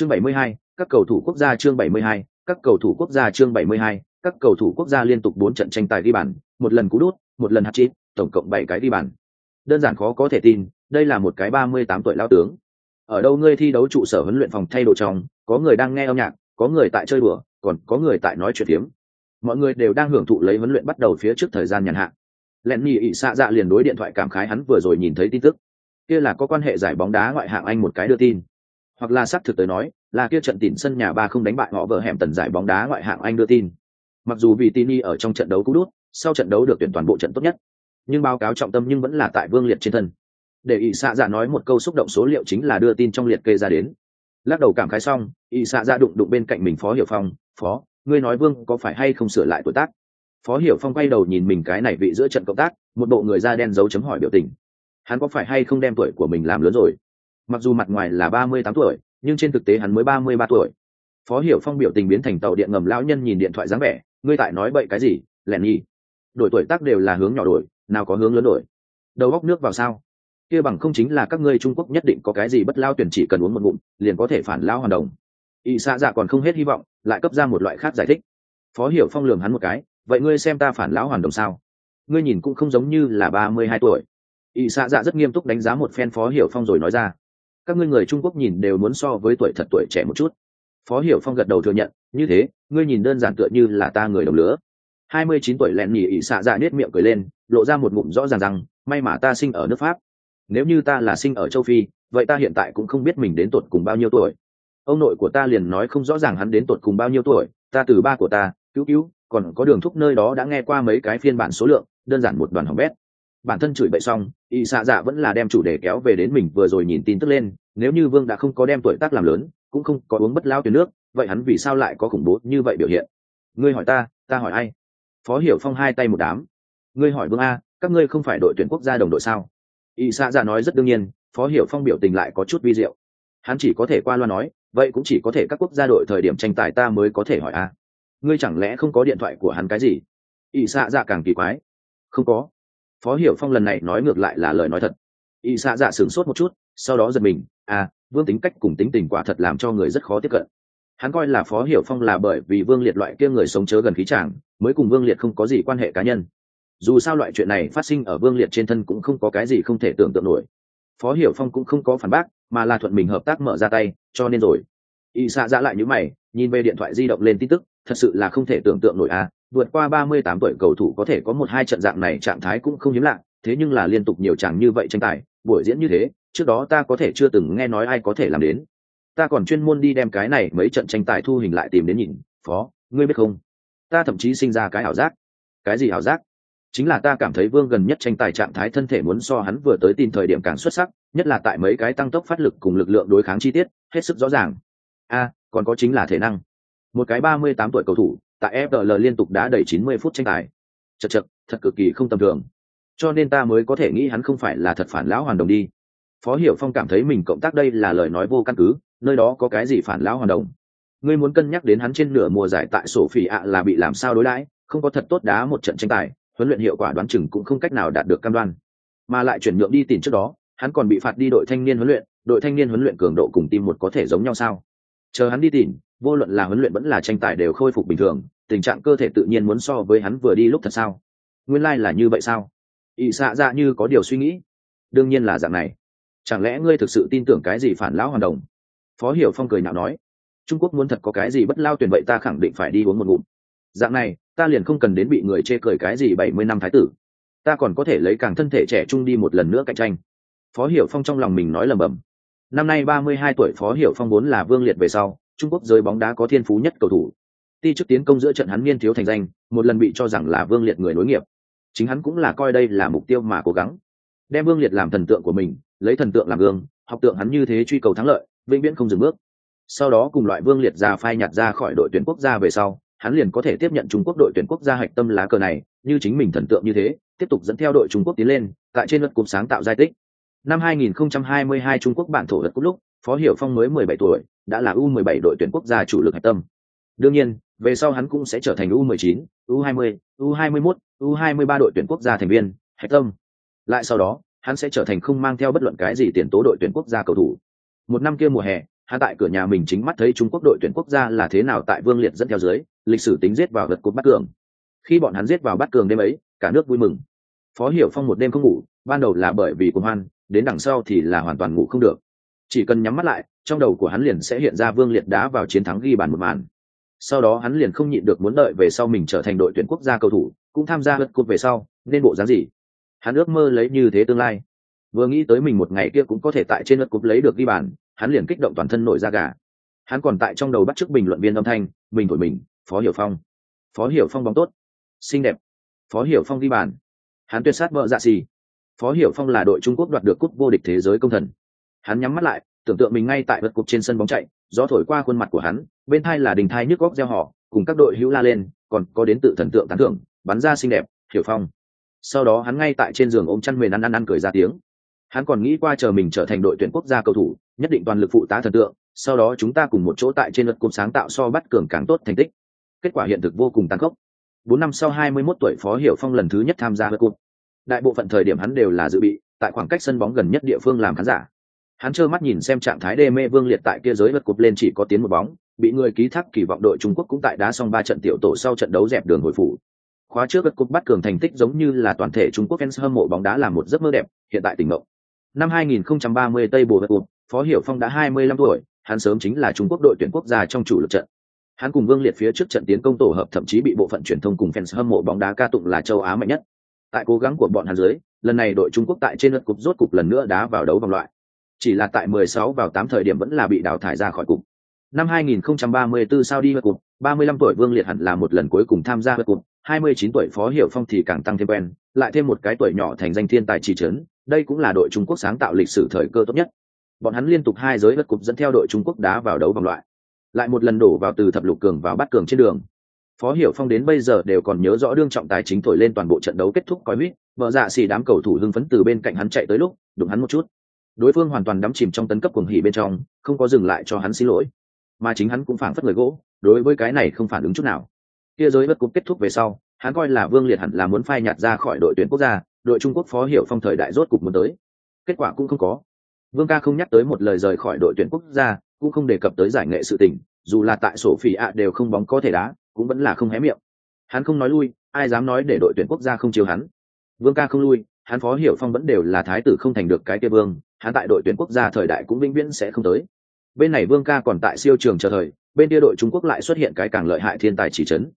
Chương 72, các cầu thủ quốc gia chương 72, các cầu thủ quốc gia chương 72, các cầu thủ quốc gia liên tục bốn trận tranh tài ghi bàn, một lần cú đút, một lần hat-trick, tổng cộng bảy cái ghi bàn. Đơn giản khó có thể tin, đây là một cái 38 tuổi lão tướng. Ở đâu ngươi thi đấu trụ sở huấn luyện phòng thay đồ trong, có người đang nghe âm nhạc, có người tại chơi đùa, còn có người tại nói chuyện phiếm. Mọi người đều đang hưởng thụ lấy huấn luyện bắt đầu phía trước thời gian nhàn hạ. Lẹn ỉ xạ dạ liền đối điện thoại cảm khái hắn vừa rồi nhìn thấy tin tức. Kia là có quan hệ giải bóng đá ngoại hạng Anh một cái đưa tin. Hoặc là xác thực tới nói, là kia trận tỉn sân nhà ba không đánh bại họ vợ hẻm tần giải bóng đá ngoại hạng Anh đưa tin. Mặc dù vì Tini ở trong trận đấu cú đút, sau trận đấu được tuyển toàn bộ trận tốt nhất, nhưng báo cáo trọng tâm nhưng vẫn là tại Vương Liệt trên thân. Để ỷ xạ giả nói một câu xúc động số liệu chính là đưa tin trong liệt kê ra đến. Lắc đầu cảm khái xong, ỷ xạ giả đụng đụng bên cạnh mình Phó Hiểu Phong, "Phó, ngươi nói Vương có phải hay không sửa lại tuổi tác?" Phó Hiểu Phong quay đầu nhìn mình cái này vị giữa trận cộng tác, một bộ người da đen dấu chấm hỏi biểu tình. Hắn có phải hay không đem tuổi của mình làm lớn rồi? Mặc dù mặt ngoài là ba mươi tám tuổi, nhưng trên thực tế hắn mới ba mươi ba tuổi. Phó hiểu phong biểu tình biến thành tàu điện ngầm lão nhân nhìn điện thoại dáng vẻ ngươi tại nói bậy cái gì lẻn nhi đổi tuổi tác đều là hướng nhỏ đổi nào có hướng lớn đổi. Đầu góc nước vào sao? Kia bằng không chính là các ngươi trung quốc nhất định có cái gì bất lao tuyển chỉ cần uống một ngụm liền có thể phản lao hoàn đồng. Y xa dạ còn không hết hy vọng lại cấp ra một loại khác giải thích. Phó hiểu phong lường hắn một cái vậy ngươi xem ta phản lão hoàn đồng sao? Ngươi nhìn cũng không giống như là ba mươi hai tuổi. Y xa dạ rất nghiêm túc đánh giá một phen phó hiểu phong rồi nói ra các ngươi người trung quốc nhìn đều muốn so với tuổi thật tuổi trẻ một chút. Phó hiểu phong gật đầu thừa nhận, như thế, ngươi nhìn đơn giản tựa như là ta người đồng lứa. Hai mươi chín tuổi lẹn nhỉ ỉ xạ dạ nết miệng cười lên, lộ ra một ngụm rõ ràng rằng, may mà ta sinh ở nước pháp. Nếu như ta là sinh ở châu phi, vậy ta hiện tại cũng không biết mình đến tột cùng bao nhiêu tuổi. Ông nội của ta liền nói không rõ ràng hắn đến tột cùng bao nhiêu tuổi, ta từ ba của ta, cứu cứu, còn có đường thúc nơi đó đã nghe qua mấy cái phiên bản số lượng, đơn giản một đoàn hỏng bét bản thân chửi bậy xong, y xạ dạ vẫn là đem chủ đề kéo về đến mình vừa rồi nhìn tin tức lên, nếu như vương đã không có đem tuổi tác làm lớn, cũng không có uống bất lao tuyến nước, vậy hắn vì sao lại có khủng bố như vậy biểu hiện? Ngươi hỏi ta ta hỏi ai? Phó hiểu phong hai tay một đám. Ngươi hỏi vương a, các ngươi không phải đội tuyển quốc gia đồng đội sao? Y xạ dạ nói rất đương nhiên, phó hiểu phong biểu tình lại có chút vi diệu. Hắn chỉ có thể qua loa nói, vậy cũng chỉ có thể các quốc gia đội thời điểm tranh tài ta mới có thể hỏi a. Ngươi chẳng lẽ không có điện thoại của hắn cái gì? Y xạ dạ càng kỳ quái. Không có phó hiểu phong lần này nói ngược lại là lời nói thật. Y xạ dạ sửng sốt một chút, sau đó giật mình à vương tính cách cùng tính tình quả thật làm cho người rất khó tiếp cận. Hắn coi là phó hiểu phong là bởi vì vương liệt loại kia người sống chớ gần khí tràng mới cùng vương liệt không có gì quan hệ cá nhân. Dù sao loại chuyện này phát sinh ở vương liệt trên thân cũng không có cái gì không thể tưởng tượng nổi. Phó hiểu phong cũng không có phản bác, mà là thuận mình hợp tác mở ra tay, cho nên rồi. Y xạ dạ lại những mày, nhìn về điện thoại di động lên tin tức, thật sự là không thể tưởng tượng nổi à vượt qua ba mươi tám tuổi cầu thủ có thể có một hai trận dạng này trạng thái cũng không hiếm lạ, thế nhưng là liên tục nhiều chàng như vậy tranh tài, buổi diễn như thế, trước đó ta có thể chưa từng nghe nói ai có thể làm đến. Ta còn chuyên môn đi đem cái này mấy trận tranh tài thu hình lại tìm đến nhìn, phó, ngươi biết không? Ta thậm chí sinh ra cái ảo giác. Cái gì ảo giác? Chính là ta cảm thấy Vương gần nhất tranh tài trạng thái thân thể muốn so hắn vừa tới tin thời điểm càng xuất sắc, nhất là tại mấy cái tăng tốc phát lực cùng lực lượng đối kháng chi tiết, hết sức rõ ràng. A, còn có chính là thể năng. Một cái ba mươi tám tuổi cầu thủ, tại FL liên tục đá đầy 90 phút tranh tài. Chậc chậc, thật cực kỳ không tầm thường. Cho nên ta mới có thể nghĩ hắn không phải là thật phản lão hoàn đồng đi. Phó Hiểu Phong cảm thấy mình cộng tác đây là lời nói vô căn cứ, nơi đó có cái gì phản lão hoàn đồng. Ngươi muốn cân nhắc đến hắn trên nửa mùa giải tại sổ phỉ ạ là bị làm sao đối đãi, không có thật tốt đá một trận tranh tài, huấn luyện hiệu quả đoán chừng cũng không cách nào đạt được cam đoan. Mà lại chuyển nhượng đi tìm trước đó, hắn còn bị phạt đi đội thanh niên huấn luyện, đội thanh niên huấn luyện cường độ cùng tim một có thể giống nhau sao? Chờ hắn đi tìm, vô luận là huấn luyện vẫn là tranh tài đều khôi phục bình thường tình trạng cơ thể tự nhiên muốn so với hắn vừa đi lúc thật sao? Nguyên lai、like、là như vậy sao? Ỵ xạ ra như có điều suy nghĩ. Đương nhiên là dạng này. Chẳng lẽ ngươi thực sự tin tưởng cái gì phản lão hoàn đồng? Phó hiểu phong cười nhạo nói. Trung quốc muốn thật có cái gì bất lao tuyển vậy ta khẳng định phải đi uống một ngụm. Dạng này ta liền không cần đến bị người chê cười cái gì bảy mươi năm thái tử. Ta còn có thể lấy càng thân thể trẻ trung đi một lần nữa cạnh tranh. Phó hiểu phong trong lòng mình nói lầm bầm năm nay ba mươi hai tuổi phó hiểu phong vốn là vương liệt về sau Trung Quốc giới bóng đá có thiên phú nhất cầu thủ. Ti trước tiến công giữa trận hắn niên thiếu thành danh, một lần bị cho rằng là Vương Liệt người nối nghiệp. Chính hắn cũng là coi đây là mục tiêu mà cố gắng. Đem Vương Liệt làm thần tượng của mình, lấy thần tượng làm gương, học tượng hắn như thế truy cầu thắng lợi, vĩnh viễn không dừng bước. Sau đó cùng loại Vương Liệt ra phai nhạt ra khỏi đội tuyển quốc gia về sau, hắn liền có thể tiếp nhận Trung Quốc đội tuyển quốc gia hạch tâm lá cờ này, như chính mình thần tượng như thế, tiếp tục dẫn theo đội Trung Quốc tiến lên, tại trên luật cúp sáng tạo giai tích. Năm 2022 Trung Quốc bản thổ đất cúp lúc, Phó Hiểu Phong mới 17 tuổi, đã là U17 đội tuyển quốc gia chủ lực hạch tâm. Đương nhiên, về sau hắn cũng sẽ trở thành U19, U20, U21, U23 đội tuyển quốc gia thành viên, hạch tâm. Lại sau đó, hắn sẽ trở thành không mang theo bất luận cái gì tiền tố đội tuyển quốc gia cầu thủ. Một năm kia mùa hè, hắn tại cửa nhà mình chính mắt thấy Trung Quốc đội tuyển quốc gia là thế nào tại Vương Liệt dẫn theo dưới, lịch sử tính giết vào vật cột bắt cường. Khi bọn hắn giết vào bắt cường đêm ấy, cả nước vui mừng. Phó Hiểu Phong một đêm không ngủ, ban đầu là bởi vì cuồng hoan, đến đằng sau thì là hoàn toàn ngủ không được. Chỉ cần nhắm mắt lại, trong đầu của hắn liền sẽ hiện ra Vương Liệt đá vào chiến thắng ghi bàn một màn. Sau đó hắn liền không nhịn được muốn đợi về sau mình trở thành đội tuyển quốc gia cầu thủ, cũng tham gia lượt cột về sau, nên bộ dáng gì? Hắn ước mơ lấy như thế tương lai. Vừa nghĩ tới mình một ngày kia cũng có thể tại trên lượt cột lấy được ghi bàn, hắn liền kích động toàn thân nổi da gà hắn còn tại trong đầu bắt chước bình luận viên âm thanh mình thổi mình phó hiểu phong phó hiểu phong bóng tốt xinh đẹp phó hiểu phong ghi bàn hắn tuyệt sát vợ dạ xì phó hiểu phong là đội trung quốc đoạt được cúp vô địch thế giới công thần. Hắn nhắm mắt lại, tưởng tượng mình ngay tại vật cục trên sân bóng chạy, gió thổi qua khuôn mặt của hắn, bên thai là đình thai nhức góc gieo họ, cùng các đội hữu la lên, còn có đến tự thần tượng tán thưởng, bắn ra xinh đẹp, hiểu phong. Sau đó hắn ngay tại trên giường ôm chăn mền ăn ăn ăn cười ra tiếng. Hắn còn nghĩ qua chờ mình trở thành đội tuyển quốc gia cầu thủ, nhất định toàn lực phụ tá thần tượng, sau đó chúng ta cùng một chỗ tại trên lượt cúp sáng tạo so bắt cường càng tốt thành tích. Kết quả hiện thực vô cùng tăng khốc. Bốn năm sau hai mươi 21 tuổi phó hiểu phong lần thứ nhất tham gia lượt cúp đại bộ phận thời điểm hắn đều là dự bị, tại khoảng cách sân bóng gần nhất địa phương làm khán giả. Hắn trơ mắt nhìn xem trạng thái đê mê vương liệt tại kia giới lượt cúp lên chỉ có tiến một bóng, bị người ký thác kỳ vọng đội trung quốc cũng tại đá xong ba trận tiểu tổ sau trận đấu dẹp đường hồi phủ. Khóa trước lượt cúp bắt cường thành tích giống như là toàn thể trung quốc fans hâm mộ bóng đá là một giấc mơ đẹp, hiện tại tỉnh mộng năm 2030 tây bồ vật cục phó hiểu phong đã 25 tuổi, hắn sớm chính là trung quốc đội tuyển quốc gia trong chủ lực trận. Hắn cùng vương liệt phía trước trận tiến công tổ hợp thậm chí bị bộ phận truyền thông cùng fans hâm mộ bóng đá ca tụng là châu á mạnh nhất tại cố gắng của bọn hắn dưới, lần này đội trung quốc tại trên lượt cúp rốt cục lần nữa đá vào đấu vòng loại. Chỉ là tại 16 vào 8 thời điểm vẫn là bị đào thải ra khỏi cục. Năm 2034 sau đi vào cục 35 tuổi vương liệt hẳn là một lần cuối cùng tham gia vào cục 29 tuổi phó hiểu phong thì càng tăng thêm quen, lại thêm một cái tuổi nhỏ thành danh thiên tài trì trấn, đây cũng là đội trung quốc sáng tạo lịch sử thời cơ tốt nhất. Bọn hắn liên tục hai giới vật cục dẫn theo đội trung quốc đá vào đấu vòng loại. Lại một lần đổ vào từ thập lục cường vào bắt cường trên đường phó hiểu phong đến bây giờ đều còn nhớ rõ đương trọng tài chính thổi lên toàn bộ trận đấu kết thúc coi huýt, vợ dạ xì đám cầu thủ hưng phấn từ bên cạnh hắn chạy tới lúc, đụng hắn một chút. Đối phương hoàn toàn đắm chìm trong tấn cấp cuồng hỉ bên trong, không có dừng lại cho hắn xin lỗi. Mà chính hắn cũng phảng phất người gỗ, đối với cái này không phản ứng chút nào. Kia giới bất cục kết thúc về sau, hắn coi là vương liệt hẳn là muốn phai nhạt ra khỏi đội tuyển quốc gia, đội trung quốc phó hiểu phong thời đại rốt cục muốn tới. Kết quả cũng không có. Vương ca không nhắc tới một lời rời khỏi đội tuyển quốc gia, cũng không đề cập tới giải nghệ sự tình, dù là tại sổ phỉ ạ đều không bóng có thể đá cũng vẫn là không hé miệng. Hắn không nói lui, ai dám nói để đội tuyển quốc gia không chiếu hắn? Vương ca không lui, hắn phó hiểu phong vẫn đều là thái tử không thành được cái kia vương, hắn tại đội tuyển quốc gia thời đại cũng vĩnh viễn sẽ không tới. Bên này vương ca còn tại siêu trường chờ thời, bên kia đội trung quốc lại xuất hiện cái càng lợi hại thiên tài chỉ trấn.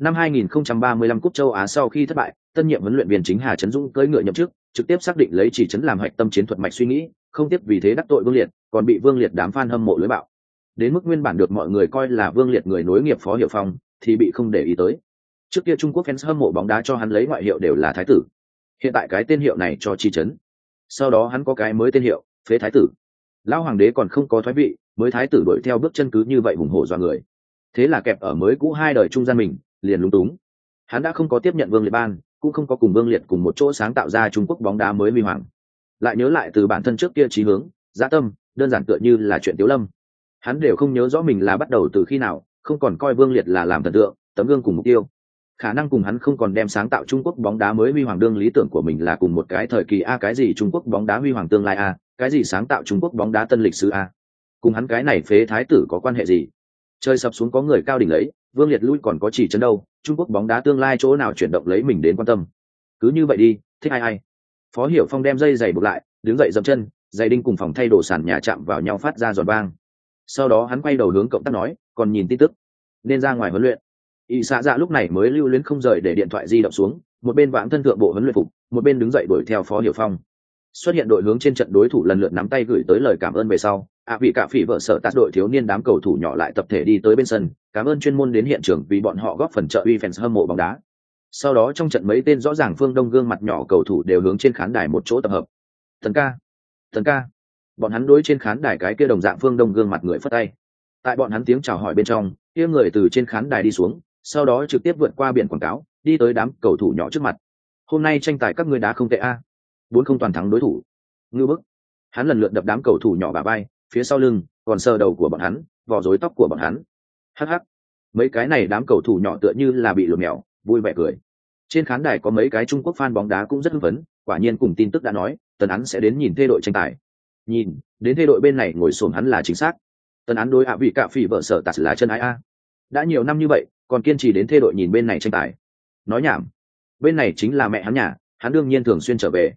Năm 2035 cúp châu á sau khi thất bại, tân nhiệm huấn luyện viên chính hà trấn dũng cưỡi ngựa nhậm chức, trực tiếp xác định lấy chỉ trấn làm hạch tâm chiến thuật mạch suy nghĩ, không tiếp vì thế đắc tội vương liệt, còn bị vương liệt đám f hâm mộ lưới bạo. Đến mức nguyên bản được mọi người coi là vương liệt người nối nghiệp phó hiệu phong thì bị không để ý tới. Trước kia trung quốc fans hâm mộ bóng đá cho hắn lấy ngoại hiệu đều là thái tử. Hiện tại cái tên hiệu này cho chi chấn sau đó hắn có cái mới tên hiệu, phế thái tử. Lão hoàng đế còn không có thoái vị, mới thái tử đuổi theo bước chân cứ như vậy hùng hổ dọa người. Thế là kẹp ở mới cũ hai đời trung gian mình, liền lúng túng. Hắn đã không có tiếp nhận vương liệt ban, cũng không có cùng vương liệt cùng một chỗ sáng tạo ra trung quốc bóng đá mới huy hoàng. Lại nhớ lại từ bản thân trước kia trí hướng gia tâm, đơn giản tựa như là chuyện tiếu lâm. Hắn đều không nhớ rõ mình là bắt đầu từ khi nào không còn coi vương liệt là làm thần tượng, tấm gương cùng mục tiêu. Khả năng cùng hắn không còn đem sáng tạo trung quốc bóng đá mới huy hoàng đương lý tưởng của mình là cùng một cái thời kỳ a, cái gì trung quốc bóng đá huy hoàng tương lai a, cái gì sáng tạo trung quốc bóng đá tân lịch sử a. Cùng hắn cái này phế thái tử có quan hệ gì? Chơi sập xuống có người cao đỉnh lấy, vương liệt lui còn có chỉ chân đâu, trung quốc bóng đá tương lai chỗ nào chuyển động lấy mình đến quan tâm? Cứ như vậy đi, thích ai ai. Phó hiểu phong đem dây giày buộc lại, đứng dậy dậm chân, giày đinh cùng phòng thay đồ sàn nhà chạm vào nhau phát ra giòn vang. Sau đó hắn quay đầu hướng cộng tác nói còn nhìn tin tức. Nên ra ngoài huấn luyện. Y xạ dạ lúc này mới lưu luyến không rời để điện thoại di động xuống, một bên vãng thân thượng bộ huấn luyện phục, một bên đứng dậy đuổi theo phó hiểu phong. Xuất hiện đội hướng trên trận đối thủ lần lượt nắm tay gửi tới lời cảm ơn về sau, ạ vị cả phỉ vợ sợ tạt đội thiếu niên đám cầu thủ nhỏ lại tập thể đi tới bên sân, cảm ơn chuyên môn đến hiện trường vì bọn họ góp phần trợ uy fans hâm mộ bóng đá. Sau đó trong trận mấy tên rõ ràng phương đông gương mặt nhỏ cầu thủ đều hướng trên khán đài một chỗ tập hợp. Thần ca thần ca. Bọn hắn đối trên khán đài cái kia đồng dạng phương đông gương mặt người phất tay tại bọn hắn tiếng chào hỏi bên trong, kia người từ trên khán đài đi xuống, sau đó trực tiếp vượt qua biển quảng cáo, đi tới đám cầu thủ nhỏ trước mặt. Hôm nay tranh tài các ngươi đá không tệ a. Bốn không toàn thắng đối thủ. Ngư bức. Hắn lần lượt đập đám cầu thủ nhỏ bà bay phía sau lưng, còn sờ đầu của bọn hắn, vò rối tóc của bọn hắn. Hắc hắc. Mấy cái này đám cầu thủ nhỏ tựa như là bị lùm mèo, vui vẻ cười. Trên khán đài có mấy cái trung quốc fan bóng đá cũng rất hưng phấn, quả nhiên cùng tin tức đã nói, tần hắn sẽ đến nhìn thê đội tranh tài. Nhìn, đến thê đội bên này ngồi xổm hắn là chính xác tần án đối ạ vị cạ phỉ vợ sở tạt là chân ái a. Đã nhiều năm như vậy còn kiên trì đến thê đội nhìn bên này tranh tài. Nói nhảm. Bên này chính là mẹ hắn nhà hắn đương nhiên thường xuyên trở về.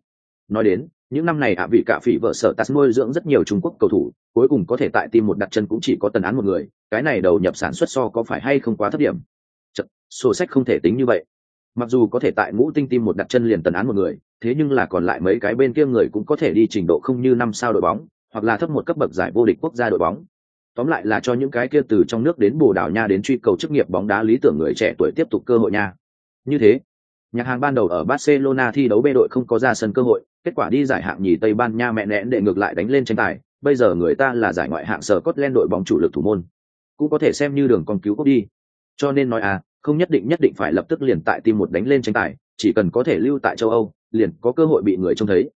Nói đến những năm này ạ vị cạ phỉ vợ sở tạt nuôi dưỡng rất nhiều trung quốc cầu thủ cuối cùng có thể tại tim một đặt chân cũng chỉ có tần án một người cái này đầu nhập sản xuất so có phải hay không quá thấp điểm? Chật, sổ sách không thể tính như vậy. Mặc dù có thể tại ngũ tinh tim một đặt chân liền tần án một người thế nhưng là còn lại mấy cái bên kia người cũng có thể đi trình độ không như năm sao đội bóng hoặc là thấp một cấp bậc giải vô địch quốc gia đội bóng tóm lại là cho những cái kia từ trong nước đến bồ đào nha đến truy cầu chức nghiệp bóng đá lý tưởng người trẻ tuổi tiếp tục cơ hội nha. Như thế, nhạc hàng ban đầu ở barcelona thi đấu bê đội không có ra sân cơ hội, kết quả đi giải hạng nhì tây ban nha mẹ nẽn để ngược lại đánh lên tranh tài, bây giờ người ta là giải ngoại hạng sở cốt lên đội bóng chủ lực thủ môn. Cũng có thể xem như đường con cứu cốc đi. Cho nên nói à không nhất định nhất định phải lập tức liền tại tim một đánh lên tranh tài, chỉ cần có thể lưu tại châu âu, liền có cơ hội bị người trông thấy.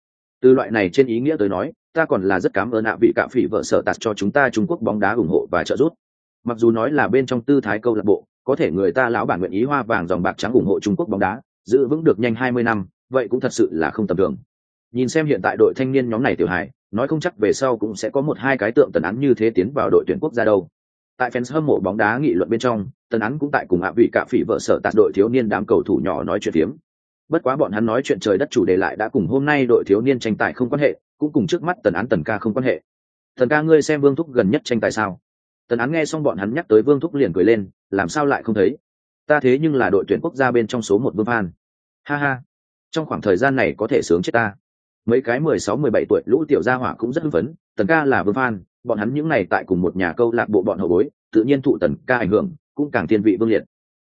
Từ loại này trên ý nghĩa tới nói ta còn là rất cảm ơn ạ vị cạ phỉ vợ sở tạt cho chúng ta trung quốc bóng đá ủng hộ và trợ giúp. Mặc dù nói là bên trong tư thái câu lạc bộ, có thể người ta lão bản nguyện ý hoa vàng dòng bạc trắng ủng hộ trung quốc bóng đá, giữ vững được nhanh hai mươi năm, vậy cũng thật sự là không tầm thường. Nhìn xem hiện tại đội thanh niên nhóm này tiểu hải nói không chắc về sau cũng sẽ có một hai cái tượng tần án như thế tiến vào đội tuyển quốc gia đâu. Tại fans hâm mộ bóng đá nghị luận bên trong tần án cũng tại cùng hạ vị cạ phỉ vợ sở tạt đội thiếu niên đám cầu thủ nhỏ nói chuyện tiếng bất quá bọn hắn nói chuyện trời đất chủ đề lại đã cùng hôm nay đội thiếu niên tranh tài không quan hệ cũng cùng trước mắt tần án tần ca không quan hệ. Tần ca ngươi xem vương thúc gần nhất tranh tài sao? Tần án nghe xong bọn hắn nhắc tới vương thúc liền cười lên, làm sao lại không thấy? Ta thế nhưng là đội tuyển quốc gia bên trong số một vương phan. Ha ha. Trong khoảng thời gian này có thể sướng chết ta. Mấy cái mười sáu, mười bảy tuổi lũ tiểu gia hỏa cũng rất hưng phấn, tần ca là vương phan, bọn hắn những n à y tại cùng một nhà câu lạc bộ bọn hậu bối, tự nhiên thụ tần ca ảnh hưởng, cũng càng thiên vị vương liệt.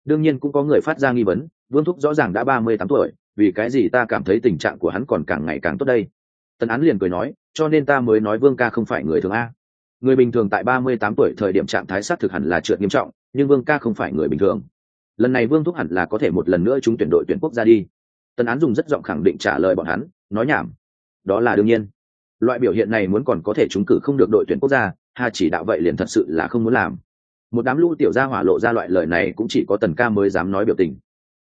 Đương nhiên cũng có người phát ra nghi vấn, vương thúc rõ ràng đã ba mươi tám tuổi, vì cái gì ta cảm thấy tình trạng của hắn còn càng ngày càng tốt đây? Tần án liền cười nói, cho nên ta mới nói vương ca không phải người thường a. Người bình thường tại ba mươi tám tuổi thời điểm trạng thái s á t thực hẳn là trượt nghiêm trọng, nhưng vương ca không phải người bình thường. Lần này vương thúc hẳn là có thể một lần nữa chúng tuyển đội tuyển quốc gia đi. Tần án dùng rất giọng khẳng định trả lời bọn hắn, nói nhảm. Đó là đương nhiên. Loại biểu hiện này muốn còn có thể trúng cử không được đội tuyển quốc gia hà chỉ đạo vậy liền thật sự là không muốn làm. Một đám lũ tiểu gia hỏa lộ ra loại lời này cũng chỉ có tần ca mới dám nói biểu tình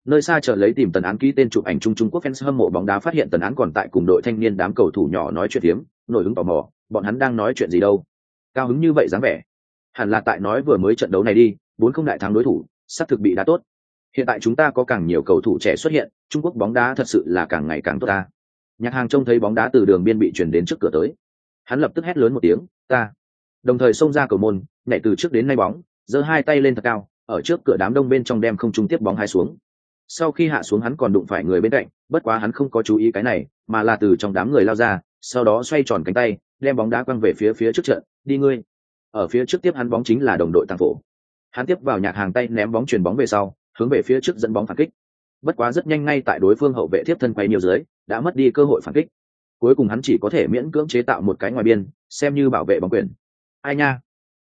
nơi xa chờ lấy tìm tần án ký tên chụp ảnh chung trung quốc fans hâm mộ bóng đá phát hiện tần án còn tại cùng đội thanh niên đám cầu thủ nhỏ nói chuyện hiếm nổi hứng tò mò, bọn hắn đang nói chuyện gì đâu? Cao hứng như vậy dáng vẻ. Hẳn là tại nói vừa mới trận đấu này đi, bốn không đại thắng đối thủ sắp thực bị đá tốt. Hiện tại chúng ta có càng nhiều cầu thủ trẻ xuất hiện, trung quốc bóng đá thật sự là càng ngày càng tốt ta. Nhạc hàng trông thấy bóng đá từ đường biên bị chuyển đến trước cửa tới. Hắn lập tức hét lớn một tiếng, ta! Đồng thời xông ra cầu môn, nhảy từ trước đến nay bóng, giơ hai tay lên thật cao, ở trước cửa đám đông bên trong đem không trung tiếp bóng hai xuống sau khi hạ xuống hắn còn đụng phải người bên cạnh, bất quá hắn không có chú ý cái này, mà là từ trong đám người lao ra, sau đó xoay tròn cánh tay, đem bóng đá quăng về phía phía trước trận, đi ngươi. Ở phía trước tiếp hắn bóng chính là đồng đội tăng phổ. Hắn tiếp vào nhạc hàng tay ném bóng chuyền bóng về sau, hướng về phía trước dẫn bóng phản kích. Bất quá rất nhanh ngay tại đối phương hậu vệ tiếp thân quay nhiều dưới, đã mất đi cơ hội phản kích. Cuối cùng hắn chỉ có thể miễn cưỡng chế tạo một cái ngoài biên, xem như bảo vệ bóng quyền. Ai nha.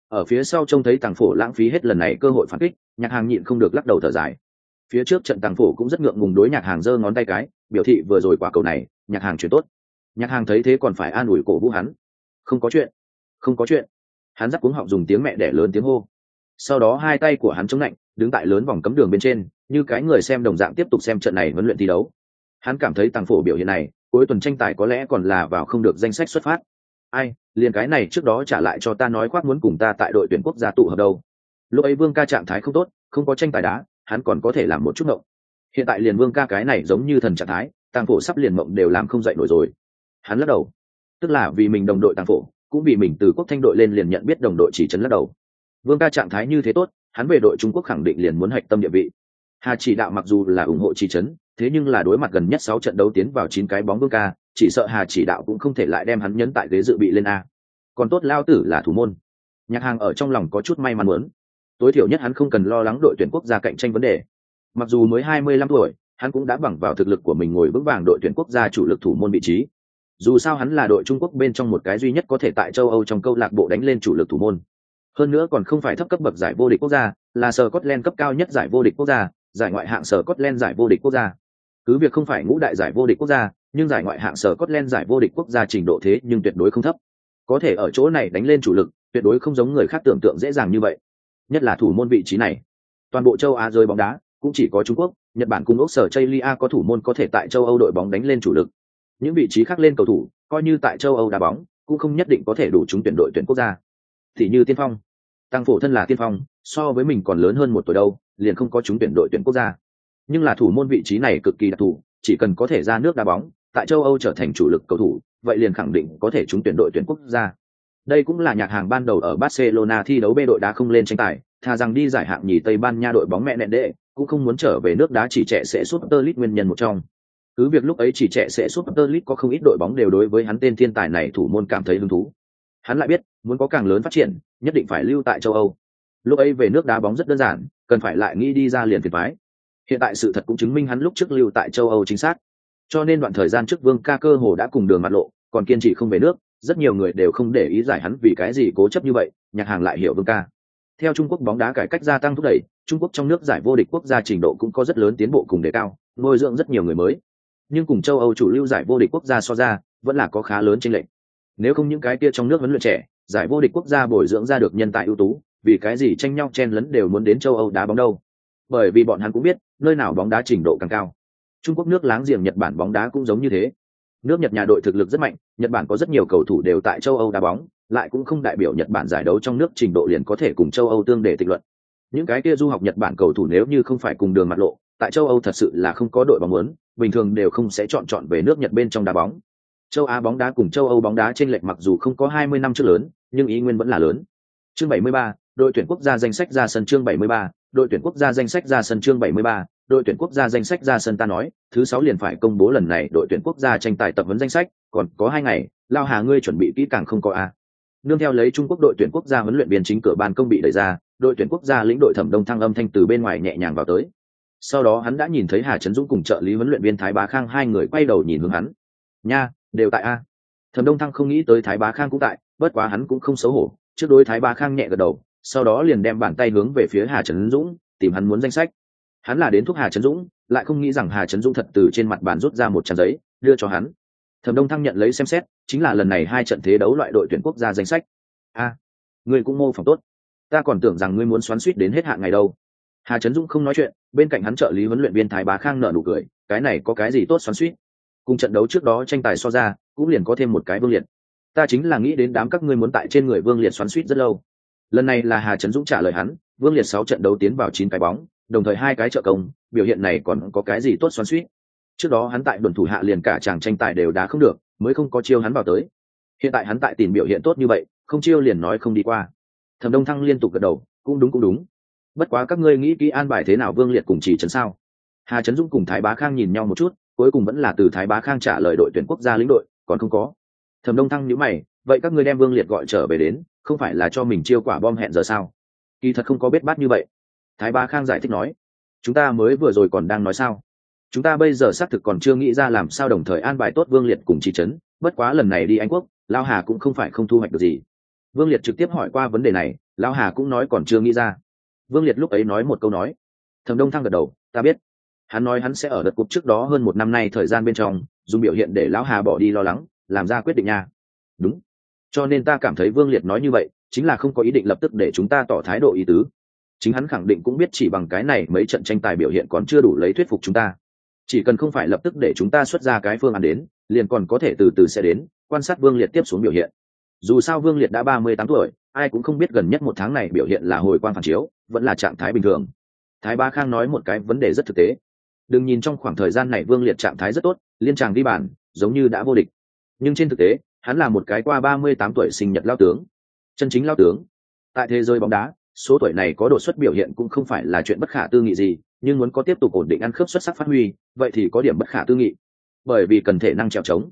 Ở phía sau trông thấy tàng phổ lãng phí hết lần này cơ hội phản kích, nhạc hàng nhịn không được lắc đầu thở dài phía trước trận tàng phổ cũng rất ngượng ngùng đối nhạc hàng giơ ngón tay cái, biểu thị vừa rồi quả cầu này, nhạc hàng chuyển tốt. Nhạc hàng thấy thế còn phải an ủi cổ vũ hắn. Không có chuyện, không có chuyện. Hắn dắt cuống họng dùng tiếng mẹ đẻ lớn tiếng hô. Sau đó hai tay của hắn chống lạnh, đứng tại lớn vòng cấm đường bên trên, như cái người xem đồng dạng tiếp tục xem trận này huấn luyện thi đấu. Hắn cảm thấy tàng phổ biểu hiện này, cuối tuần tranh tài có lẽ còn là vào không được danh sách xuất phát. Ai, liền cái này trước đó trả lại cho ta nói khoác muốn cùng ta tại đội tuyển quốc gia tụ hợp đâu. Lúc ấy vương ca trạng thái không tốt, không có tranh tài đá hắn còn có thể làm một chút mộng hiện tại liền vương ca cái này giống như thần trạng thái, tàng phổ sắp liền mộng đều làm không dậy nổi rồi. Hắn lắc đầu. Tức là vì mình đồng đội tàng phổ, cũng vì mình từ quốc thanh đội lên liền nhận biết đồng đội chỉ trấn lắc đầu. Vương ca trạng thái như thế tốt, hắn về đội trung quốc khẳng định liền muốn hạch tâm địa vị. Hà chỉ đạo mặc dù là ủng hộ chỉ trấn, thế nhưng là đối mặt gần nhất sáu trận đấu tiến vào chín cái bóng vương ca, chỉ sợ hà chỉ đạo cũng không thể lại đem hắn nhấn tại ghế dự bị lên a. Còn tốt lao tử là thủ môn. Nhạc hàng ở trong lòng có chút may mắn muốn tối thiểu nhất hắn không cần lo lắng đội tuyển quốc gia cạnh tranh vấn đề. Mặc dù mới hai mươi lăm tuổi, hắn cũng đã bằng vào thực lực của mình ngồi vững vàng đội tuyển quốc gia chủ lực thủ môn vị trí. Dù sao hắn là đội trung quốc bên trong một cái duy nhất có thể tại châu âu trong câu lạc bộ đánh lên chủ lực thủ môn. Hơn nữa còn không phải thấp cấp bậc giải vô địch quốc gia, là Scotland cấp cao nhất giải vô địch quốc gia, giải ngoại hạng Scotland giải vô địch quốc gia. Cứ việc không phải ngũ đại giải vô địch quốc gia, nhưng giải ngoại hạng Scotland giải vô địch quốc gia trình độ thế nhưng tuyệt đối không thấp. Có thể ở chỗ này đánh lên chủ lực, tuyệt đối không giống người khác tưởng tượng dễ dàng như vậy nhất là thủ môn vị trí này. Toàn bộ châu á rơi bóng đá, cũng chỉ có trung quốc, nhật bản cùng Úc sở chây có thủ môn có thể tại châu âu đội bóng đánh lên chủ lực. Những vị trí khác lên cầu thủ, coi như tại châu âu đá bóng, cũng không nhất định có thể đủ trúng tuyển đội tuyển quốc gia. Thì như tiên phong. Tăng phổ thân là tiên phong, so với mình còn lớn hơn một tuổi đâu, liền không có chúng tuyển đội tuyển quốc gia. Nhưng là thủ môn vị trí này cực kỳ đặc thù, chỉ cần có thể ra nước đá bóng, tại châu âu trở thành chủ lực cầu thủ, vậy liền khẳng định có thể trúng tuyển đội tuyển quốc gia đây cũng là nhạc hàng ban đầu ở barcelona thi đấu bê đội đá không lên tranh tài, thà rằng đi giải hạng nhì tây ban nha đội bóng mẹ nẹn đệ, cũng không muốn trở về nước đá chỉ trẻ sẽ suốt tơ lít nguyên nhân một trong. Cứ việc lúc ấy chỉ trẻ sẽ suốt tơ lít có không ít đội bóng đều đối với hắn tên thiên tài này thủ môn cảm thấy hứng thú. Hắn lại biết, muốn có càng lớn phát triển, nhất định phải lưu tại châu âu. Lúc ấy về nước đá bóng rất đơn giản, cần phải lại nghĩ đi ra liền phiền phái hiện tại sự thật cũng chứng minh hắn lúc trước lưu tại châu âu chính xác. Cho nên đoạn thời gian trước vương ca cơ hồ đã cùng đường mặt lộ, còn kiên trì không về nước rất nhiều người đều không để ý giải hắn vì cái gì cố chấp như vậy, nhạc hàng lại hiểu vương ca. Theo trung quốc bóng đá cải cách gia tăng thúc đẩy, trung quốc trong nước giải vô địch quốc gia trình độ cũng có rất lớn tiến bộ cùng đề cao, nuôi dưỡng rất nhiều người mới. Nhưng cùng châu âu chủ lưu giải vô địch quốc gia so ra, vẫn là có khá lớn tranh lệch. Nếu không những cái kia trong nước huấn luyện trẻ, giải vô địch quốc gia bồi dưỡng ra được nhân tài ưu tú, vì cái gì tranh nhau chen lấn đều muốn đến châu âu đá bóng đâu? Bởi vì bọn hắn cũng biết, nơi nào bóng đá trình độ càng cao. Trung quốc nước láng giềng nhật bản bóng đá cũng giống như thế nước nhật nhà đội thực lực rất mạnh nhật bản có rất nhiều cầu thủ đều tại châu âu đá bóng lại cũng không đại biểu nhật bản giải đấu trong nước trình độ liền có thể cùng châu âu tương để tịch luận. Những cái kia du học nhật bản cầu thủ nếu như không phải cùng đường mặt lộ tại châu âu thật sự là không có đội bóng muốn bình thường đều không sẽ chọn chọn về nước nhật bên trong đá bóng. Châu á bóng đá cùng châu âu bóng đá trên lệch mặc dù không có 20 năm trước lớn nhưng ý nguyên vẫn là lớn. Chương 73, đội tuyển quốc gia danh sách ra sân chương 73, đội tuyển quốc gia danh sách ra sân chương 73, đội tuyển quốc gia danh sách ra sân ta nói, thứ sáu liền phải công bố lần này đội tuyển quốc gia tranh tài tập huấn danh sách, còn có hai ngày, lao hà ngươi chuẩn bị kỹ càng không có a. Nương theo lấy trung quốc đội tuyển quốc gia huấn luyện viên chính cửa ban công bị đẩy ra, đội tuyển quốc gia lĩnh đội thẩm đông thăng âm thanh từ bên ngoài nhẹ nhàng vào tới. Sau đó hắn đã nhìn thấy hà trấn dũng cùng trợ lý huấn luyện viên thái bá khang hai người quay đầu nhìn hướng hắn. Nha, đều tại a. Thẩm đông thăng không nghĩ tới thái bá khang cũng tại, bất quá hắn cũng không xấu hổ. Trước đối thái bá khang nhẹ gật đầu, sau đó liền đem bàn tay hướng về phía hà trấn dũng, tìm hắn muốn danh sách hắn là đến thuốc hà trấn dũng lại không nghĩ rằng hà trấn dũng thật từ trên mặt bàn rút ra một trang giấy đưa cho hắn. Thẩm đông thăng nhận lấy xem xét chính là lần này hai trận thế đấu loại đội tuyển quốc gia danh sách. A à, ngươi cũng mô phỏng tốt. Ta còn tưởng rằng ngươi muốn xoắn suýt đến hết hạn ngày đâu. Hà trấn dũng không nói chuyện bên cạnh hắn trợ lý huấn luyện viên thái bá khang nợ nụ cười cái này có cái gì tốt xoắn suýt? Cùng trận đấu trước đó tranh tài so ra cũng liền có thêm một cái vương liệt. Ta chính là nghĩ đến đám các ngươi muốn tại trên người vương liệt xoắn suýt rất lâu. Lần này là hà trấn dũng trả lời hắn vương liệt sáu trận đấu tiến vào chín cái bóng đồng thời hai cái trợ công, biểu hiện này còn có cái gì tốt xoắn suýt trước đó hắn tại đồn thủ hạ liền cả chàng tranh tài đều đá không được, mới không có chiêu hắn vào tới. Hiện tại hắn tại tìm biểu hiện tốt như vậy, không chiêu liền nói không đi qua. Thẩm đông thăng liên tục gật đầu, cũng đúng cũng đúng. Bất quá các ngươi nghĩ kỹ an bài thế nào vương liệt cùng chỉ trấn sao? Hà trấn dũng cùng thái bá khang nhìn nhau một chút, cuối cùng vẫn là từ thái bá khang trả lời đội tuyển quốc gia lĩnh đội, còn không có. Thẩm đông thăng nhữ mày, vậy các ngươi đem vương liệt gọi trở về đến, không phải là cho mình chiêu quả bom hẹn giờ sao? Kỳ thật không có biết bát như vậy thái Ba khang giải thích nói, chúng ta mới vừa rồi còn đang nói sao? Chúng ta bây giờ xác thực còn chưa nghĩ ra làm sao đồng thời an bài tốt vương liệt cùng chỉ trấn, bất quá lần này đi anh quốc lao hà cũng không phải không thu hoạch được gì. Vương liệt trực tiếp hỏi qua vấn đề này lao hà cũng nói còn chưa nghĩ ra. Vương liệt lúc ấy nói một câu nói thầm đông thăng gật đầu, ta biết. Hắn nói hắn sẽ ở đợt cục trước đó hơn một năm nay thời gian bên trong, dùng biểu hiện để lão hà bỏ đi lo lắng, làm ra quyết định nha. Đúng. Cho nên ta cảm thấy vương liệt nói như vậy, chính là không có ý định lập tức để chúng ta tỏ thái độ ý tứ chính hắn khẳng định cũng biết chỉ bằng cái này mấy trận tranh tài biểu hiện còn chưa đủ lấy thuyết phục chúng ta. Chỉ cần không phải lập tức để chúng ta xuất ra cái phương án đến, liền còn có thể từ từ sẽ đến, quan sát vương liệt tiếp xuống biểu hiện. Dù sao vương liệt đã ba mươi tám tuổi, ai cũng không biết gần nhất một tháng này biểu hiện là hồi quan phản chiếu, vẫn là trạng thái bình thường. Thái ba khang nói một cái vấn đề rất thực tế. Đừng nhìn trong khoảng thời gian này vương liệt trạng thái rất tốt, liên tràng đi bàn, giống như đã vô địch. Nhưng trên thực tế, hắn là một cái qua ba mươi tám tuổi sinh nhật lao tướng. Chân chính lao tướng. Tại thế giới bóng đá số tuổi này có đột xuất biểu hiện cũng không phải là chuyện bất khả tư nghị gì, nhưng muốn có tiếp tục ổn định ăn khớp xuất sắc phát huy, vậy thì có điểm bất khả tư nghị. Bởi vì cần thể năng trèo trống.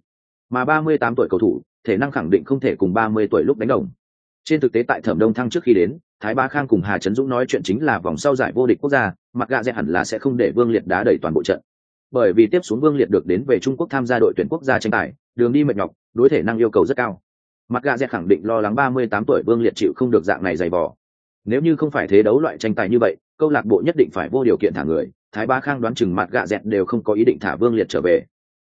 Mà ba mươi tám tuổi cầu thủ, thể năng khẳng định không thể cùng ba mươi tuổi lúc đánh đồng. Trên thực tế tại thẩm đông thăng trước khi đến, thái ba khang cùng hà trấn dũng nói chuyện chính là vòng sau giải vô địch quốc gia mặc gạ dẹ hẳn là sẽ không để vương liệt đá đầy toàn bộ trận. Bởi vì tiếp xuống vương liệt được đến về trung quốc tham gia đội tuyển quốc gia tranh tài, đường đi mệt nhọc, đối thể năng yêu cầu rất cao. Mặc gạ dẹ khẳng định lo lắng ba mươi tám tuổi vương liệt chịu không được dạng này dày vò nếu như không phải thế đấu loại tranh tài như vậy, câu lạc bộ nhất định phải vô điều kiện thả người, thái ba khang đoán chừng mặt gạ dẹt đều không có ý định thả vương liệt trở về.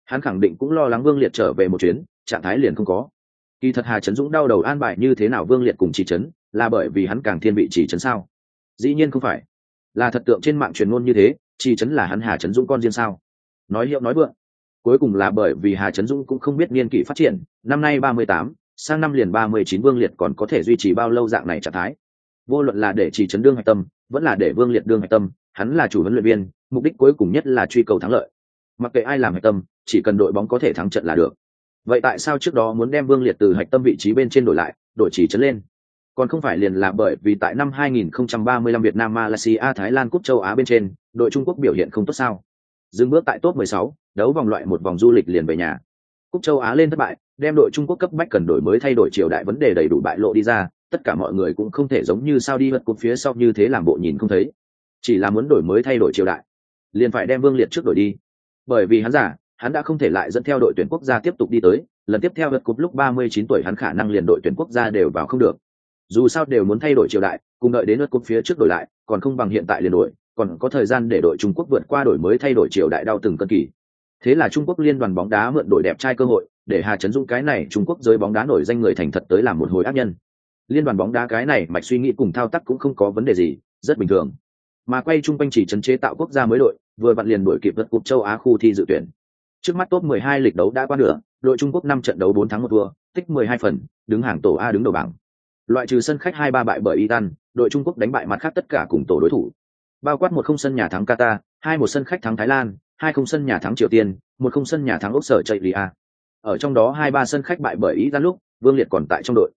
Hắn khẳng định cũng lo lắng vương liệt trở về một chuyến, trạng thái liền không có. Kỳ thật hà trấn dũng đau đầu an bài như thế nào vương liệt cùng chỉ trấn, là bởi vì hắn càng thiên vị chỉ trấn sao? Dĩ nhiên không phải. Là thật tượng trên mạng truyền ngôn như thế chỉ trấn là hắn hà trấn dũng con riêng sao? Nói hiệu nói vượng. Cuối cùng là bởi vì hà trấn dũng cũng không biết niên kỷ phát triển, năm nay ba mươi tám, sang năm liền ba mươi chín vương liệt còn có thể duy trì bao lâu dạng này trạng thái vô luận là để chỉ chấn đương hạch tâm vẫn là để vương liệt đương hạch tâm hắn là chủ huấn luyện viên mục đích cuối cùng nhất là truy cầu thắng lợi mặc kệ ai làm hạch tâm chỉ cần đội bóng có thể thắng trận là được vậy tại sao trước đó muốn đem vương liệt từ hạch tâm vị trí bên trên đổi lại đổi chỉ chấn lên còn không phải liền là bởi vì tại năm 2035 Việt Nam Malaysia Thái Lan Cúp châu Á bên trên, đội Trung Quốc biểu hiện không tốt sao? Dừng bước tại top 16, đấu vòng loại một vòng du lịch liền về nhà. Cúp châu Á lên thất bại, đem đội Trung Quốc cấp bách cần đổi mới thay đổi triều đại vấn đề đầy đủ bại lộ đi ra, tất cả mọi người cũng không thể giống như sao đi vật cột phía sau như thế làm bộ nhìn không thấy. Chỉ là muốn đổi mới thay đổi triều đại, liền phải đem Vương Liệt trước đổi đi. Bởi vì hắn giả, hắn đã không thể lại dẫn theo đội tuyển quốc gia tiếp tục đi tới, lần tiếp theo vật cúp lúc 39 tuổi hắn khả năng liền đội tuyển quốc gia đều vào không được. Dù sao đều muốn thay đổi triều đại cùng đợi đến lượt cúp phía trước đổi lại còn không bằng hiện tại liền đổi còn có thời gian để đội trung quốc vượt qua đổi mới thay đổi triều đại đau từng cân kỳ. Thế là trung quốc liên đoàn bóng đá mượn đổi đẹp trai cơ hội để hà chấn dũng cái này trung quốc giới bóng đá nổi danh người thành thật tới làm một hồi ác nhân liên đoàn bóng đá cái này mạch suy nghĩ cùng thao tác cũng không có vấn đề gì rất bình thường mà quay chung quanh chỉ chấn chế tạo quốc gia mới đội vừa vặn liền đổi kịp vượt cục châu á khu thi dự tuyển trước mắt top 12 lịch đấu đã qua nửa đội trung quốc năm trận đấu 4 thắng một thua tích 12 phần đứng hàng tổ a đứng đầu bảng Loại trừ sân khách hai ba bại bởi Iran, đội Trung Quốc đánh bại mặt khác tất cả cùng tổ đối thủ. Bao quát một không sân nhà thắng Qatar, hai một sân khách thắng Thái Lan, hai không sân nhà thắng Triều Tiên, một không sân nhà thắng Úc Sở Chạy Ở trong đó hai ba sân khách bại bởi Iran lúc, Vương Liệt còn tại trong đội.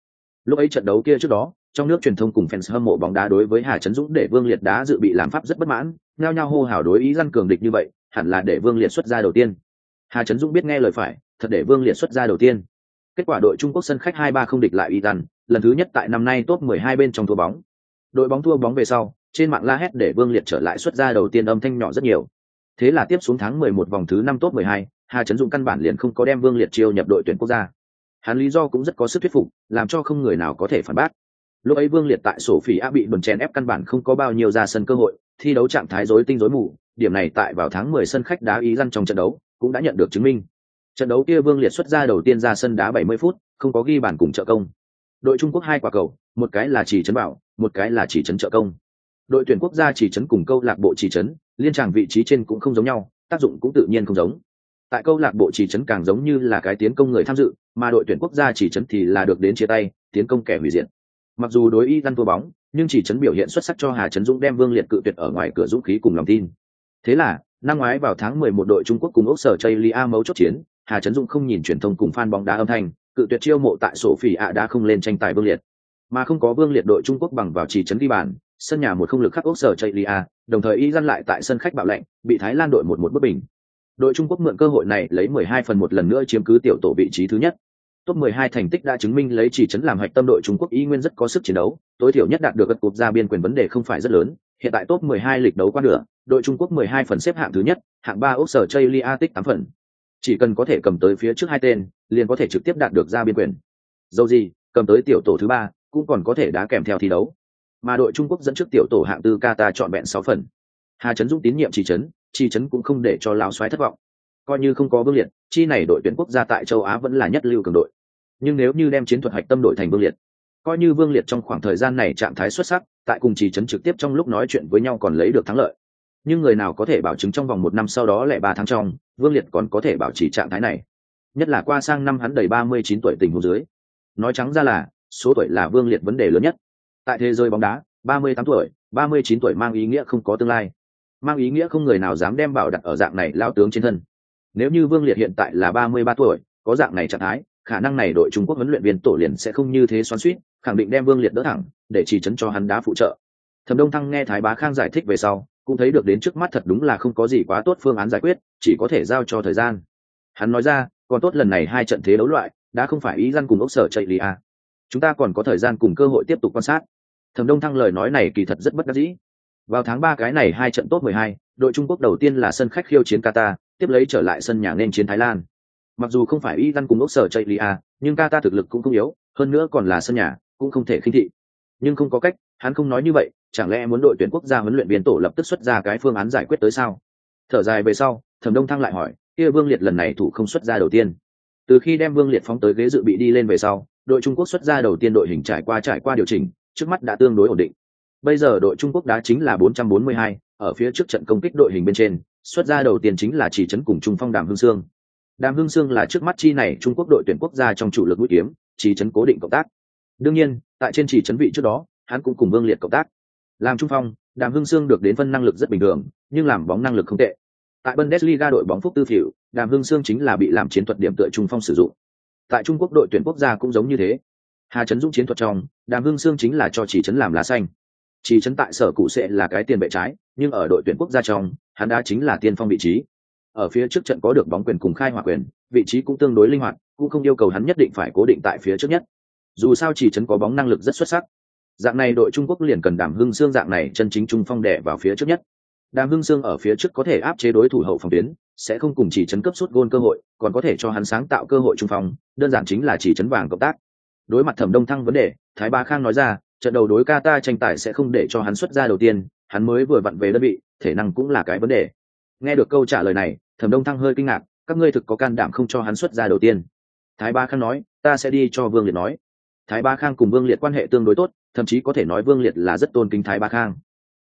Lúc ấy trận đấu kia trước đó, trong nước truyền thông cùng fans hâm mộ bóng đá đối với Hà Trấn Dũng để Vương Liệt đá dự bị làm pháp rất bất mãn, nhao nhao hô hào đối ý răn cường địch như vậy, hẳn là để Vương Liệt xuất ra đầu tiên. Hà Trấn Dũng biết nghe lời phải, thật để Vương Liệt xuất ra đầu tiên. Kết quả đội Trung Quốc sân khách 2-3 không địch lại Iran, lần thứ nhất tại năm nay top 12 bên trong thua bóng. Đội bóng thua bóng về sau, trên mạng la hét để Vương Liệt trở lại xuất ra đầu tiên âm thanh nhỏ rất nhiều. Thế là tiếp xuống tháng 11 vòng thứ năm top 12, Hà Trấn Dũng căn bản liền không có đem Vương Liệt chiêu nhập đội tuyển quốc gia. Hắn lý do cũng rất có sức thuyết phục, làm cho không người nào có thể phản bác. Lúc ấy Vương Liệt tại sổ phỉ A bị đồn chèn ép căn bản không có bao nhiêu ra sân cơ hội, thi đấu trạng thái rối tinh rối mù, điểm này tại vào tháng 10 sân khách đá ý răn trong trận đấu, cũng đã nhận được chứng minh. Trận đấu kia Vương Liệt xuất ra đầu tiên ra sân đá 70 phút, không có ghi bàn cùng trợ công đội trung quốc hai quả cầu một cái là chỉ trấn bảo một cái là chỉ trấn trợ công đội tuyển quốc gia chỉ trấn cùng câu lạc bộ chỉ trấn liên tràng vị trí trên cũng không giống nhau tác dụng cũng tự nhiên không giống tại câu lạc bộ chỉ trấn càng giống như là cái tiến công người tham dự, mà đội tuyển quốc gia chỉ trấn thì là được đến chia tay, tiến công kẻ hủy diệt. Mặc dù đối y lăn thua bóng, nhưng chỉ trấn biểu hiện xuất sắc cho hà trấn dũng đem vương liệt cự tuyệt ở ngoài cửa dũng khí cùng lòng tin. Thế là, năm ngoái vào tháng 11 đội trung quốc cùng ốc sở chây lia mấu chốt chiến, hà trấn dũng không nhìn truyền thông cùng fan bóng đá âm thanh, cự tuyệt chiêu mộ tại sổ phỉ ạ đã không lên tranh tài vương liệt. Mà không có vương liệt đội trung quốc bằng vào chỉ trấn ghi bàn, sân nhà một không lực khắc ốc sở chây lia đồng thời y lăn lại tại sân khách bạo lệnh, bị thái lan đội một một bất bình đội trung quốc mượn cơ hội này lấy 12 phần một lần nữa chiếm cứ tiểu tổ vị trí thứ nhất. Top 12 thành tích đã chứng minh lấy chỉ trấn làm hạch tâm đội trung quốc y nguyên rất có sức chiến đấu, tối thiểu nhất đạt được gật cột ra biên quyền vấn đề không phải rất lớn. Hiện tại top 12 lịch đấu qua nửa, đội trung quốc 12 phần xếp hạng thứ nhất, hạng ba Úc sở chây lia tích 8 phần. Chỉ cần có thể cầm tới phía trước hai tên, liền có thể trực tiếp đạt được ra biên quyền. Dầu gì, cầm tới tiểu tổ thứ ba, cũng còn có thể đá kèm theo thi đấu. Mà đội trung quốc dẫn trước tiểu tổ hạng tư qatar chọn bện 6 phần. Hà trấn dũng tín nhiệm chỉ trấn chi trấn cũng không để cho lão xoáy thất vọng. Coi như không có vương liệt, chi này đội tuyển quốc gia tại châu á vẫn là nhất lưu cường đội. Nhưng nếu như đem chiến thuật hạch tâm đội thành vương liệt, coi như vương liệt trong khoảng thời gian này trạng thái xuất sắc, tại cùng chỉ trấn trực tiếp trong lúc nói chuyện với nhau còn lấy được thắng lợi. Nhưng người nào có thể bảo chứng trong vòng một năm sau đó lại ba tháng trong, vương liệt còn có thể bảo trì trạng thái này? Nhất là qua sang năm hắn đầy ba mươi chín tuổi tình huống dưới. Nói trắng ra là, số tuổi là vương liệt vấn đề lớn nhất. Tại thế giới bóng đá, ba mươi tám tuổi, ba mươi chín tuổi mang ý nghĩa không có tương lai mang ý nghĩa không người nào dám đem bảo đặt ở dạng này lao tướng trên thân. Nếu như vương liệt hiện tại là ba mươi ba tuổi, có dạng này trạng thái, khả năng này đội trung quốc huấn luyện viên tổ liền sẽ không như thế xoắn suýt khẳng định đem vương liệt đỡ thẳng, để chỉ chấn cho hắn đá phụ trợ. Thẩm đông thăng nghe thái bá khang giải thích về sau, cũng thấy được đến trước mắt thật đúng là không có gì quá tốt phương án giải quyết, chỉ có thể giao cho thời gian. Hắn nói ra, còn tốt lần này hai trận thế đấu loại, đã không phải ý dân cùng ốc sở chạy lì à. chúng ta còn có thời gian cùng cơ hội tiếp tục quan sát. Thẩm đông thăng lời nói này kỳ thật rất bất đắc dĩ vào tháng ba cái này hai trận tốt mười hai đội trung quốc đầu tiên là sân khách khiêu chiến qatar tiếp lấy trở lại sân nhà nên chiến thái lan. Mặc dù không phải Y dân cùng ốc sở chạy Lia, à, nhưng qatar thực lực cũng không yếu hơn nữa còn là sân nhà cũng không thể khinh thị. Nhưng không có cách hắn không nói như vậy chẳng lẽ muốn đội tuyển quốc gia huấn luyện viên tổ lập tức xuất ra cái phương án giải quyết tới sao? Thở dài về sau thẩm đông thăng lại hỏi kia vương liệt lần này thủ không xuất ra đầu tiên? Từ khi đem vương liệt phóng tới ghế dự bị đi lên về sau đội trung quốc xuất ra đầu tiên đội hình trải qua trải qua điều chỉnh trước mắt đã tương đối ổn định bây giờ đội trung quốc đá chính là 442, ở phía trước trận công kích đội hình bên trên xuất ra đầu tiên chính là chỉ trấn cùng trung phong đàm hương sương. Đàm hương sương là trước mắt chi này trung quốc đội tuyển quốc gia trong chủ lực mũi kiếm chỉ trấn cố định cộng tác. Đương nhiên tại trên chỉ trấn vị trước đó hắn cũng cùng vương liệt cộng tác. Làm trung phong đàm hưng sương được đến phân năng lực rất bình thường nhưng làm bóng năng lực không tệ. Tại bundesliga đội bóng phúc tư phỉu đàm hưng sương chính là bị làm chiến thuật điểm tựa trung phong sử dụng. Tại trung quốc đội tuyển quốc gia cũng giống như thế. Hà trấn dũng chiến thuật trong đàm hưng sương chính là cho chỉ trấn làm lá xanh chỉ trấn tại sở cụ sẽ là cái tiền vệ trái, nhưng ở đội tuyển quốc gia trong, hắn đã chính là tiên phong vị trí. Ở phía trước trận có được bóng quyền cùng khai hỏa quyền, vị trí cũng tương đối linh hoạt, cũng không yêu cầu hắn nhất định phải cố định tại phía trước nhất. Dù sao chỉ trấn có bóng năng lực rất xuất sắc. Dạng này đội trung quốc liền cần đàm hưng xương dạng này chân chính trung phong đè vào phía trước nhất. Đàm hưng dương ở phía trước có thể áp chế đối thủ hậu phòng tuyến, sẽ không cùng chỉ chấn cấp suốt gôn cơ hội, còn có thể cho hắn sáng tạo cơ hội trung phong, đơn giản chính là chỉ chấn vàng cộng tác. Đối mặt thẩm đông thăng vấn đề, thái ba khang nói ra trận đầu đối Qatar tranh tài sẽ không để cho hắn xuất ra đầu tiên, hắn mới vừa vặn về đơn vị, thể năng cũng là cái vấn đề. Nghe được câu trả lời này, thẩm đông thăng hơi kinh ngạc, các ngươi thực có can đảm không cho hắn xuất ra đầu tiên? Thái ba khang nói, ta sẽ đi cho vương liệt nói. Thái ba khang cùng vương liệt quan hệ tương đối tốt, thậm chí có thể nói vương liệt là rất tôn kính thái ba khang.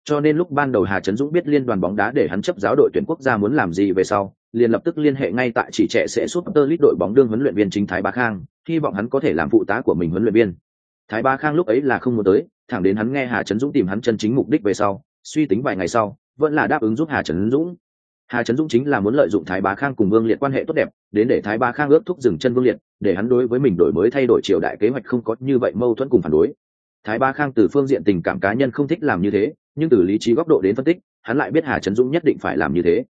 Cho nên lúc ban đầu hà trấn dũng biết liên đoàn bóng đá để hắn chấp giáo đội tuyển quốc gia muốn làm gì về sau, liền lập tức liên hệ ngay tại chỉ trẻ sẽ suốt tơ lít đội bóng đương huấn luyện viên chính thái ba khang, hy vọng hắn có thể làm phụ tá của mình huấn luyện viên thái ba khang lúc ấy là không muốn tới, thẳng đến hắn nghe hà trấn dũng tìm hắn chân chính mục đích về sau, suy tính vài ngày sau, vẫn là đáp ứng giúp hà trấn dũng. Hà trấn dũng chính là muốn lợi dụng thái bá khang cùng vương liệt quan hệ tốt đẹp, đến để thái bá khang ước thúc dừng chân vương liệt, để hắn đối với mình đổi mới thay đổi triều đại kế hoạch không có như vậy mâu thuẫn cùng phản đối. Thái bá khang từ phương diện tình cảm cá nhân không thích làm như thế, nhưng từ lý trí góc độ đến phân tích, hắn lại biết hà trấn dũng nhất định phải làm như thế.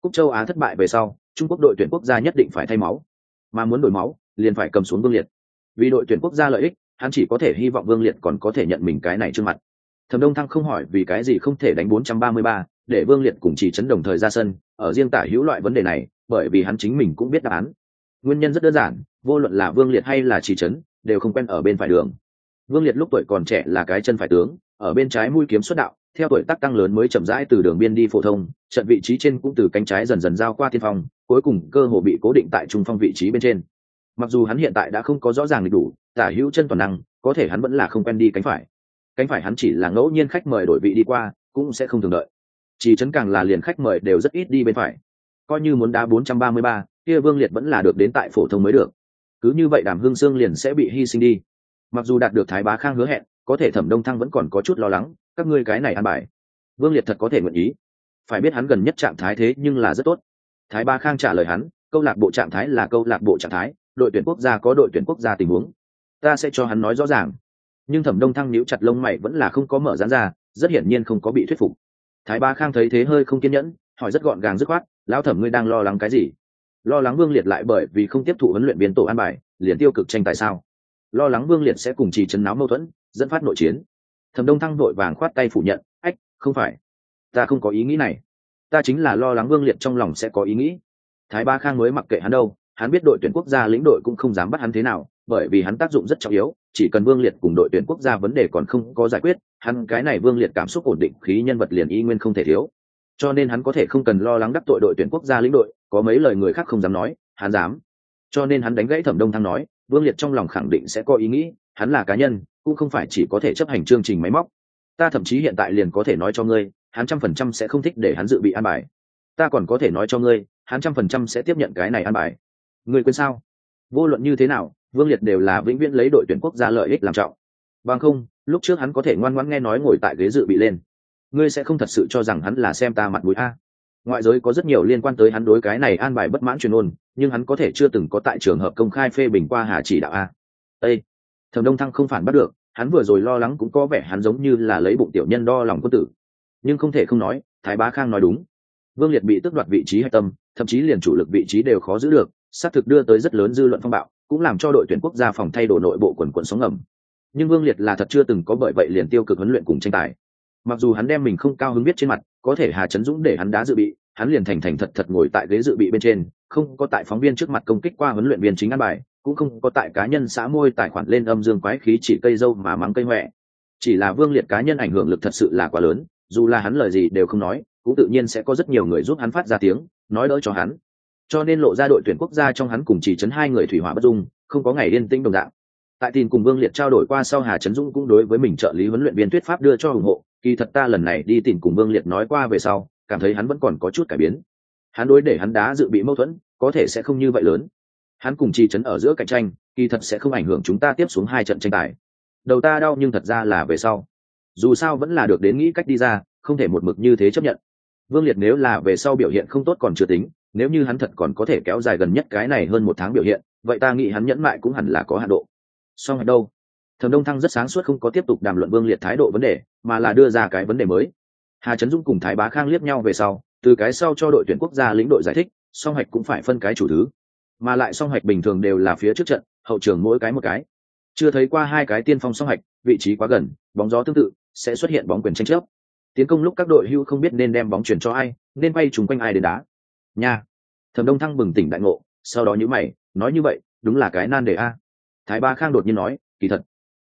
Cúc châu á thất bại về sau, trung quốc đội tuyển quốc gia nhất định phải thay máu. Mà muốn đổi máu, liền phải cầm xuống vương liệt. Vì đội tuyển quốc gia lợi ích hắn chỉ có thể hy vọng vương liệt còn có thể nhận mình cái này trước mặt. Thẩm đông thăng không hỏi vì cái gì không thể đánh 433, để vương liệt cùng chỉ chấn đồng thời ra sân ở riêng tả hữu loại vấn đề này bởi vì hắn chính mình cũng biết đáp án. Nguyên nhân rất đơn giản vô luận là vương liệt hay là chỉ chấn đều không quen ở bên phải đường. Vương liệt lúc tuổi còn trẻ là cái chân phải tướng ở bên trái mũi kiếm xuất đạo theo tuổi tác tăng lớn mới chậm rãi từ đường biên đi phổ thông trận vị trí trên cũng từ cánh trái dần dần giao qua tiên phong cuối cùng cơ hồ bị cố định tại trung phong vị trí bên trên mặc dù hắn hiện tại đã không có rõ ràng đủ tả hữu chân toàn năng có thể hắn vẫn là không quen đi cánh phải. Cánh phải hắn chỉ là ngẫu nhiên khách mời đổi vị đi qua cũng sẽ không thường đợi. Chỉ chấn càng là liền khách mời đều rất ít đi bên phải. Coi như muốn đá 433, kia vương liệt vẫn là được đến tại phổ thông mới được. Cứ như vậy đàm hương sương liền sẽ bị hy sinh đi. Mặc dù đạt được thái bá khang hứa hẹn có thể thẩm đông thăng vẫn còn có chút lo lắng các ngươi cái này ăn bài. Vương liệt thật có thể nguyện ý. Phải biết hắn gần nhất trạng thái thế nhưng là rất tốt. Thái bá khang trả lời hắn câu lạc bộ trạng thái là câu lạc bộ trạng thái đội tuyển quốc gia có đội tuyển quốc gia tình huống. Ta sẽ cho hắn nói rõ ràng. Nhưng thẩm đông thăng níu chặt lông mày vẫn là không có mở rán ra, rất hiển nhiên không có bị thuyết phục. Thái ba khang thấy thế hơi không kiên nhẫn, hỏi rất gọn gàng dứt khoát, lão thẩm, ngươi đang lo lắng cái gì? Lo lắng vương liệt lại bởi vì không tiếp thụ huấn luyện viên tổ an bài, liền tiêu cực tranh tài sao? Lo lắng vương liệt sẽ cùng trì chấn náo mâu thuẫn, dẫn phát nội chiến. Thẩm đông thăng vội vàng khoát tay phủ nhận, ách, không phải. Ta không có ý nghĩ này. Ta chính là lo lắng vương liệt trong lòng sẽ có ý nghĩ. Thái ba khang mới mặc kệ hắn đâu hắn biết đội tuyển quốc gia lĩnh đội cũng không dám bắt hắn thế nào, bởi vì hắn tác dụng rất trọng yếu, chỉ cần vương liệt cùng đội tuyển quốc gia vấn đề còn không có giải quyết, hắn cái này vương liệt cảm xúc ổn định, khí nhân vật liền y nguyên không thể thiếu. Cho nên hắn có thể không cần lo lắng đắc tội đội tuyển quốc gia lĩnh đội, có mấy lời người khác không dám nói, hắn dám. Cho nên hắn đánh gãy thẩm đông thăng nói, vương liệt trong lòng khẳng định sẽ có ý nghĩ, hắn là cá nhân, cũng không phải chỉ có thể chấp hành chương trình máy móc. Ta thậm chí hiện tại liền có thể nói cho ngươi, hắn trăm phần trăm sẽ không thích để hắn dự bị an bài. Ta còn có thể nói cho ngươi, hắn trăm phần trăm sẽ tiếp nhận cái này an bài ngươi quên sao? Vô luận như thế nào, vương liệt đều là vĩnh viễn lấy đội tuyển quốc gia lợi ích làm trọng. Bằng không, lúc trước hắn có thể ngoan ngoãn nghe nói ngồi tại ghế dự bị lên. Ngươi sẽ không thật sự cho rằng hắn là xem ta mặt mũi a. Ngoại giới có rất nhiều liên quan tới hắn đối cái này an bài bất mãn truyền ôn, nhưng hắn có thể chưa từng có tại trường hợp công khai phê bình qua hà chỉ đạo a. Â thẩm đông thăng không phản bắt được, hắn vừa rồi lo lắng cũng có vẻ hắn giống như là lấy bụng tiểu nhân đo lòng quân tử. Nhưng không thể không nói, thái bá khang nói đúng. Vương liệt bị tước đoạt vị trí hạch tâm, thậm chí liền chủ lực vị trí đều khó giữ được xác thực đưa tới rất lớn dư luận phong bạo, cũng làm cho đội tuyển quốc gia phòng thay đổi nội bộ quần quần sóng ngầm. Nhưng vương liệt là thật chưa từng có bởi vậy liền tiêu cực huấn luyện cùng tranh tài. Mặc dù hắn đem mình không cao hứng biết trên mặt, có thể hà trấn dũng để hắn đá dự bị, hắn liền thành thành thật thật ngồi tại ghế dự bị bên trên, không có tại phóng viên trước mặt công kích qua huấn luyện viên chính ăn bài, cũng không có tại cá nhân xã môi tài khoản lên âm dương quái khí chỉ cây dâu mà mắng cây huệ chỉ là vương liệt cá nhân ảnh hưởng lực thật sự là quá lớn, dù là hắn lời gì đều không nói, cũng tự nhiên sẽ có rất nhiều người giúp hắn phát ra tiếng, nói đỡ cho hắn cho nên lộ ra đội tuyển quốc gia trong hắn cùng chỉ chấn hai người thủy hỏa bất dung, không có ngày yên tĩnh đồng dạng. Tại tin cùng vương liệt trao đổi qua sau hà trấn dũng cũng đối với mình trợ lý huấn luyện viên thuyết pháp đưa cho ủng hộ, kỳ thật ta lần này đi tìm cùng vương liệt nói qua về sau, cảm thấy hắn vẫn còn có chút cải biến. Hắn đối để hắn đá dự bị mâu thuẫn, có thể sẽ không như vậy lớn. Hắn cùng chi chấn ở giữa cạnh tranh, kỳ thật sẽ không ảnh hưởng chúng ta tiếp xuống hai trận tranh tài. Đầu ta đau nhưng thật ra là về sau. Dù sao vẫn là được đến nghĩ cách đi ra, không thể một mực như thế chấp nhận. Vương liệt nếu là về sau biểu hiện không tốt còn chưa tính nếu như hắn thật còn có thể kéo dài gần nhất cái này hơn một tháng biểu hiện, vậy ta nghĩ hắn nhẫn mại cũng hẳn là có hạ độ. Song hạch đâu? Thẩm đông thăng rất sáng suốt không có tiếp tục đàm luận vương liệt thái độ vấn đề, mà là đưa ra cái vấn đề mới. Hà trấn dung cùng thái bá khang liếc nhau về sau, từ cái sau cho đội tuyển quốc gia lĩnh đội giải thích, song hạch cũng phải phân cái chủ thứ. Mà lại song hạch bình thường đều là phía trước trận, hậu trường mỗi cái một cái. Chưa thấy qua hai cái tiên phong song hạch, vị trí quá gần, bóng gió tương tự, sẽ xuất hiện bóng quyền tranh chấp. Tiến công lúc các đội hưu không biết nên đem bóng chuyển cho ai, nên bay trùng quanh ai đến đá nha. Thẩm đông thăng bừng tỉnh đại ngộ, sau đó nhữ mày, nói như vậy, đúng là cái nan đề a. Thái ba khang đột nhiên nói, kỳ thật,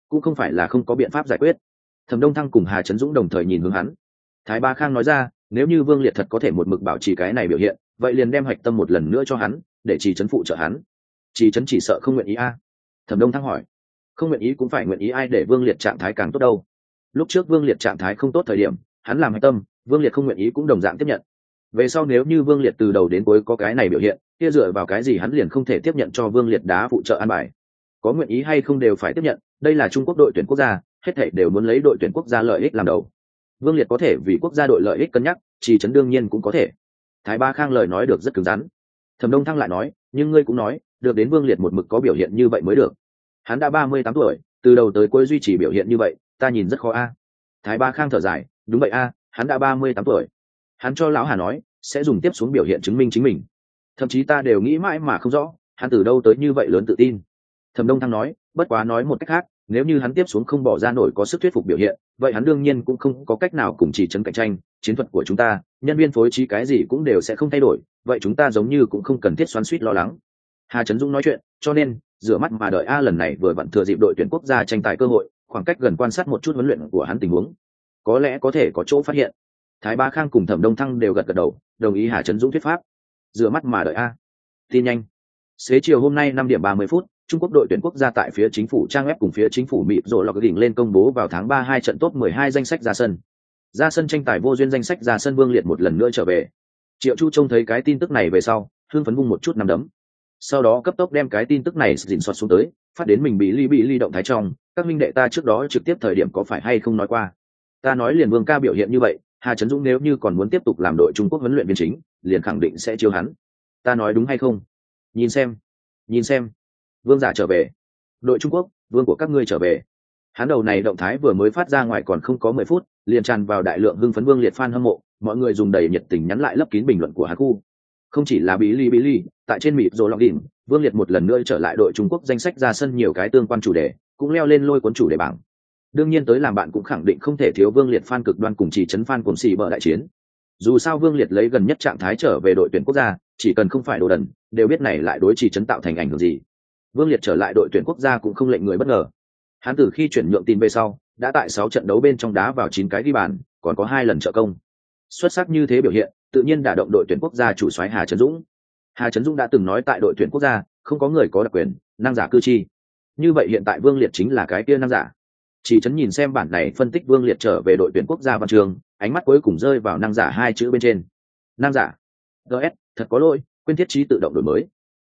cũng không phải là không có biện pháp giải quyết. Thẩm đông thăng cùng hà trấn dũng đồng thời nhìn hướng hắn. Thái ba khang nói ra, nếu như vương liệt thật có thể một mực bảo trì cái này biểu hiện, vậy liền đem hạch tâm một lần nữa cho hắn, để chỉ trấn phụ trợ hắn. Chỉ trấn chỉ sợ không nguyện ý a. Thẩm đông thăng hỏi, không nguyện ý cũng phải nguyện ý ai để vương liệt trạng thái càng tốt đâu. Lúc trước vương liệt trạng thái không tốt thời điểm, hắn làm hạch tâm, vương liệt không nguyện ý cũng đồng dạng tiếp nhận về sau nếu như vương liệt từ đầu đến cuối có cái này biểu hiện, kia dựa vào cái gì hắn liền không thể tiếp nhận cho vương liệt đá phụ trợ an bài? Có nguyện ý hay không đều phải tiếp nhận, đây là trung quốc đội tuyển quốc gia, hết thảy đều muốn lấy đội tuyển quốc gia lợi ích làm đầu. Vương liệt có thể vì quốc gia đội lợi ích cân nhắc chỉ chấn đương nhiên cũng có thể. Thái ba khang lời nói được rất cứng rắn. Thẩm đông thăng lại nói, nhưng ngươi cũng nói, được đến vương liệt một mực có biểu hiện như vậy mới được. Hắn đã ba mươi tám tuổi, từ đầu tới cuối duy trì biểu hiện như vậy, ta nhìn rất khó a. Thái ba khang thở dài, đúng vậy a, hắn đã ba mươi tám tuổi hắn cho lão hà nói, sẽ dùng tiếp xuống biểu hiện chứng minh chính mình. Thậm chí ta đều nghĩ mãi mà không rõ, hắn từ đâu tới như vậy lớn tự tin. Thẩm đông thăng nói, bất quá nói một cách khác, nếu như hắn tiếp xuống không bỏ ra nổi có sức thuyết phục biểu hiện, vậy hắn đương nhiên cũng không có cách nào cùng chỉ trấn cạnh tranh, chiến thuật của chúng ta, nhân viên phối trí cái gì cũng đều sẽ không thay đổi, vậy chúng ta giống như cũng không cần thiết xoắn suýt lo lắng. Hà trấn dũng nói chuyện, cho nên, rửa mắt mà đợi a lần này vừa vặn thừa dịp đội tuyển quốc gia tranh tài cơ hội, khoảng cách gần quan sát một chút huấn luyện của hắn tình huống. Có lẽ có thể có chỗ phát hiện thái ba khang cùng thẩm đông thăng đều gật gật đầu đồng ý hà trấn dũng thuyết pháp rửa mắt mà đợi a tin nhanh xế chiều hôm nay năm điểm ba mươi phút Trung Quốc đội tuyển quốc gia tại phía chính phủ trang web cùng phía chính phủ mịp rồi lọc đỉnh lên công bố vào tháng ba hai trận top 12 danh sách ra sân. Ra sân tranh tài vô duyên danh sách ra sân Vương Liệt một lần nữa trở về. Triệu Chu trông thấy cái tin tức này về sau, hương phấn vung một chút nằm đấm. Sau đó cấp tốc đem cái tin tức này dình soạt xuống tới, phát đến mình bị ly bị ly động thái trong, các minh đệ ta trước đó trực tiếp thời điểm có phải hay không nói qua. Ta nói liền Vương ca biểu hiện như vậy, Hà Trấn Dũng nếu như còn muốn tiếp tục làm đội Trung Quốc huấn luyện viên chính, liền khẳng định sẽ chiêu hắn. Ta nói đúng hay không? Nhìn xem, nhìn xem, vương giả trở về. Đội trung quốc vương của các ngươi trở về. Hắn đầu này động thái vừa mới phát ra ngoài còn không có mười phút liền tràn vào đại lượng hưng phấn vương liệt phan hâm mộ mọi người dùng đầy nhiệt tình nhắn lại lấp kín bình luận của Hà khu. Không chỉ là bí ly bí ly tại trên mịt rồi lọc đỉnh vương liệt một lần nữa trở lại đội trung quốc danh sách ra sân nhiều cái tương quan chủ đề cũng leo lên lôi cuốn chủ đề bảng đương nhiên tới làm bạn cũng khẳng định không thể thiếu vương liệt phan cực đoan cùng chỉ chấn phan cùng xì bờ đại chiến. Dù sao vương liệt lấy gần nhất trạng thái trở về đội tuyển quốc gia, chỉ cần không phải đồ đần, đều biết này lại đối chỉ chấn tạo thành ảnh hưởng gì. Vương liệt trở lại đội tuyển quốc gia cũng không lệnh người bất ngờ. Hắn từ khi chuyển nhượng tin về sau, đã tại sáu trận đấu bên trong đá vào chín cái ghi bàn, còn có hai lần trợ công. Xuất sắc như thế biểu hiện, tự nhiên đả động đội tuyển quốc gia chủ soái hà trấn dũng. Hà trấn dũng đã từng nói tại đội tuyển quốc gia, không có người có đặc quyền, năng giả cư chi. Như vậy hiện tại vương liệt chính là cái kia năng giả chỉ chấn nhìn xem bản này phân tích vương liệt trở về đội tuyển quốc gia văn trường ánh mắt cuối cùng rơi vào năng giả hai chữ bên trên năng giả gs thật có lỗi quên thiết trí tự động đổi mới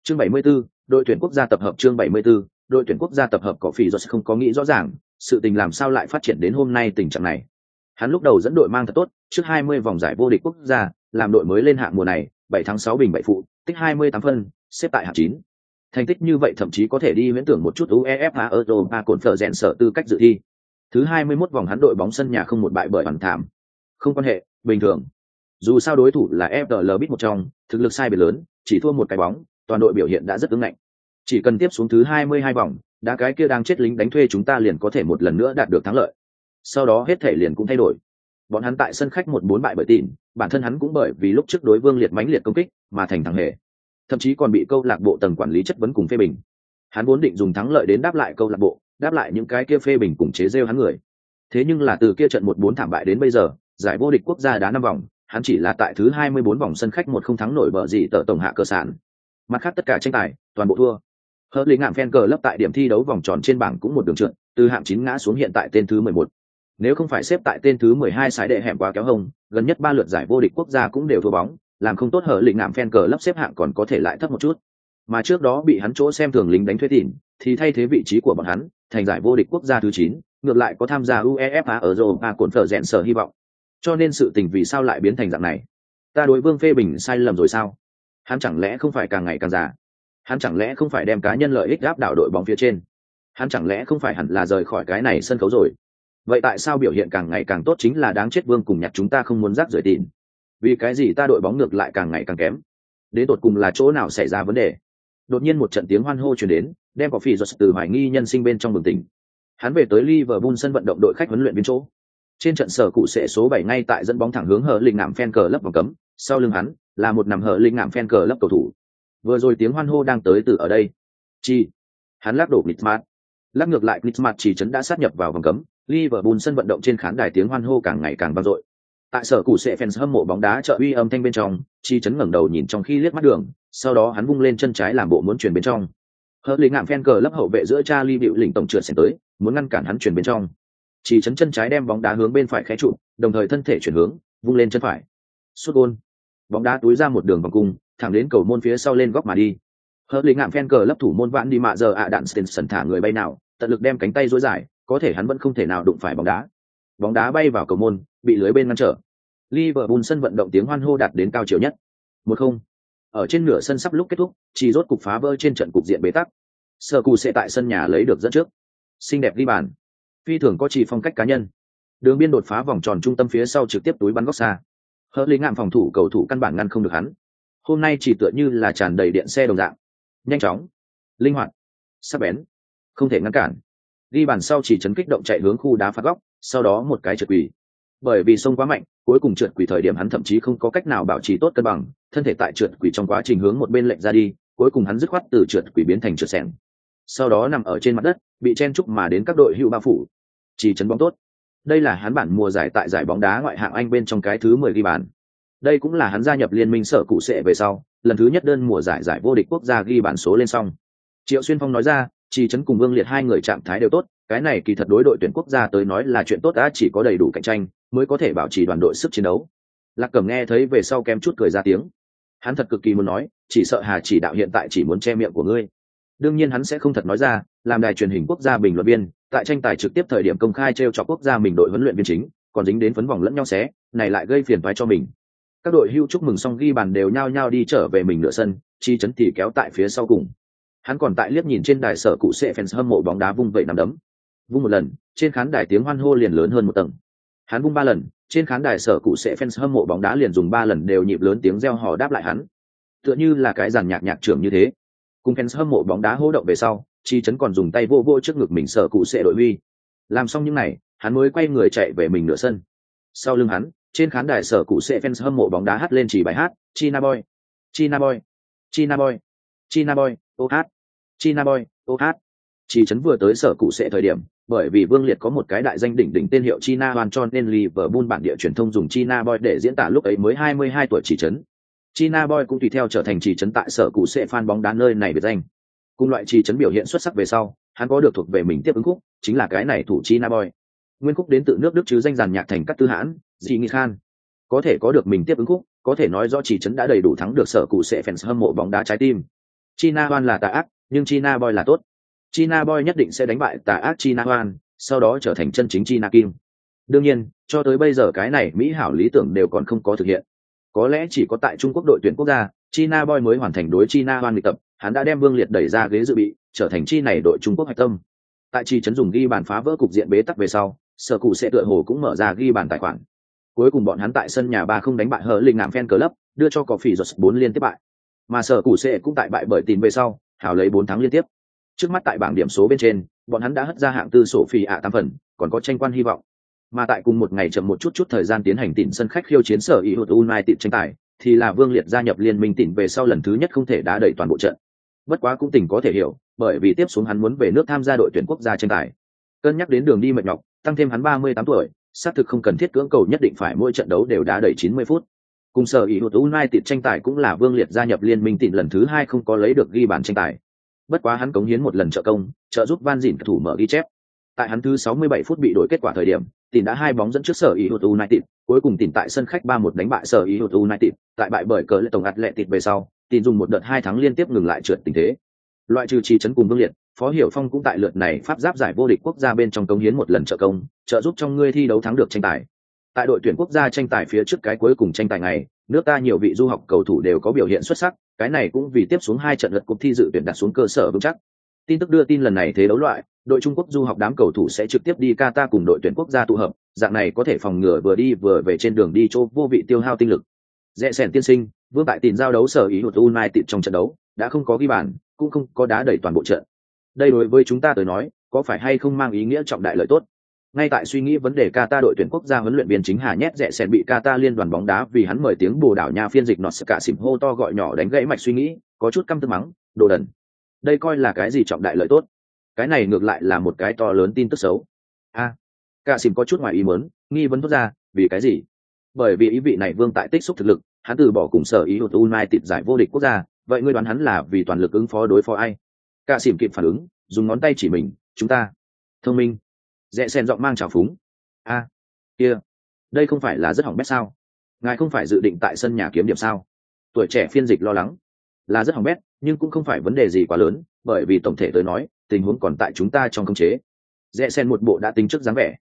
chương bảy mươi 74, đội tuyển quốc gia tập hợp chương 74, đội tuyển quốc gia tập hợp cỏ phỉ do không có nghĩ rõ ràng, sự tình làm sao lại phát triển đến hôm nay tình trạng này. Hắn lúc đầu dẫn đội mang thật tốt, trước 20 vòng giải vô địch quốc gia, làm đội mới lên hạng mùa này, 7 tháng 6 bình 7 phụ, tích 28 phân, xếp tại hạng 9. Thành tích như vậy thậm chí có thể đi miễn tưởng một chút UEFA Europa cồn phở rèn sở tư cách dự thi. Thứ 21 vòng hắn đội bóng sân nhà không một bại bởi bằng thảm. Không quan hệ, bình thường. Dù sao đối thủ là FDL Bit một trong, thực lực sai biệt lớn, chỉ thua một cái bóng, toàn đội biểu hiện đã rất ứng ngạnh chỉ cần tiếp xuống thứ hai mươi hai vòng đá cái kia đang chết lính đánh thuê chúng ta liền có thể một lần nữa đạt được thắng lợi sau đó hết thể liền cũng thay đổi bọn hắn tại sân khách một bốn bại bởi tìm bản thân hắn cũng bởi vì lúc trước đối vương liệt mãnh liệt công kích mà thành thằng hề thậm chí còn bị câu lạc bộ tầng quản lý chất vấn cùng phê bình. Hắn vốn định dùng thắng lợi đến đáp lại câu lạc bộ, đáp lại những cái kia phê bình cùng chế rêu hắn người. Thế nhưng là từ kia trận một bốn thảm bại đến bây giờ, giải vô địch quốc gia đá năm vòng, hắn chỉ là tại thứ hai mươi bốn vòng sân khách một không thắng nổi bờ gì tờ tổng hạ cơ sản mặt khác tất cả tranh tài, toàn bộ thua. Hờ lý ngạm phen cờ lấp tại điểm thi đấu vòng tròn trên bảng cũng một đường trượt, từ hạng chín ngã xuống hiện tại tên thứ mười một. Nếu không phải xếp tại tên thứ mười hai sái đệ hẻm quá kéo hông, gần nhất ba lượt giải vô địch quốc gia cũng đều thua bóng làm không tốt hở lịnh ngạm phen cờ lấp xếp hạng còn có thể lại thấp một chút. Mà trước đó bị hắn chỗ xem thường lính đánh thuế tỉn thì thay thế vị trí của bọn hắn, thành giải vô địch quốc gia thứ chín, ngược lại có tham gia uefa ở europa cồn phở rẽn sở hy vọng. Cho nên sự tình vì sao lại biến thành dạng này? Ta đối vương phê bình sai lầm rồi sao? Hắn chẳng lẽ không phải càng ngày càng già? Hắn chẳng lẽ không phải đem cá nhân lợi ích gáp đảo đội bóng phía trên? Hắn chẳng lẽ không phải hẳn là rời khỏi cái này sân khấu rồi? Vậy tại sao biểu hiện càng ngày càng tốt chính là đáng chết vương cùng nhặt chúng ta không muốn rác rời tìm? Vì cái gì ta đội bóng ngược lại càng ngày càng kém? Đến tột cùng là chỗ nào xảy ra vấn đề? Đột nhiên một trận tiếng hoan hô chuyển đến, đem có phi giật từ hoài nghi nhân sinh bên trong bừng tỉnh. Hắn về tới liverpool sân vận động đội khách huấn luyện viên chỗ. Trên trận sở cụ sẽ số bảy ngay tại dẫn bóng thẳng hướng hở linh ngạm phen cờ lấp vòng cấm, sau lưng hắn là một nằm hở linh ngạm phen cờ lấp cầu thủ. Vừa rồi tiếng hoan hô đang tới từ ở đây. Chi? Hắn lắc đổ Griezmann lắc ngược lại Griezmann chỉ chấn đã sát nhập vào vòng cấm. Liverpool sân vận động trên khán đài tiếng hoan hô càng ngày càng vang dội tại sở cụ sệ fans hâm mộ bóng đá trợ uy âm thanh bên trong, chi chấn ngẩng đầu nhìn trong khi liếc mắt đường, sau đó hắn vung lên chân trái làm bộ muốn chuyển bên trong. Hớt lý ngạm phen cờ lấp hậu vệ giữa cha ly bịu lỉnh tổng trượt xẻng tới, muốn ngăn cản hắn chuyển bên trong. Chỉ chấn chân trái đem bóng đá hướng bên phải khé trụ, đồng thời thân thể chuyển hướng, vung lên chân phải. Sút gôn. Bóng đá túi ra một đường vòng cung, thẳng đến cầu môn phía sau lên góc mà đi. Hớt lý ngạm phen cờ lấp thủ môn vãn đi mạ giờ ạ đạn s တင် thả người bay nào, tận lực đem cánh tay dối dài, có thể hắn vẫn không thể nào đụng phải bóng đá. Bóng đá bay vào cầu môn bị lưới bên ngăn trở Liverpool sân vận động tiếng hoan hô đạt đến cao chiều nhất. Một không. Ở trên nửa sân sắp lúc kết thúc, chỉ rốt cục phá vỡ trên trận cục diện bế tắc. Sở Cù sẽ tại sân nhà lấy được dẫn trước. Xinh đẹp đi bàn. Phi thường có chỉ phong cách cá nhân. Đường biên đột phá vòng tròn trung tâm phía sau trực tiếp túi bắn góc xa. Hở Lý ngạm phòng thủ cầu thủ căn bản ngăn không được hắn. Hôm nay chỉ tựa như là tràn đầy điện xe đồng dạng. Nhanh chóng, linh hoạt, sắc bén, không thể ngăn cản. Ghi bàn sau chỉ chấn kích động chạy hướng khu đá phạt góc, sau đó một cái trượt quỷ. Bởi vì sông quá mạnh, cuối cùng trượt quỷ thời điểm hắn thậm chí không có cách nào bảo trì tốt cân bằng thân thể tại trượt quỷ trong quá trình hướng một bên lệnh ra đi cuối cùng hắn dứt khoát từ trượt quỷ biến thành trượt sẻng sau đó nằm ở trên mặt đất bị chen trúc mà đến các đội hữu bao phủ. Chỉ chấn bóng tốt. Đây là hắn bản mùa giải tại giải bóng đá ngoại hạng anh bên trong cái thứ mười ghi bàn. Đây cũng là hắn gia nhập liên minh sở cụ sệ về sau lần thứ nhất đơn mùa giải giải vô địch quốc gia ghi bản số lên xong triệu xuyên phong nói ra chỉ chấn cùng vương liệt hai người trạng thái đều tốt cái này kỳ thật đối đội tuyển quốc gia tới nói là chuyện tốt đã chỉ có đầy đủ cạnh tranh mới có thể bảo trì đoàn đội sức chiến đấu. Lạc cẩm nghe thấy về sau kém chút cười ra tiếng. Hắn thật cực kỳ muốn nói, chỉ sợ hà chỉ đạo hiện tại chỉ muốn che miệng của ngươi. Đương nhiên hắn sẽ không thật nói ra, làm đài truyền hình quốc gia bình luận viên, tại tranh tài trực tiếp thời điểm công khai t r e o cho quốc gia mình đội huấn luyện viên chính, còn dính đến phấn vòng lẫn nhau xé, này lại gây phiền thoái cho mình. Các đội hưu chúc mừng xong ghi bàn đều nhao nhao đi trở về mình nửa sân, chi chấn thì kéo tại phía sau cùng. Hắn còn tại liếc nhìn trên đài sở cụ sệ fans hâm mộ bóng đá vung vẩy nằm đấm. Vung một lần, trên khán đài tiếng hoan hô liền lớn hơn một tầng hắn vung ba lần, trên khán đài sở cụ sẽ fans hâm mộ bóng đá liền dùng ba lần đều nhịp lớn tiếng reo hò đáp lại hắn. Tựa như là cái giàn nhạc nhạc trưởng như thế. Cùng fans hâm mộ bóng đá hỗ động về sau, chi chấn còn dùng tay vô vô trước ngực mình sở cụ sẽ đội huy làm xong những này, hắn mới quay người chạy về mình nửa sân. Sau lưng hắn, trên khán đài sở cụ sẽ fans hâm mộ bóng đá hát lên chỉ bài hát, china boy china boy china boy china boy, ô hát, china boy, ô hát. Chi chấn vừa tới sở cụ sẽ thời điểm bởi vì Vương Liệt có một cái đại danh đỉnh đỉnh tên hiệu China hoàn cho nên Liverpool bản địa truyền thông dùng China Boy để diễn tả lúc ấy mới 22 tuổi chỉ trấn. China Boy cũng tùy theo trở thành chỉ trấn tại sở cụ sẽ fan bóng đá nơi này biệt danh. Cùng loại chỉ trấn biểu hiện xuất sắc về sau, hắn có được thuộc về mình tiếp ứng khúc, chính là cái này thủ China Boy. Nguyên khúc đến từ nước Đức chứ danh giàn nhạc thành các tư hãn, Dị Nghị Khan. Có thể có được mình tiếp ứng khúc, có thể nói rõ chỉ trấn đã đầy đủ thắng được sở cụ sẽ fans hâm mộ bóng đá trái tim. China Boy là tà ác, nhưng China Boy là tốt China Boy nhất định sẽ đánh bại tà ác China Hoan, sau đó trở thành chân chính China Kim. Đương nhiên, cho tới bây giờ cái này Mỹ hảo lý tưởng đều còn không có thực hiện. Có lẽ chỉ có tại Trung Quốc đội tuyển quốc gia, China Boy mới hoàn thành đối China Hoan luyện tập, hắn đã đem Vương Liệt đẩy ra ghế dự bị, trở thành chi này đội Trung Quốc hạch tâm. Tại chi trấn dùng ghi bàn phá vỡ cục diện bế tắc về sau, sở cụ sẽ tựa hồ cũng mở ra ghi bàn tài khoản. Cuối cùng bọn hắn tại sân nhà ba không đánh bại hở linh ngạm fan club, đưa cho cỏ phỉ giọt bốn liên tiếp bại. Mà sở cụ sẽ cũng tại bại bởi tìm về sau, hảo lấy bốn thắng liên tiếp trước mắt tại bảng điểm số bên trên, bọn hắn đã hất ra hạng tư sổ phi ạ tam phần, còn có tranh quan hy vọng. Mà tại cùng một ngày chậm một chút chút thời gian tiến hành tìm sân khách khiêu chiến sở ý hụt united tranh tài, thì là vương liệt gia nhập liên minh tỉnh về sau lần thứ nhất không thể đá đẩy toàn bộ trận. Bất quá cũng tỉnh có thể hiểu, bởi vì tiếp xuống hắn muốn về nước tham gia đội tuyển quốc gia tranh tài. Cân nhắc đến đường đi mệt nhọc, tăng thêm hắn ba mươi tám tuổi, xác thực không cần thiết cưỡng cầu nhất định phải mỗi trận đấu đều đá đẩy chín mươi phút. Cùng sở ý hụt united tranh tài cũng là vương liệt gia nhập liên minh tỉnh lần thứ hai không có lấy được ghi bàn tranh tài bất quá hắn cống hiến một lần trợ công, trợ giúp van dìn thủ mở ghi chép. Tại hắn thứ 67 phút bị đổi kết quả thời điểm tìm đã hai bóng dẫn trước sở ý hụt united, cuối cùng tìm tại sân khách 3-1 đánh bại sở ý hụt united, tại bại bởi cờ lệ tổng ạt lệ tịt về sau tìm dùng một đợt hai thắng liên tiếp ngừng lại trượt tình thế. Loại trừ trì trấn cùng vương liệt, phó hiểu phong cũng tại lượt này pháp giáp giải vô địch quốc gia bên trong cống hiến một lần trợ công, trợ giúp trong ngươi thi đấu thắng được tranh tài. Tại đội tuyển quốc gia tranh tài phía trước cái cuối cùng tranh tài này nước ta nhiều vị du học cầu thủ đều có biểu hiện xuất sắc cái này cũng vì tiếp xuống hai trận lượt cuộc thi dự tuyển đặt xuống cơ sở vững chắc. Tin tức đưa tin lần này thế đấu loại, đội trung quốc du học đám cầu thủ sẽ trực tiếp đi qatar cùng đội tuyển quốc gia tụ hợp, dạng này có thể phòng ngừa vừa đi vừa về trên đường đi chỗ vô vị tiêu hao tinh lực. Rẽ sẻn tiên sinh vương tại tìm giao đấu sở ý hụt united trong trận đấu, đã không có ghi bàn, cũng không có đá đẩy toàn bộ trận. Đây đối với chúng ta tới nói, có phải hay không mang ý nghĩa trọng đại lợi tốt? Ngay tại suy nghĩ vấn đề Qatar đội tuyển quốc gia huấn luyện viên chính Hà nhét rẻ sen bị Qatar liên đoàn bóng đá vì hắn mời tiếng bồ đảo nha phiên dịch nọt cả xỉm hô to gọi nhỏ đánh gãy mạch suy nghĩ, có chút căm tức mắng, đồ đần. Đây coi là cái gì trọng đại lợi tốt? Cái này ngược lại là một cái to lớn tin tức xấu. A, à, cả xỉm có chút ngoài ý muốn, nghi vấn thốt ra, vì cái gì? Bởi vì ý vị này vương tại tích xúc thực lực, hắn từ bỏ cùng sở ý của United giải vô địch quốc gia, vậy ngươi đoán hắn là vì toàn lực ứng phó đối phó ai? Cả xỉm kịp phản ứng, dùng ngón tay chỉ mình, chúng ta. Thông minh rẽ sen giọng mang trào phúng. A, kia, đây không phải là rất hỏng bét sao? Ngài không phải dự định tại sân nhà kiếm điểm sao? Tuổi trẻ phiên dịch lo lắng. Là rất hỏng bét, nhưng cũng không phải vấn đề gì quá lớn, bởi vì tổng thể tới nói, tình huống còn tại chúng ta trong khống chế. Rẽ sen một bộ đã tính trước dáng vẻ.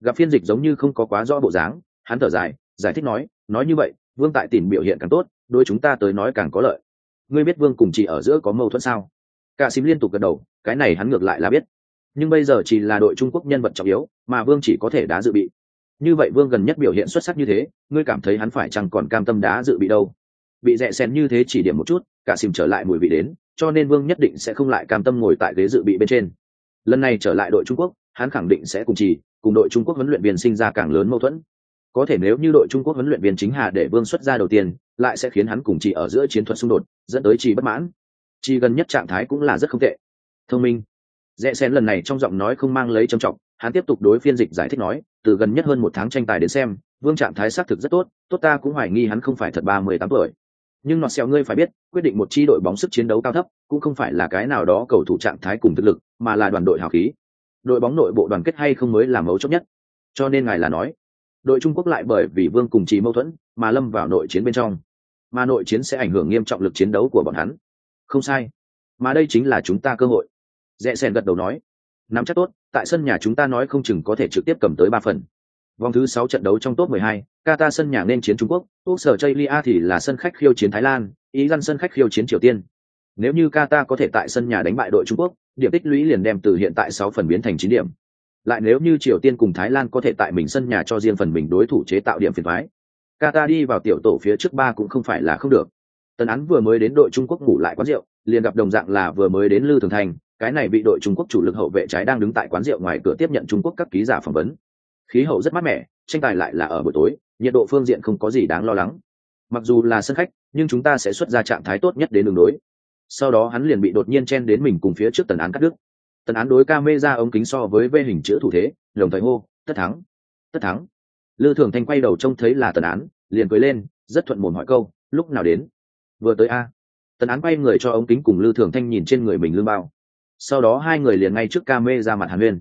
Gặp phiên dịch giống như không có quá rõ bộ dáng, hắn thở dài, giải thích nói nói như vậy, vương tại tìm biểu hiện càng tốt, đối chúng ta tới nói càng có lợi. Ngươi biết vương cùng chị ở giữa có mâu thuẫn sao? Cả xím liên tục gật đầu, cái này hắn ngược lại là biết nhưng bây giờ chỉ là đội trung quốc nhân vật trọng yếu, mà vương chỉ có thể đá dự bị. Như vậy vương gần nhất biểu hiện xuất sắc như thế, ngươi cảm thấy hắn phải chăng còn cam tâm đá dự bị đâu? Bị rẽ xén như thế chỉ điểm một chút, cả xìm trở lại mùi vị đến, cho nên vương nhất định sẽ không lại cam tâm ngồi tại ghế dự bị bên trên. Lần này trở lại đội trung quốc, hắn khẳng định sẽ cùng trì cùng đội trung quốc huấn luyện viên sinh ra càng lớn mâu thuẫn. Có thể nếu như đội trung quốc huấn luyện viên chính hà để vương xuất ra đầu tiên, lại sẽ khiến hắn cùng trì ở giữa chiến thuật xung đột, dẫn tới trì bất mãn. Trì gần nhất trạng thái cũng là rất không tệ. Thông minh rẽ sen lần này trong giọng nói không mang lấy trầm trọng, hắn tiếp tục đối phiên dịch giải thích nói, từ gần nhất hơn một tháng tranh tài đến xem, vương trạng thái xác thực rất tốt tốt ta cũng hoài nghi hắn không phải thật ba mươi tám tuổi. Nhưng nọt xẹo ngươi phải biết, quyết định một chi đội bóng sức chiến đấu cao thấp, cũng không phải là cái nào đó cầu thủ trạng thái cùng thực lực, mà là đoàn đội hào khí. Đội bóng nội bộ đoàn kết hay không mới là mấu chốt nhất. Cho nên ngài là nói, đội trung quốc lại bởi vì vương cùng trì mâu thuẫn, mà lâm vào nội chiến bên trong. Mà nội chiến sẽ ảnh hưởng nghiêm trọng lực chiến đấu của bọn hắn. Không sai. Mà đây chính là chúng ta cơ hội rẽ sen gật đầu nói nắm chắc tốt tại sân nhà chúng ta nói không chừng có thể trực tiếp cầm tới ba phần vòng thứ sáu trận đấu trong top 12, Qatar sân nhà nên chiến Trung Quốc, Quốc sở Chaylia thì là sân khách khiêu chiến Thái Lan, Ý dân sân khách khiêu chiến Triều Tiên. Nếu như Qatar có thể tại sân nhà đánh bại đội Trung Quốc, điểm tích lũy liền đem từ hiện tại 6 phần biến thành 9 điểm. Lại nếu như Triều Tiên cùng Thái Lan có thể tại mình sân nhà cho riêng phần mình đối thủ chế tạo điểm phiền toái, Qatar đi vào tiểu tổ phía trước ba cũng không phải là không được. Tần án vừa mới đến đội Trung Quốc ngủ lại quán rượu, liền gặp đồng dạng là vừa mới đến Lư Thường Thành, cái này bị đội Trung Quốc chủ lực hậu vệ trái đang đứng tại quán rượu ngoài cửa tiếp nhận Trung Quốc các ký giả phỏng vấn. Khí hậu rất mát mẻ, tranh tài lại là ở buổi tối, nhiệt độ phương diện không có gì đáng lo lắng. Mặc dù là sân khách, nhưng chúng ta sẽ xuất ra trạng thái tốt nhất đến đường đối. Sau đó hắn liền bị đột nhiên chen đến mình cùng phía trước tần án cắt đứt. Tần án đối camera ống kính so với vê hình chữ thủ thế, đồng thời hô, tất thắng, tất thắng. Lư Thường Thanh quay đầu trông thấy là tần án, liền cười lên, rất thuận mồm hỏi câu, lúc nào đến? Vừa tới a. Tần án quay người cho ống kính cùng Lư Thường Thanh nhìn trên người mình lương bao sau đó hai người liền ngay trước ca mê ra mặt hàn huyên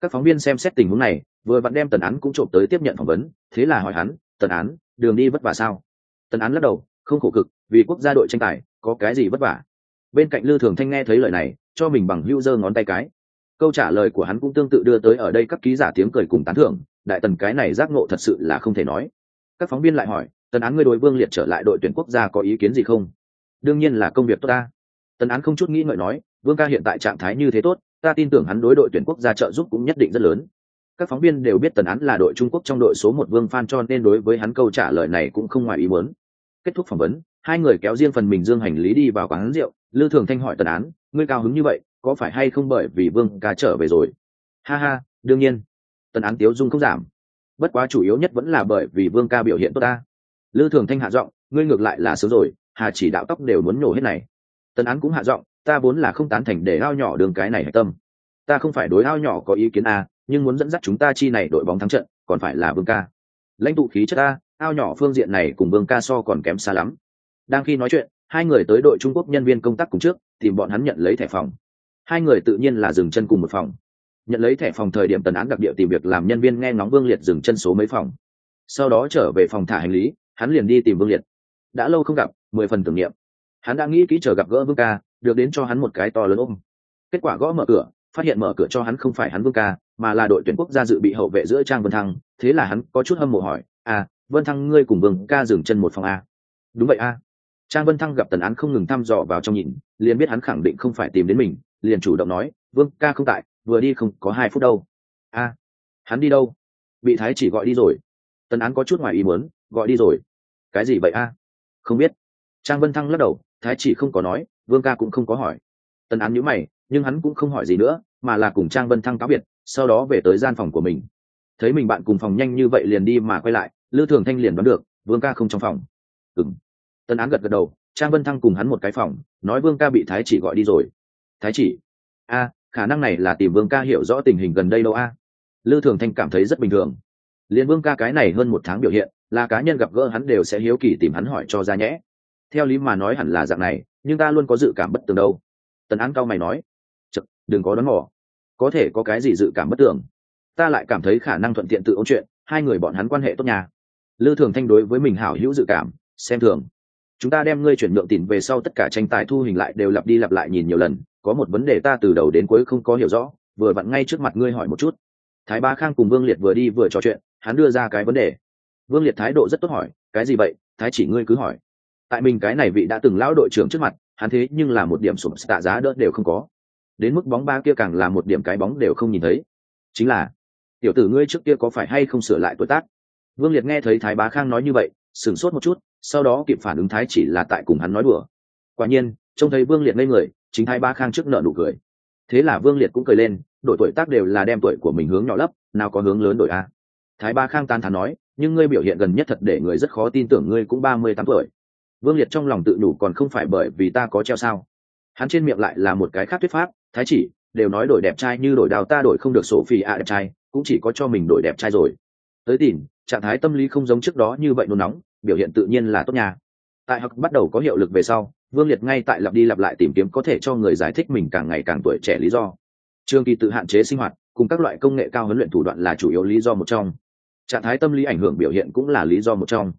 các phóng viên xem xét tình huống này, vừa vặn đem tần án cũng trộm tới tiếp nhận phỏng vấn, thế là hỏi hắn, tần án, đường đi vất vả sao? Tần án lắc đầu, không khổ cực, vì quốc gia đội tranh tài, có cái gì vất vả? Bên cạnh lư thường thanh nghe thấy lời này, cho mình bằng hữu giơ ngón tay cái. Câu trả lời của hắn cũng tương tự đưa tới ở đây các ký giả tiếng cười cùng tán thưởng, đại tần cái này giác ngộ thật sự là không thể nói. Các phóng viên lại hỏi, tần án ngươi đối vương liệt trở lại đội tuyển quốc gia có ý kiến gì không? Đương nhiên là công việc tốt ta. Tần án không chút nghĩ ngợi nói vương ca hiện tại trạng thái như thế tốt, ta tin tưởng hắn đối đội tuyển quốc gia trợ giúp cũng nhất định rất lớn. Các phóng viên đều biết tần án là đội trung quốc trong đội số một vương phan cho nên đối với hắn câu trả lời này cũng không ngoài ý muốn. Kết thúc phỏng vấn, hai người kéo riêng phần mình dương hành lý đi vào quán rượu, lư thường thanh hỏi tần án, ngươi cao hứng như vậy, có phải hay không bởi vì vương ca trở về rồi? Ha ha, đương nhiên. Tần án tiếu dung không giảm. Bất quá chủ yếu nhất vẫn là bởi vì vương ca biểu hiện tốt ta. Lư thường thanh hạ giọng, ngươi ngược lại là sớm rồi, hà chỉ đạo tóc đều muốn nhổ hết này. Tần án cũng hạ giọng ta vốn là không tán thành để ao nhỏ đường cái này hạch tâm. Ta không phải đối ao nhỏ có ý kiến a, nhưng muốn dẫn dắt chúng ta chi này đội bóng thắng trận, còn phải là vương ca. Lãnh tụ khí chất a, ao nhỏ phương diện này cùng vương ca so còn kém xa lắm. Đang khi nói chuyện, hai người tới đội trung quốc nhân viên công tác cùng trước, tìm bọn hắn nhận lấy thẻ phòng. Hai người tự nhiên là dừng chân cùng một phòng. Nhận lấy thẻ phòng thời điểm tần án đặc địa tìm việc làm nhân viên nghe ngóng vương liệt dừng chân số mấy phòng. Sau đó trở về phòng thả hành lý, hắn liền đi tìm vương liệt. Đã lâu không gặp, mười phần tưởng niệm. Hắn đã nghĩ kỹ chờ gặp gỡ vương ca được đến cho hắn một cái to lớn ôm. Kết quả gõ mở cửa, phát hiện mở cửa cho hắn không phải hắn vương ca, mà là đội tuyển quốc gia dự bị hậu vệ giữa trang vân thăng, thế là hắn có chút hâm mộ hỏi à vân thăng ngươi cùng vương ca dừng chân một phòng a. Đúng vậy a. Trang vân thăng gặp tần án không ngừng thăm dò vào trong nhìn, liền biết hắn khẳng định không phải tìm đến mình, liền chủ động nói, vương ca không tại, vừa đi không có hai phút đâu. A, hắn đi đâu? Bị thái chỉ gọi đi rồi. Tần án có chút ngoài ý muốn, gọi đi rồi. Cái gì vậy a? Không biết. Trang vân thăng lắc đầu, thái chỉ không có nói vương ca cũng không có hỏi. Tần án nhữ mày, nhưng hắn cũng không hỏi gì nữa, mà là cùng trang vân thăng cáo biệt, sau đó về tới gian phòng của mình. Thấy mình bạn cùng phòng nhanh như vậy liền đi mà quay lại, lư thường thanh liền đoán được, vương ca không trong phòng. Ừng tân án gật gật đầu, trang vân thăng cùng hắn một cái phòng, nói vương ca bị thái chỉ gọi đi rồi. Thái chỉ? A, khả năng này là tìm vương ca hiểu rõ tình hình gần đây đâu a. À? lư thường thanh cảm thấy rất bình thường. Liền vương ca cái này hơn một tháng biểu hiện, là cá nhân gặp gỡ hắn đều sẽ hiếu kỳ tìm hắn hỏi cho ra nhẽ theo lý mà nói hẳn là dạng này nhưng ta luôn có dự cảm bất tường đâu. Tần án cao mày nói Chật, đừng có đón mỏ có thể có cái gì dự cảm bất tường? Ta lại cảm thấy khả năng thuận tiện tự ôn chuyện hai người bọn hắn quan hệ tốt nhà lư thường thanh đối với mình hảo hữu dự cảm xem thường. Chúng ta đem ngươi chuyển nhượng tiền về sau tất cả tranh tài thu hình lại đều lặp đi lặp lại nhìn nhiều lần có một vấn đề ta từ đầu đến cuối không có hiểu rõ vừa vặn ngay trước mặt ngươi hỏi một chút. Thái ba khang cùng vương liệt vừa đi vừa trò chuyện hắn đưa ra cái vấn đề. Vương liệt thái độ rất tốt hỏi cái gì vậy? Thái chỉ ngươi cứ hỏi tại mình cái này vị đã từng lão đội trưởng trước mặt, hắn thế nhưng là một điểm sụp tạ giá đỡ đều không có. Đến mức bóng ba kia càng là một điểm cái bóng đều không nhìn thấy. Chính là, tiểu tử ngươi trước kia có phải hay không sửa lại tuổi tác? Vương liệt nghe thấy thái bá khang nói như vậy, sửng sốt một chút, sau đó kịp phản ứng thái chỉ là tại cùng hắn nói đùa. Quả nhiên, trông thấy vương liệt ngây người, chính thái bá khang trước nợ nụ cười. Thế là vương liệt cũng cười lên đổi tuổi tác đều là đem tuổi của mình hướng nhỏ lấp, nào có hướng lớn đổi a. Thái bá khang tan thán nói, nhưng ngươi biểu hiện gần nhất thật để người rất khó tin tưởng ngươi cũng ba mươi tám tuổi vương liệt trong lòng tự đủ còn không phải bởi vì ta có treo sao. Hắn trên miệng lại là một cái khác thuyết pháp, thái chỉ, đều nói đổi đẹp trai như đổi đào ta đổi không được sổ phi ạ đẹp trai, cũng chỉ có cho mình đổi đẹp trai rồi. Tới tìm, trạng thái tâm lý không giống trước đó như vậy nôn nóng, biểu hiện tự nhiên là tốt nhà tại học bắt đầu có hiệu lực về sau, vương liệt ngay tại lặp đi lặp lại tìm kiếm có thể cho người giải thích mình càng ngày càng tuổi trẻ lý do. Trường kỳ tự hạn chế sinh hoạt, cùng các loại công nghệ cao huấn luyện thủ đoạn là chủ yếu lý do một trong. Trạng thái tâm lý ảnh hưởng biểu hiện cũng là lý do một trong.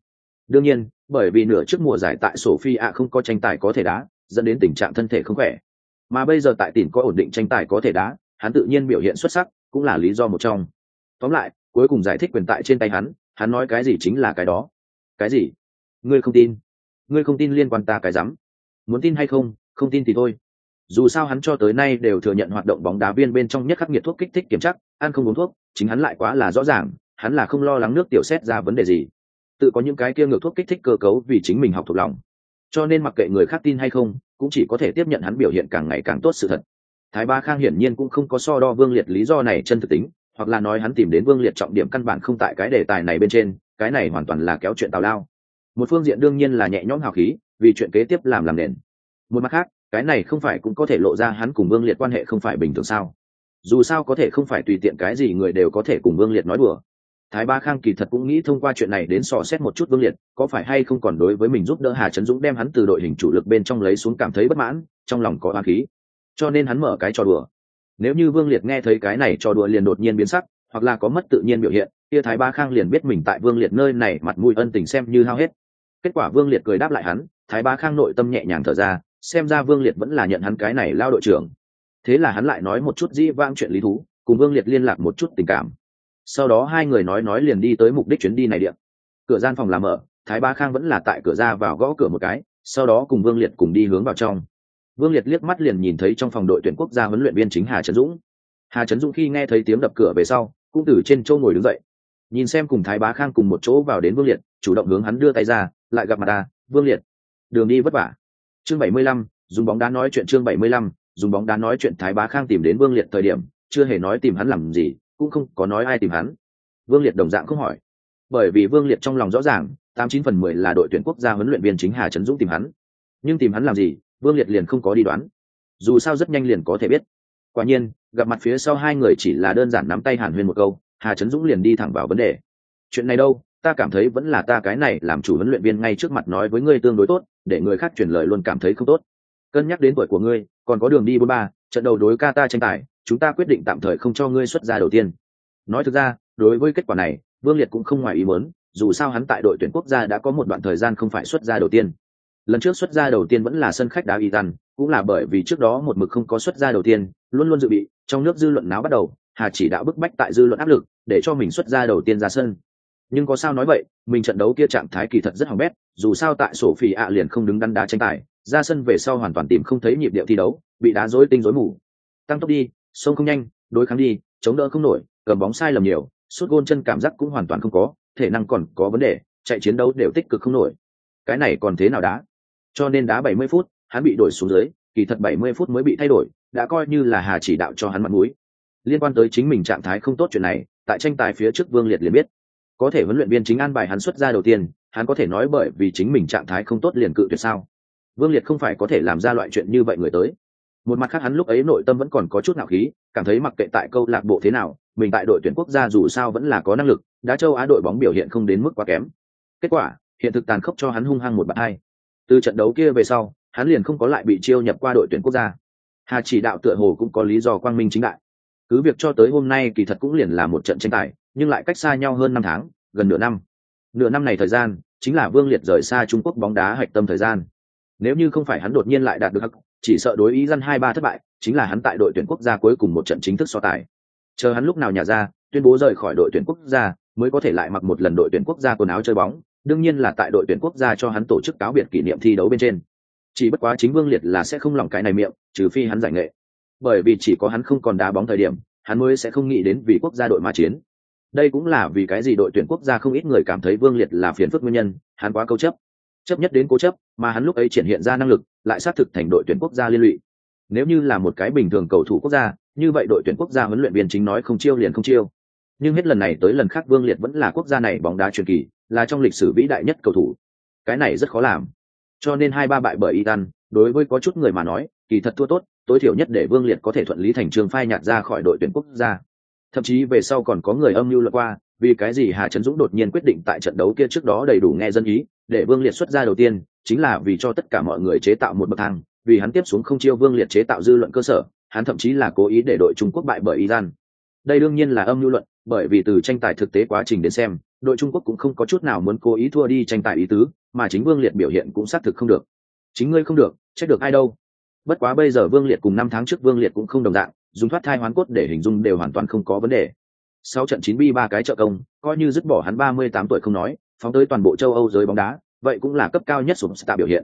Đương nhiên bởi vì nửa trước mùa giải tại Sophia phi ạ không có tranh tài có thể đá, dẫn đến tình trạng thân thể không khỏe. Mà bây giờ tại tỉnh có ổn định tranh tài có thể đá, hắn tự nhiên biểu hiện xuất sắc, cũng là lý do một trong. Tóm lại, cuối cùng giải thích quyền tại trên tay hắn hắn nói cái gì chính là cái đó. Cái gì? Ngươi không tin. Ngươi không tin liên quan ta cái rắm. Muốn tin hay không không tin thì thôi. Dù sao hắn cho tới nay đều thừa nhận hoạt động bóng đá viên bên trong nhất khắc nghiệt thuốc kích thích kiểm chắc ăn không uống thuốc, chính hắn lại quá là rõ ràng, hắn là không lo lắng nước tiểu xét ra vấn đề gì tự có những cái kia ngược thuốc kích thích cơ cấu vì chính mình học thuộc lòng. Cho nên mặc kệ người khác tin hay không, cũng chỉ có thể tiếp nhận hắn biểu hiện càng ngày càng tốt sự thật. Thái ba khang hiển nhiên cũng không có so đo vương liệt lý do này chân thực tính, hoặc là nói hắn tìm đến vương liệt trọng điểm căn bản không tại cái đề tài này bên trên, cái này hoàn toàn là kéo chuyện tào lao. Một phương diện đương nhiên là nhẹ nhõm hào khí, vì chuyện kế tiếp làm làm nền. Một mặt khác, cái này không phải cũng có thể lộ ra hắn cùng vương liệt quan hệ không phải bình thường sao? Dù sao có thể không phải tùy tiện cái gì người đều có thể cùng vương liệt nói đùa thái ba khang kỳ thật cũng nghĩ thông qua chuyện này đến sò xét một chút vương liệt, có phải hay không còn đối với mình giúp đỡ hà trấn dũng đem hắn từ đội hình chủ lực bên trong lấy xuống cảm thấy bất mãn, trong lòng có oán khí. Cho nên hắn mở cái trò đùa. Nếu như vương liệt nghe thấy cái này trò đùa liền đột nhiên biến sắc, hoặc là có mất tự nhiên biểu hiện, kia thái ba khang liền biết mình tại vương liệt nơi này mặt mũi ân tình xem như hao hết. Kết quả vương liệt cười đáp lại hắn, thái ba khang nội tâm nhẹ nhàng thở ra, xem ra vương liệt vẫn là nhận hắn cái này lao đội trưởng. Thế là hắn lại nói một chút dĩ vang chuyện lý thú, cùng vương liệt liên lạc một chút tình cảm sau đó hai người nói nói liền đi tới mục đích chuyến đi này điện. Cửa gian phòng làm ở thái ba khang vẫn là tại cửa ra vào gõ cửa một cái, sau đó cùng vương liệt cùng đi hướng vào trong. Vương liệt liếc mắt liền nhìn thấy trong phòng đội tuyển quốc gia huấn luyện viên chính hà trấn dũng. Hà trấn dũng khi nghe thấy tiếng đập cửa về sau, cũng từ trên châu ngồi đứng dậy. Nhìn xem cùng thái bá khang cùng một chỗ vào đến vương liệt, chủ động hướng hắn đưa tay ra, lại gặp mặt ta, vương liệt, đường đi vất vả. Chương bảy mươi lăm, dùng bóng đá nói chuyện chương bảy mươi lăm, dùng bóng đá nói chuyện thái bá khang tìm đến vương liệt thời điểm, chưa hề nói tìm hắn làm gì cũng không có nói ai tìm hắn. Vương liệt đồng dạng không hỏi. Bởi vì vương liệt trong lòng rõ ràng, tám chín phần mười là đội tuyển quốc gia huấn luyện viên chính hà trấn dũng tìm hắn. Nhưng tìm hắn làm gì, vương liệt liền không có đi đoán. Dù sao rất nhanh liền có thể biết. Quả nhiên, gặp mặt phía sau hai người chỉ là đơn giản nắm tay hàn huyên một câu, hà trấn dũng liền đi thẳng vào vấn đề. Chuyện này đâu, ta cảm thấy vẫn là ta cái này làm chủ huấn luyện viên ngay trước mặt nói với ngươi tương đối tốt, để người khác truyền lời luôn cảm thấy không tốt. Cân nhắc đến tuổi của ngươi, còn có đường đi bốn ba, trận đầu đối Kata tranh tài chúng ta quyết định tạm thời không cho ngươi xuất ra đầu tiên. Nói thực ra, đối với kết quả này, vương liệt cũng không ngoài ý muốn, dù sao hắn tại đội tuyển quốc gia đã có một đoạn thời gian không phải xuất ra đầu tiên. Lần trước xuất ra đầu tiên vẫn là sân khách đá y tăn, cũng là bởi vì trước đó một mực không có xuất ra đầu tiên, luôn luôn dự bị, trong nước dư luận náo bắt đầu, hà chỉ đạo bức bách tại dư luận áp lực, để cho mình xuất ra đầu tiên ra sân. Nhưng có sao nói vậy, mình trận đấu kia trạng thái kỳ thật rất hỏng bét, dù sao tại sổ phi ạ liền không đứng đắn đá tranh tài, ra sân về sau hoàn toàn tìm không thấy nhịp điệu thi đấu, bị đá rối tinh rối mù. Tăng tốc đi sông không nhanh, đối kháng đi, chống đỡ không nổi, cầm bóng sai lầm nhiều, suốt gôn chân cảm giác cũng hoàn toàn không có, thể năng còn có vấn đề, chạy chiến đấu đều tích cực không nổi. Cái này còn thế nào đá? Cho nên đá 70 phút, hắn bị đổi xuống dưới, kỳ thật 70 phút mới bị thay đổi, đã coi như là hà chỉ đạo cho hắn mặt mũi. Liên quan tới chính mình trạng thái không tốt chuyện này, tại tranh tài phía trước vương liệt liền biết. Có thể huấn luyện viên chính an bài hắn xuất ra đầu tiên, hắn có thể nói bởi vì chính mình trạng thái không tốt liền cự tuyệt sao? Vương liệt không phải có thể làm ra loại chuyện như vậy người tới một mặt khác hắn lúc ấy nội tâm vẫn còn có chút nạo khí, cảm thấy mặc kệ tại câu lạc bộ thế nào, mình tại đội tuyển quốc gia dù sao vẫn là có năng lực đã châu á đội bóng biểu hiện không đến mức quá kém. Kết quả, hiện thực tàn khốc cho hắn hung hăng một bậc hai. Từ trận đấu kia về sau, hắn liền không có lại bị chiêu nhập qua đội tuyển quốc gia. Hà chỉ đạo tựa hồ cũng có lý do quang minh chính đại. Cứ việc cho tới hôm nay kỳ thật cũng liền là một trận tranh tài, nhưng lại cách xa nhau hơn năm tháng, gần nửa năm. Nửa năm này thời gian, chính là vương liệt rời xa trung quốc bóng đá hạch tâm thời gian nếu như không phải hắn đột nhiên lại đạt được hắc, chỉ sợ đối ý dân hai ba thất bại, chính là hắn tại đội tuyển quốc gia cuối cùng một trận chính thức so tài. Chờ hắn lúc nào nhà ra, tuyên bố rời khỏi đội tuyển quốc gia, mới có thể lại mặc một lần đội tuyển quốc gia quần áo chơi bóng, đương nhiên là tại đội tuyển quốc gia cho hắn tổ chức cáo biệt kỷ niệm thi đấu bên trên. Chỉ bất quá chính vương liệt là sẽ không lòng cái này miệng, trừ phi hắn giải nghệ. Bởi vì chỉ có hắn không còn đá bóng thời điểm, hắn mới sẽ không nghĩ đến vì quốc gia đội mà chiến. Đây cũng là vì cái gì đội tuyển quốc gia không ít người cảm thấy vương liệt là phiền phức nguyên nhân, hắn quá câu chấp chấp nhất đến cố chấp mà hắn lúc ấy triển hiện ra năng lực lại xác thực thành đội tuyển quốc gia liên lụy. Nếu như là một cái bình thường cầu thủ quốc gia như vậy đội tuyển quốc gia huấn luyện viên chính nói không chiêu liền không chiêu. Nhưng hết lần này tới lần khác vương liệt vẫn là quốc gia này bóng đá truyền kỳ là trong lịch sử vĩ đại nhất cầu thủ. Cái này rất khó làm. Cho nên hai ba bại bởi Itan, đối với có chút người mà nói, kỳ thật thua tốt, tối thiểu nhất để Vương Liệt có thể thuận lý thành trường phai nhạt ra khỏi đội tuyển quốc gia. Thậm chí về sau còn có người âm mưu lượt qua, vì cái gì Hà Trấn Dũng đột nhiên quyết định tại trận đấu kia trước đó đầy đủ nghe dân ý, để Vương Liệt xuất ra đầu tiên, chính là vì cho tất cả mọi người chế tạo một bậc thang, vì hắn tiếp xuống không chiêu Vương Liệt chế tạo dư luận cơ sở, hắn thậm chí là cố ý để đội Trung Quốc bại bởi Iran. Đây đương nhiên là âm mưu luận, bởi vì từ tranh tài thực tế quá trình đến xem, đội Trung Quốc cũng không có chút nào muốn cố ý thua đi tranh tài ý tứ, mà chính Vương Liệt biểu hiện cũng xác thực không được. Chính ngươi không được, trách được ai đâu? Bất quá bây giờ Vương Liệt cùng năm tháng trước Vương Liệt cũng không đồng dạng, dùng thoát thai hoán cốt để hình dung đều hoàn toàn không có vấn đề. Sau trận chín bi ba cái trợ công, coi như dứt bỏ hắn ba mươi tám tuổi không nói, phóng tới toàn bộ châu Âu giới bóng đá, vậy cũng là cấp cao nhất sủng tạ biểu hiện.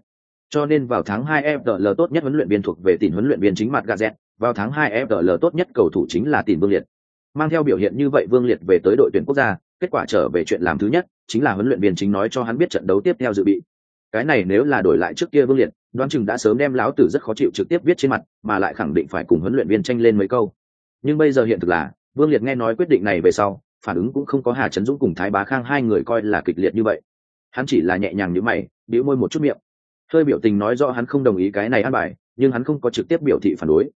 Cho nên vào tháng 2 FDL tốt nhất huấn luyện viên thuộc về tỉnh huấn luyện viên chính mặt Gazet, vào tháng 2 FDL tốt nhất cầu thủ chính là tỉnh Vương Liệt. Mang theo biểu hiện như vậy Vương Liệt về tới đội tuyển quốc gia, kết quả trở về chuyện làm thứ nhất, chính là huấn luyện viên chính nói cho hắn biết trận đấu tiếp theo dự bị. Cái này nếu là đổi lại trước kia Vương Liệt, đoán chừng đã sớm đem láo tử rất khó chịu trực tiếp viết trên mặt, mà lại khẳng định phải cùng huấn luyện viên tranh lên mấy câu. Nhưng bây giờ hiện thực là, Vương Liệt nghe nói quyết định này về sau, phản ứng cũng không có Hà Chấn Dũng cùng Thái Bá Khang hai người coi là kịch liệt như vậy. Hắn chỉ là nhẹ nhàng như mày, bĩu môi một chút miệng. Hơi biểu tình nói rõ hắn không đồng ý cái này ăn bài, nhưng hắn không có trực tiếp biểu thị phản đối.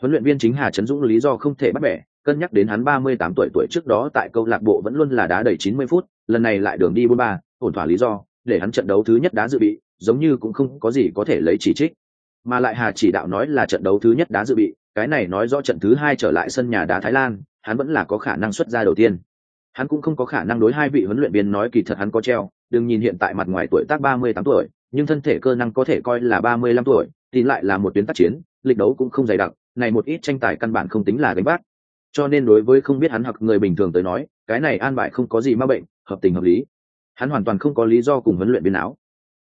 Huấn luyện viên chính Hà Chấn Dũng lý do không thể bắt bẻ, cân nhắc đến hắn 38 tuổi tuổi trước đó tại câu lạc bộ vẫn luôn là đá đầy 90 phút, lần này lại đường đi 43, ổn thỏa lý do, để hắn trận đấu thứ nhất đá dự bị, giống như cũng không có gì có thể lấy chỉ trích. Mà lại Hà chỉ đạo nói là trận đấu thứ nhất đá dự bị, cái này nói rõ trận thứ hai trở lại sân nhà đá Thái Lan, hắn vẫn là có khả năng xuất ra đầu tiên. Hắn cũng không có khả năng đối hai vị huấn luyện viên nói kỳ thật hắn có treo, đừng nhìn hiện tại mặt ngoài tuổi tác 38 tuổi, nhưng thân thể cơ năng có thể coi là 35 tuổi, tin lại là một tuyến tác chiến, lịch đấu cũng không dày đặc, này một ít tranh tài căn bản không tính là gánh vác, cho nên đối với không biết hắn hoặc người bình thường tới nói cái này an bài không có gì ma bệnh hợp tình hợp lý. Hắn hoàn toàn không có lý do cùng huấn luyện viên áo.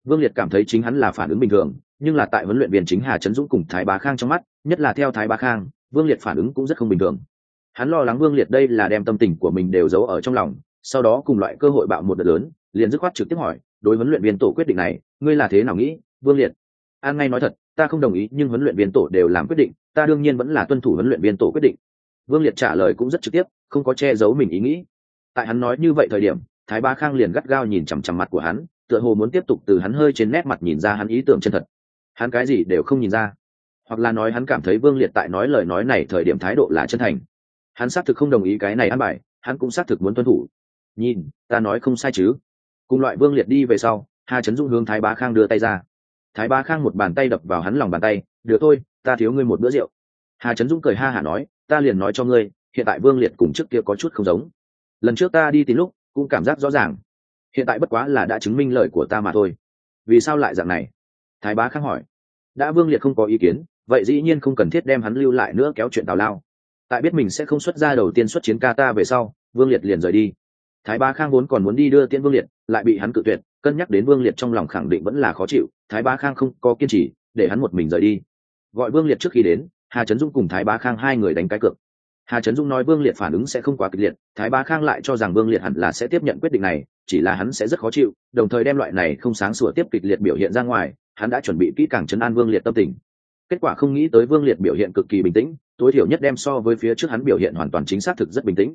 Vương liệt cảm thấy chính hắn là phản ứng bình thường nhưng là tại huấn luyện viên chính hà trấn dũng cùng thái bá khang trong mắt nhất là theo thái bá khang vương liệt phản ứng cũng rất không bình thường hắn lo lắng vương liệt đây là đem tâm tình của mình đều giấu ở trong lòng, sau đó cùng loại cơ hội bạo một đợt lớn, liền dứt khoát trực tiếp hỏi, đối huấn luyện viên tổ quyết định này, ngươi là thế nào nghĩ, vương liệt? An ngay nói thật, ta không đồng ý, nhưng huấn luyện viên tổ đều làm quyết định, ta đương nhiên vẫn là tuân thủ huấn luyện viên tổ quyết định. Vương liệt trả lời cũng rất trực tiếp, không có che giấu mình ý nghĩ. Tại hắn nói như vậy thời điểm, thái ba khang liền gắt gao nhìn chằm chằm mặt của hắn, tựa hồ muốn tiếp tục từ hắn hơi trên nét mặt nhìn ra hắn ý tưởng chân thật. Hắn cái gì đều không nhìn ra. Hoặc là nói hắn cảm thấy vương liệt tại nói lời nói này thời điểm thái độ là chân thành hắn xác thực không đồng ý cái này ăn bài, hắn cũng xác thực muốn tuân thủ. Nhìn, ta nói không sai chứ. Cùng loại vương liệt đi về sau, hà trấn dung hướng thái bá khang đưa tay ra. Thái bá khang một bàn tay đập vào hắn lòng bàn tay, được thôi, ta thiếu ngươi một bữa rượu. Hà trấn dung cười ha hả nói, ta liền nói cho ngươi, hiện tại vương liệt cùng trước kia có chút không giống. Lần trước ta đi tìm lúc, cũng cảm giác rõ ràng. Hiện tại bất quá là đã chứng minh lời của ta mà thôi. Vì sao lại dạng này? Thái bá khang hỏi. Đã vương liệt không có ý kiến, vậy dĩ nhiên không cần thiết đem hắn lưu lại nữa kéo chuyện tào lao tại biết mình sẽ không xuất ra đầu tiên xuất chiến Qatar về sau, vương liệt liền rời đi. Thái bá khang vốn còn muốn đi đưa tiễn vương liệt, lại bị hắn cự tuyệt, cân nhắc đến vương liệt trong lòng khẳng định vẫn là khó chịu, thái bá khang không có kiên trì, để hắn một mình rời đi. Gọi vương liệt trước khi đến, hà trấn dung cùng thái bá khang hai người đánh cái cược. Hà trấn dung nói vương liệt phản ứng sẽ không quá kịch liệt, thái bá khang lại cho rằng vương liệt hẳn là sẽ tiếp nhận quyết định này, chỉ là hắn sẽ rất khó chịu, đồng thời đem loại này không sáng sủa tiếp kịch liệt biểu hiện ra ngoài, hắn đã chuẩn bị kỹ càng chấn an vương liệt tâm tình kết quả không nghĩ tới vương liệt biểu hiện cực kỳ bình tĩnh, tối thiểu nhất đem so với phía trước hắn biểu hiện hoàn toàn chính xác thực rất bình tĩnh.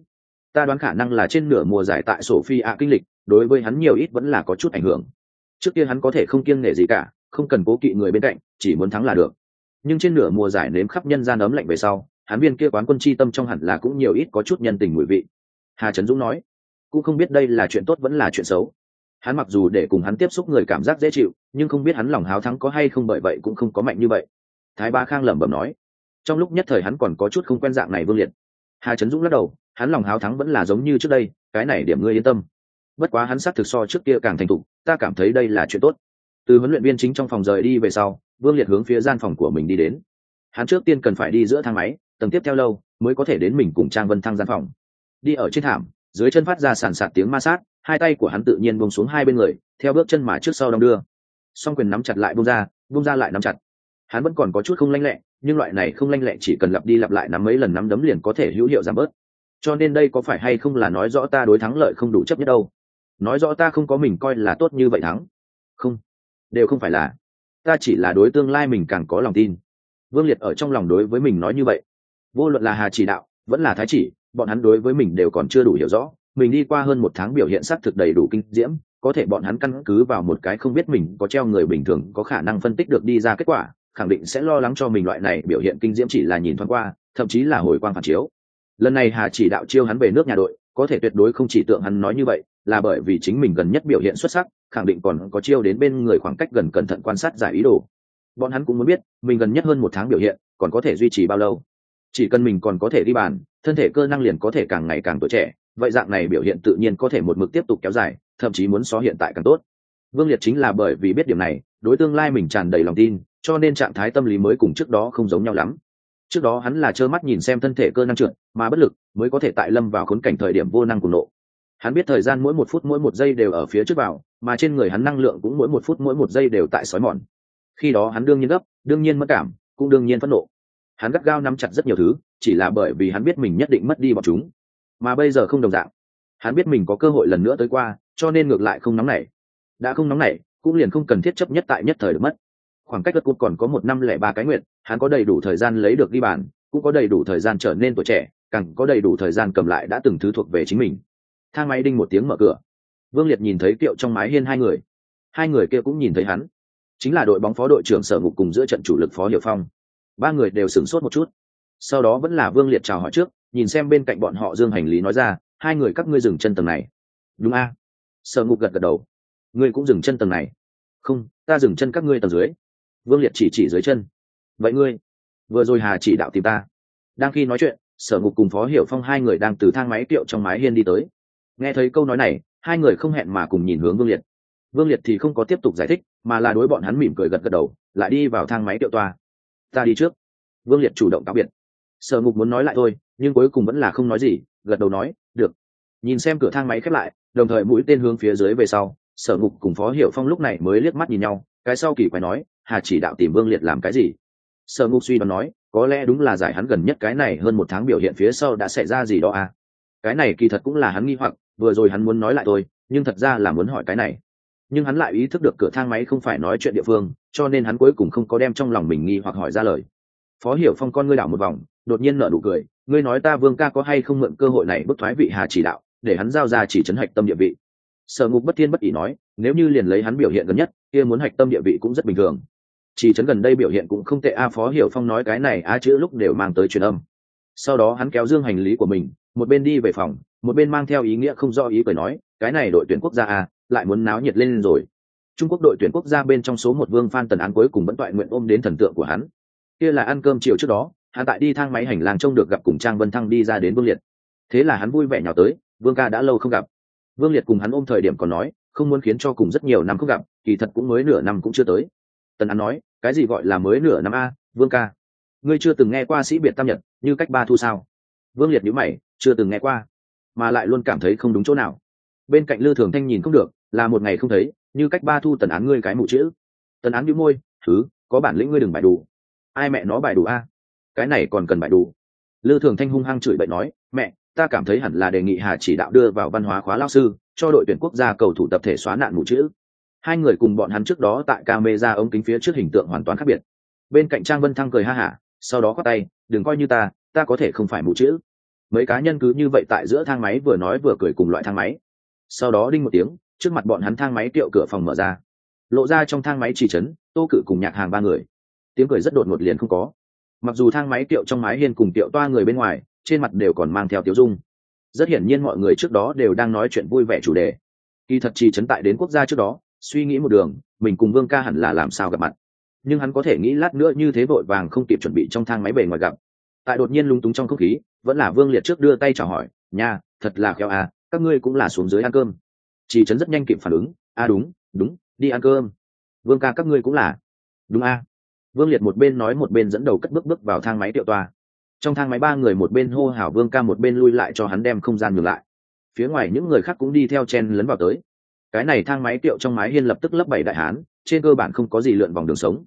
Ta đoán khả năng là trên nửa mùa giải tại sổ phi ạ kinh lịch, đối với hắn nhiều ít vẫn là có chút ảnh hưởng. Trước kia hắn có thể không kiêng nể gì cả, không cần cố kỵ người bên cạnh, chỉ muốn thắng là được. Nhưng trên nửa mùa giải nếm khắp nhân gian ấm lạnh về sau, hắn viên kia quán quân chi tâm trong hẳn là cũng nhiều ít có chút nhân tình mùi vị. Hà trấn dũng nói, cũng không biết đây là chuyện tốt vẫn là chuyện xấu. Hắn mặc dù để cùng hắn tiếp xúc người cảm giác dễ chịu, nhưng không biết hắn lòng háo thắng có hay không bởi vậy cũng không có mạnh như vậy thái ba khang lẩm bẩm nói. Trong lúc nhất thời hắn còn có chút không quen dạng này vương liệt. Hà trấn dũng lắc đầu, hắn lòng háo thắng vẫn là giống như trước đây, cái này điểm ngươi yên tâm. Bất quá hắn xác thực so trước kia càng thành thục, ta cảm thấy đây là chuyện tốt. Từ huấn luyện viên chính trong phòng rời đi về sau, vương liệt hướng phía gian phòng của mình đi đến. Hắn trước tiên cần phải đi giữa thang máy, tầng tiếp theo lâu, mới có thể đến mình cùng trang vân thăng gian phòng. Đi ở trên thảm, dưới chân phát ra sàn sạt tiếng ma sát, hai tay của hắn tự nhiên bông xuống hai bên người, theo bước chân mà trước sau đong đưa. Song quyền nắm chặt lại bông ra bông ra lại nắm chặt hắn vẫn còn có chút không lanh lẹ, nhưng loại này không lanh lẹ chỉ cần lặp đi lặp lại nắm mấy lần nắm đấm liền có thể hữu hiệu giảm bớt. Cho nên đây có phải hay không là nói rõ ta đối thắng lợi không đủ chấp nhất đâu? Nói rõ ta không có mình coi là tốt như vậy thắng. Không, đều không phải là. Ta chỉ là đối tương lai mình càng có lòng tin. Vương liệt ở trong lòng đối với mình nói như vậy. Vô luận là hà chỉ đạo, vẫn là thái chỉ, bọn hắn đối với mình đều còn chưa đủ hiểu rõ. Mình đi qua hơn một tháng biểu hiện xác thực đầy đủ kinh diễm, có thể bọn hắn căn cứ vào một cái không biết mình có treo người bình thường có khả năng phân tích được đi ra kết quả khẳng định sẽ lo lắng cho mình loại này biểu hiện kinh diễm chỉ là nhìn thoáng qua, thậm chí là hồi quang phản chiếu. Lần này hà chỉ đạo chiêu hắn về nước nhà đội, có thể tuyệt đối không chỉ tượng hắn nói như vậy, là bởi vì chính mình gần nhất biểu hiện xuất sắc, khẳng định còn có chiêu đến bên người khoảng cách gần cẩn thận quan sát giải ý đồ. Bọn hắn cũng muốn biết, mình gần nhất hơn một tháng biểu hiện, còn có thể duy trì bao lâu. Chỉ cần mình còn có thể đi bàn, thân thể cơ năng liền có thể càng ngày càng tuổi trẻ, vậy dạng này biểu hiện tự nhiên có thể một mực tiếp tục kéo dài, thậm chí muốn xó hiện tại càng tốt. Vương liệt chính là bởi vì biết điểm này, đối tương lai mình tràn đầy lòng tin cho nên trạng thái tâm lý mới cùng trước đó không giống nhau lắm. Trước đó hắn là trơ mắt nhìn xem thân thể cơ năng trượt, mà bất lực mới có thể tại lâm vào khốn cảnh thời điểm vô năng cùng nộ. Hắn biết thời gian mỗi một phút mỗi một giây đều ở phía trước vào, mà trên người hắn năng lượng cũng mỗi một phút mỗi một giây đều tại sói mòn. Khi đó hắn đương nhiên gấp, đương nhiên mất cảm, cũng đương nhiên phẫn nộ. Hắn gắt gao nắm chặt rất nhiều thứ, chỉ là bởi vì hắn biết mình nhất định mất đi bọn chúng. Mà bây giờ không đồng dạng. Hắn biết mình có cơ hội lần nữa tới qua, cho nên ngược lại không nóng nảy. Đã không nóng nảy, cũng liền không cần thiết chấp nhất tại nhất thời được mất khoảng cách đất cút còn có một năm lẻ ba cái nguyện, hắn có đầy đủ thời gian lấy được ghi bàn, cũng có đầy đủ thời gian trở nên tuổi trẻ, càng có đầy đủ thời gian cầm lại đã từng thứ thuộc về chính mình. Thang máy đinh một tiếng mở cửa. Vương liệt nhìn thấy kiệu trong mái hiên hai người. Hai người kia cũng nhìn thấy hắn. Chính là đội bóng phó đội trưởng sở ngục cùng giữa trận chủ lực phó hiệu phong. Ba người đều sửng sốt một chút. Sau đó vẫn là vương liệt chào hỏi trước, nhìn xem bên cạnh bọn họ dương hành lý nói ra, hai người các ngươi dừng chân tầng này. Đúng a. Sở ngục gật gật đầu. Ngươi cũng dừng chân tầng này. Không, ta dừng chân các ngươi tầng dưới vương liệt chỉ chỉ dưới chân. Vậy ngươi, vừa rồi hà chỉ đạo tìm ta. Đang khi nói chuyện, sở ngục cùng phó hiểu phong hai người đang từ thang máy kiệu trong mái hiên đi tới. Nghe thấy câu nói này, hai người không hẹn mà cùng nhìn hướng vương liệt. Vương liệt thì không có tiếp tục giải thích, mà là đối bọn hắn mỉm cười gật gật đầu, lại đi vào thang máy kiệu toa. Ta đi trước. Vương liệt chủ động cáo biệt. Sở ngục muốn nói lại thôi, nhưng cuối cùng vẫn là không nói gì, gật đầu nói, được. Nhìn xem cửa thang máy khép lại, đồng thời mũi tên hướng phía dưới về sau, sở ngục cùng phó hiểu phong lúc này mới liếc mắt nhìn nhau, cái sau kỳ quái nói hà chỉ đạo tìm vương liệt làm cái gì? Sở ngục suy đoán nói, có lẽ đúng là giải hắn gần nhất cái này hơn một tháng biểu hiện phía sau đã xảy ra gì đó à? Cái này kỳ thật cũng là hắn nghi hoặc, vừa rồi hắn muốn nói lại tôi nhưng thật ra là muốn hỏi cái này. Nhưng hắn lại ý thức được cửa thang máy không phải nói chuyện địa phương, cho nên hắn cuối cùng không có đem trong lòng mình nghi hoặc hỏi ra lời. Phó hiểu phong con ngươi đảo một vòng, đột nhiên nở nụ cười, ngươi nói ta vương ca có hay không mượn cơ hội này bức thoái vị hà chỉ đạo, để hắn giao ra chỉ chấn hạch tâm địa vị? Sở ngục bất thiên bất ỷ nói, nếu như liền lấy hắn biểu hiện gần nhất, kia muốn hạch tâm địa vị cũng rất bình thường chỉ chấn gần đây biểu hiện cũng không tệ, a phó hiểu phong nói cái này a chữ lúc đều mang tới truyền âm. Sau đó hắn kéo dương hành lý của mình, một bên đi về phòng, một bên mang theo ý nghĩa không do ý cười nói, cái này đội tuyển quốc gia a, lại muốn náo nhiệt lên rồi. Trung quốc đội tuyển quốc gia bên trong số một vương phan tần án cuối cùng vẫn toại nguyện ôm đến thần tượng của hắn. Kia là ăn cơm chiều trước đó, hắn tại đi thang máy hành lang trông được gặp cùng trang vân thăng đi ra đến vương liệt. Thế là hắn vui vẻ nhào tới, vương ca đã lâu không gặp. Vương liệt cùng hắn ôm thời điểm còn nói, không muốn khiến cho cùng rất nhiều năm không gặp, kỳ thật cũng mới nửa năm cũng chưa tới tần án nói, cái gì gọi là mới nửa năm a, vương ca? Ngươi chưa từng nghe qua sĩ biệt tam nhật, như cách ba thu sao? Vương liệt nhữ mày, chưa từng nghe qua, mà lại luôn cảm thấy không đúng chỗ nào. Bên cạnh lư thường thanh nhìn không được, là một ngày không thấy, như cách ba thu tần án ngươi cái mụ chữ. Tần án nhữ môi, thứ, có bản lĩnh ngươi đừng bài đủ. Ai mẹ nó bài đủ a? Cái này còn cần bài đủ. Lư thường thanh hung hăng chửi bậy nói, mẹ, ta cảm thấy hẳn là đề nghị hà chỉ đạo đưa vào văn hóa khóa lao sư, cho đội tuyển quốc gia cầu thủ tập thể xóa nạn mụ chữ hai người cùng bọn hắn trước đó tại camera ống kính phía trước hình tượng hoàn toàn khác biệt. Bên cạnh trang vân thăng cười ha hả, sau đó khoác tay, đừng coi như ta ta có thể không phải mụ chữ. Mấy cá nhân cứ như vậy tại giữa thang máy vừa nói vừa cười cùng loại thang máy. Sau đó đinh một tiếng, trước mặt bọn hắn thang máy tiệu cửa phòng mở ra. Lộ ra trong thang máy chỉ trấn, tô cự cùng nhạc hàng ba người. Tiếng cười rất đột ngột liền không có. Mặc dù thang máy tiệu trong mái hiên cùng tiệu toa người bên ngoài, trên mặt đều còn mang theo tiếu dung. Rất hiển nhiên mọi người trước đó đều đang nói chuyện vui vẻ chủ đề. Kỳ thật chỉ trấn tại đến quốc gia trước đó suy nghĩ một đường, mình cùng vương ca hẳn là làm sao gặp mặt. Nhưng hắn có thể nghĩ lát nữa như thế vội vàng không kịp chuẩn bị trong thang máy bề ngoài gặp. Tại đột nhiên lung túng trong không khí, vẫn là vương liệt trước đưa tay chào hỏi, nha, thật là khéo à các ngươi cũng là xuống dưới ăn cơm. Chỉ trấn rất nhanh kịp phản ứng a à đúng đúng, đi ăn cơm. Vương ca, các ngươi cũng là. Đúng a vương liệt một bên nói một bên dẫn đầu cất bước bước vào thang máy tiệu toa trong thang máy ba người một bên hô hào vương ca một bên lui lại cho hắn đem không gian ngược lại. Phía ngoài những người khác cũng đi theo chen lấn vào tới cái này thang máy tiệu trong mái hiên lập tức lấp bảy đại hán, trên cơ bản không có gì lượn vòng đường sống.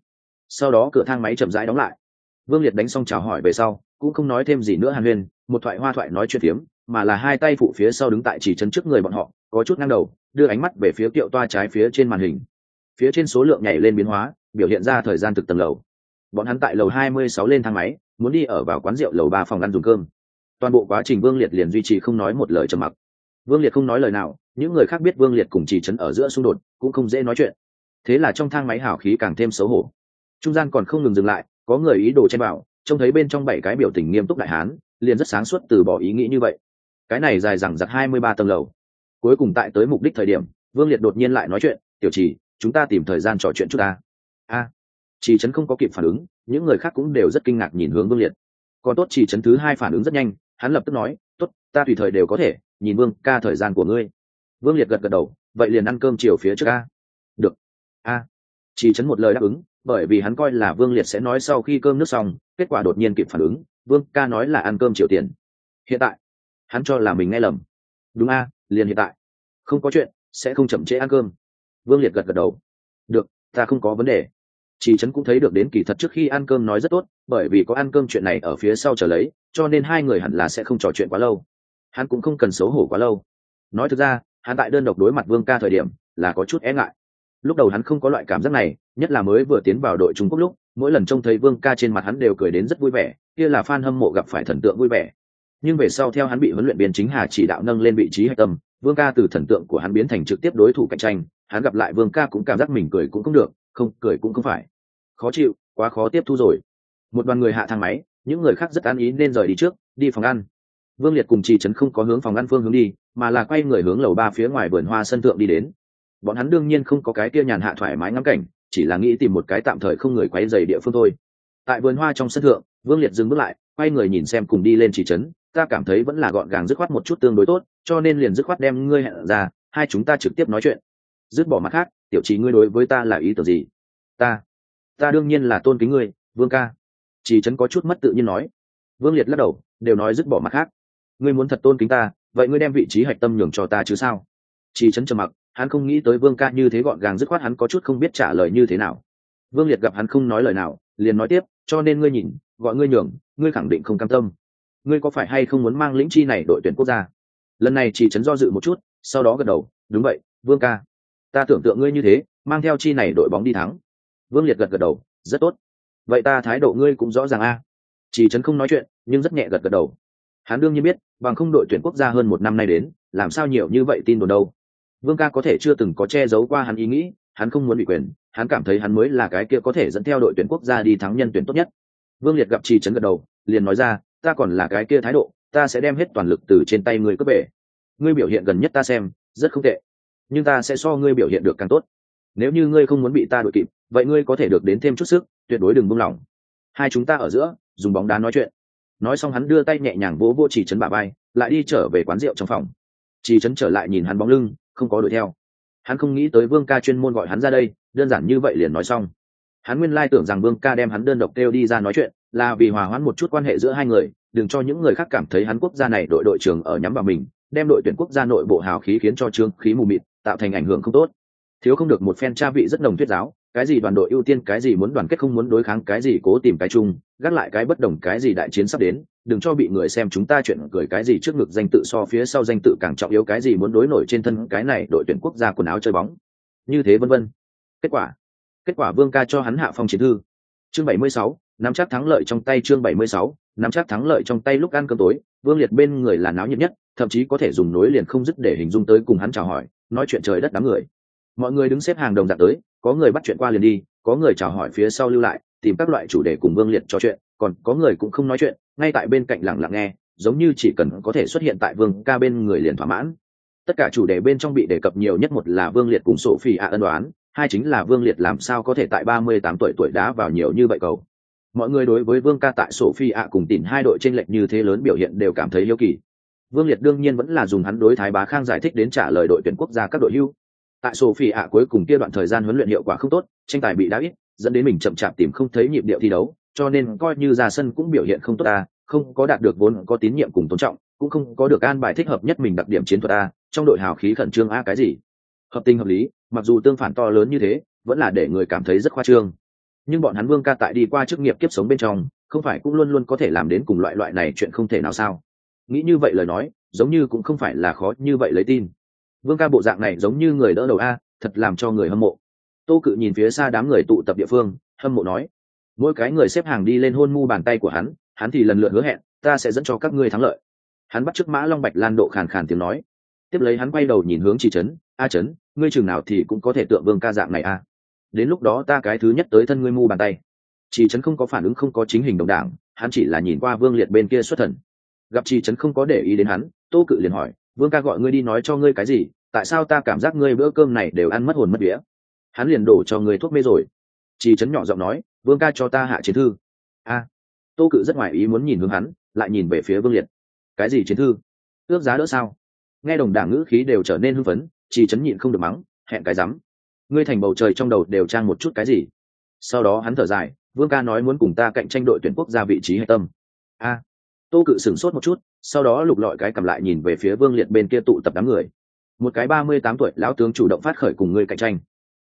Sau đó cửa thang máy chậm rãi đóng lại. Vương liệt đánh xong chào hỏi về sau, cũng không nói thêm gì nữa hàn huyên một thoại hoa thoại nói chuyện phiếm, mà là hai tay phụ phía sau đứng tại chỉ chân trước người bọn họ, có chút ngang đầu, đưa ánh mắt về phía tiệu toa trái phía trên màn hình. Phía trên số lượng nhảy lên biến hóa, biểu hiện ra thời gian thực tầng lầu. Bọn hắn tại lầu hai mươi sáu lên thang máy, muốn đi ở vào quán rượu lầu ba phòng ăn dùng cơm. Toàn bộ quá trình vương liệt liền duy trì không nói một lời trầm mặc. Vương liệt không nói lời nào những người khác biết vương liệt cùng chỉ trấn ở giữa xung đột cũng không dễ nói chuyện. Thế là trong thang máy hào khí càng thêm xấu hổ. Trung gian còn không ngừng dừng lại có người ý đồ chen vào trông thấy bên trong bảy cái biểu tình nghiêm túc đại hán liền rất sáng suốt từ bỏ ý nghĩ như vậy. Cái này dài dẳng giặc hai mươi ba tầng lầu. Cuối cùng tại tới mục đích thời điểm vương liệt đột nhiên lại nói chuyện tiểu trì chúng ta tìm thời gian trò chuyện chút ta. A. À, chỉ trấn không có kịp phản ứng những người khác cũng đều rất kinh ngạc nhìn hướng vương liệt. Còn tốt trì trấn thứ hai phản ứng rất nhanh hắn lập tức nói tốt ta tùy thời đều có thể nhìn vương ca thời gian của ngươi vương liệt gật gật đầu, vậy liền ăn cơm chiều phía trước a. Được. A. Chỉ chấn một lời đáp ứng, bởi vì hắn coi là vương liệt sẽ nói sau khi cơm nước xong, kết quả đột nhiên kịp phản ứng, vương ca nói là ăn cơm chiều tiền. Hiện tại? Hắn cho là mình nghe lầm. Đúng a, liền hiện tại. Không có chuyện, sẽ không chậm trễ ăn cơm. Vương liệt gật gật đầu. Được, ta không có vấn đề. Chỉ trấn cũng thấy được đến kỳ thật trước khi ăn cơm nói rất tốt, bởi vì có ăn cơm chuyện này ở phía sau trở lấy, cho nên hai người hẳn là sẽ không trò chuyện quá lâu. Hắn cũng không cần xấu hổ quá lâu. Nói thực ra hắn tại đơn độc đối mặt vương ca thời điểm là có chút e ngại. Lúc đầu hắn không có loại cảm giác này, nhất là mới vừa tiến vào đội trung quốc lúc, mỗi lần trông thấy vương ca trên mặt hắn đều cười đến rất vui vẻ, kia là fan hâm mộ gặp phải thần tượng vui vẻ. Nhưng về sau theo hắn bị huấn luyện viên chính hà chỉ đạo nâng lên vị trí hạch tâm, vương ca từ thần tượng của hắn biến thành trực tiếp đối thủ cạnh tranh, hắn gặp lại vương ca cũng cảm giác mình cười cũng không được, không, cười cũng không phải. Khó chịu, quá khó tiếp thu rồi. Một đoàn người hạ thang máy, những người khác rất an ý nên rời đi trước, đi phòng ăn vương liệt cùng trì trấn không có hướng phòng ăn phương hướng đi, mà là quay người hướng lầu ba phía ngoài vườn hoa sân thượng đi đến. Bọn hắn đương nhiên không có cái kia nhàn hạ thoải mái ngắm cảnh, chỉ là nghĩ tìm một cái tạm thời không người quấy dày địa phương thôi. Tại vườn hoa trong sân thượng, vương liệt dừng bước lại, quay người nhìn xem cùng đi lên chỉ trấn, ta cảm thấy vẫn là gọn gàng dứt khoát một chút tương đối tốt, cho nên liền dứt khoát đem ngươi hẹn ra, hai chúng ta trực tiếp nói chuyện. Dứt bỏ mặt khác, tiểu trí ngươi đối với ta là ý tưởng gì? Ta ta đương nhiên là tôn kính ngươi, vương ca. Chỉ trấn có chút mất tự nhiên nói. Vương liệt lắc đầu, đều nói dứt bỏ mặt khác ngươi muốn thật tôn kính ta, vậy ngươi đem vị trí hạch tâm nhường cho ta chứ sao? Chỉ trấn trầm mặc, hắn không nghĩ tới vương ca như thế gọn gàng dứt khoát hắn có chút không biết trả lời như thế nào. Vương liệt gặp hắn không nói lời nào, liền nói tiếp, cho nên ngươi nhìn, gọi ngươi nhường, ngươi khẳng định không cam tâm. Ngươi có phải hay không muốn mang lĩnh chi này đội tuyển quốc gia? Lần này chỉ chấn do dự một chút, sau đó gật đầu, đúng vậy, vương ca. Ta tưởng tượng ngươi như thế, mang theo chi này đội bóng đi thắng. Vương liệt gật gật đầu, rất tốt. Vậy ta thái độ ngươi cũng rõ ràng a. Chỉ Trấn không nói chuyện, nhưng rất nhẹ gật gật đầu hắn đương nhiên biết, bằng không đội tuyển quốc gia hơn một năm nay đến, làm sao nhiều như vậy tin đồn đâu. Vương ca có thể chưa từng có che giấu qua hắn ý nghĩ, hắn không muốn bị quyền, hắn cảm thấy hắn mới là cái kia có thể dẫn theo đội tuyển quốc gia đi thắng nhân tuyển tốt nhất. Vương liệt gặp trì trấn gật đầu, liền nói ra, ta còn là cái kia thái độ, ta sẽ đem hết toàn lực từ trên tay người cướp về ngươi biểu hiện gần nhất ta xem, rất không tệ, nhưng ta sẽ so ngươi biểu hiện được càng tốt. Nếu như ngươi không muốn bị ta đội kịp, vậy ngươi có thể được đến thêm chút sức, tuyệt đối đừng buông lỏng. Hai chúng ta ở giữa, dùng bóng đá nói chuyện nói xong hắn đưa tay nhẹ nhàng vỗ vỗ chỉ trấn bà bay lại đi trở về quán rượu trong phòng. Chỉ trấn trở lại nhìn hắn bóng lưng, không có đuổi theo. Hắn không nghĩ tới vương ca chuyên môn gọi hắn ra đây, đơn giản như vậy liền nói xong. Hắn nguyên lai tưởng rằng vương ca đem hắn đơn độc kêu đi ra nói chuyện, là vì hòa hoãn một chút quan hệ giữa hai người, đừng cho những người khác cảm thấy hắn quốc gia này đội đội trưởng ở nhắm vào mình, đem đội tuyển quốc gia nội bộ hào khí khiến cho trương khí mù mịt, tạo thành ảnh hưởng không tốt. Thiếu không được một phen tra vị rất nồng thuyết giáo cái gì đoàn đội ưu tiên cái gì muốn đoàn kết không muốn đối kháng cái gì cố tìm cái chung gác lại cái bất đồng cái gì đại chiến sắp đến đừng cho bị người xem chúng ta chuyện cười cái gì trước ngực danh tự so phía sau danh tự càng trọng yếu cái gì muốn đối nổi trên thân cái này đội tuyển quốc gia quần áo chơi bóng. Như thế vân vân. Kết quả. Kết quả vương ca cho hắn hạ phong chiến thư. Chương 76, nắm chắc thắng lợi trong tay chương 76, nắm chắc thắng lợi trong tay lúc ăn cơm tối vương liệt bên người là náo nhiệt nhất thậm chí có thể dùng nối liền không dứt để hình dung tới cùng hắn chào hỏi nói chuyện trời đất đám người mọi người đứng xếp hàng đồng dạng tới, có người bắt chuyện qua liền đi, có người chào hỏi phía sau lưu lại, tìm các loại chủ đề cùng vương liệt trò chuyện, còn có người cũng không nói chuyện, ngay tại bên cạnh lặng lặng nghe, giống như chỉ cần có thể xuất hiện tại vương ca bên người liền thỏa mãn. Tất cả chủ đề bên trong bị đề cập nhiều nhất một là vương liệt cùng sổ phi ạ ân đoán hai chính là vương liệt làm sao có thể tại ba mươi tám tuổi tuổi đá vào nhiều như vậy cầu. Mọi người đối với vương ca tại sổ phi ạ cùng tìm hai đội t r ê n lệch như thế lớn biểu hiện đều cảm thấy yêu kỳ. Vương liệt đương nhiên vẫn là dùng hắn đối thái bá khang giải thích đến trả lời đội tuyển quốc gia các đội hưu tại sổ phi ạ cuối cùng kia đoạn thời gian huấn luyện hiệu quả không tốt, tranh tài bị đá ít, dẫn đến mình chậm chạp tìm không thấy nhịp điệu thi đấu, cho nên coi như ra sân cũng biểu hiện không tốt ta, không có đạt được vốn có tín nhiệm cùng tôn trọng, cũng không có được an bài thích hợp nhất mình đặc điểm chiến thuật a, trong đội hào khí khẩn trương a cái gì. Hợp tình hợp lý, mặc dù tương phản to lớn như thế, vẫn là để người cảm thấy rất khoa trương. Nhưng bọn hắn vương ca tại đi qua chức nghiệp kiếp sống bên trong, không phải cũng luôn luôn có thể làm đến cùng loại loại này chuyện không thể nào sao? Nghĩ như vậy lời nói, giống như cũng không phải là khó như vậy lấy tin vương ca bộ dạng này giống như người đỡ đầu a, thật làm cho người hâm mộ. Tô cự nhìn phía xa đám người tụ tập địa phương, hâm mộ nói, mỗi cái người xếp hàng đi lên hôn mu bàn tay của hắn hắn thì lần lượt hứa hẹn, ta sẽ dẫn cho các ngươi thắng lợi. Hắn bắt chước mã long bạch lan độ khàn khàn tiếng nói. Tiếp lấy hắn quay đầu nhìn hướng chị trấn, a trấn, ngươi chừng nào thì cũng có thể tượng vương ca dạng này a. Đến lúc đó ta cái thứ nhất tới thân ngươi mu bàn tay. Chị trấn không có phản ứng, không có chính hình đồng đảng, hắn chỉ là nhìn qua vương liệt bên kia xuất thần. Gặp chị trấn không có để ý đến hắn, tô cự liền hỏi vương ca gọi ngươi đi nói cho ngươi cái gì, tại sao ta cảm giác ngươi bữa cơm này đều ăn mất hồn mất vía? Hắn liền đổ cho ngươi thuốc mê rồi. Chỉ trấn nhỏ giọng nói, vương ca cho ta hạ chiến thư. A. Tô cự rất ngoài ý muốn nhìn hướng hắn, lại nhìn về phía vương liệt. Cái gì chiến thư? Ước giá đỡ sao? Nghe đồng đảng ngữ khí đều trở nên hưng phấn, chỉ chấn nhịn không được mắng, hẹn cái rắm. Ngươi thành bầu trời trong đầu đều trang một chút cái gì? Sau đó hắn thở dài, vương ca nói muốn cùng ta cạnh tranh đội tuyển quốc gia vị trí hệ tâm. A. Tô cự sửng sốt một chút sau đó lục lọi cái cầm lại nhìn về phía vương liệt bên kia tụ tập đám người. Một cái ba mươi tám tuổi lão tướng chủ động phát khởi cùng ngươi cạnh tranh.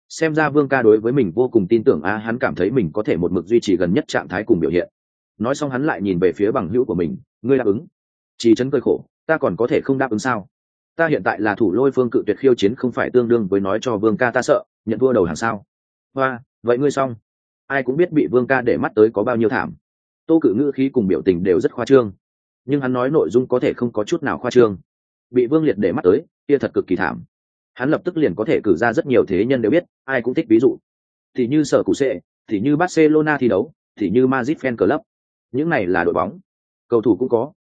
Xem ra vương ca đối với mình vô cùng tin tưởng, a, hắn cảm thấy mình có thể một mực duy trì gần nhất trạng thái cùng biểu hiện. Nói xong hắn lại nhìn về phía bằng hữu của mình, ngươi đáp ứng? Chỉ chấn cơi khổ, ta còn có thể không đáp ứng sao? Ta hiện tại là thủ lôi phương cự tuyệt khiêu chiến không phải tương đương với nói cho vương ca ta sợ, nhận thua đầu hàng sao? Hoa, vậy ngươi xong. Ai cũng biết bị vương ca để mắt tới có bao nhiêu thảm. Tô cự ngữ khí cùng biểu tình đều rất khoa trương nhưng hắn nói nội dung có thể không có chút nào khoa trương. Bị vương liệt để mắt tới, kia thật cực kỳ thảm. Hắn lập tức liền có thể cử ra rất nhiều thế nhân đều biết, ai cũng thích ví dụ. Thì như sở cụ sệ, thì như barcelona thi đấu, thì như madrid fan club. Những này là đội bóng. Cầu thủ cũng có.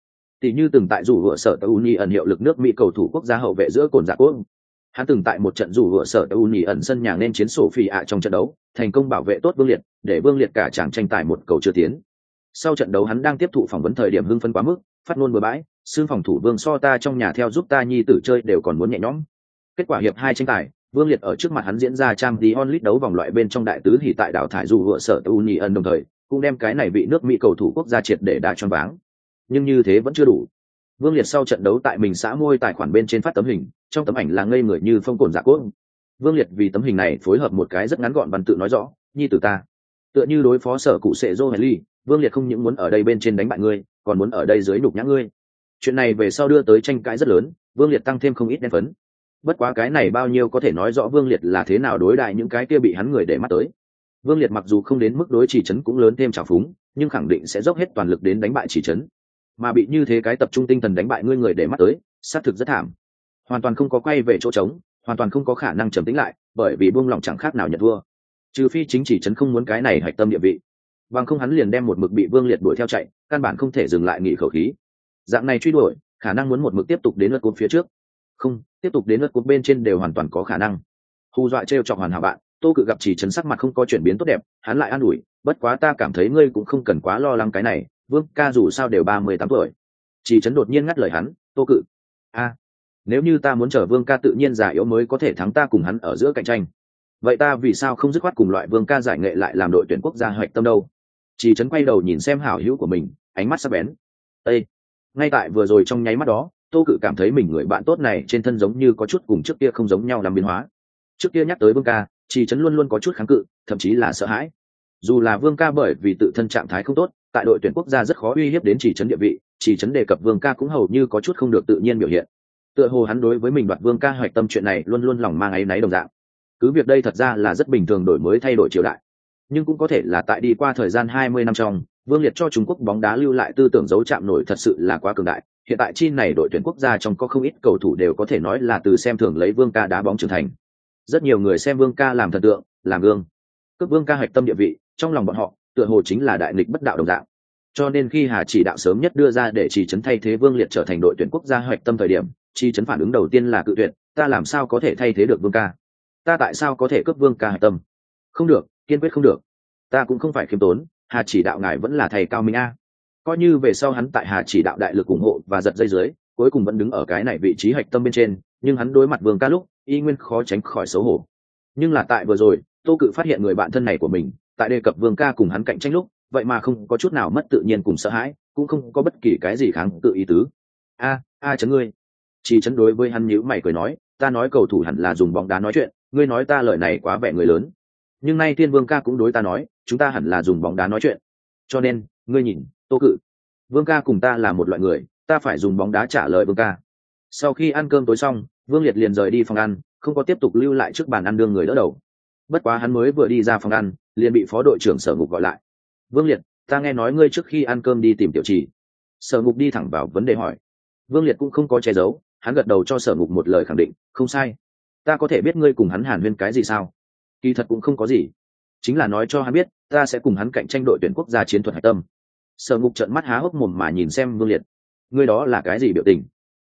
Thì như từng tại rủ vựa sở tàu uni ẩn hiệu lực nước mỹ cầu thủ quốc gia hậu vệ giữa cồn giả quốc. Hắn từng tại một trận rủ vựa sở tàu uni ẩn sân nhà nên chiến sổ phi ạ trong trận đấu, thành công bảo vệ tốt vương liệt, để vương liệt cả chàng tranh tài một cầu chưa tiến. Sau trận đấu hắn đang tiếp thụ phỏng vấn thời điểm hưng phân quá mức phát ngôn bừa bãi xương phòng thủ vương so ta trong nhà theo giúp ta nhi tử chơi đều còn muốn nhẹ nhõm. Kết quả hiệp hai tranh tài, vương liệt ở trước mặt hắn diễn ra trang tí onlit đấu vòng loại bên trong đại tứ thì tại đảo thải dù vựa sở tàu uni ân đồng thời, cũng đem cái này bị nước mỹ cầu thủ quốc gia triệt để đã choáng váng. Nhưng như thế vẫn chưa đủ. Vương liệt sau trận đấu tại mình xã môi tài khoản bên trên phát tấm hình, trong tấm ảnh là ngây người như phong cồn giả cốt. Vương liệt vì tấm hình này phối hợp một cái rất ngắn gọn văn tự nói rõ, nhi tử ta. Tựa như đối phó sở cụ sệ joe ly vương liệt không những muốn ở đây bên trên đánh bại ngươi, còn muốn ở đây dưới nhục nhã ngươi. Chuyện này về sau đưa tới tranh cãi rất lớn, vương liệt tăng thêm không ít đen phấn. Bất quá cái này bao nhiêu có thể nói rõ vương liệt là thế nào đối đại những cái kia bị hắn người để mắt tới. Vương liệt mặc dù không đến mức đối chỉ trấn cũng lớn thêm trào phúng, nhưng khẳng định sẽ dốc hết toàn lực đến đánh bại chỉ trấn. Mà bị như thế cái tập trung tinh thần đánh bại ngươi người để mắt tới, xác thực rất thảm. Hoàn toàn không có quay về chỗ trống, hoàn toàn không có khả năng trầm tĩnh lại, bởi vì buông lòng chẳng khác nào nhận thua. Trừ phi chính chỉ chấn không muốn cái này hạch tâm địa vị bằng không hắn liền đem một mực bị vương liệt đuổi theo chạy, căn bản không thể dừng lại nghỉ khẩu khí. Dạng này truy đuổi, khả năng muốn một mực tiếp tục đến lượt cột phía trước. Không, tiếp tục đến lượt cột bên trên đều hoàn toàn có khả năng. Hù dọa t chọc hoàn hảo bạn, tô cự gặp chỉ chấn sắc mặt không có chuyển biến tốt đẹp, hắn lại an ủi, bất quá ta cảm thấy ngươi cũng không cần quá lo lắng cái này, vương ca dù sao đều ba mươi tám tuổi. Chỉ chấn đột nhiên ngắt lời hắn, tô cự, a, nếu như ta muốn chở vương ca tự nhiên già yếu mới có thể thắng ta cùng hắn ở giữa cạnh tranh. Vậy ta vì sao không dứt khoát cùng loại vương ca giải nghệ lại làm đội tuyển quốc gia hoạch tâm đâu? Chỉ trấn quay đầu nhìn xem hảo hữu của mình, ánh mắt sắc bén. Ây ngay tại vừa rồi trong nháy mắt đó, tô cự cảm thấy mình người bạn tốt này trên thân giống như có chút cùng trước kia không giống nhau làm biến hóa. Trước kia nhắc tới vương ca chỉ trấn luôn luôn có chút kháng cự, thậm chí là sợ hãi. Dù là vương ca bởi vì tự thân trạng thái không tốt, tại đội tuyển quốc gia rất khó uy hiếp đến chỉ trấn địa vị chỉ trấn đề cập vương ca cũng hầu như có chút không được tự nhiên biểu hiện. Tựa hồ hắn đối với mình đoạt vương ca hoạch tâm chuyện này luôn luôn lòng mang áy náy đồng dạng. Cứ việc đây thật ra là rất bình thường đổi mới thay đổi triều đại nhưng cũng có thể là tại đi qua thời gian hai mươi năm trong, vương liệt cho trung quốc bóng đá lưu lại tư tưởng dấu chạm nổi thật sự là quá cường đại. Hiện tại chi này đội tuyển quốc gia trong có không ít cầu thủ đều có thể nói là từ xem thường lấy vương ca đá bóng trưởng thành. Rất nhiều người xem vương ca làm thần tượng, làm gương. Cướp vương ca hoạch tâm địa vị, trong lòng bọn họ, tựa hồ chính là đại nghịch bất đạo đồng dạng. Cho nên khi hà chỉ đạo sớm nhất đưa ra để chỉ trấn thay thế vương liệt trở thành đội tuyển quốc gia hoạch tâm thời điểm chi trấn phản ứng đầu tiên là cự tuyệt, ta làm sao có thể thay thế được vương ca? Ta tại sao có thể cướp vương ca hoạch tâm? Không được kiên quyết không được. Ta cũng không phải khiêm tốn, hà chỉ đạo ngài vẫn là thầy cao minh a. Coi như về sau hắn tại hà chỉ đạo đại lực ủng hộ và giật dây dưới, cuối cùng vẫn đứng ở cái này vị trí hạch tâm bên trên, nhưng hắn đối mặt vương ca lúc, y nguyên khó tránh khỏi xấu hổ. Nhưng là tại vừa rồi, tô cự phát hiện người bạn thân này của mình, tại đề cập vương ca cùng hắn cạnh tranh lúc, vậy mà không có chút nào mất tự nhiên cùng sợ hãi, cũng không có bất kỳ cái gì kháng tự ý tứ. A a chấn ngươi. Chỉ chấn đối với hắn nhữ mày cười nói, ta nói cầu thủ hẳn là dùng bóng đá nói chuyện, ngươi nói ta lời này quá vẻ người lớn nhưng nay thiên vương ca cũng đối ta nói, chúng ta hẳn là dùng bóng đá nói chuyện. Cho nên, ngươi nhìn, tô cự. Vương ca cùng ta là một loại người, ta phải dùng bóng đá trả lời vương ca. Sau khi ăn cơm tối xong, vương liệt liền rời đi phòng ăn, không có tiếp tục lưu lại trước bàn ăn đương người đỡ đầu. Bất quá hắn mới vừa đi ra phòng ăn, liền bị phó đội trưởng sở ngục gọi lại. Vương liệt, ta nghe nói ngươi trước khi ăn cơm đi tìm tiểu trì. Sở ngục đi thẳng vào vấn đề hỏi. Vương liệt cũng không có che giấu, hắn gật đầu cho sở ngục một lời khẳng định, không sai. Ta có thể biết ngươi cùng hắn hàn huyên cái gì sao? Kỳ thật cũng không có gì. Chính là nói cho hắn biết, ta sẽ cùng hắn cạnh tranh đội tuyển quốc gia chiến thuật hạch tâm. Sở ngục trợn mắt há hốc mồm mà nhìn xem vương liệt. Ngươi đó là cái gì biểu tình?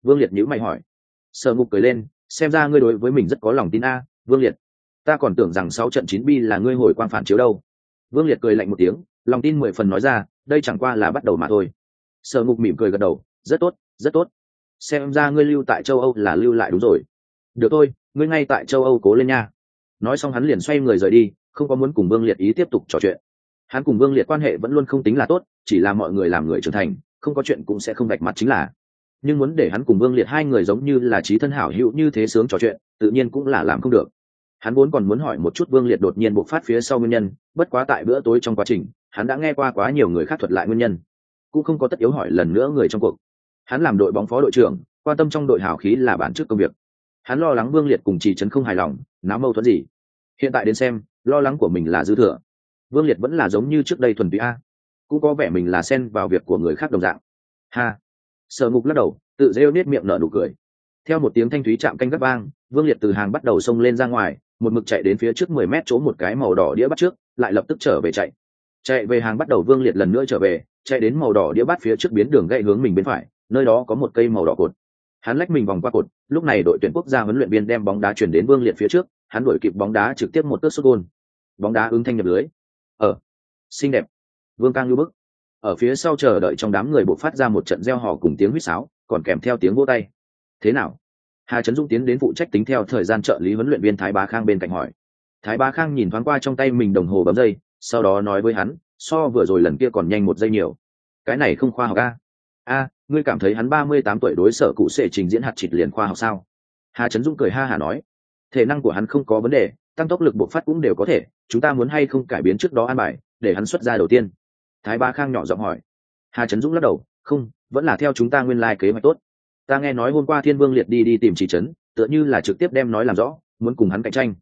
Vương liệt nhữ mày hỏi. Sở ngục cười lên, xem ra ngươi đối với mình rất có lòng tin a, vương liệt. Ta còn tưởng rằng sáu trận chín bi là ngươi hồi quang phản chiếu đâu. Vương liệt cười lạnh một tiếng, lòng tin mười phần nói ra, đây chẳng qua là bắt đầu mà thôi. Sở ngục mỉm cười gật đầu, rất tốt rất tốt. Xem ra ngươi lưu tại châu âu là lưu lại đúng rồi. Được thôi, ngươi ngay tại châu âu cố lên nha nói xong hắn liền xoay người rời đi, không có muốn cùng vương liệt ý tiếp tục trò chuyện. Hắn cùng vương liệt quan hệ vẫn luôn không tính là tốt, chỉ là mọi người làm người trưởng thành, không có chuyện cũng sẽ không vạch mặt chính là. Nhưng muốn để hắn cùng vương liệt hai người giống như là trí thân hảo hữu như thế sướng trò chuyện, tự nhiên cũng là làm không được. Hắn vốn còn muốn hỏi một chút vương liệt đột nhiên bộc phát phía sau nguyên nhân, bất quá tại bữa tối trong quá trình, hắn đã nghe qua quá nhiều người khác thuật lại nguyên nhân, cũng không có tất yếu hỏi lần nữa người trong cuộc. Hắn làm đội bóng phó đội trưởng, quan tâm trong đội hào khí là bản chức công việc. Hắn lo lắng vương liệt cùng trì trấn không hài lòng náo mâu thuẫn gì? Hiện tại đến xem, lo lắng của mình là dư thừa. Vương liệt vẫn là giống như trước đây thuần túy a. Cũng có vẻ mình là xen vào việc của người khác đồng dạng. Ha! Sở ngục lắc đầu, tự rêu nết miệng nở nụ cười. Theo một tiếng thanh thúy chạm canh gắt vang, vương liệt từ hàng bắt đầu xông lên ra ngoài, một mực chạy đến phía trước mười mét chỗ một cái màu đỏ đĩa bắt trước, lại lập tức trở về chạy. Chạy về hàng bắt đầu, vương liệt lần nữa trở về, chạy đến màu đỏ đĩa bắt phía trước biến đường gãy hướng mình bên phải, nơi đó có một cây màu đỏ cột hắn lách mình vòng qua cột, lúc này đội tuyển quốc gia huấn luyện viên đem bóng đá chuyển đến vương liệt phía trước, hắn đuổi kịp bóng đá trực tiếp một tước sút gôn. Bóng đá ứng thanh nhập lưới. Ở xinh đẹp. Vương cang lưu bức. Ở phía sau chờ đợi trong đám người buộc phát ra một trận gieo hò cùng tiếng huýt sáo, còn kèm theo tiếng vô tay. Thế nào? Hà trấn Dung tiến đến phụ trách tính theo thời gian trợ lý huấn luyện viên thái bá khang bên cạnh hỏi. Thái bá khang nhìn thoáng qua trong tay mình đồng hồ bấm dây, sau đó nói với hắn, so vừa rồi lần kia còn nhanh một giây nhiều. Cái này không khoa học a. A ngươi cảm thấy hắn ba mươi tám tuổi đối sở cụ sẽ trình diễn hạt chịt liền khoa học sao? Hà trấn dũng cười ha hà nói, thể năng của hắn không có vấn đề, tăng tốc lực bộc phát cũng đều có thể, chúng ta muốn hay không cải biến trước đó an bài, để hắn xuất ra đầu tiên? Thái ba khang nhỏ giọng hỏi. Hà trấn dũng lắc đầu, không, vẫn là theo chúng ta nguyên lai kế hoạch tốt. Ta nghe nói hôm qua thiên vương liệt đi đi tìm chỉ trấn, tựa như là trực tiếp đem nói làm rõ, muốn cùng hắn cạnh tranh.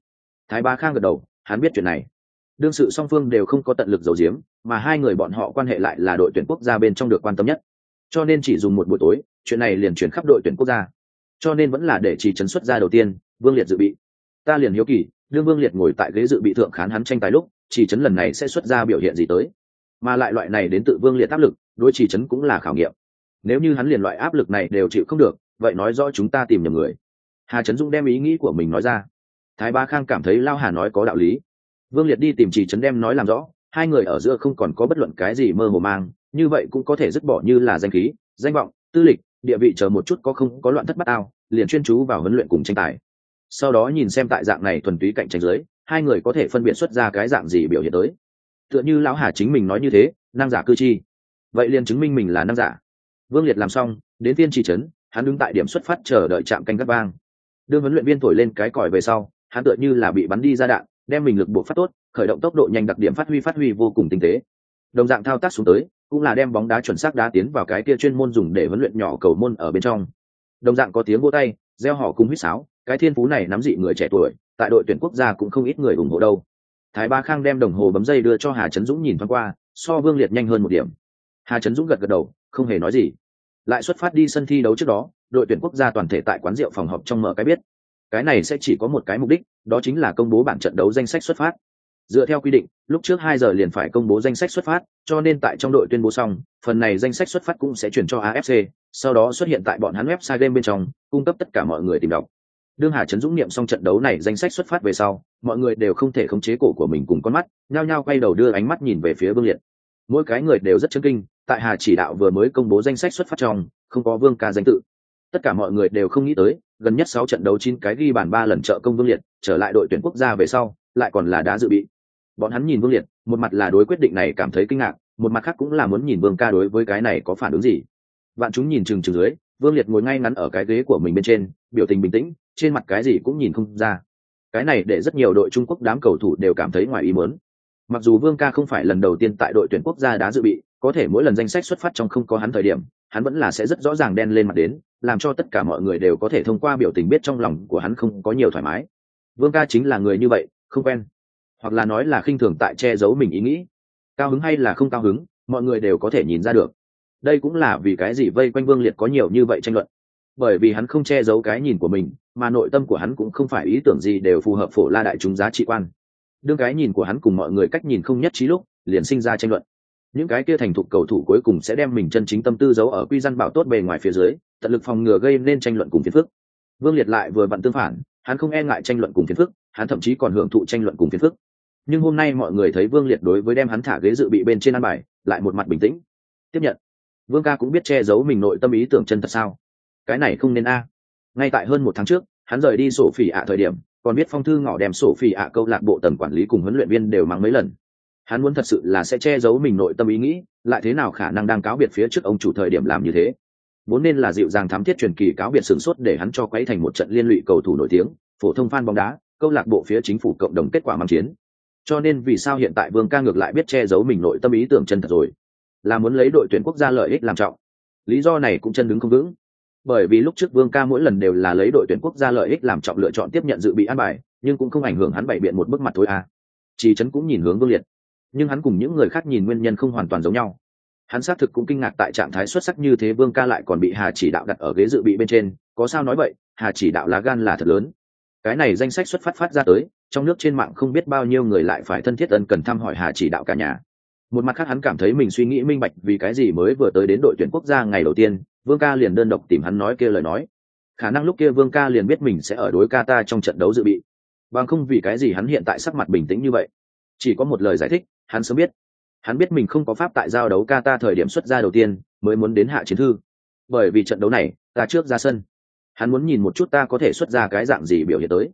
Thái ba khang gật đầu, hắn biết chuyện này. Đương sự song phương đều không có tận lực giấu giếm, mà hai người bọn họ quan hệ lại là đội tuyển quốc gia bên trong được quan tâm nhất cho nên chỉ dùng một buổi tối, chuyện này liền chuyển khắp đội tuyển quốc gia. Cho nên vẫn là để chỉ trấn xuất ra đầu tiên, vương liệt dự bị. Ta liền hiếu kỳ, đương vương liệt ngồi tại ghế dự bị thượng khán hắn tranh tài lúc, chỉ trấn lần này sẽ xuất ra biểu hiện gì tới? Mà lại loại này đến tự vương liệt áp lực, đối chỉ trấn cũng là khảo nghiệm. Nếu như hắn liền loại áp lực này đều chịu không được, vậy nói rõ chúng ta tìm nhầm người. Hà trấn dung đem ý nghĩ của mình nói ra. Thái ba khang cảm thấy lao hà nói có đạo lý. Vương liệt đi tìm chỉ trấn đem nói làm rõ, hai người ở giữa không còn có bất luận cái gì mơ hồ mang như vậy cũng có thể dứt bỏ như là danh khí, danh vọng, tư lịch, địa vị chờ một chút có không có loạn thất bát ao liền chuyên chú vào huấn luyện cùng tranh tài. Sau đó nhìn xem tại dạng này thuần túy cạnh tranh giới hai người có thể phân biệt xuất ra cái dạng gì biểu hiện tới. Tựa như lão hà chính mình nói như thế, năng giả cư chi. Vậy liền chứng minh mình là năng giả. Vương liệt làm xong, đến tiên tri trấn, hắn đứng tại điểm xuất phát chờ đợi trạm canh gắt vang. Đưa huấn luyện viên thổi lên cái còi về sau, hắn tựa như là bị bắn đi ra đạn, đem mình lực buộc phát tốt, khởi động tốc độ nhanh đặc điểm phát huy phát huy vô cùng tinh tế. Đồng dạng thao tác xuống tới cũng là đem bóng đá chuẩn xác đá tiến vào cái kia chuyên môn dùng để huấn luyện nhỏ cầu môn ở bên trong. Đồng dạng có tiếng vỗ tay reo hò cùng huýt sáo, cái thiên phú này nắm dị người trẻ tuổi, tại đội tuyển quốc gia cũng không ít người ủng hộ đâu. Thái ba khang đem đồng hồ bấm dây đưa cho hà trấn dũng nhìn thoáng qua, so vương liệt nhanh hơn một điểm. Hà trấn dũng gật gật đầu, không hề nói gì. Lại xuất phát đi sân thi đấu trước đó, đội tuyển quốc gia toàn thể tại quán rượu phòng họp trong mở cái biết. Cái này sẽ chỉ có một cái mục đích, đó chính là công bố bảng trận đấu danh sách xuất phát dựa theo quy định, lúc trước hai giờ liền phải công bố danh sách xuất phát, cho nên tại trong đội tuyên bố xong, phần này danh sách xuất phát cũng sẽ chuyển cho afc sau đó xuất hiện tại bọn hắn website game bên trong, cung cấp tất cả mọi người tìm đọc. Đương hà trấn dũng niệm xong trận đấu này danh sách xuất phát về sau, mọi người đều không thể khống chế cổ của mình cùng con mắt, nhao nhao quay đầu đưa ánh mắt nhìn về phía vương liệt. Mỗi cái người đều rất chân kinh, tại hà chỉ đạo vừa mới công bố danh sách xuất phát trong, không có vương ca danh tự. Tất cả mọi người đều không nghĩ tới, gần nhất sáu trận đấu chín cái ghi bàn ba lần trợ công vương liệt, trở lại đội tuyển quốc gia về sau, lại còn là đá dự bị bọn hắn nhìn vương liệt, một mặt là đối quyết định này cảm thấy kinh ngạc, một mặt khác cũng là muốn nhìn vương ca đối với cái này có phản ứng gì. Bạn chúng nhìn chừng chừng dưới, vương liệt ngồi ngay ngắn ở cái ghế của mình bên trên, biểu tình bình tĩnh, trên mặt cái gì cũng nhìn không ra. Cái này để rất nhiều đội trung quốc đám cầu thủ đều cảm thấy ngoài ý muốn. Mặc dù vương ca không phải lần đầu tiên tại đội tuyển quốc gia đá dự bị, có thể mỗi lần danh sách xuất phát trong không có hắn thời điểm, hắn vẫn là sẽ rất rõ ràng đen lên mặt đến, làm cho tất cả mọi người đều có thể thông qua biểu tình biết trong lòng của hắn không có nhiều thoải mái. Vương ca chính là người như vậy, không quen hoặc là nói là khinh thường tại che giấu mình ý nghĩ. Cao hứng hay là không cao hứng, mọi người đều có thể nhìn ra được. Đây cũng là vì cái gì vây quanh vương liệt có nhiều như vậy tranh luận. Bởi vì hắn không che giấu cái nhìn của mình, mà nội tâm của hắn cũng không phải ý tưởng gì đều phù hợp phổ la đại chúng giá trị quan. Đương cái nhìn của hắn cùng mọi người cách nhìn không nhất trí lúc, liền sinh ra tranh luận. Những cái kia thành thục cầu thủ cuối cùng sẽ đem mình chân chính tâm tư giấu ở quy dân bảo tốt bề ngoài phía dưới, tận lực phòng ngừa gây nên tranh luận cùng phiền phức. Vương liệt lại vừa vặn tương phản, hắn không e ngại tranh luận cùng phiền phức, hắn thậm chí còn hưởng thụ tranh luận cùng phiền phức nhưng hôm nay mọi người thấy vương liệt đối với đem hắn thả ghế dự bị bên trên ăn bài, lại một mặt bình tĩnh. Tiếp nhận. Vương ca cũng biết che giấu mình nội tâm ý tưởng chân thật sao? Cái này không nên a. Ngay tại hơn một tháng trước, hắn rời đi sổ phỉ ạ thời điểm, còn biết phong thư ngỏ đem sổ phỉ ạ câu lạc bộ tầng quản lý cùng huấn luyện viên đều mắng mấy lần. Hắn muốn thật sự là sẽ che giấu mình nội tâm ý nghĩ, lại thế nào khả năng đang cáo biệt phía trước ông chủ thời điểm làm như thế? Vốn nên là dịu dàng thám thiết truyền kỳ cáo biệt sửng sốt để hắn cho quấy thành một trận liên lụy cầu thủ nổi tiếng, phổ thông fan bóng đá, câu lạc bộ phía chính phủ cộng đồng kết quả mang chiến cho nên vì sao hiện tại vương ca ngược lại biết che giấu mình nội tâm ý tưởng chân thật rồi? Là muốn lấy đội tuyển quốc gia lợi ích làm trọng. Lý do này cũng chân đứng không vững. Bởi vì lúc trước vương ca mỗi lần đều là lấy đội tuyển quốc gia lợi ích làm trọng lựa chọn tiếp nhận dự bị an bài, nhưng cũng không ảnh hưởng hắn bày biện một bức mặt thôi à chỉ trấn cũng nhìn hướng vương liệt. Nhưng hắn cùng những người khác nhìn nguyên nhân không hoàn toàn giống nhau. Hắn xác thực cũng kinh ngạc tại trạng thái xuất sắc như thế vương ca lại còn bị hà chỉ đạo đặt ở ghế dự bị bên trên. Có sao nói vậy? Hà chỉ đạo lá gan là thật lớn cái này danh sách xuất phát phát ra tới, trong nước trên mạng không biết bao nhiêu người lại phải thân thiết ân cần thăm hỏi hà chỉ đạo cả nhà. Một mặt khác hắn cảm thấy mình suy nghĩ minh bạch vì cái gì mới vừa tới đến đội tuyển quốc gia ngày đầu tiên, vương ca liền đơn độc tìm hắn nói kia lời nói. Khả năng lúc kia vương ca liền biết mình sẽ ở đối Qatar trong trận đấu dự bị. Bằng không vì cái gì hắn hiện tại sắc mặt bình tĩnh như vậy. Chỉ có một lời giải thích, hắn sớm biết. Hắn biết mình không có pháp tại giao đấu Qatar thời điểm xuất ra đầu tiên, mới muốn đến hạ chiến thư. Bởi vì trận đấu này, ta trước ra sân hắn muốn nhìn một chút ta có thể xuất ra cái dạng gì biểu hiện tới.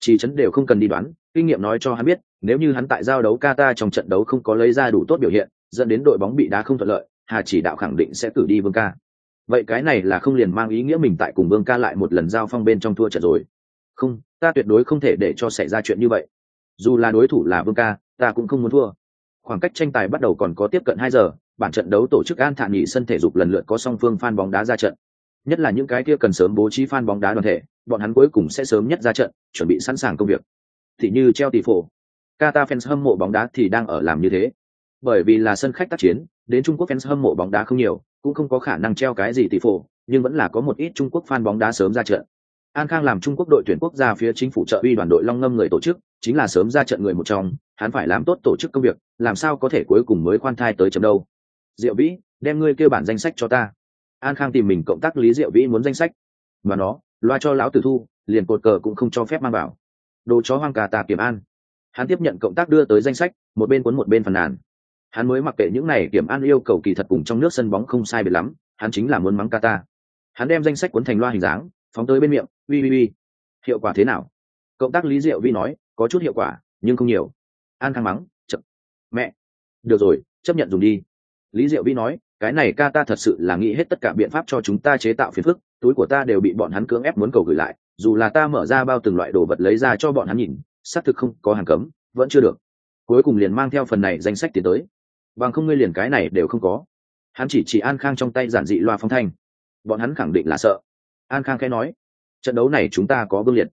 Chỉ chấn đều không cần đi đoán, kinh nghiệm nói cho hắn biết, nếu như hắn tại giao đấu Qatar trong trận đấu không có lấy ra đủ tốt biểu hiện, dẫn đến đội bóng bị đá không thuận lợi, hà chỉ đạo khẳng định sẽ cử đi vương ca. Vậy cái này là không liền mang ý nghĩa mình tại cùng vương ca lại một lần giao phong bên trong thua trận rồi. Không, ta tuyệt đối không thể để cho xảy ra chuyện như vậy. Dù là đối thủ là vương ca, ta cũng không muốn thua. Khoảng cách tranh tài bắt đầu còn có tiếp cận hai giờ, bản trận đấu tổ chức an thản nghỉ sân thể dục lần lượt có song phương fan bóng đá ra trận nhất là những cái kia cần sớm bố trí fan bóng đá đoàn thể, bọn hắn cuối cùng sẽ sớm nhất ra trận, chuẩn bị sẵn sàng công việc. Thì như treo tỷ phổ Qatar fans hâm mộ bóng đá thì đang ở làm như thế. Bởi vì là sân khách tác chiến, đến trung quốc fans hâm mộ bóng đá không nhiều, cũng không có khả năng treo cái gì tỷ phổ, nhưng vẫn là có một ít trung quốc fan bóng đá sớm ra trận. An khang làm trung quốc đội tuyển quốc gia phía chính phủ trợ uy đoàn đội long ngâm người tổ chức, chính là sớm ra trận người một trong, hắn phải làm tốt tổ chức công việc, làm sao có thể cuối cùng mới khoan thai tới chấm đâu. Diệu vĩ, đem ngươi kêu bản danh sách cho ta an khang tìm mình cộng tác lý diệu vĩ muốn danh sách. Mà nó, loa cho lão tử thu, liền cột cờ cũng không cho phép mang vào. Đồ chó hoang cà tà kiểm an. Hắn tiếp nhận cộng tác đưa tới danh sách, một bên cuốn một bên phần nàn. Hắn mới mặc kệ những này kiểm an yêu cầu kỳ thật cùng trong nước sân bóng không sai biệt lắm, hắn chính là muốn mắng Qatar. hắn đem danh sách cuốn thành loa hình dáng, phóng tới bên miệng, ui ui ui, hiệu quả thế nào? Cộng tác lý diệu vi nói, có chút hiệu quả, nhưng không nhiều. An khang mắng, chậm, mẹ, được rồi, chấp nhận dùng đi. Lý diệu vi nói cái này ca ta thật sự là nghĩ hết tất cả biện pháp cho chúng ta chế tạo phiền phức, túi của ta đều bị bọn hắn cưỡng ép muốn cầu gửi lại, dù là ta mở ra bao từng loại đồ vật lấy ra cho bọn hắn nhìn, xác thực không có hàng cấm, vẫn chưa được. Cuối cùng liền mang theo phần này danh sách tiến tới. Bằng không ngươi liền cái này đều không có. Hắn chỉ chỉ an khang trong tay giản dị loa phong thanh. Bọn hắn khẳng định là sợ. An khang khẽ nói, trận đấu này chúng ta có vương liệt.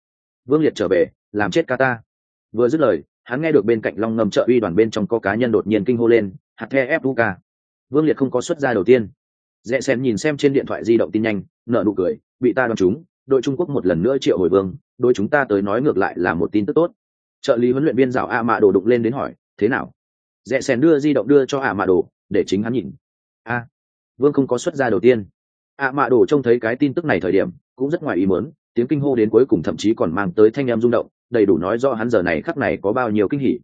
Vương liệt trở về, làm chết ca ta. Vừa dứt lời, hắn nghe được bên cạnh long ngầm trợ uy đoàn bên trong có cá nhân đột nhiên kinh hô lên, hạt the ca vương liệt không có xuất ra đầu tiên. Rẽ sen nhìn xem trên điện thoại di động tin nhanh nợ nụ cười, bị ta đoán chúng, đội trung quốc một lần nữa triệu hồi vương đôi chúng ta tới nói ngược lại là một tin tức tốt. Trợ lý huấn luyện viên rào a mạ đồ đục lên đến hỏi, thế nào? Rẽ sen đưa di động đưa cho a mạ đồ, để chính hắn nhìn. A, vương không có xuất ra đầu tiên. A mạ đồ trông thấy cái tin tức này thời điểm, cũng rất ngoài ý mớn tiếng kinh hô đến cuối cùng thậm chí còn mang tới thanh em rung động, đầy đủ nói rõ hắn giờ này khắc này có bao nhiêu kinh hỉ.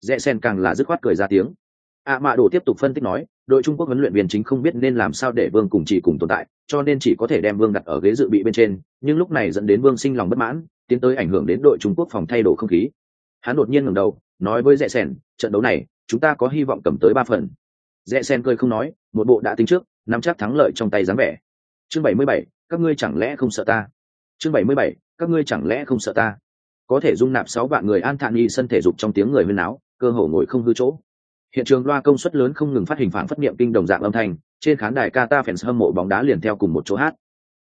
Rẽ sen càng là dứt khoát cười ra tiếng a mạ đồ tiếp tục phân tích nói, đội trung quốc huấn luyện viên chính không biết nên làm sao để vương cùng chỉ cùng tồn tại, cho nên chỉ có thể đem vương đặt ở ghế dự bị bên trên, nhưng lúc này dẫn đến vương sinh lòng bất mãn, tiến tới ảnh hưởng đến đội trung quốc phòng thay đổi không khí. Hắn đột nhiên ngẩng đầu, nói với rẽ sen trận đấu này, chúng ta có hy vọng cầm tới ba phần. Rẽ sen cười không nói, một bộ đã tính trước, nắm chắc thắng lợi trong tay dáng vẻ. Chương bảy mươi bảy, các ngươi chẳng lẽ không sợ ta? Chương bảy mươi bảy, các ngươi chẳng lẽ không sợ ta? Có thể dung nạp sáu vạn người an thản nghi sân thể dục trong tiếng người huyên náo, cơ hồ ngồi không hư chỗ hiện trường loa công suất lớn không ngừng phát hình phản phất niệm kinh đồng dạng âm thanh, trên khán đài Qatar fans hâm mộ bóng đá liền theo cùng một chỗ hát.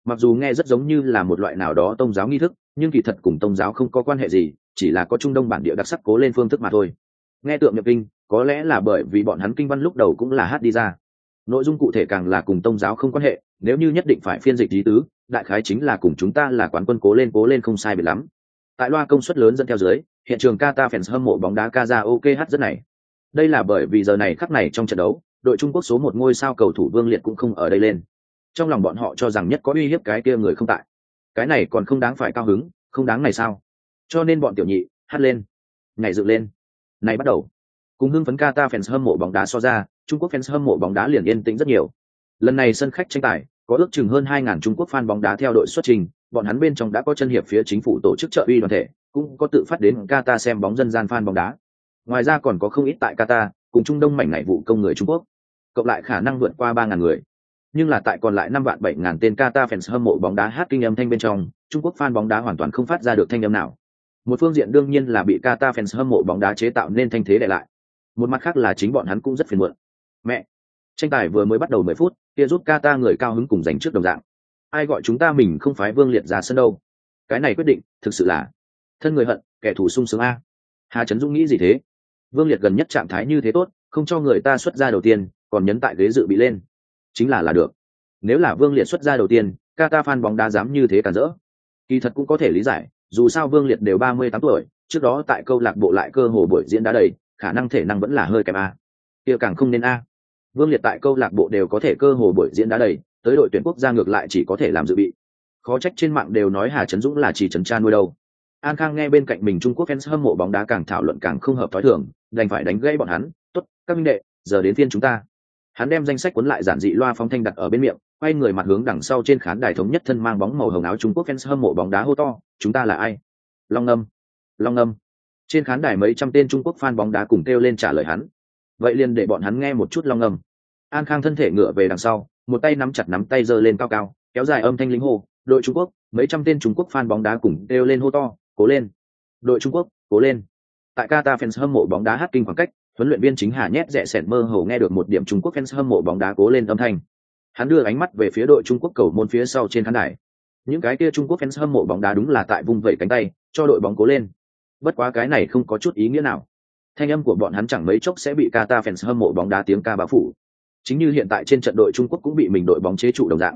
Mặc dù nghe rất giống như là một loại nào đó tôn giáo nghi thức, nhưng kỳ thật cùng tôn giáo không có quan hệ gì, chỉ là có trung đông bản địa đặc sắc cố lên phương thức mà thôi. Nghe tượng nhập kinh, có lẽ là bởi vì bọn hắn kinh văn lúc đầu cũng là hát đi ra. Nội dung cụ thể càng là cùng tôn giáo không quan hệ, nếu như nhất định phải phiên dịch lý tứ, đại khái chính là cùng chúng ta là quán quân cố lên cố lên không sai biệt lắm. Tại loa công suất lớn dẫn theo dưới, hiện trường Qatar fans hâm mộ bóng đá Kaza ok hát rất này đây là bởi vì giờ này khắc này trong trận đấu đội trung quốc số một ngôi sao cầu thủ vương liệt cũng không ở đây lên. Trong lòng bọn họ cho rằng nhất có uy hiếp cái kia người không tại. Cái này còn không đáng phải cao hứng không đáng này sao? Cho nên bọn tiểu nhị hát lên. Ngày dựng lên. Này bắt đầu. Cùng hưng phấn Qatar fans hâm mộ bóng đá so ra trung quốc fans hâm mộ bóng đá liền yên tĩnh rất nhiều. Lần này sân khách tranh tài có ước chừng hơn hai ngàn Trung Quốc fan bóng đá theo đội xuất trình, bọn hắn bên trong đã có chân hiệp phía chính phủ tổ chức trợ uy đoàn thể, cũng có tự phát đến Qatar xem bóng dân gian fan bóng đá. Ngoài ra còn có không ít tại Qatar, cùng Trung Đông mảnh này vụ công người Trung Quốc. Cộng lại khả năng vượt qua ba ngàn người. Nhưng là tại còn lại năm vạn bảy ngàn tên Qatar fans hâm mộ bóng đá hát kinh âm thanh bên trong, Trung Quốc fan bóng đá hoàn toàn không phát ra được thanh âm nào. Một phương diện đương nhiên là bị Qatar fans hâm mộ bóng đá chế tạo nên thanh thế lại lại. Một mặt khác là chính bọn hắn cũng rất phiền muộn. Mẹ, tranh tài vừa mới bắt đầu mười phút kia giúp Qatar người cao hứng cùng giành trước đồng dạng ai gọi chúng ta mình không phái vương liệt ra sân đâu cái này quyết định thực sự là thân người hận kẻ thù sung sướng a hà trấn dũng nghĩ gì thế vương liệt gần nhất trạng thái như thế tốt, không cho người ta xuất ra đầu tiên, còn nhấn tại ghế dự bị lên. Chính là là được. Nếu là vương liệt xuất ra đầu tiên Qatar fan bóng đá dám như thế cản rỡ. Kỳ thật cũng có thể lý giải, dù sao vương liệt đều ba mươi tám tuổi, trước đó tại câu lạc bộ lại cơ hồ buổi diễn đá đầy, khả năng thể năng vẫn là hơi kém a. Kia càng không nên a. Vương liệt tại câu lạc bộ đều có thể cơ hồ buổi diễn đá đầy, tới đội tuyển quốc gia ngược lại chỉ có thể làm dự bị. Khó trách trên mạng đều nói hà trấn dũng là chỉ trấn cha nuôi đâu an khang nghe bên cạnh mình trung quốc fans hâm mộ bóng đá càng thảo luận càng không hợp thói thường, đành phải đánh gãy bọn hắn, tốt, các minh đệ, giờ đến phiên chúng ta. Hắn đem danh sách cuốn lại giản dị loa phóng thanh đặt ở bên miệng, quay người mặt hướng đằng sau trên khán đài thống nhất thân mang bóng màu hồng áo trung quốc fans hâm mộ bóng đá hô to, chúng ta là ai? Long âm long âm trên khán đài mấy trăm tên trung quốc fan bóng đá cùng kêu lên trả lời hắn. Vậy liền để bọn hắn nghe một chút long âm an khang thân thể ngựa về đằng sau, một tay nắm chặt nắm tay giơ lên cao cao, kéo dài âm thanh lính hô, đội trung quốc, mấy trăm tên trung quốc fan bóng đá cùng đều lên hô to cố lên. Đội trung quốc, cố lên. Tại qatar fans hâm mộ bóng đá hát kinh khoảng cách, huấn luyện viên chính hà nhét rẽ sẹn mơ hồ nghe được một điểm trung quốc fans hâm mộ bóng đá cố lên âm thanh. Hắn đưa ánh mắt về phía đội trung quốc cầu môn phía sau trên khán đài. Những cái kia trung quốc fans hâm mộ bóng đá đúng là tại vung vẩy cánh tay, cho đội bóng cố lên. Bất quá cái này không có chút ý nghĩa nào. Thanh âm của bọn hắn chẳng mấy chốc sẽ bị Qatar fans hâm mộ bóng đá tiếng ca báo phủ. Chính như hiện tại trên trận đội trung quốc cũng bị mình đội bóng chế trụ đồng dạng.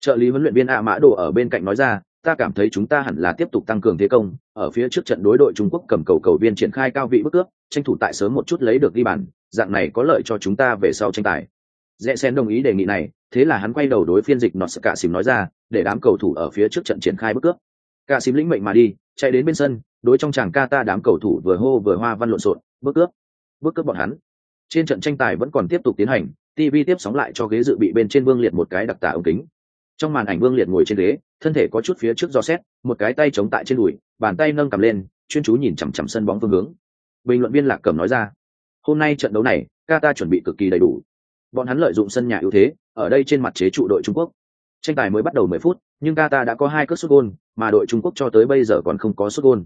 Trợ lý huấn luyện viên a mã đồ ở bên cạnh nói ra ta cảm thấy chúng ta hẳn là tiếp tục tăng cường thế công, ở phía trước trận đối đội trung quốc cầm cầu cầu viên triển khai cao vị bức cướp, tranh thủ tại sớm một chút lấy được ghi bàn, dạng này có lợi cho chúng ta về sau tranh tài. Rẽ sen đồng ý đề nghị này, thế là hắn quay đầu đối phiên dịch nọt cả xìm nói ra, để đám cầu thủ ở phía trước trận triển khai bức cướp. Cả xìm lĩnh mệnh mà đi, chạy đến bên sân, đối trong chàng ca ta đám cầu thủ vừa hô vừa hoa văn lộn xộn, bức cướp bức cướp bọn hắn. Trên trận tranh tài vẫn còn tiếp tục tiến hành tv tiếp sóng lại cho ghế dự bị bên trên vương liệt một cái đặc tả ống kính trong màn ảnh vương liệt ngồi trên ghế, thân thể có chút phía trước do xét, một cái tay chống tại trên đùi, bàn tay nâng cầm lên, chuyên chú nhìn chằm chằm sân bóng phương hướng. Bình luận viên lạc cẩm nói ra, hôm nay trận đấu này qatar chuẩn bị cực kỳ đầy đủ. Bọn hắn lợi dụng sân nhà ưu thế, ở đây trên mặt chế trụ đội trung quốc. Tranh tài mới bắt đầu 10 phút, nhưng qatar đã có hai cước xuất gôn, mà đội trung quốc cho tới bây giờ còn không có xuất gôn.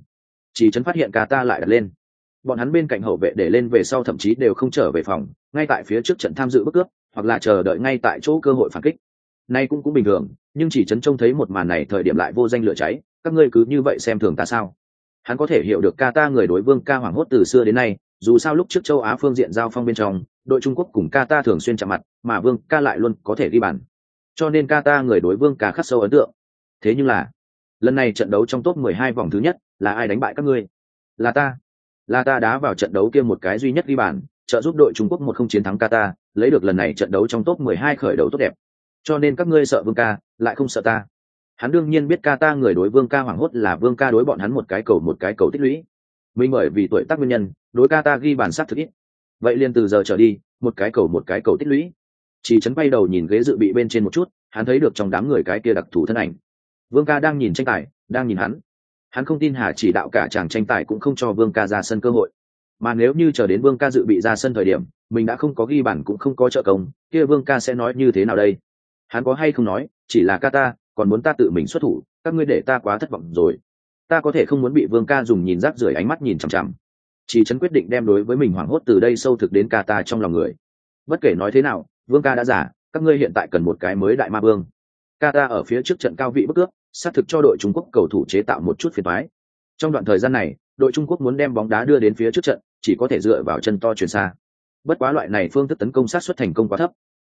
Chỉ chấn phát hiện qatar lại đặt lên. Bọn hắn bên cạnh hậu vệ để lên về sau thậm chí đều không trở về phòng, ngay tại phía trước trận tham dự bất cướp, hoặc là chờ đợi ngay tại chỗ cơ hội phản kích nay cũng cũng bình thường, nhưng chỉ chấn trông thấy một màn này thời điểm lại vô danh lửa cháy, các ngươi cứ như vậy xem thường ta sao? Hắn có thể hiểu được Qatar người đối vương ca hoảng hốt từ xưa đến nay, dù sao lúc trước châu á phương diện giao phong bên trong, đội trung quốc cùng Qatar thường xuyên chạm mặt, mà vương ca lại luôn có thể ghi bàn. Cho nên Qatar người đối vương ca khắc sâu ấn tượng. Thế nhưng là, lần này trận đấu trong top 12 vòng thứ nhất, là ai đánh bại các ngươi? Là ta. Là ta đá vào trận đấu kia một cái duy nhất ghi bàn, trợ giúp đội trung quốc một không chiến thắng Qatar lấy được lần này trận đấu trong top 12 khởi đầu tốt đẹp cho nên các ngươi sợ vương ca, lại không sợ ta. Hắn đương nhiên biết ca ta người đối vương ca hoảng hốt là vương ca đối bọn hắn một cái cầu một cái cầu tích lũy. Mình bởi vì tuổi tác nguyên nhân, đối ca ta ghi bản sắc thực ít. Vậy liền từ giờ trở đi, một cái cầu một cái cầu tích lũy. Chỉ chấn bay đầu nhìn ghế dự bị bên trên một chút, hắn thấy được trong đám người cái kia đặc thù thân ảnh. Vương ca đang nhìn tranh tài, đang nhìn hắn. Hắn không tin hà chỉ đạo cả chàng tranh tài cũng không cho vương ca ra sân cơ hội. Mà nếu như chờ đến vương ca dự bị ra sân thời điểm, mình đã không có ghi bản cũng không có trợ công, kia vương ca sẽ nói như thế nào đây? Hắn có hay không nói, chỉ là ca ta, còn muốn ta tự mình xuất thủ, các ngươi để ta quá thất vọng rồi. Ta có thể không muốn bị vương ca dùng nhìn rác rưởi ánh mắt nhìn chằm chằm. Chỉ trấn quyết định đem đối với mình hoảng hốt từ đây sâu thực đến ca ta trong lòng người. Bất kể nói thế nào, vương ca đã giả, các ngươi hiện tại cần một cái mới đại ma vương. Ca ta ở phía trước trận cao vị bất cướp xác thực cho đội trung quốc cầu thủ chế tạo một chút phiền thoái trong đoạn thời gian này, đội trung quốc muốn đem bóng đá đưa đến phía trước trận, chỉ có thể dựa vào chân to chuyển xa. Bất quá loại này phương thức tấn công sát xuất thành công quá thấp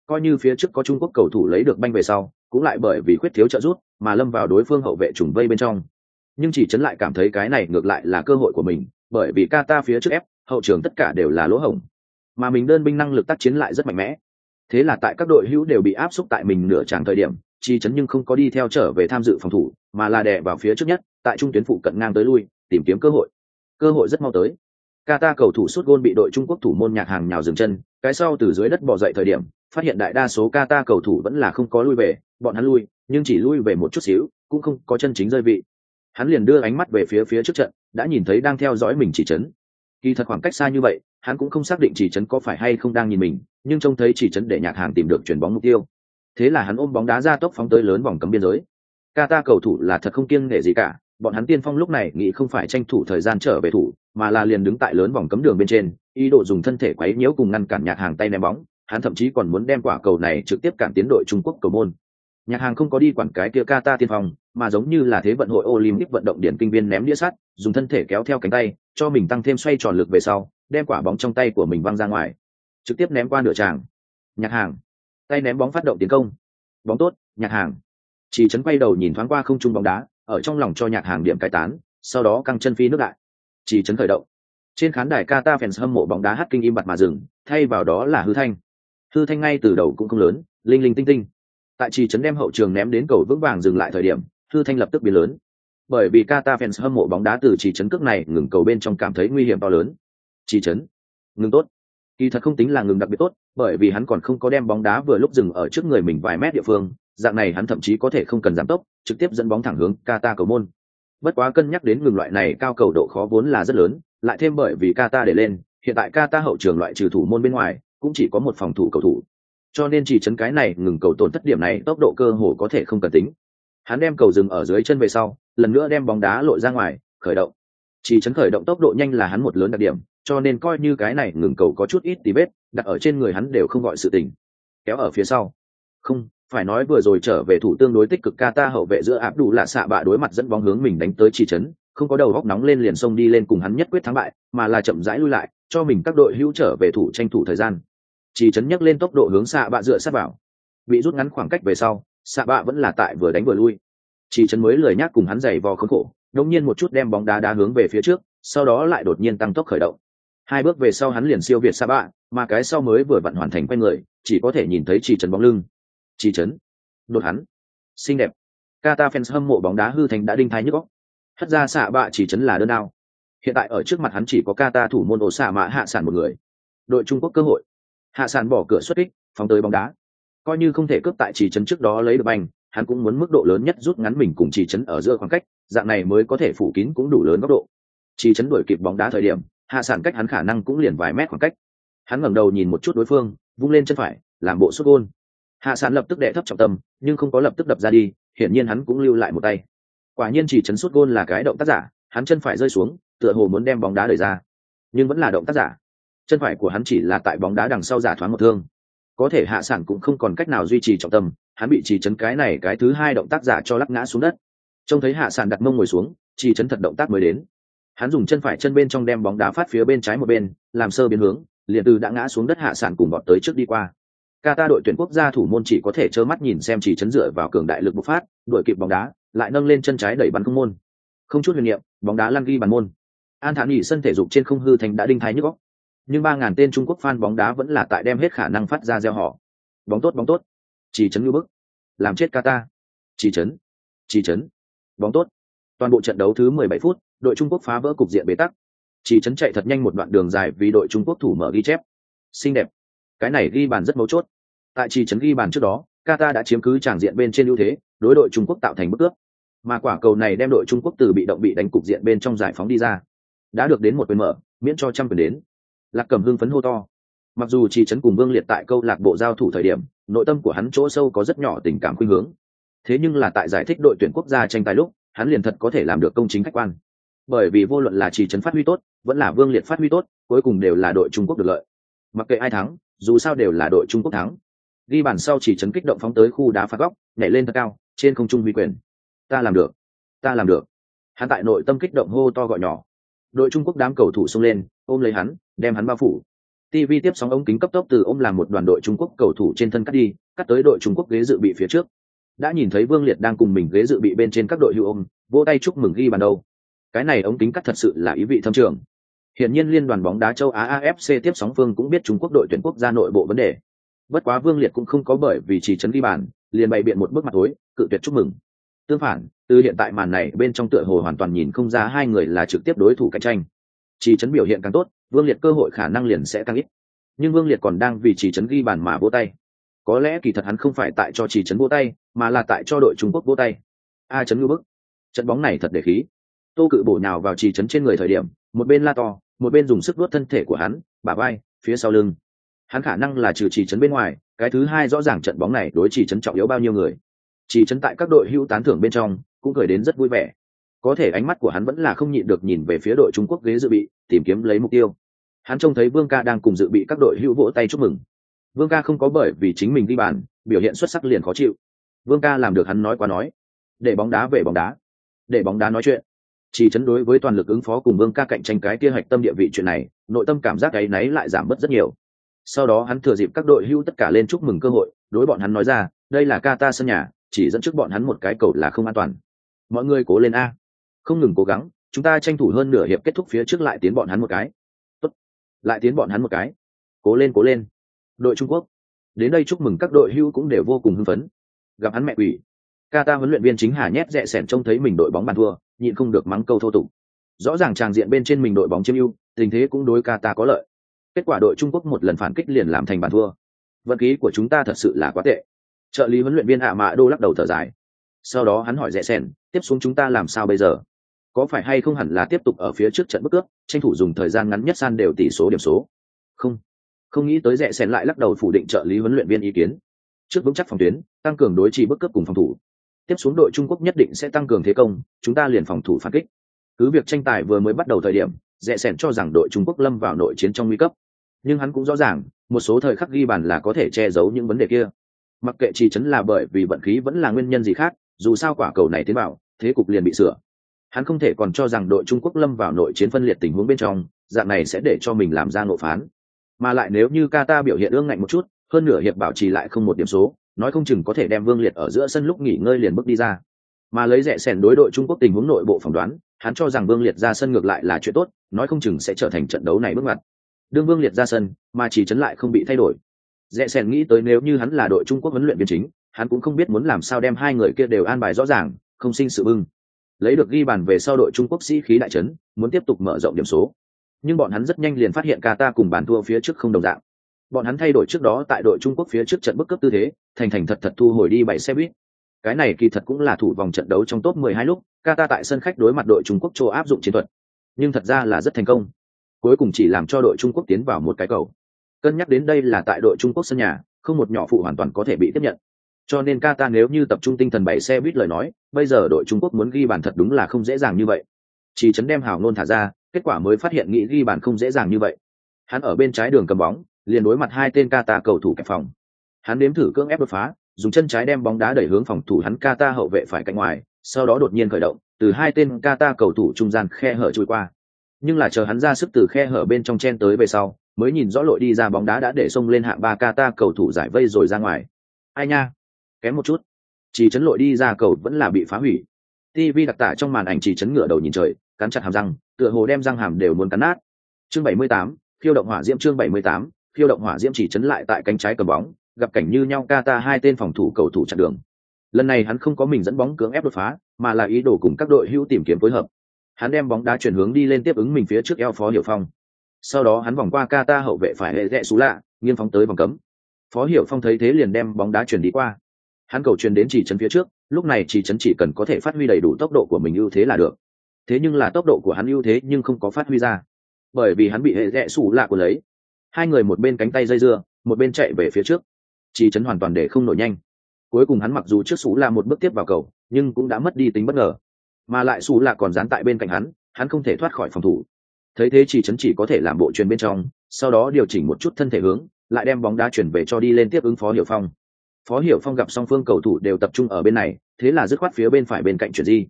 coi như phía trước có trung quốc cầu thủ lấy được banh về sau cũng lại bởi vì khuyết thiếu trợ giúp mà lâm vào đối phương hậu vệ trùng vây bên trong. Nhưng chỉ chấn lại cảm thấy cái này ngược lại là cơ hội của mình bởi vì Qatar phía trước ép hậu trường tất cả đều là lỗ hổng. Mà mình đơn binh năng lực tác chiến lại rất mạnh mẽ. Thế là tại các đội hữu đều bị áp xúc tại mình nửa tràng thời điểm chi chấn nhưng không có đi theo trở về tham dự phòng thủ mà là đè vào phía trước nhất tại trung tuyến phụ cận ngang tới lui tìm kiếm cơ hội. Cơ hội rất mau tới. Qatar cầu thủ sút gôn bị đội Trung Quốc thủ môn nhạc hàng nhào dừng chân, cái sau từ dưới đất bò dậy thời điểm, phát hiện đại đa số Qatar cầu thủ vẫn là không có lui về, bọn hắn lui, nhưng chỉ lui về một chút xíu, cũng không có chân chính rơi vị. Hắn liền đưa ánh mắt về phía phía trước trận, đã nhìn thấy đang theo dõi mình chỉ trấn. Kỳ thật khoảng cách xa như vậy, hắn cũng không xác định chỉ trấn có phải hay không đang nhìn mình, nhưng trông thấy chỉ trấn để nhạc hàng tìm được chuyển bóng mục tiêu. Thế là hắn ôm bóng đá ra tốc phóng tới lớn vòng cấm biên giới. Qatar cầu thủ là thật không kiêng nể gì cả, bọn hắn tiên phong lúc này nghĩ không phải tranh thủ thời gian trở về thủ, mà là liền đứng tại lớn vòng cấm đường bên trên, ý đồ dùng thân thể quấy nhiễu cùng ngăn cản nhạc hàng tay ném bóng, hắn thậm chí còn muốn đem quả cầu này trực tiếp cản tiến đội Trung Quốc cầu môn. Nhạc hàng không có đi quản cái kia Qatar tiên phong, mà giống như là thế vận hội Olympic vận động điển kinh viên ném đĩa sắt, dùng thân thể kéo theo cánh tay, cho mình tăng thêm xoay tròn lực về sau, đem quả bóng trong tay của mình văng ra ngoài, trực tiếp ném qua nửa tràng. Nhạc hàng, tay ném bóng phát động tiến công. Bóng tốt, Nhạc hàng. Chỉ chấn quay đầu nhìn thoáng qua không trung bóng đá, ở trong lòng cho Nhạc hàng điểm cải tán, sau đó căng chân phi nước đại. Chỉ chấn khởi động. Trên khán đài Qatar fans hâm mộ bóng đá hát kinh im bặt mà dừng, thay vào đó là hư thanh hư thanh ngay từ đầu cũng không lớn, linh linh tinh tinh. Tại trì trấn đem hậu trường ném đến cầu vững vàng dừng lại thời điểm, hư thanh lập tức biến lớn. Bởi vì Qatar fans hâm mộ bóng đá từ trì trấn cước này ngừng cầu bên trong cảm thấy nguy hiểm to lớn. Trì trấn, ngừng tốt. Kỳ thật không tính là ngừng đặc biệt tốt, bởi vì hắn còn không có đem bóng đá vừa lúc dừng ở trước người mình vài mét địa phương, dạng này hắn thậm chí có thể không cần giảm tốc, trực tiếp dẫn bóng thẳng hướng Qatar cầu môn. Bất quá cân nhắc đến ngừng loại này cao cầu độ khó vốn là rất lớn, lại thêm bởi vì Qatar để lên, hiện tại Qatar hậu trường loại trừ thủ môn bên ngoài cũng chỉ có một phòng thủ cầu thủ. Cho nên chỉ chấn cái này ngừng cầu tổn thất điểm này tốc độ cơ hồ có thể không cần tính. Hắn đem cầu dừng ở dưới chân về sau, lần nữa đem bóng đá lội ra ngoài, khởi động. Chỉ chấn khởi động tốc độ nhanh là hắn một lớn đặc điểm, cho nên coi như cái này ngừng cầu có chút ít tí vết, đặt ở trên người hắn đều không gọi sự tình. Kéo ở phía sau. Không, phải nói vừa rồi trở về thủ tương đối tích cực Kata hậu vệ giữa áp đủ lạ xạ bạ đối mặt dẫn bóng hướng mình đánh tới chỉ chấn, không có đầu góc nóng lên liền xông đi lên cùng hắn nhất quyết thắng bại, mà là chậm rãi lui lại, cho mình các đội hữu trở về thủ tranh thủ thời gian chỉ chấn nhấc lên tốc độ hướng xạ bạ dựa sát vào. Bị rút ngắn khoảng cách về sau, xạ bạ vẫn là tại vừa đánh vừa lui. Chỉ chấn mới lười nhác cùng hắn giày vò khốn khổ, đột nhiên một chút đem bóng đá đá hướng về phía trước, sau đó lại đột nhiên tăng tốc khởi động. Hai bước về sau hắn liền siêu việt xạ bạ, mà cái sau mới vừa vặn hoàn thành quay người, chỉ có thể nhìn thấy chỉ chấn bóng lưng. Chỉ chấn. Đột hắn. Xinh đẹp. Kata fans hâm mộ bóng đá hư thành đã đinh thái nhức óc. Hất ra xạ bạ chỉ chấn là đơn đao. Hiện tại ở trước mặt hắn chỉ có Kata thủ môn ổ xạ mạ hạ sản một người. Đội Trung Quốc cơ hội hạ sàn bỏ cửa xuất kích, phóng tới bóng đá. Coi như không thể cướp tại chỉ trấn trước đó lấy được banh, hắn cũng muốn mức độ lớn nhất rút ngắn mình cùng chỉ trấn ở giữa khoảng cách, dạng này mới có thể phủ kín cũng đủ lớn góc độ. Chỉ trấn đuổi kịp bóng đá thời điểm, hạ sản cách hắn khả năng cũng liền vài mét khoảng cách. Hắn ngẩng đầu nhìn một chút đối phương, vung lên chân phải, làm bộ xuất gôn. Hạ sản lập tức đệ thấp trọng tâm, nhưng không có lập tức đập ra đi, hiển nhiên hắn cũng lưu lại một tay. Quả nhiên chỉ chấn xuất gôn là cái động tác giả, hắn chân phải rơi xuống, tựa hồ muốn đem bóng đá đẩy ra. Nhưng vẫn là động tác giả chân phải của hắn chỉ là tại bóng đá đằng sau giả thoáng một thương. Có thể hạ sản cũng không còn cách nào duy trì trọng tâm hắn bị chỉ chấn cái này cái thứ hai động tác giả cho lắc ngã xuống đất. Trông thấy hạ sản đặt mông ngồi xuống chỉ chấn thật động tác mới đến. Hắn dùng chân phải chân bên trong đem bóng đá phát phía bên trái một bên làm sơ biến hướng liền từ đã ngã xuống đất hạ sản cùng bọn tới trước đi qua. Qatar đội tuyển quốc gia thủ môn chỉ có thể trơ mắt nhìn xem chỉ chấn dựa vào cường đại lực bộc phát, đuổi kịp bóng đá, lại nâng lên chân trái đẩy bắn không môn. Không chút huyền niệm, bóng đá lăn ghi bàn môn. An Thản Nghị sân thể dục trên không hư thành đã đinh thái nhức góc nhưng ba ngàn tên Trung Quốc fan bóng đá vẫn là tại đem hết khả năng phát ra gieo họ. Bóng tốt bóng tốt. Chỉ chấn như bức. Làm chết Qatar. Chỉ chấn. Chỉ chấn. Bóng tốt. Toàn bộ trận đấu thứ 17 phút, đội Trung Quốc phá vỡ cục diện bế tắc. Chỉ chấn chạy thật nhanh một đoạn đường dài vì đội Trung Quốc thủ mở ghi chép. Xinh đẹp. Cái này ghi bàn rất mấu chốt tại chỉ trấn ghi bàn trước đó qatar đã chiếm cứ tràng diện bên trên ưu thế đối đội trung quốc tạo thành bức ước mà quả cầu này đem đội trung quốc từ bị động bị đánh cục diện bên trong giải phóng đi ra đã được đến một quyền mở miễn cho trăm quyền đến lạc cầm hưng phấn hô to. Mặc dù chỉ trấn cùng vương liệt tại câu lạc bộ giao thủ thời điểm, nội tâm của hắn chỗ sâu có rất nhỏ tình cảm khuynh hướng. Thế nhưng là tại giải thích đội tuyển quốc gia tranh tài lúc, hắn liền thật có thể làm được công chính khách quan. Bởi vì vô luận là chỉ trấn phát huy tốt, vẫn là vương liệt phát huy tốt, cuối cùng đều là đội trung quốc được lợi. Mặc kệ ai thắng, dù sao đều là đội trung quốc thắng. Ghi bàn sau chỉ trấn kích động phóng tới khu đá phạt góc, nhảy lên thật cao, trên không trung huy quyền. Ta làm được. Ta làm được. Hắn tại nội tâm kích động hô to gọi nhỏ. Đội trung quốc đám cầu thủ xông lên, ôm lấy hắn đem hắn bao phủ. Tv tiếp sóng ống kính cấp tốc từ ôm làm một đoàn đội trung quốc cầu thủ trên thân cắt đi cắt tới đội trung quốc ghế dự bị phía trước. Đã nhìn thấy vương liệt đang cùng mình ghế dự bị bên trên các đội hữu ôm vỗ tay chúc mừng ghi bàn đâu cái này ống kính cắt thật sự là ý vị thâm trường. Hiện nhiên liên đoàn bóng đá châu Á AFC tiếp sóng phương cũng biết Trung Quốc đội tuyển quốc gia nội bộ vấn đề, bất quá vương liệt cũng không có bởi vì chỉ trấn ghi bàn liền bày biện một bước mặt tối cự tuyệt chúc mừng. Tương phản từ hiện tại màn này bên trong tựa hồ hoàn toàn nhìn không ra hai người là trực tiếp đối thủ cạnh tranh chỉ trấn biểu hiện càng tốt, vương liệt cơ hội khả năng liền sẽ càng ít. Nhưng vương liệt còn đang vì chỉ trấn ghi bàn mà vỗ tay. Có lẽ kỳ thật hắn không phải tại cho chỉ trấn vỗ tay, mà là tại cho đội trung quốc vỗ tay. A trấn ngư bức. Trận bóng này thật để khí. Tô cự bổ nhào vào chỉ trấn trên người thời điểm, một bên la to, một bên dùng sức vuốt thân thể của hắn, bả vai, phía sau lưng. Hắn khả năng là trừ chỉ trấn bên ngoài, cái thứ hai rõ ràng trận bóng này đối chỉ trấn trọng yếu bao nhiêu người. Chỉ trấn tại các đội hữu tán thưởng bên trong, cũng cười đến rất vui vẻ có thể ánh mắt của hắn vẫn là không nhịn được nhìn về phía đội trung quốc ghế dự bị, tìm kiếm lấy mục tiêu. Hắn trông thấy vương ca đang cùng dự bị các đội hữu vỗ tay chúc mừng. Vương ca không có bởi vì chính mình ghi bàn, biểu hiện xuất sắc liền khó chịu. Vương ca làm được hắn nói qua nói. Để bóng đá về bóng đá. Để bóng đá nói chuyện. Chỉ chấn đối với toàn lực ứng phó cùng vương ca cạnh tranh cái kia hạch tâm địa vị chuyện này, nội tâm cảm giác ấy náy lại giảm bớt rất nhiều. Sau đó hắn thừa dịp các đội hưu tất cả lên chúc mừng cơ hội, đối bọn hắn nói ra, đây là Qatar sân nhà, chỉ dẫn trước bọn hắn một cái cầu là không an toàn. Mọi người cố lên a không ngừng cố gắng, chúng ta tranh thủ hơn nửa hiệp kết thúc phía trước lại tiến bọn hắn một cái. Tốt. lại tiến bọn hắn một cái. Cố lên cố lên. Đội trung quốc. Đến đây chúc mừng các đội hưu cũng đều vô cùng hưng phấn. Gặp hắn mẹ quỷ. Qatar huấn luyện viên chính hà nhét rẽ sẻn trông thấy mình đội bóng bàn thua, nhịn không được mắng câu thô tục. Rõ ràng tràng diện bên trên mình đội bóng chiếm ưu, tình thế cũng đối Qatar có lợi. Kết quả đội trung quốc một lần phản kích liền làm thành bàn thua. Vận khí của chúng ta thật sự là quá tệ. Trợ lý huấn luyện viên ạ mạ đô lắc đầu thở dài. Sau đó hắn hỏi rẽ sẻn, tiếp xuống chúng ta làm sao bây giờ? Có phải hay không hẳn là tiếp tục ở phía trước trận bức cướp, tranh thủ dùng thời gian ngắn nhất san đều tỷ số điểm số? Không. Không nghĩ tới rẽ xen lại lắc đầu phủ định trợ lý huấn luyện viên ý kiến. Trước vững chắc phòng tuyến, tăng cường đối trị bức cướp cùng phòng thủ. Tiếp xuống đội trung quốc nhất định sẽ tăng cường thế công, chúng ta liền phòng thủ phản kích. Cứ việc tranh tài vừa mới bắt đầu thời điểm rẽ xen cho rằng đội trung quốc lâm vào nội chiến trong nguy cấp. Nhưng hắn cũng rõ ràng, một số thời khắc ghi bàn là có thể che giấu những vấn đề kia. Mặc kệ chỉ chấn là bởi vì vận khí vẫn là nguyên nhân gì khác, dù sao quả cầu này tiến vào, thế cục liền bị sửa hắn không thể còn cho rằng đội trung quốc lâm vào nội chiến phân liệt tình huống bên trong, dạng này sẽ để cho mình làm ra nộp phán. Mà lại nếu như Qatar biểu hiện ương ngạnh một chút, hơn nửa hiệp bảo trì lại không một điểm số, nói không chừng có thể đem vương liệt ở giữa sân lúc nghỉ ngơi liền bước đi ra. Mà lấy rẻ sèn đối đội trung quốc tình huống nội bộ phỏng đoán, hắn cho rằng vương liệt ra sân ngược lại là chuyện tốt, nói không chừng sẽ trở thành trận đấu này bước ngoặt. Đương vương liệt ra sân, mà chỉ chấn lại không bị thay đổi. Rẽ sèn nghĩ tới nếu như hắn là đội trung quốc huấn luyện viên chính, hắn cũng không biết muốn làm sao đem hai người kia đều an bài rõ ràng, không sinh sự bưng lấy được ghi bàn về sau đội trung quốc sĩ khí đại trấn, muốn tiếp tục mở rộng điểm số. Nhưng bọn hắn rất nhanh liền phát hiện Qatar cùng bàn thua phía trước không đồng dạng. Bọn hắn thay đổi trước đó tại đội trung quốc phía trước trận bức cấp tư thế, thành thành thật thật thu hồi đi bảy xe buýt. Cái này kỳ thật cũng là thủ vòng trận đấu trong top 12 lúc, Qatar tại sân khách đối mặt đội Trung Quốc cho áp dụng chiến thuật. Nhưng thật ra là rất thành công. Cuối cùng chỉ làm cho đội trung quốc tiến vào một cái cầu. Cân nhắc đến đây là tại đội trung quốc sân nhà, không một nhỏ phụ hoàn toàn có thể bị tiếp nhận cho nên Qatar nếu như tập trung tinh thần bảy xe buýt lời nói, bây giờ đội trung quốc muốn ghi bàn thật đúng là không dễ dàng như vậy. Chỉ chấn đem hào nôn thả ra, kết quả mới phát hiện nghĩ ghi bàn không dễ dàng như vậy. Hắn ở bên trái đường cầm bóng, liền đối mặt hai tên Qatar cầu thủ kẹp phòng. Hắn đếm thử cưỡng ép đột phá, dùng chân trái đem bóng đá đẩy hướng phòng thủ hắn Qatar hậu vệ phải cạnh ngoài, sau đó đột nhiên khởi động, từ hai tên Qatar cầu thủ trung gian khe hở trôi qua. Nhưng là chờ hắn ra sức từ khe hở bên trong chen tới về sau, mới nhìn rõ lội đi ra bóng đá đã để xông lên hạng ba Qatar cầu thủ giải vây rồi ra ngoài. Ai nha? Kém một chút. Chỉ chấn lội đi ra cầu vẫn là bị phá hủy. Tv đặc tả trong màn ảnh chỉ chấn ngựa đầu nhìn trời cắn chặt hàm răng tựa hồ đem răng hàm đều muốn cắn nát. Chương 78, khiêu động hỏa diễm chương 78, khiêu động hỏa diễm chỉ chấn lại tại cánh trái cầm bóng gặp cảnh như nhau Qatar hai tên phòng thủ cầu thủ chặn đường. Lần này hắn không có mình dẫn bóng cưỡng ép đột phá mà là ý đồ cùng các đội hữu tìm kiếm phối hợp. Hắn đem bóng đá chuyển hướng đi lên tiếp ứng mình phía trước eo phó hiểu phong. Sau đó hắn vòng qua Qatar hậu vệ phải hệ rẽ xú lạ nghiêng phóng tới vòng cấm. Phó hiểu phong thấy thế liền đem bóng đá chuyển đi qua hắn cầu truyền đến chỉ trấn phía trước, lúc này chỉ trấn chỉ cần có thể phát huy đầy đủ tốc độ của mình ưu thế là được. Thế nhưng là tốc độ của hắn ưu thế nhưng không có phát huy ra. Bởi vì hắn bị hệ rẽ xù lạ của lấy. Hai người một bên cánh tay dây dưa, một bên chạy về phía trước. Chỉ trấn hoàn toàn để không nổi nhanh. Cuối cùng hắn mặc dù trước xù là một bước tiếp vào cầu, nhưng cũng đã mất đi tính bất ngờ. Mà lại xù là còn dán tại bên cạnh hắn hắn không thể thoát khỏi phòng thủ. Thấy thế chỉ trấn chỉ có thể làm bộ truyền bên trong, sau đó điều chỉnh một chút thân thể hướng, lại đem bóng đá chuyển về cho đi lên tiếp ứng phó hiệu phong phó hiểu phong gặp song phương cầu thủ đều tập trung ở bên này, thế là dứt khoát phía bên phải bên cạnh chuyển di.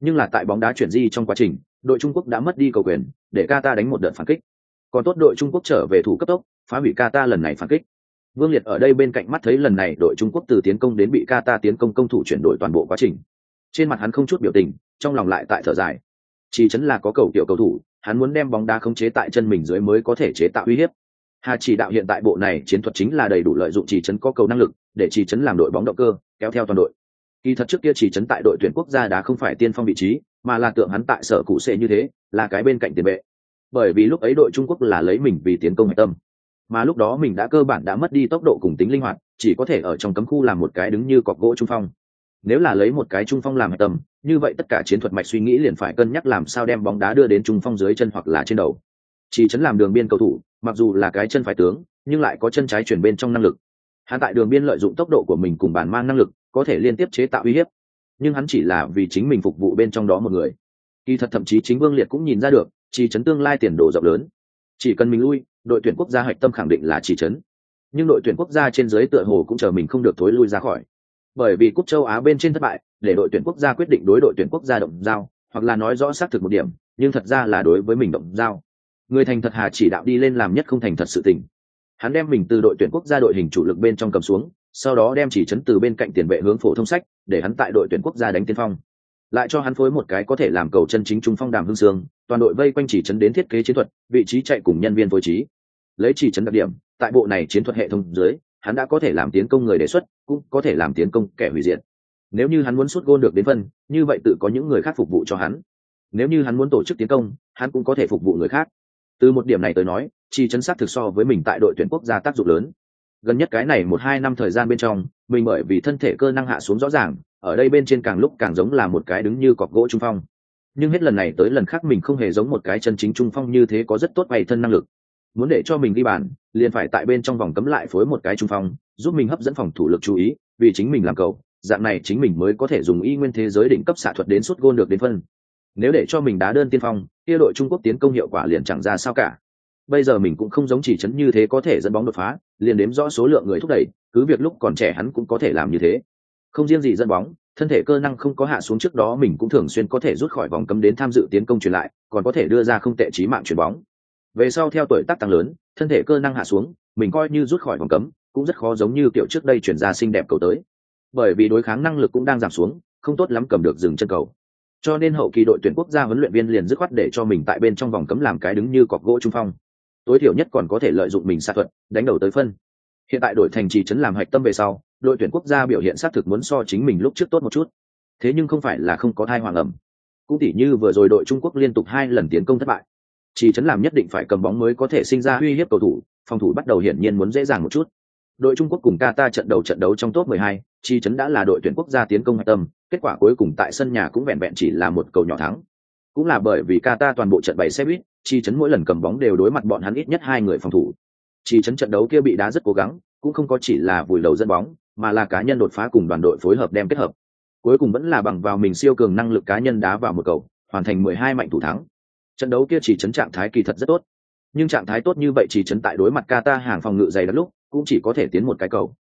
Nhưng là tại bóng đá chuyển di trong quá trình, đội trung quốc đã mất đi cầu quyền, để qatar đánh một đợt phản kích. Còn tốt đội trung quốc trở về thủ cấp tốc, phá hủy qatar lần này phản kích. Vương liệt ở đây bên cạnh mắt thấy lần này đội trung quốc từ tiến công đến bị qatar tiến công công thủ chuyển đổi toàn bộ quá trình. Trên mặt hắn không chút biểu tình, trong lòng lại tại thở dài. Chỉ chấn là có cầu kiểu cầu thủ, hắn muốn đem bóng đá khống chế tại chân mình dưới mới có thể chế tạo uy hiếp hà chỉ đạo hiện tại bộ này chiến thuật chính là đầy đủ lợi dụng chỉ trấn có cầu năng lực, để chỉ trấn làm đội bóng động cơ, kéo theo toàn đội. Kỳ thật trước kia chỉ trấn tại đội tuyển quốc gia đã không phải tiên phong vị trí, mà là tượng hắn tại sở cụ sẽ như thế, là cái bên cạnh tiền vệ. Bởi vì lúc ấy đội trung quốc là lấy mình vì tiến công tâm. Mà lúc đó mình đã cơ bản đã mất đi tốc độ cùng tính linh hoạt, chỉ có thể ở trong cấm khu làm một cái đứng như cọc gỗ trung phong. Nếu là lấy một cái trung phong làm hạch tâm, như vậy tất cả chiến thuật mạch suy nghĩ liền phải cân nhắc làm sao đem bóng đá đưa đến trung phong dưới chân hoặc là trên đầu. Chỉ trấn làm đường biên cầu thủ mặc dù là cái chân phải tướng, nhưng lại có chân trái chuyển bên trong năng lực. Hắn tại đường biên lợi dụng tốc độ của mình cùng bản mang năng lực, có thể liên tiếp chế tạo uy hiếp. Nhưng hắn chỉ là vì chính mình phục vụ bên trong đó một người. Kỳ thật thậm chí chính vương liệt cũng nhìn ra được, chỉ chấn tương lai tiền đồ rộng lớn. Chỉ cần mình lui, đội tuyển quốc gia hạch tâm khẳng định là chỉ chấn. Nhưng đội tuyển quốc gia trên dưới tựa hồ cũng chờ mình không được thối lui ra khỏi. Bởi vì cúp châu á bên trên thất bại, để đội tuyển quốc gia quyết định đối đội tuyển quốc gia động giao, hoặc là nói rõ xác thực một điểm, nhưng thật ra là đối với mình động giao người thành thật hà chỉ đạo đi lên làm nhất không thành thật sự tình. Hắn đem mình từ đội tuyển quốc gia đội hình chủ lực bên trong cầm xuống, sau đó đem chỉ chấn từ bên cạnh tiền vệ hướng phổ thông sách, để hắn tại đội tuyển quốc gia đánh tiên phong. Lại cho hắn phối một cái có thể làm cầu chân chính trung phong đàm hương sương, toàn đội vây quanh chỉ chấn đến thiết kế chiến thuật, vị trí chạy cùng nhân viên phối trí. Lấy chỉ chấn đặc điểm, tại bộ này chiến thuật hệ thống dưới, hắn đã có thể làm tiến công người đề xuất, cũng có thể làm tiến công kẻ hủy diệt. Nếu như hắn muốn xuất gôn được đến phân, như vậy tự có những người khác phục vụ cho hắn. Nếu như hắn muốn tổ chức tiến công, hắn cũng có thể phục vụ người khác từ một điểm này tới nói, chi chấn sát thực so với mình tại đội tuyển quốc gia tác dụng lớn. Gần nhất cái này một hai năm thời gian bên trong, mình bởi vì thân thể cơ năng hạ xuống rõ ràng, ở đây bên trên càng lúc càng giống là một cái đứng như cọc gỗ trung phong. Nhưng hết lần này tới lần khác mình không hề giống một cái chân chính trung phong như thế có rất tốt bày thân năng lực. Muốn để cho mình đi bàn, liền phải tại bên trong vòng cấm lại phối một cái trung phong, giúp mình hấp dẫn phòng thủ lực chú ý, vì chính mình làm cầu. Dạng này chính mình mới có thể dùng y nguyên thế giới đỉnh cấp xạ thuật đến suốt gôn được đến phân nếu để cho mình đá đơn tiên phong, kia đội trung quốc tiến công hiệu quả liền chẳng ra sao cả. Bây giờ mình cũng không giống chỉ chấn như thế có thể dẫn bóng đột phá, liền đếm rõ số lượng người thúc đẩy, cứ việc lúc còn trẻ hắn cũng có thể làm như thế. Không riêng gì dẫn bóng, thân thể cơ năng không có hạ xuống trước đó mình cũng thường xuyên có thể rút khỏi vòng cấm đến tham dự tiến công truyền lại, còn có thể đưa ra không tệ trí mạng chuyền bóng. Về sau theo tuổi tác tăng lớn, thân thể cơ năng hạ xuống, mình coi như rút khỏi vòng cấm, cũng rất khó giống như kiểu trước đây chuyển ra xinh đẹp cầu tới. Bởi vì đối kháng năng lực cũng đang giảm xuống, không tốt lắm cầm được dừng chân cầu cho nên hậu kỳ đội tuyển quốc gia huấn luyện viên liền dứt khoát để cho mình tại bên trong vòng cấm làm cái đứng như cọc gỗ trung phong. Tối thiểu nhất còn có thể lợi dụng mình xạ thuật đánh đầu tới phân. Hiện tại đội thành trì trấn làm hạch tâm về sau đội tuyển quốc gia biểu hiện xác thực muốn so chính mình lúc trước tốt một chút. Thế nhưng không phải là không có thai hoàng ẩm. Cũng tỉ như vừa rồi đội trung quốc liên tục hai lần tiến công thất bại. Chỉ trấn làm nhất định phải cầm bóng mới có thể sinh ra uy hiếp cầu thủ phòng thủ bắt đầu hiển nhiên muốn dễ dàng một chút. Đội trung quốc cùng qatar trận đầu trận đấu trong top 12, chi trấn đã là đội tuyển quốc gia tiến công hạch tâm kết quả cuối cùng tại sân nhà cũng vẹn vẹn chỉ là một cầu nhỏ thắng. Cũng là bởi vì qatar toàn bộ trận bày xe buýt chi chấn mỗi lần cầm bóng đều đối mặt bọn hắn ít nhất hai người phòng thủ. Chi chấn trận đấu kia bị đá rất cố gắng, cũng không có chỉ là vùi đầu dẫn bóng, mà là cá nhân đột phá cùng đoàn đội phối hợp đem kết hợp. Cuối cùng vẫn là bằng vào mình siêu cường năng lực cá nhân đá vào một cầu, hoàn thành mười hai mạnh thủ thắng. Trận đấu kia chỉ chấn trạng thái kỳ thật rất tốt. Nhưng trạng thái tốt như vậy chỉ chấn tại đối mặt Qatar hàng phòng ngự dày đất lúc, cũng chỉ có thể tiến một cái cầu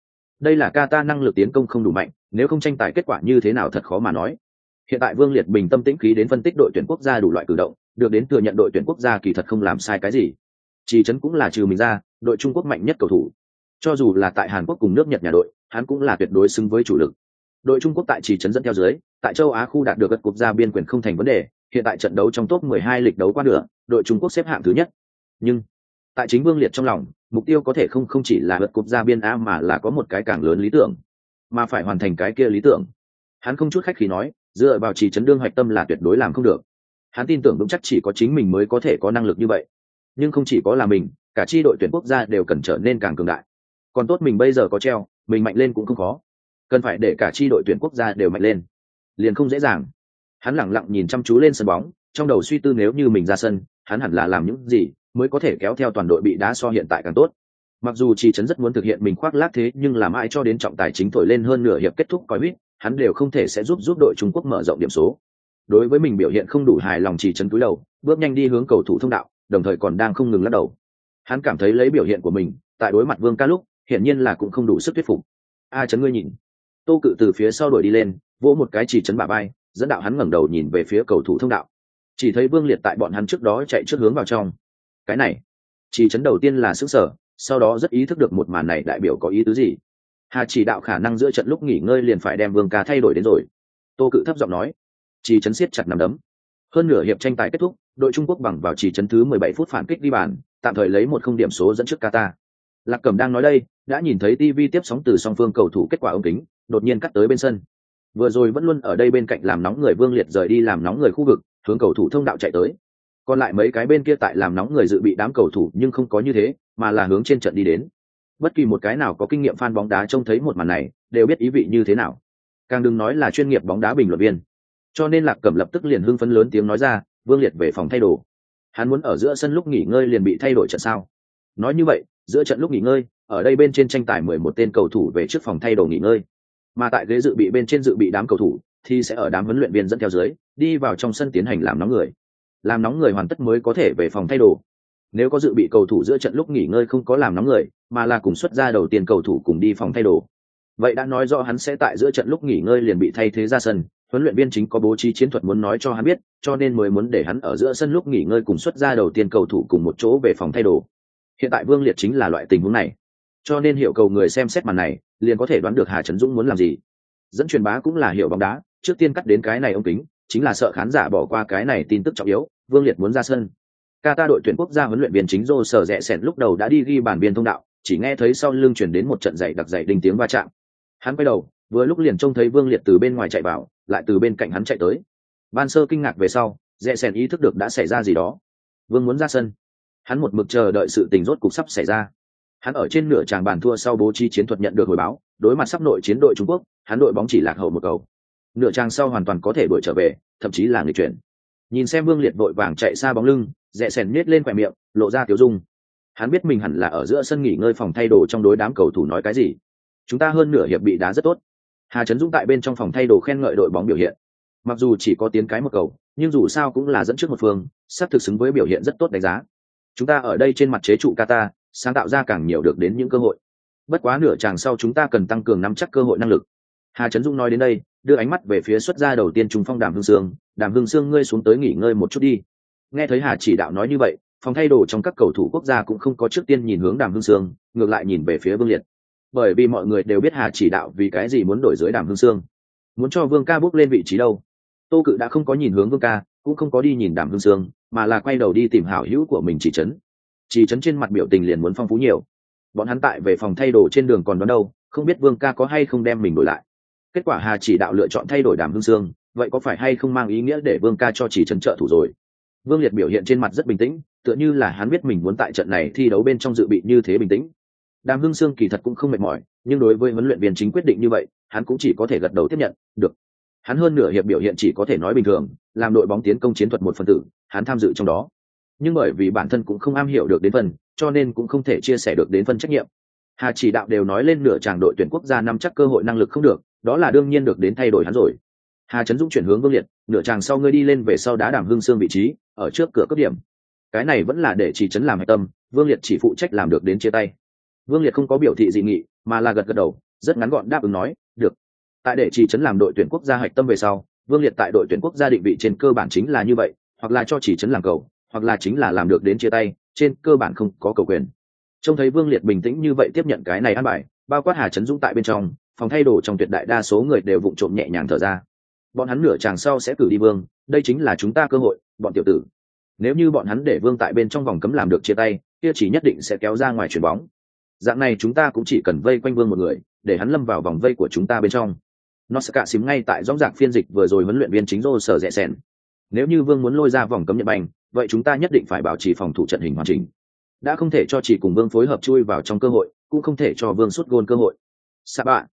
đây là Qatar năng lực tiến công không đủ mạnh, nếu không tranh tài kết quả như thế nào thật khó mà nói. Hiện tại vương liệt bình tâm tĩnh khí đến phân tích đội tuyển quốc gia đủ loại cử động, được đến thừa nhận đội tuyển quốc gia kỳ thật không làm sai cái gì. Chỉ trấn cũng là trừ mình ra, đội trung quốc mạnh nhất cầu thủ. Cho dù là tại hàn quốc cùng nước nhật nhà đội, hắn cũng là tuyệt đối xứng với chủ lực. Đội trung quốc tại chỉ trấn dẫn theo dưới, tại châu á khu đạt được các quốc gia biên quyền không thành vấn đề, hiện tại trận đấu trong top 12 lịch đấu qua nửa, đội trung quốc xếp hạng thứ nhất. Nhưng tại chính vương liệt trong lòng, mục tiêu có thể không không chỉ là vượt cục gia biên a mà là có một cái càng lớn lý tưởng, mà phải hoàn thành cái kia lý tưởng. Hắn không chút khách khí nói, dựa vào chỉ chấn đương hoạch tâm là tuyệt đối làm không được. Hắn tin tưởng vững chắc chỉ có chính mình mới có thể có năng lực như vậy. Nhưng không chỉ có là mình, cả tri đội tuyển quốc gia đều cần trở nên càng cường đại. Còn tốt mình bây giờ có treo, mình mạnh lên cũng không khó. Cần phải để cả tri đội tuyển quốc gia đều mạnh lên. Liền không dễ dàng. Hắn lẳng lặng nhìn chăm chú lên sân bóng, trong đầu suy tư nếu như mình ra sân, hắn hẳn là làm những gì? Mới có thể kéo theo toàn đội bị đá so hiện tại càng tốt. Mặc dù chỉ trấn rất muốn thực hiện mình khoác lác thế, nhưng làm ai cho đến trọng tài chính thổi lên hơn nửa hiệp kết thúc coi huýt, hắn đều không thể sẽ giúp giúp đội trung quốc mở rộng điểm số. Đối với mình biểu hiện không đủ hài lòng chỉ trấn túi đầu, bước nhanh đi hướng cầu thủ thông đạo, đồng thời còn đang không ngừng lắc đầu. Hắn cảm thấy lấy biểu hiện của mình, tại đối mặt vương ca lúc, hiển nhiên là cũng không đủ sức thuyết phục. A Trấn ngươi nhìn. Tô cự từ phía sau đuổi đi lên, vỗ một cái chỉ trấn bà bay dẫn đạo hắn ngẩng đầu nhìn về phía cầu thủ thông đạo. Chỉ thấy vương liệt tại bọn hắn trước đó chạy trước hướng vào trong cái này, chỉ chấn đầu tiên là sức sở, sau đó rất ý thức được một màn này đại biểu có ý tứ gì. Hà chỉ đạo khả năng giữa trận lúc nghỉ ngơi liền phải đem vương ca thay đổi đến rồi. Tô cự thấp giọng nói, chỉ chấn siết chặt nằm đấm. Hơn nửa hiệp tranh tài kết thúc, đội trung quốc bằng vào chỉ chấn thứ 17 phút phản kích đi bàn, tạm thời lấy một không điểm số dẫn trước qatar. Lạc cẩm đang nói đây, đã nhìn thấy tv tiếp sóng từ song phương cầu thủ kết quả ống kính, đột nhiên cắt tới bên sân. Vừa rồi vẫn luôn ở đây bên cạnh làm nóng người vương liệt rời đi làm nóng người khu vực, hướng cầu thủ thông đạo chạy tới còn lại mấy cái bên kia tại làm nóng người dự bị đám cầu thủ nhưng không có như thế, mà là hướng trên trận đi đến. Bất kỳ một cái nào có kinh nghiệm fan bóng đá trông thấy một màn này, đều biết ý vị như thế nào. Càng đừng nói là chuyên nghiệp bóng đá bình luận viên. Cho nên lạc cẩm lập tức liền hưng phấn lớn tiếng nói ra, vương liệt về phòng thay đồ. Hắn muốn ở giữa sân lúc nghỉ ngơi liền bị thay đổi trận sao? Nói như vậy, giữa trận lúc nghỉ ngơi, ở đây bên trên tranh tài mười một tên cầu thủ về trước phòng thay đồ nghỉ ngơi. Mà tại ghế dự bị bên trên dự bị đám cầu thủ, thì sẽ ở đám huấn luyện viên dẫn theo dưới, đi vào trong sân tiến hành làm nóng người làm nóng người hoàn tất mới có thể về phòng thay đồ. Nếu có dự bị cầu thủ giữa trận lúc nghỉ ngơi không có làm nóng người, mà là cùng xuất ra đầu tiên cầu thủ cùng đi phòng thay đồ. Vậy đã nói rõ hắn sẽ tại giữa trận lúc nghỉ ngơi liền bị thay thế ra sân, huấn luyện viên chính có bố trí chiến thuật muốn nói cho hắn biết, cho nên mới muốn để hắn ở giữa sân lúc nghỉ ngơi cùng xuất ra đầu tiên cầu thủ cùng một chỗ về phòng thay đồ. Hiện tại vương liệt chính là loại tình huống này. Cho nên hiệu cầu người xem xét màn này, liền có thể đoán được hà trấn dũng muốn làm gì. Dẫn truyền bá cũng là hiệu bóng đá, trước tiên cắt đến cái này ông kính chính là sợ khán giả bỏ qua cái này tin tức trọng yếu vương liệt muốn ra sân Qatar đội tuyển quốc gia huấn luyện viên chính Rô Sở Rẽ Sẹn lúc đầu đã đi ghi bàn biên thông đạo, chỉ nghe thấy sau lưng chuyển đến một trận dày đặc dày đinh tiếng va chạm. Hắn quay đầu, vừa lúc liền trông thấy Vương Liệt từ bên ngoài chạy vào, lại từ bên cạnh hắn chạy tới. Ban Sơ kinh ngạc về sau, Rẽ Sẹn ý thức được đã xảy ra gì đó. Vương muốn ra sân. Hắn một mực chờ đợi sự tình rốt cục sắp xảy ra. Hắn ở trên nửa tràng bàn thua sau bố trí chiến thuật nhận được hồi báo, đối mặt sắp nội chiến đội Trung Quốc, hắn đội bóng chỉ lạc hậu một cầu. Nửa trang sau hoàn toàn có thể đuổi trở về, thậm chí là người chuyển. Nhìn xem Vương Liệt vội vàng chạy xa bóng lưng, rẽ sèn miết lên khỏe miệng lộ ra tiểu dung. Hắn biết mình hẳn là ở giữa sân nghỉ ngơi phòng thay đồ trong đối đám cầu thủ nói cái gì. Chúng ta hơn nửa hiệp bị đá rất tốt. Hà trấn dũng tại bên trong phòng thay đồ khen ngợi đội bóng biểu hiện. Mặc dù chỉ có tiến cái một cầu nhưng dù sao cũng là dẫn trước một phương sắp thực xứng với biểu hiện rất tốt đánh giá. Chúng ta ở đây trên mặt chế trụ qatar sáng tạo ra càng nhiều được đến những cơ hội. Bất quá nửa chàng sau chúng ta cần tăng cường nắm chắc cơ hội năng lực. Hà trấn dũng nói đến đây đưa ánh mắt về phía xuất gia đầu tiên trung phong đàm hương sương. Đàm hương sương, ngươi xuống tới nghỉ ngơi một chút đi. Nghe thấy hà chỉ đạo nói như vậy, phòng thay đồ trong các cầu thủ quốc gia cũng không có trước tiên nhìn hướng đàm hương sương, ngược lại nhìn về phía vương liệt. Bởi vì mọi người đều biết hà chỉ đạo vì cái gì muốn đổi dưới đàm hương sương. Muốn cho vương ca bước lên vị trí đâu? Tô cự đã không có nhìn hướng vương ca, cũng không có đi nhìn đàm hương sương, mà là quay đầu đi tìm hảo hữu của mình chỉ trấn. Chỉ trấn trên mặt biểu tình liền muốn phong phú nhiều. Bọn hắn tại về phòng thay đồ trên đường còn đón đâu, không biết vương ca có hay không đem mình đổi lại kết quả hà chỉ đạo lựa chọn thay đổi đàm hương sương, vậy có phải hay không mang ý nghĩa để vương ca cho chỉ trấn trợ thủ rồi? Vương liệt biểu hiện trên mặt rất bình tĩnh, tựa như là hắn biết mình muốn tại trận này thi đấu bên trong dự bị như thế bình tĩnh. Đàm hương sương kỳ thật cũng không mệt mỏi, nhưng đối với huấn luyện viên chính quyết định như vậy, hắn cũng chỉ có thể gật đầu tiếp nhận, được. Hắn hơn nửa hiệp biểu hiện chỉ có thể nói bình thường, làm đội bóng tiến công chiến thuật một phần tử, hắn tham dự trong đó. Nhưng bởi vì bản thân cũng không am hiểu được đến phần, cho nên cũng không thể chia sẻ được đến phần trách nhiệm. Hà chỉ đạo đều nói lên nửa chàng đội tuyển quốc gia năm chắc cơ hội năng lực không được đó là đương nhiên được đến thay đổi hắn rồi. Hà trấn dũng chuyển hướng vương liệt, nửa chàng sau ngươi đi lên về sau đá đảm hương xương vị trí, ở trước cửa cấp điểm. Cái này vẫn là để chỉ trấn làm hạch tâm, vương liệt chỉ phụ trách làm được đến chia tay. Vương liệt không có biểu thị dị nghị, mà là gật gật đầu, rất ngắn gọn đáp ứng nói, được. Tại để chỉ trấn làm đội tuyển quốc gia hạch tâm về sau, vương liệt tại đội tuyển quốc gia định vị trên cơ bản chính là như vậy, hoặc là cho chỉ trấn làm cầu, hoặc là chính là làm được đến chia tay, trên cơ bản không có cầu quyền. Trông thấy vương liệt bình tĩnh như vậy tiếp nhận cái này ăn bài, bao quát hà trấn dũng tại bên trong phòng thay đồ trong tuyệt đại đa số người đều vụng trộm nhẹ nhàng thở ra. Bọn hắn nửa chàng sau sẽ cử đi vương, đây chính là chúng ta cơ hội, bọn tiểu tử. Nếu như bọn hắn để vương tại bên trong vòng cấm làm được chia tay, kia chỉ nhất định sẽ kéo ra ngoài chuyền bóng. Dạng này chúng ta cũng chỉ cần vây quanh vương một người, để hắn lâm vào vòng vây của chúng ta bên trong. Nó sẽ cạ xím ngay tại dõng dạc phiên dịch vừa rồi huấn luyện viên chính rô sở rẽ sẻn nếu như vương muốn lôi ra vòng cấm nhận bành vậy chúng ta nhất định phải bảo trì phòng thủ trận hình hoàn chỉnh. Đã không thể cho chỉ cùng vương phối hợp chui vào trong cơ hội, cũng không thể cho vương xuất gôn cơ hội. Sa bạn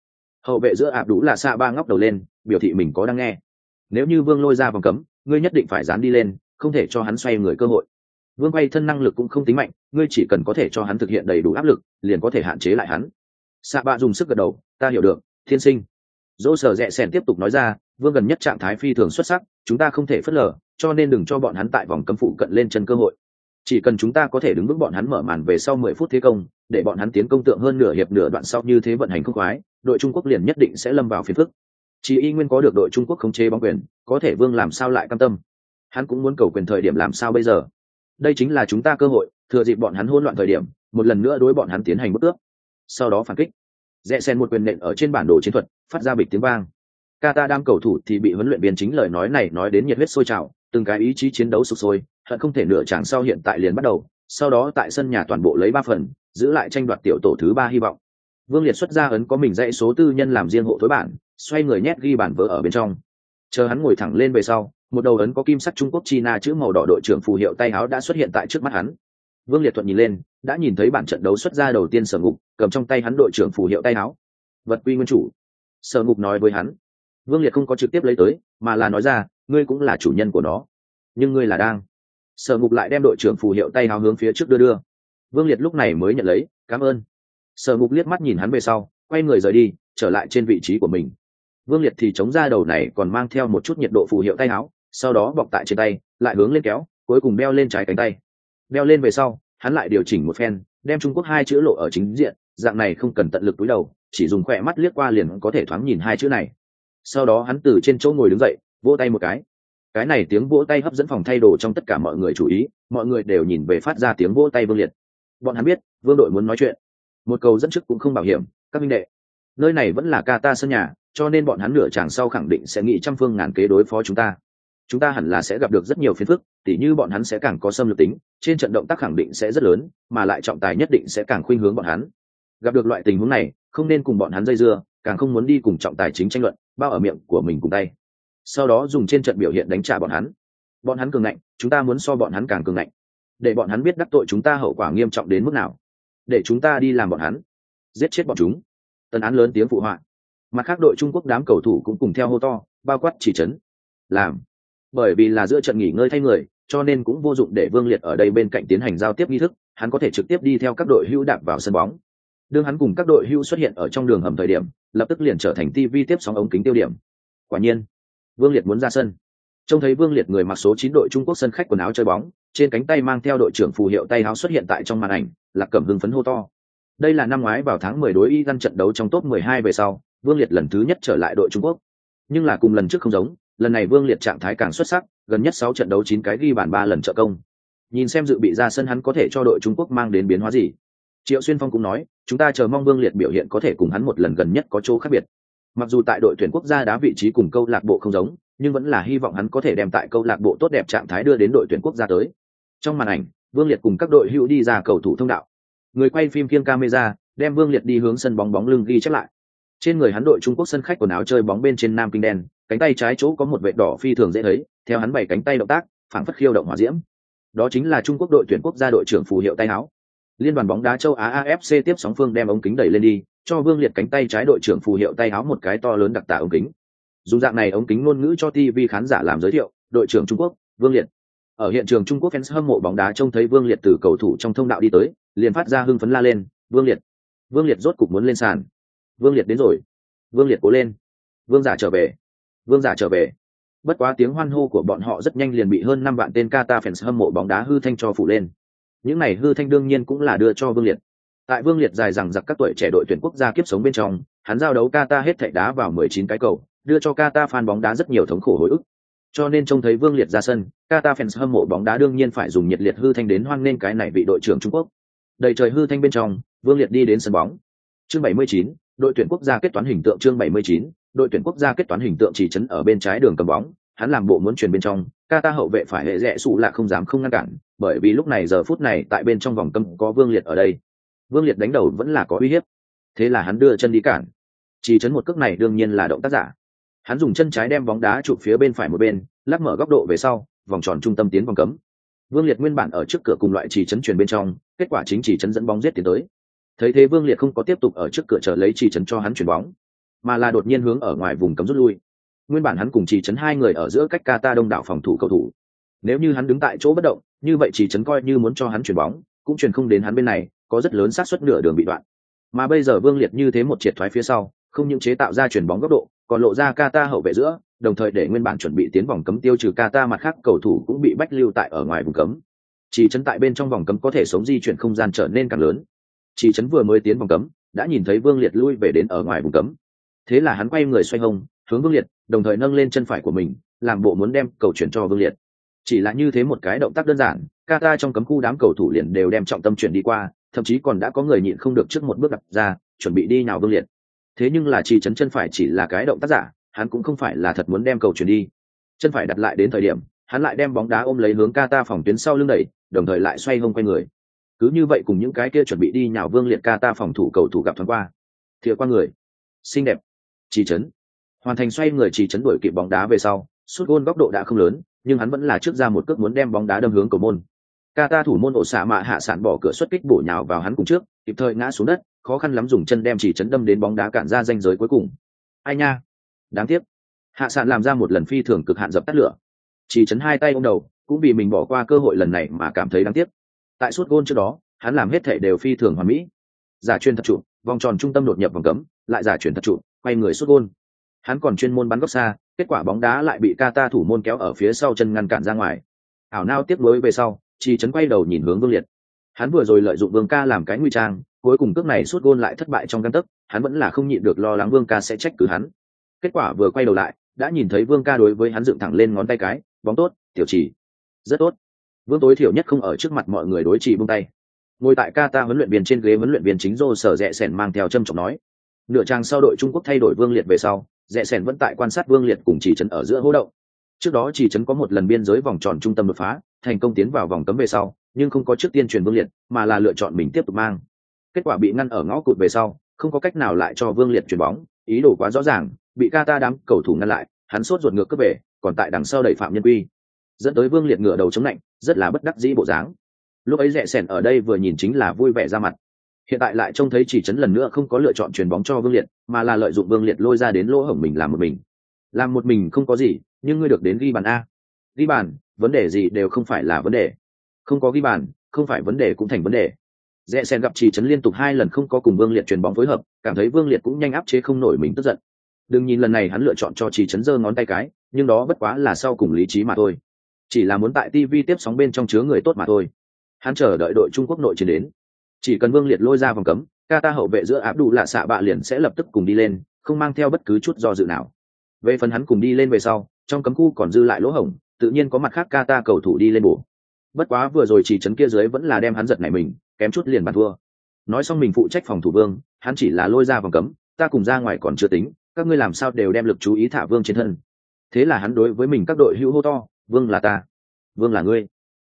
hậu vệ giữa ạp đủ là sa ba ngóc đầu lên, biểu thị mình có đang nghe. Nếu như vương lôi ra vòng cấm, ngươi nhất định phải dán đi lên, không thể cho hắn xoay người cơ hội. Vương quay thân năng lực cũng không tính mạnh, ngươi chỉ cần có thể cho hắn thực hiện đầy đủ áp lực, liền có thể hạn chế lại hắn. Xạ Ba dùng sức gật đầu, ta hiểu được, thiên sinh. Dỗ sở rẽ sẻn tiếp tục nói ra, vương gần nhất trạng thái phi thường xuất sắc, chúng ta không thể phớt lờ, cho nên đừng cho bọn hắn tại vòng cấm phụ cận lên chân cơ hội chỉ cần chúng ta có thể đứng vững bọn hắn mở màn về sau mười phút thế công, để bọn hắn tiến công tượng hơn nửa hiệp nửa đoạn sau như thế vận hành không khoái, đội trung quốc liền nhất định sẽ lâm vào phiền phức. Chỉ y nguyên có được đội trung quốc khống chế bóng quyền, có thể vương làm sao lại cam tâm. Hắn cũng muốn cầu quyền thời điểm làm sao bây giờ? Đây chính là chúng ta cơ hội, thừa dịp bọn hắn hỗn loạn thời điểm, một lần nữa đối bọn hắn tiến hành bức ước sau đó phản kích. Rẽ sen một quyền nện ở trên bản đồ chiến thuật, phát ra bịch tiếng vang. Kata đang cầu thủ thì bị huấn luyện viên chính lời nói này nói đến nhiệt huyết sôi trào từng cái ý chí chiến đấu sục sôi, hận không thể nửa chẳng sau hiện tại liền bắt đầu, sau đó tại sân nhà toàn bộ lấy ba phần, giữ lại tranh đoạt tiểu tổ thứ ba hy vọng. Vương liệt xuất ra ấn có mình dãy số tư nhân làm riêng hộ thối bản, xoay người nhét ghi bản vỡ ở bên trong. Chờ hắn ngồi thẳng lên về sau, một đầu ấn có kim sắc trung quốc china chữ màu đỏ đội trưởng phù hiệu tay áo đã xuất hiện tại trước mắt hắn. Vương liệt thuận nhìn lên, đã nhìn thấy bản trận đấu xuất ra đầu tiên sở ngục, cầm trong tay hắn đội trưởng phù hiệu tay áo. Vật quy nguyên chủ. Sở ngục nói với hắn. Vương liệt không có trực tiếp lấy tới, mà là nói ra ngươi cũng là chủ nhân của nó. Nhưng ngươi là đang. Sở ngục lại đem đội trưởng phù hiệu tay áo hướng phía trước đưa đưa. Vương liệt lúc này mới nhận lấy, cảm ơn. Sở ngục liếc mắt nhìn hắn về sau, quay người rời đi, trở lại trên vị trí của mình. Vương liệt thì chống ra đầu này còn mang theo một chút nhiệt độ phù hiệu tay áo sau đó bọc tại trên tay, lại hướng lên kéo, cuối cùng beo lên trái cánh tay. Beo lên về sau, hắn lại điều chỉnh một phen, đem trung quốc hai chữ lộ ở chính diện, dạng này không cần tận lực túi đầu, chỉ dùng khỏe mắt liếc qua liền có thể thoáng nhìn hai chữ này. Sau đó hắn từ trên chỗ ngồi đứng dậy vỗ tay một cái. Cái này tiếng vỗ tay hấp dẫn phòng thay đồ trong tất cả mọi người chú ý, mọi người đều nhìn về phát ra tiếng vỗ tay vương liệt. Bọn hắn biết, vương đội muốn nói chuyện. Một cầu dẫn chức cũng không bảo hiểm, các minh đệ. Nơi này vẫn là ca ta sân nhà, cho nên bọn hắn nửa chàng sau khẳng định sẽ nghĩ trăm phương ngàn kế đối phó chúng ta. Chúng ta hẳn là sẽ gặp được rất nhiều phiền phức, tỉ như bọn hắn sẽ càng có xâm lược tính, trên trận động tác khẳng định sẽ rất lớn, mà lại trọng tài nhất định sẽ càng khuynh hướng bọn hắn. Gặp được loại tình huống này, không nên cùng bọn hắn dây dưa, càng không muốn đi cùng trọng tài chính tranh luận, bao ở miệng của mình cùng tay sau đó dùng trên trận biểu hiện đánh trả bọn hắn. Bọn hắn cường ngạnh, chúng ta muốn so bọn hắn càng cường ngạnh. Để bọn hắn biết đắc tội chúng ta hậu quả nghiêm trọng đến mức nào. Để chúng ta đi làm bọn hắn. Giết chết bọn chúng. Tần án lớn tiếng phụ họa. Mặt khác đội trung quốc đám cầu thủ cũng cùng theo hô to, bao quát chỉ trấn. Làm. Bởi vì là giữa trận nghỉ ngơi thay người, cho nên cũng vô dụng để vương liệt ở đây bên cạnh tiến hành giao tiếp nghi thức, hắn có thể trực tiếp đi theo các đội hưu đạp vào sân bóng. Đương hắn cùng các đội hưu xuất hiện ở trong đường hầm thời điểm, lập tức liền trở thành tv tiếp sóng ống kính tiêu điểm. Quả nhiên vương liệt muốn ra sân. Trông thấy vương liệt người mặc số chín đội trung quốc sân khách quần áo chơi bóng, trên cánh tay mang theo đội trưởng phù hiệu tay áo xuất hiện tại trong màn ảnh là cẩm hưng phấn hô to. Đây là năm ngoái vào tháng mười đối y găn trận đấu trong top mười hai về sau, vương liệt lần thứ nhất trở lại đội trung quốc. Nhưng là cùng lần trước không giống, lần này vương liệt trạng thái càng xuất sắc, gần nhất sáu trận đấu chín cái ghi bàn ba lần trợ công. Nhìn xem dự bị ra sân hắn có thể cho đội trung quốc mang đến biến hóa gì. Triệu xuyên phong cũng nói, chúng ta chờ mong vương liệt biểu hiện có thể cùng hắn một lần gần nhất có chỗ khác biệt mặc dù tại đội tuyển quốc gia đá vị trí cùng câu lạc bộ không giống, nhưng vẫn là hy vọng hắn có thể đem tại câu lạc bộ tốt đẹp trạng thái đưa đến đội tuyển quốc gia tới. Trong màn ảnh, vương liệt cùng các đội hữu đi ra cầu thủ thông đạo. Người quay phim kiêng camera, đem vương liệt đi hướng sân bóng bóng lưng ghi chép lại. Trên người hắn đội trung quốc sân khách quần áo chơi bóng bên trên nam kinh đen, cánh tay trái chỗ có một vệ đỏ phi thường dễ thấy, theo hắn bảy cánh tay động tác, phảng phất khiêu động hỏa diễm. Đó chính là trung quốc đội tuyển quốc gia đội trưởng phù hiệu tay áo. Liên đoàn bóng đá châu á afc tiếp sóng phương đem ống kính đẩy lên đi cho vương liệt cánh tay trái đội trưởng phù hiệu tay áo một cái to lớn đặc tả ống kính. Dù dạng này ống kính ngôn ngữ cho tv khán giả làm giới thiệu, đội trưởng trung quốc, vương liệt. Ở hiện trường trung quốc fans hâm mộ bóng đá trông thấy vương liệt từ cầu thủ trong thông đạo đi tới, liền phát ra hưng phấn la lên, vương liệt vương liệt rốt cục muốn lên sàn. Vương liệt đến rồi. Vương liệt cố lên. Vương giả trở về. Vương giả trở về. Bất quá tiếng hoan hô của bọn họ rất nhanh liền bị hơn năm vạn tên Qatar fans hâm mộ bóng đá hư thanh cho phủ lên. Những này hư thanh đương nhiên cũng là đưa cho vương liệt tại vương liệt dài rằng giặc các tuổi trẻ đội tuyển quốc gia kiếp sống bên trong hắn giao đấu Qatar hết thảy đá vào 19 cái cầu đưa cho Qatar fan bóng đá rất nhiều thống khổ hồi ức. Cho nên trông thấy vương liệt ra sân Qatar fans hâm mộ bóng đá đương nhiên phải dùng nhiệt liệt hư thanh đến hoan nghênh cái này vị đội trưởng trung quốc. Đầy trời hư thanh bên trong vương liệt đi đến sân bóng. Chương 79, đội tuyển quốc gia kết toán hình tượng chương 79, đội tuyển quốc gia kết toán hình tượng chỉ chấn ở bên trái đường cầm bóng. Hắn làm bộ muốn truyền bên trong Qatar hậu vệ phải hệ rẽ sụ là không dám không ngăn cản bởi vì lúc này giờ phút này tại bên trong vòng cấm có vương liệt ở đây vương liệt đánh đầu vẫn là có uy hiếp. Thế là hắn đưa chân đi cản. Chỉ chấn một cước này đương nhiên là động tác giả. Hắn dùng chân trái đem bóng đá chụp phía bên phải một bên lắc mở góc độ về sau, vòng tròn trung tâm tiến vòng cấm. Vương liệt nguyên bản ở trước cửa cùng loại chỉ chấn truyền bên trong, kết quả chính chỉ chấn dẫn bóng giết tiến tới. Thấy thế vương liệt không có tiếp tục ở trước cửa chờ lấy chỉ chấn cho hắn chuyển bóng, mà là đột nhiên hướng ở ngoài vùng cấm rút lui. Nguyên bản hắn cùng chỉ chấn hai người ở giữa cách Qatar đông đảo phòng thủ cầu thủ. Nếu như hắn đứng tại chỗ bất động, như vậy chỉ chấn coi như muốn cho hắn chuyển bóng, cũng chuyển không đến hắn bên này có rất lớn xác suất nửa đường bị đoạn. Mà bây giờ vương liệt như thế một triệt thoái phía sau, không những chế tạo ra chuyển bóng góc độ, còn lộ ra Qatar hậu vệ giữa, đồng thời để nguyên bản chuẩn bị tiến vòng cấm tiêu trừ Qatar mặt khác cầu thủ cũng bị bách lưu tại ở ngoài vùng cấm. Chỉ chấn tại bên trong vòng cấm có thể sống di chuyển không gian trở nên càng lớn. Chỉ chấn vừa mới tiến vòng cấm, đã nhìn thấy vương liệt lui về đến ở ngoài vùng cấm. Thế là hắn quay người xoay hông, hướng vương liệt, đồng thời nâng lên chân phải của mình, làm bộ muốn đem cầu chuyển cho vương liệt. Chỉ là như thế một cái động tác đơn giản Qatar trong cấm khu đám cầu thủ liền đều đem trọng tâm chuyển đi qua thậm chí còn đã có người nhịn không được trước một bước đặt ra, chuẩn bị đi nào vương liệt. Thế nhưng là chi chấn chân phải chỉ là cái động tác giả, hắn cũng không phải là thật muốn đem cầu chuyển đi. Chân phải đặt lại đến thời điểm, hắn lại đem bóng đá ôm lấy hướng kata phòng tuyến sau lưng đẩy, đồng thời lại xoay hông quay người. Cứ như vậy cùng những cái kia chuẩn bị đi nhào vương liệt kata phòng thủ cầu thủ gặp thoáng qua. Thìa qua người. Xinh đẹp. Chỉ chấn hoàn thành xoay người chỉ chấn đuổi kịp bóng đá về sau suốt gôn góc độ đã không lớn, nhưng hắn vẫn là trước ra một cước muốn đem bóng đá đâm hướng cầu môn. Kata thủ môn ổ xạ mạ hạ sản bỏ cửa xuất kích bổ nhào vào hắn cùng trước, kịp thời ngã xuống đất, khó khăn lắm dùng chân đem chỉ chấn đâm đến bóng đá cản ra danh giới cuối cùng. Ai nha! Đáng tiếc. Hạ sản làm ra một lần phi thường cực hạn dập tắt lửa. Chỉ chấn hai tay ôm đầu, cũng vì mình bỏ qua cơ hội lần này mà cảm thấy đáng tiếc. Tại suốt gôn trước đó, hắn làm hết thể đều phi thường hoàn mỹ. Giả chuyên thật trụ, vòng tròn trung tâm đột nhập vòng cấm, lại giả chuyển thật trụ, quay người suốt gôn. Hắn còn chuyên môn bắn góc xa, kết quả bóng đá lại bị Kata thủ môn kéo ở phía sau chân ngăn cản ra ngoài. Ảo nao tiếp nối về sau chỉ Trấn quay đầu nhìn hướng vương liệt. Hắn vừa rồi lợi dụng vương ca làm cái nguy trang, cuối cùng cước này suốt gôn lại thất bại trong căn tấc, hắn vẫn là không nhịn được lo lắng vương ca sẽ trách cứ hắn. Kết quả vừa quay đầu lại, đã nhìn thấy vương ca đối với hắn dựng thẳng lên ngón tay cái, bóng tốt, tiểu chỉ rất tốt. Vương tối thiểu nhất không ở trước mặt mọi người đối trị buông tay. Ngồi tại Kata huấn luyện viên trên ghế huấn luyện viên chính dô sở rẽ sẻn mang theo trâm trọng nói. Nửa trang sau đội trung quốc thay đổi vương liệt về sau rẽ sẻn vẫn tại quan sát vương liệt cùng chỉ trấn ở giữa hỗ động. Trước đó chỉ trấn có một lần biên giới vòng tròn trung tâm đột phá thành công tiến vào vòng cấm về sau, nhưng không có trước tiên truyền vương liệt, mà là lựa chọn mình tiếp tục mang. Kết quả bị ngăn ở ngõ cụt về sau, không có cách nào lại cho vương liệt chuyền bóng, ý đồ quá rõ ràng, bị ca ta đám cầu thủ ngăn lại, hắn sốt ruột ngược cướp về, còn tại đằng sau đẩy phạm nhân quy. Dẫn tới vương liệt ngựa đầu chống lạnh, rất là bất đắc dĩ bộ dáng. Lúc ấy rẽ sẻn ở đây vừa nhìn chính là vui vẻ ra mặt. Hiện tại lại trông thấy chỉ chấn lần nữa không có lựa chọn chuyền bóng cho vương liệt, mà là lợi dụng vương liệt lôi ra đến lỗ hổng mình làm một mình. Làm một mình không có gì, nhưng ngươi được đến ghi bàn a. Ghi bàn vấn đề gì đều không phải là vấn đề. Không có ghi bàn, không phải vấn đề cũng thành vấn đề. Rẽ sen gặp trì chấn liên tục hai lần không có cùng vương liệt chuyền bóng phối hợp, cảm thấy vương liệt cũng nhanh áp chế không nổi mình tức giận. Đừng nhìn lần này hắn lựa chọn cho trì chấn giơ ngón tay cái, nhưng đó bất quá là sau cùng lý trí mà thôi. Chỉ là muốn tại tv tiếp sóng bên trong chứa người tốt mà thôi. Hắn chờ đợi đội trung quốc nội chiến đến. Chỉ cần vương liệt lôi ra vòng cấm, ca ta hậu vệ giữa áp đủ lạ xạ bạ liền sẽ lập tức cùng đi lên, không mang theo bất cứ chút do dự nào. Về phần hắn cùng đi lên về sau, trong cấm khu còn dư lại lỗ hổng tự nhiên có mặt khác ca ta cầu thủ đi lên bổ. Bất quá vừa rồi chỉ chấn kia dưới vẫn là đem hắn giật này mình, kém chút liền bàn thua. Nói xong mình phụ trách phòng thủ vương, hắn chỉ là lôi ra vòng cấm, ta cùng ra ngoài còn chưa tính, các ngươi làm sao đều đem lực chú ý thả vương trên thân. Thế là hắn đối với mình các đội hữu hô to, vương là ta, vương là ngươi.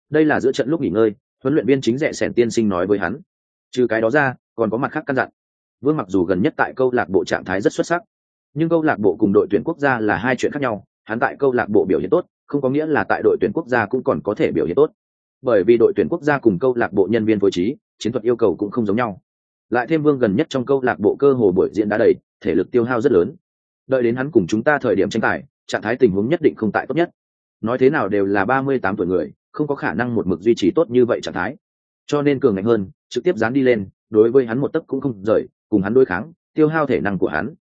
Đây là giữa trận lúc nghỉ ngơi, huấn luyện viên chính rẻ sẻn tiên sinh nói với hắn. Trừ cái đó ra, còn có mặt khác căn dặn. Vương mặc dù gần nhất tại câu lạc bộ trạng thái rất xuất sắc, nhưng câu lạc bộ cùng đội tuyển quốc gia là hai chuyện khác nhau, hắn tại câu lạc bộ biểu hiện tốt không có nghĩa là tại đội tuyển quốc gia cũng còn có thể biểu hiện tốt. Bởi vì đội tuyển quốc gia cùng câu lạc bộ nhân viên phối trí, chiến thuật yêu cầu cũng không giống nhau. Lại thêm vương gần nhất trong câu lạc bộ cơ hồ buổi diễn đã đầy, thể lực tiêu hao rất lớn. Đợi đến hắn cùng chúng ta thời điểm tranh tài, trạng thái tình huống nhất định không tại tốt nhất. Nói thế nào đều là ba mươi tám tuổi người, không có khả năng một mực duy trì tốt như vậy trạng thái. Cho nên cường ngạnh hơn, trực tiếp dán đi lên, đối với hắn một tấc cũng không rời, cùng hắn đối kháng, tiêu hao thể năng của hắn.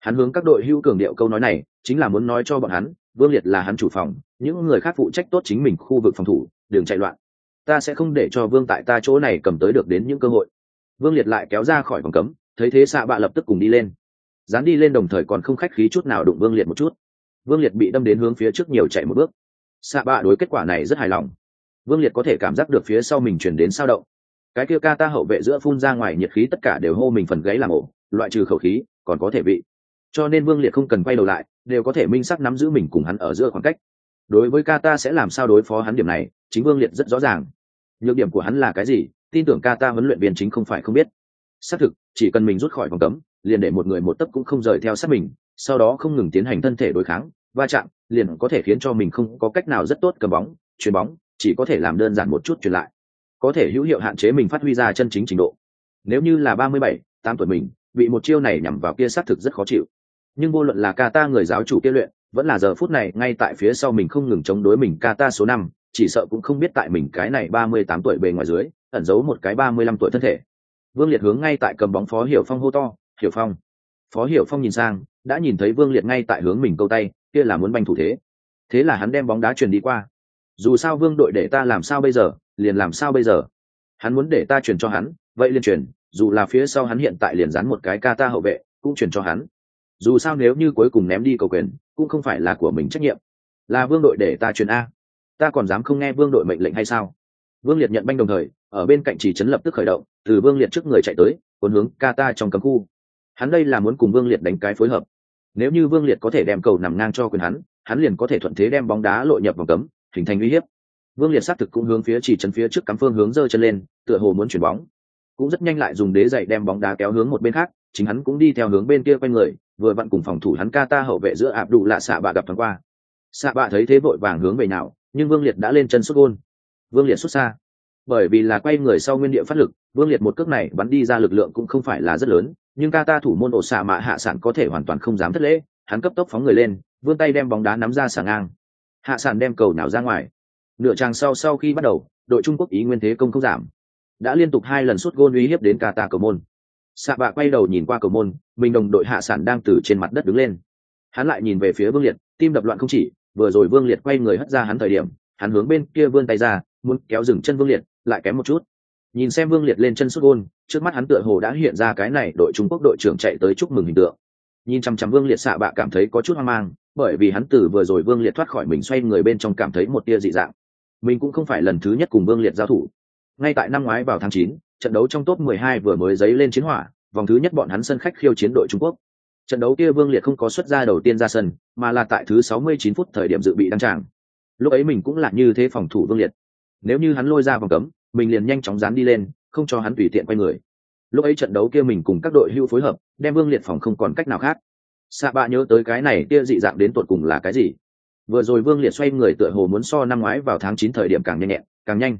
Hắn hướng các đội hưu cường điệu câu nói này, chính là muốn nói cho bọn hắn, vương liệt là hắn chủ phòng những người khác phụ trách tốt chính mình khu vực phòng thủ, đường chạy loạn. Ta sẽ không để cho vương tại ta chỗ này cầm tới được đến những cơ hội. Vương liệt lại kéo ra khỏi vòng cấm, thấy thế xạ bạ lập tức cùng đi lên. Dán đi lên đồng thời còn không khách khí chút nào đụng vương liệt một chút. Vương liệt bị đâm đến hướng phía trước nhiều chạy một bước. Xạ bạ đối kết quả này rất hài lòng. Vương liệt có thể cảm giác được phía sau mình chuyển đến sao động. Cái kia ca ta hậu vệ giữa phun ra ngoài nhiệt khí tất cả đều hô mình phần gáy làm ổ, loại trừ khẩu khí, còn có thể bị. Cho nên vương liệt không cần quay đầu lại, đều có thể minh sắc nắm giữ mình cùng hắn ở giữa khoảng cách đối với Kata sẽ làm sao đối phó hắn điểm này, chính vương liệt rất rõ ràng. Nhược điểm của hắn là cái gì, tin tưởng Kata huấn luyện viên chính không phải không biết. Xác thực, chỉ cần mình rút khỏi vòng cấm, liền để một người một tấc cũng không rời theo sát mình, sau đó không ngừng tiến hành thân thể đối kháng, va chạm, liền có thể khiến cho mình không có cách nào rất tốt cầm bóng, chuyền bóng, chỉ có thể làm đơn giản một chút truyền lại. Có thể hữu hiệu hạn chế mình phát huy ra chân chính trình độ. Nếu như là ba mươi bảy, tám tuổi mình, bị một chiêu này nhằm vào kia xác thực rất khó chịu. Nhưng vô luận là Kata người giáo chủ kia luyện vẫn là giờ phút này, ngay tại phía sau mình không ngừng chống đối mình kata số năm, chỉ sợ cũng không biết tại mình cái này ba mươi tám tuổi bề ngoài dưới, ẩn giấu một cái ba mươi lăm tuổi thân thể. Vương liệt hướng ngay tại cầm bóng phó hiểu phong hô to, hiểu phong. Phó hiểu phong nhìn sang, đã nhìn thấy vương liệt ngay tại hướng mình câu tay, kia là muốn banh thủ thế. Thế là hắn đem bóng đá truyền đi qua. Dù sao vương đội để ta làm sao bây giờ, liền làm sao bây giờ? Hắn muốn để ta truyền cho hắn, vậy liền truyền, dù là phía sau hắn hiện tại liền dán một cái ca ta hậu vệ, cũng truyền cho hắn dù sao nếu như cuối cùng ném đi cầu quyền, cũng không phải là của mình trách nhiệm. Là vương đội để ta truyền a. Ta còn dám không nghe vương đội mệnh lệnh hay sao? Vương liệt nhận banh đồng thời, ở bên cạnh chỉ trấn lập tức khởi động, từ vương liệt trước người chạy tới, cuốn hướng ca ta trong cấm khu. Hắn đây là muốn cùng vương liệt đánh cái phối hợp. Nếu như vương liệt có thể đem cầu nằm ngang cho quyền hắn hắn liền có thể thuận thế đem bóng đá lội nhập vào cấm, hình thành uy hiếp. Vương liệt xác thực cũng hướng phía chỉ trấn phía trước cắm phương hướng giơ chân lên, tựa hồ muốn chuyển bóng cũng rất nhanh lại dùng đế dậy đem bóng đá kéo hướng một bên khác, chính hắn cũng đi theo hướng bên kia quanh người, vừa vặn cùng phòng thủ hắn ca ta hậu vệ giữa ạp đủ lạ xạ bạ gặp thoáng qua. Xạ bạ thấy thế vội vàng hướng về nào, nhưng vương liệt đã lên chân xuất gôn. Vương liệt xuất xa. Bởi vì là quay người sau nguyên địa phát lực, vương liệt một cước này bắn đi ra lực lượng cũng không phải là rất lớn, nhưng ca ta thủ môn ổ xạ mạ hạ sản có thể hoàn toàn không dám thất lễ, hắn cấp tốc phóng người lên, vươn tay đem bóng đá nắm ra xả ngang. Hạ sản đem cầu nào ra ngoài. Nửa tràng sau sau khi bắt đầu, đội trung quốc ý nguyên thế công không giảm đã liên tục hai lần suốt gôn uy hiếp đến Kata cầu môn. Sạ bạ quay đầu nhìn qua cầu môn, mình đồng đội hạ sản đang từ trên mặt đất đứng lên. Hắn lại nhìn về phía vương liệt, tim đập loạn không chỉ, vừa rồi vương liệt quay người hất ra hắn thời điểm, hắn hướng bên kia vươn tay ra, muốn kéo dừng chân vương liệt, lại kém một chút. Nhìn xem vương liệt lên chân sút gôn, trước mắt hắn tựa hồ đã hiện ra cái này đội trung quốc đội trưởng chạy tới chúc mừng hình tượng. Nhìn chăm chăm vương liệt xạ bạ cảm thấy có chút hoang mang, bởi vì hắn từ vừa rồi vương liệt thoát khỏi mình xoay người bên trong cảm thấy một tia dị dạng. Mình cũng không phải lần thứ nhất cùng vương liệt giao thủ ngay tại năm ngoái vào tháng chín, trận đấu trong top 12 vừa mới dấy lên chiến hỏa, vòng thứ nhất bọn hắn sân khách khiêu chiến đội trung quốc. Trận đấu kia vương liệt không có xuất ra đầu tiên ra sân, mà là tại thứ 69 phút thời điểm dự bị đăng tràng. Lúc ấy mình cũng là như thế phòng thủ vương liệt. Nếu như hắn lôi ra vòng cấm, mình liền nhanh chóng dán đi lên, không cho hắn tùy tiện quay người. Lúc ấy trận đấu kia mình cùng các đội hưu phối hợp, đem vương liệt phòng không còn cách nào khác. Sạ bạ nhớ tới cái này kia dị dạng đến tuột cùng là cái gì? Vừa rồi vương liệt xoay người tựa hồ muốn so năm ngoái vào tháng 9 thời điểm càng nhanh nhẹn, càng nhanh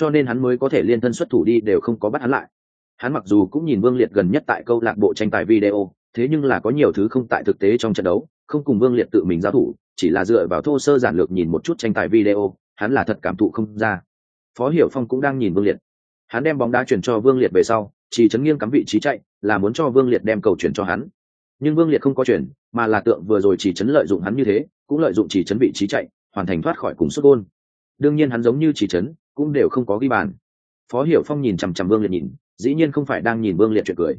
cho nên hắn mới có thể liên thân xuất thủ đi, đều không có bắt hắn lại. Hắn mặc dù cũng nhìn vương liệt gần nhất tại câu lạc bộ tranh tài video, thế nhưng là có nhiều thứ không tại thực tế trong trận đấu, không cùng vương liệt tự mình giao thủ, chỉ là dựa vào thô sơ giản lược nhìn một chút tranh tài video, hắn là thật cảm thụ không ra. Phó hiểu phong cũng đang nhìn vương liệt. Hắn đem bóng đá chuyển cho vương liệt về sau, chỉ chấn nghiêng cắm vị trí chạy, là muốn cho vương liệt đem cầu chuyển cho hắn. Nhưng vương liệt không có chuyển, mà là tượng vừa rồi chỉ chấn lợi dụng hắn như thế, cũng lợi dụng chỉ chấn vị trí chạy, hoàn thành thoát khỏi cùng xuất gôn. Đương nhiên hắn giống như chỉ chấn cũng đều không có ghi bàn. Phó hiểu phong nhìn chằm chằm vương liệt nhìn, dĩ nhiên không phải đang nhìn vương liệt chuyện cười.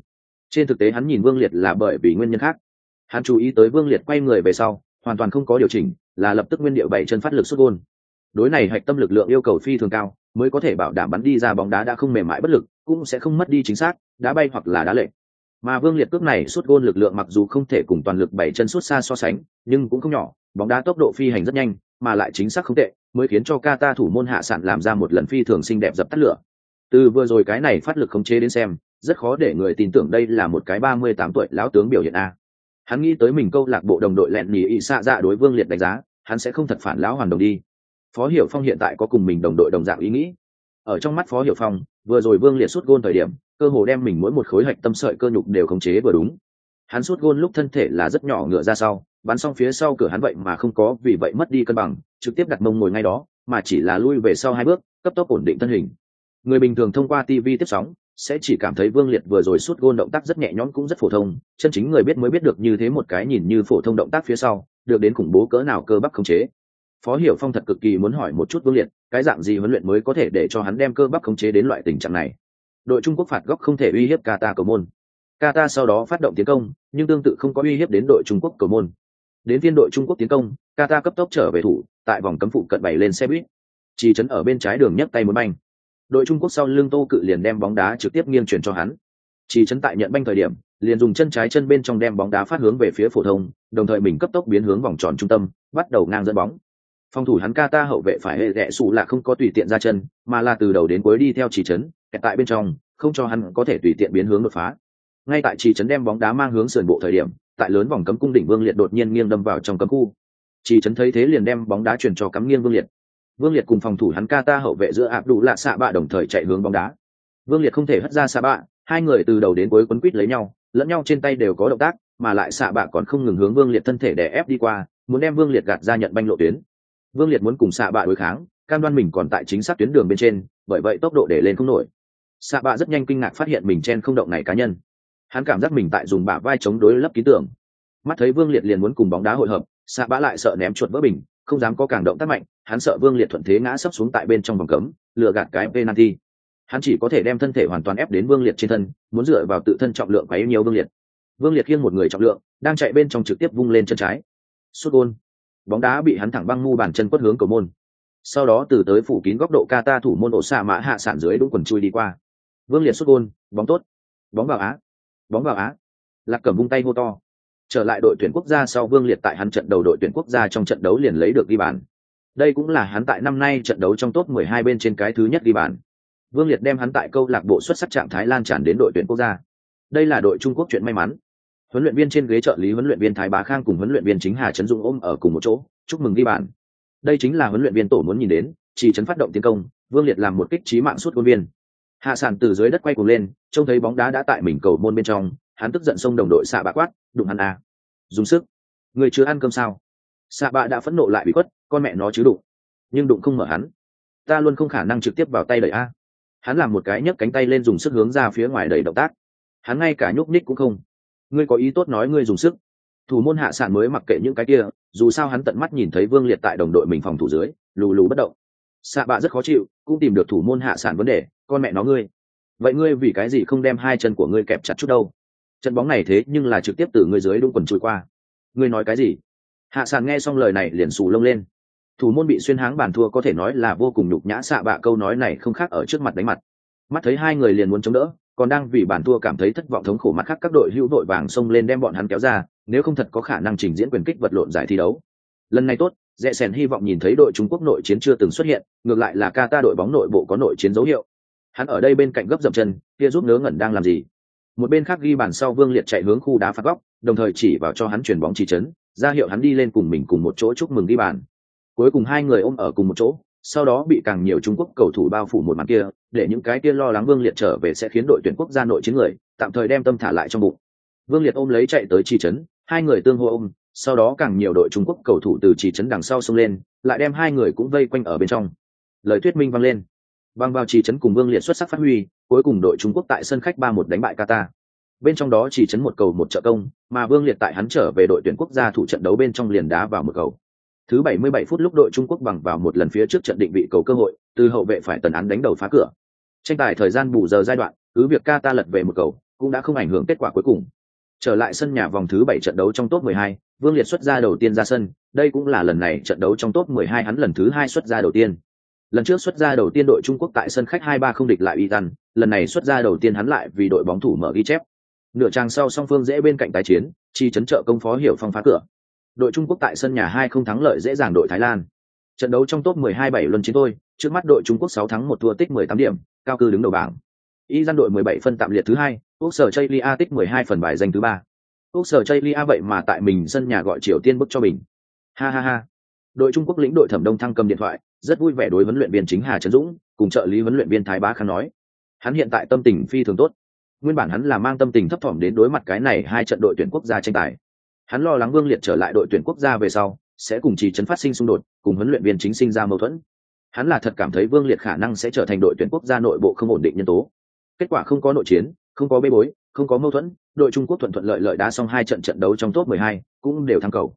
Trên thực tế hắn nhìn vương liệt là bởi vì nguyên nhân khác. Hắn chú ý tới vương liệt quay người về sau, hoàn toàn không có điều chỉnh, là lập tức nguyên điệu bảy chân phát lực xuất gôn. Đối này hạch tâm lực lượng yêu cầu phi thường cao, mới có thể bảo đảm bắn đi ra bóng đá đã không mềm mại bất lực, cũng sẽ không mất đi chính xác, đá bay hoặc là đá lệ. Mà vương liệt cước này xuất gôn lực lượng mặc dù không thể cùng toàn lực bảy chân xuất xa so sánh, nhưng cũng không nhỏ, bóng đá tốc độ phi hành rất nhanh, mà lại chính xác không tệ mới khiến cho Kata thủ môn hạ sản làm ra một lần phi thường xinh đẹp dập tắt lửa. Từ vừa rồi cái này phát lực khống chế đến xem, rất khó để người tin tưởng đây là một cái ba mươi tám tuổi lão tướng biểu hiện a. Hắn nghĩ tới mình câu lạc bộ đồng đội lẹn nhì ỵ xạ dạ đối vương liệt đánh giá, hắn sẽ không thật phản lão hoàn đồng đi. Phó hiểu phong hiện tại có cùng mình đồng đội đồng dạng ý nghĩ. Ở trong mắt phó hiểu phong, vừa rồi vương liệt suốt gôn thời điểm, cơ hồ đem mình mỗi một khối hạch tâm sợi cơ nhục đều khống chế vừa đúng hắn sút gôn lúc thân thể là rất nhỏ ngựa ra sau, bắn xong phía sau cửa hắn vậy mà không có vì vậy mất đi cân bằng, trực tiếp đặt mông ngồi ngay đó, mà chỉ là lui về sau hai bước, cấp tốc ổn định thân hình. Người bình thường thông qua tv tiếp sóng, sẽ chỉ cảm thấy vương liệt vừa rồi sút gôn động tác rất nhẹ nhõm cũng rất phổ thông, chân chính người biết mới biết được như thế một cái nhìn như phổ thông động tác phía sau, được đến khủng bố cỡ nào cơ bắp khống chế. Phó hiểu phong thật cực kỳ muốn hỏi một chút vương liệt, cái dạng gì huấn luyện mới có thể để cho hắn đem cơ bắp khống chế đến loại tình trạng này? Đội trung quốc phạt góc không thể uy hiếp qatar cầu môn. Qatar sau đó phát động tiến công nhưng tương tự không có uy hiếp đến đội trung quốc cầu môn. Đến viên đội trung quốc tiến công, qatar cấp tốc trở về thủ, tại vòng cấm phụ cận bảy lên xe buýt. Chỉ trấn ở bên trái đường nhấc tay muốn banh. Đội trung quốc sau lưng tô cự liền đem bóng đá trực tiếp nghiêng chuyển cho hắn. Chỉ trấn tại nhận banh thời điểm, liền dùng chân trái chân bên trong đem bóng đá phát hướng về phía phổ thông, đồng thời mình cấp tốc biến hướng vòng tròn trung tâm, bắt đầu ngang dẫn bóng. Phòng thủ hắn Kata hậu vệ phải hệ rẻ sụ là không có tùy tiện ra chân, mà là từ đầu đến cuối đi theo chỉ trấn, kẹt tại bên trong, không cho hắn có thể tùy tiện biến hướng đột phá ngay tại trì trấn đem bóng đá mang hướng sườn bộ thời điểm, tại lớn vòng cấm cung đỉnh vương liệt đột nhiên nghiêng đâm vào trong cấm khu. Trì trấn thấy thế liền đem bóng đá chuyển cho cắm nghiêng vương liệt. Vương liệt cùng phòng thủ hắn Kata hậu vệ giữa áp đủ lạ xạ bạ đồng thời chạy hướng bóng đá. Vương liệt không thể hất ra xạ bạ hai người từ đầu đến cuối quấn quýt lấy nhau, lẫn nhau trên tay đều có động tác, mà lại xạ bạ còn không ngừng hướng vương liệt thân thể để ép đi qua, muốn đem vương liệt gạt ra nhận banh lộ tuyến. Vương liệt muốn cùng xạ bạ đối kháng, cam đoan mình còn tại chính xác tuyến đường bên trên, bởi vậy tốc độ để lên không nổi. Xạ bạ rất nhanh kinh ngạc phát hiện mình chen không động này cá nhân hắn cảm giác mình tại dùng bả vai chống đối lấp ký tưởng. Mắt thấy vương liệt liền muốn cùng bóng đá hội hợp xạ bã lại sợ ném chuột vỡ bình, không dám có càng động tác mạnh, hắn sợ vương liệt thuận thế ngã sấp xuống tại bên trong vòng cấm, lừa gạt cái penalty. Hắn chỉ có thể đem thân thể hoàn toàn ép đến vương liệt trên thân, muốn dựa vào tự thân trọng lượng quá nhiều vương liệt. Vương liệt khiêng một người trọng lượng, đang chạy bên trong trực tiếp vung lên chân trái. Sút gôn. Bóng đá bị hắn thẳng băng mu bàn chân quất hướng cầu môn. Sau đó từ tới phủ kín góc độ Kata thủ môn ổ xạ mã hạ sản dưới đúng quần chui đi qua. Vương liệt sút gôn, bóng tốt. Bóng vào á bóng vào á. Lạc cẩm vung tay hô to. Trở lại đội tuyển quốc gia sau vương liệt tại hắn trận đầu đội tuyển quốc gia trong trận đấu liền lấy được ghi bàn. Đây cũng là hắn tại năm nay trận đấu trong top 12 bên trên cái thứ nhất ghi bàn. Vương liệt đem hắn tại câu lạc bộ xuất sắc trạng thái lan tràn đến đội tuyển quốc gia. Đây là đội trung quốc chuyện may mắn. Huấn luyện viên trên ghế trợ lý huấn luyện viên thái bá khang cùng huấn luyện viên chính hà trấn dung ôm ở cùng một chỗ, chúc mừng ghi bàn. Đây chính là huấn luyện viên tổ muốn nhìn đến, chỉ trấn phát động tiến công, vương liệt làm một kích trí mạng suốt quân viên hạ sản từ dưới đất quay cuồng lên, trông thấy bóng đá đã tại mình cầu môn bên trong, hắn tức giận xông đồng đội xạ bạ quát, đụng hắn à. dùng sức. Người chưa ăn cơm sao? Xạ bạ đã phẫn nộ lại bị quất con mẹ nó chứ đụng. Nhưng đụng không mở hắn. Ta luôn không khả năng trực tiếp vào tay đẩy a. Hắn làm một cái nhấc cánh tay lên dùng sức hướng ra phía ngoài đẩy động tác. Hắn ngay cả nhúc nhích cũng không. Ngươi có ý tốt nói ngươi dùng sức. Thủ môn hạ sản mới mặc kệ những cái kia, dù sao hắn tận mắt nhìn thấy vương liệt tại đồng đội mình phòng thủ dưới, lù lù bất động. Xạ bạ rất khó chịu cũng tìm được thủ môn hạ sản vấn đề, con mẹ nó ngươi. Vậy ngươi vì cái gì không đem hai chân của ngươi kẹp chặt chút đâu? Trận bóng này thế nhưng là trực tiếp từ ngươi dưới đúng quần trôi qua. Ngươi nói cái gì? Hạ sản nghe xong lời này liền xù lông lên. Thủ môn bị xuyên háng bàn thua có thể nói là vô cùng nhục nhã xạ bạ câu nói này không khác ở trước mặt đánh mặt. Mắt thấy hai người liền muốn chống đỡ, còn đang vì bản thua cảm thấy thất vọng thống khổ mắt khác các đội hữu đội vàng xông lên đem bọn hắn kéo ra, nếu không thật có khả năng trình diễn quyền kích vật lộn giải thi đấu. Lần này tốt rẽ sèn hy vọng nhìn thấy đội trung quốc nội chiến chưa từng xuất hiện ngược lại là ca ta đội bóng nội bộ có nội chiến dấu hiệu. Hắn ở đây bên cạnh gấp dậm chân kia giúp ngớ ngẩn đang làm gì. Một bên khác ghi bàn sau vương liệt chạy hướng khu đá phạt góc đồng thời chỉ vào cho hắn chuyển bóng chỉ trấn, ra hiệu hắn đi lên cùng mình cùng một chỗ chúc mừng ghi bàn. Cuối cùng hai người ôm ở cùng một chỗ sau đó bị càng nhiều trung quốc cầu thủ bao phủ một màn kia để những cái kia lo lắng vương liệt trở về sẽ khiến đội tuyển quốc gia nội chiến người tạm thời đem tâm thả lại trong bụng. Vương liệt ôm lấy chạy tới chỉ trấn hai người tương hô ôm sau đó càng nhiều đội trung quốc cầu thủ từ chỉ trấn đằng sau xông lên lại đem hai người cũng vây quanh ở bên trong lời thuyết minh vang lên băng vào chỉ trấn cùng vương liệt xuất sắc phát huy cuối cùng đội trung quốc tại sân khách ba một đánh bại qatar bên trong đó chỉ trấn một cầu một trợ công mà vương liệt tại hắn trở về đội tuyển quốc gia thủ trận đấu bên trong liền đá vào một cầu Thứ 77 phút lúc đội Trung Quốc bằng vào một lần phía trước trận định vị cầu cơ hội, từ hậu vệ phải tần án đánh đầu phá cửa. Tranh tài thời gian bù giờ giai đoạn, cứ việc Qatar lật về một cầu, cũng đã không ảnh hưởng kết quả cuối cùng. Trở lại sân nhà vòng thứ 7 trận đấu trong top 12, Vương Liệt xuất ra đầu tiên ra sân, đây cũng là lần này trận đấu trong top 12 hắn lần thứ hai xuất ra đầu tiên. Lần trước xuất ra đầu tiên đội Trung Quốc tại sân khách 2-3 không địch lại Iran, lần này xuất ra đầu tiên hắn lại vì đội bóng thủ mở ghi chép. Nửa trang sau song phương dễ bên cạnh tái chiến, chi chấn trợ công phó hiểu phong phá cửa, đội Trung Quốc tại sân nhà hai không thắng lợi dễ dàng đội Thái Lan. Trận đấu trong top 12 7 luân chiến tôi, trước mắt đội Trung Quốc 6 thắng 1 thua tích 18 điểm, cao cư đứng đầu bảng. Y đội 17 phân tạm liệt thứ hai, Quốc sở Chaylia tích 12 phần bài danh thứ ba. Quốc sở Chaylia vậy mà tại mình sân nhà gọi Triều Tiên bức cho mình. Ha ha ha. Đội Trung Quốc lĩnh đội Thẩm Đông Thăng cầm điện thoại, rất vui vẻ đối huấn luyện viên chính Hà Trấn Dũng, cùng trợ lý huấn luyện viên Thái Bá Khang nói. Hắn hiện tại tâm tình phi thường tốt. Nguyên bản hắn là mang tâm tình thấp thỏm đến đối mặt cái này hai trận đội tuyển quốc gia tranh tài hắn lo lắng vương liệt trở lại đội tuyển quốc gia về sau sẽ cùng chỉ Trấn phát sinh xung đột cùng huấn luyện viên chính sinh ra mâu thuẫn hắn là thật cảm thấy vương liệt khả năng sẽ trở thành đội tuyển quốc gia nội bộ không ổn định nhân tố kết quả không có nội chiến không có bê bối không có mâu thuẫn đội trung quốc thuận thuận lợi lợi đá xong hai trận trận đấu trong top 12, cũng đều thắng cầu.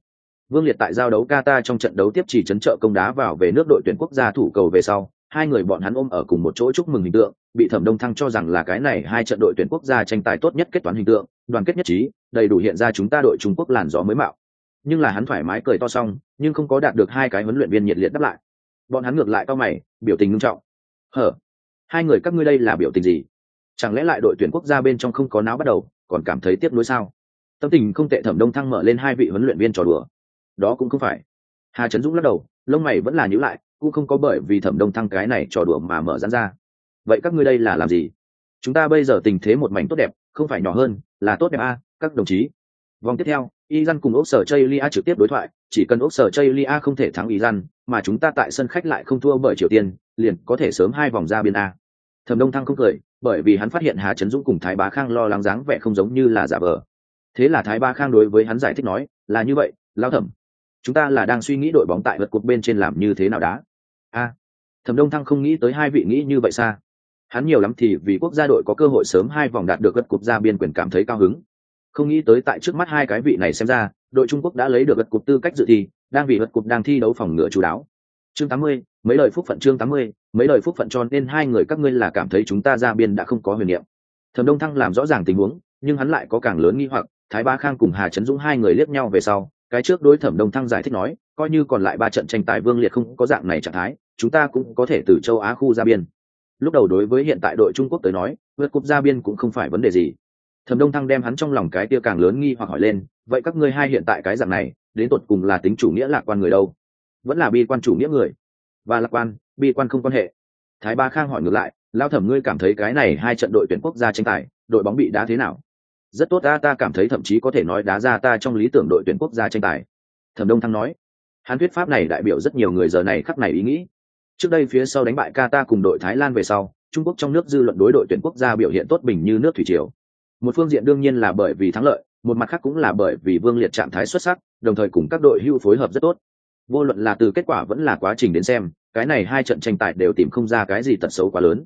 Vương liệt tại giao đấu qatar trong trận đấu tiếp chỉ chấn trợ công đá vào về nước đội tuyển quốc gia thủ cầu về sau hai người bọn hắn ôm ở cùng một chỗ chúc mừng hình tượng bị thẩm đông thăng cho rằng là cái này hai trận đội tuyển quốc gia tranh tài tốt nhất kết toán hình tượng đoàn kết nhất trí đầy đủ hiện ra chúng ta đội trung quốc làn gió mới mạo. Nhưng là hắn thoải mái cười to xong nhưng không có đạt được hai cái huấn luyện viên nhiệt liệt đáp lại. Bọn hắn ngược lại cao mày biểu tình nghiêm trọng. Hở? Hai người các ngươi đây là biểu tình gì? Chẳng lẽ lại đội tuyển quốc gia bên trong không có náo bắt đầu còn cảm thấy tiếc nuối sao? Tâm tình không tệ thẩm đông thăng mở lên hai vị huấn luyện viên trò đùa. Đó cũng không phải. Hà trấn dũng lắc đầu lông mày vẫn là nhữ lại cũng không có bởi vì thẩm đông thăng cái này trò đùa mà mở rán ra. Vậy các ngươi đây là làm gì? Chúng ta bây giờ tình thế một mảnh tốt đẹp không phải nhỏ hơn là tốt đẹp a các đồng chí. Vòng tiếp theo Iran cùng ốc sở Chaylia trực tiếp đối thoại, chỉ cần ốc sở Chaylia không thể thắng Iran, mà chúng ta tại sân khách lại không thua bởi Triều Tiên, liền có thể sớm hai vòng ra biên a. Thẩm Đông Thăng không cười, bởi vì hắn phát hiện Hà Trấn Dũng cùng Thái Bá Khang lo lắng dáng vẻ không giống như là giả vờ. Thế là Thái Bá Khang đối với hắn giải thích nói, là như vậy, lao thẩm, chúng ta là đang suy nghĩ đội bóng tại vật cuộc bên trên làm như thế nào đá. A. Thẩm Đông Thăng không nghĩ tới hai vị nghĩ như vậy xa. Hắn nhiều lắm thì vì quốc gia đội có cơ hội sớm hai vòng đạt được vật cục ra biên quyền cảm thấy cao hứng không nghĩ tới tại trước mắt hai cái vị này xem ra đội trung quốc đã lấy được vật cục tư cách dự thi đang vì vật cục đang thi đấu phòng ngựa chú đáo chương tám mươi mấy lời phúc phận chương tám mươi, mấy lời phúc phận cho nên hai người các ngươi là cảm thấy chúng ta ra biên đã không có huyền niệm. Thẩm đông thăng làm rõ ràng tình huống, nhưng hắn lại có càng lớn nghi hoặc, thái ba khang cùng hà trấn dũng hai người liếc nhau về sau, cái trước đối thẩm đông thăng giải thích nói, coi như còn lại ba trận tranh tài vương liệt không có dạng này trạng thái, chúng ta cũng có thể từ châu á khu ra biên. Lúc đầu đối với hiện tại đội trung quốc tới nói, vượt cúp ra biên cũng không phải vấn đề gì. Thẩm đông thăng đem hắn trong lòng cái tia càng lớn nghi hoặc hỏi lên, vậy các ngươi hai hiện tại cái dạng này, đến tột cùng là tính chủ nghĩa lạc quan người đâu? Vẫn là bi quan chủ nghĩa người? Và lạc quan, bi quan không quan hệ. Thái ba khang hỏi ngược lại lao thẩm, ngươi cảm thấy cái này hai trận đội tuyển quốc gia tranh tài, đội bóng bị đá thế nào? Rất tốt, ta ta cảm thấy thậm chí có thể nói đá ra ta trong lý tưởng đội tuyển quốc gia tranh tài. Thẩm đông thăng nói. Hắn thuyết pháp này đại biểu rất nhiều người giờ này khắc này ý nghĩ. Trước đây phía sau đánh bại qatar cùng đội thái lan về sau, trung quốc trong nước dư luận đối đội tuyển quốc gia biểu hiện tốt bình như nước thủy triều. Một phương diện đương nhiên là bởi vì thắng lợi, một mặt khác cũng là bởi vì vương liệt trạng thái xuất sắc, đồng thời cùng các đội hưu phối hợp rất tốt vô luận là từ kết quả vẫn là quá trình đến xem, cái này hai trận tranh tài đều tìm không ra cái gì tật xấu quá lớn.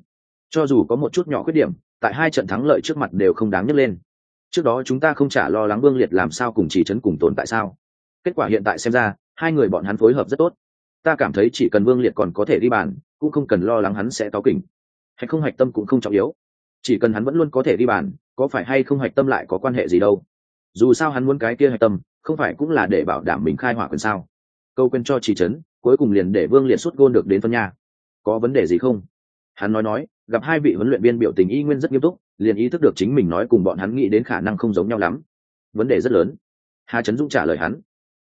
Cho dù có một chút nhỏ khuyết điểm, tại hai trận thắng lợi trước mặt đều không đáng nhắc lên. Trước đó chúng ta không trả lo lắng vương liệt làm sao cùng chỉ trấn cùng tồn tại sao? Kết quả hiện tại xem ra, hai người bọn hắn phối hợp rất tốt. Ta cảm thấy chỉ cần vương liệt còn có thể đi bàn, cũng không cần lo lắng hắn sẽ táo kỉnh. Hay không hạch tâm cũng không trọng yếu. Chỉ cần hắn vẫn luôn có thể đi bàn, có phải hay không hạch tâm lại có quan hệ gì đâu? Dù sao hắn muốn cái kia hạch tâm, không phải cũng là để bảo đảm mình khai hỏa quyền sao? Câu quên cho chỉ trấn, cuối cùng liền để vương liệt xuất gôn được đến phân nhà. có vấn đề gì không? Hắn nói nói, gặp hai vị huấn luyện viên biểu tình y nguyên rất nghiêm túc, liền ý thức được chính mình nói cùng bọn hắn nghĩ đến khả năng không giống nhau lắm. Vấn đề rất lớn. Hà trấn dũng trả lời hắn.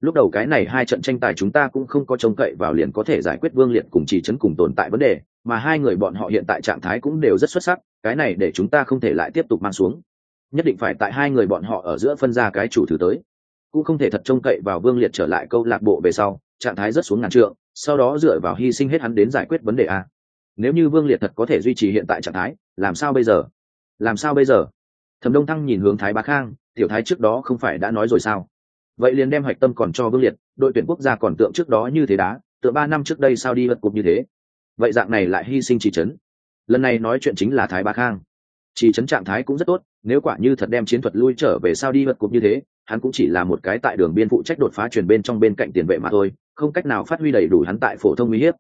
Lúc đầu cái này hai trận tranh tài chúng ta cũng không có trông cậy vào liền có thể giải quyết vương liệt cùng chỉ trấn cùng tồn tại vấn đề, mà hai người bọn họ hiện tại trạng thái cũng đều rất xuất sắc, cái này để chúng ta không thể lại tiếp tục mang xuống. Nhất định phải tại hai người bọn họ ở giữa phân ra cái chủ thử tới cũng không thể thật trông cậy vào vương liệt trở lại câu lạc bộ về sau, trạng thái rất xuống ngàn trượng, sau đó dựa vào hy sinh hết hắn đến giải quyết vấn đề a. Nếu như vương liệt thật có thể duy trì hiện tại trạng thái, làm sao bây giờ? Làm sao bây giờ? Thẩm đông thăng nhìn hướng thái bá khang, tiểu thái trước đó không phải đã nói rồi sao? Vậy liền đem hạch tâm còn cho vương liệt, đội tuyển quốc gia còn tượng trước đó như thế đá, tựa ba năm trước đây sao đi vật cục như thế? Vậy dạng này lại hy sinh trì trấn. Lần này nói chuyện chính là thái bá khang. Trì trấn trạng thái cũng rất tốt nếu quả như thật đem chiến thuật lui trở về sao đi vật cục như thế, hắn cũng chỉ là một cái tại đường biên phụ trách đột phá truyền bên trong bên cạnh tiền vệ mà thôi, không cách nào phát huy đầy đủ hắn tại phổ thông uy hiếp.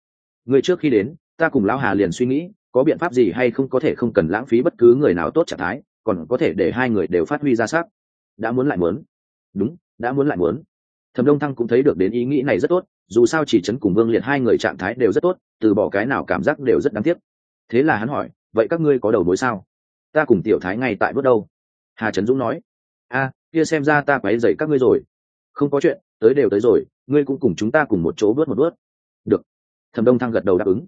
Người trước khi đến, ta cùng lão hà liền suy nghĩ, có biện pháp gì hay không có thể không cần lãng phí bất cứ người nào tốt trạng thái, còn có thể để hai người đều phát huy ra sắc. Đã muốn lại muốn. Đúng, đã muốn lại muốn. Thẩm đông thăng cũng thấy được đến ý nghĩ này rất tốt, dù sao chỉ trấn cùng vương liệt hai người trạng thái đều rất tốt, từ bỏ cái nào cảm giác đều rất đáng tiếc. Thế là hắn hỏi, vậy các ngươi có đầu mối sao? Ta cùng tiểu thái ngay tại bước đâu. Hà trấn dũng nói, a, kia xem ra ta quấy dậy các ngươi rồi. Không có chuyện, tới đều tới rồi, ngươi cũng cùng chúng ta cùng một chỗ bước một bước. Được. Thẩm đông thăng gật đầu đáp ứng.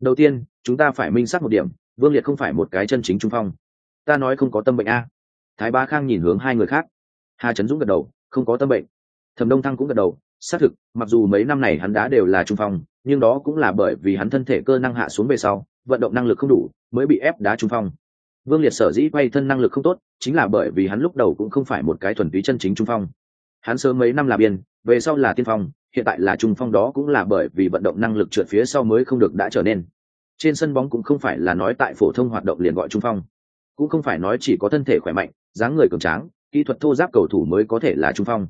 Đầu tiên, chúng ta phải minh xác một điểm, vương liệt không phải một cái chân chính trung phong. Ta nói không có tâm bệnh a. Thái ba khang nhìn hướng hai người khác. Hà trấn dũng gật đầu, không có tâm bệnh. Thẩm đông thăng cũng gật đầu, xác thực, mặc dù mấy năm này hắn đã đều là trung phong, nhưng đó cũng là bởi vì hắn thân thể cơ năng hạ xuống về sau, vận động năng lực không đủ, mới bị ép đá trung phong vương liệt sở dĩ quay thân năng lực không tốt, chính là bởi vì hắn lúc đầu cũng không phải một cái thuần túy chân chính trung phong. Hắn sớm mấy năm là biên, về sau là tiên phong, hiện tại là trung phong đó cũng là bởi vì vận động năng lực trượt phía sau mới không được đã trở nên. Trên sân bóng cũng không phải là nói tại phổ thông hoạt động liền gọi trung phong. Cũng không phải nói chỉ có thân thể khỏe mạnh, dáng người cường tráng, kỹ thuật thô giáp cầu thủ mới có thể là trung phong.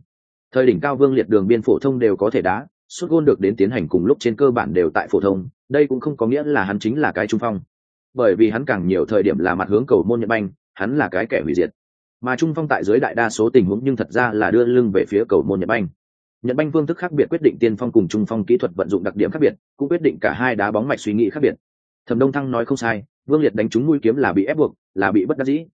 Thời đỉnh cao vương liệt đường biên phổ thông đều có thể đá suốt gôn được đến tiến hành cùng lúc trên cơ bản đều tại phổ thông, đây cũng không có nghĩa là hắn chính là cái trung phong bởi vì hắn càng nhiều thời điểm là mặt hướng cầu môn nhật banh, hắn là cái kẻ hủy diệt. Mà trung phong tại dưới đại đa số tình huống nhưng thật ra là đưa lưng về phía cầu môn nhật banh. Nhật banh phương thức khác biệt quyết định tiên phong cùng trung phong kỹ thuật vận dụng đặc điểm khác biệt, cũng quyết định cả hai đá bóng mạch suy nghĩ khác biệt. Thẩm đông thăng nói không sai, vương liệt đánh trúng mũi kiếm là bị ép buộc, là bị bất đắc dĩ.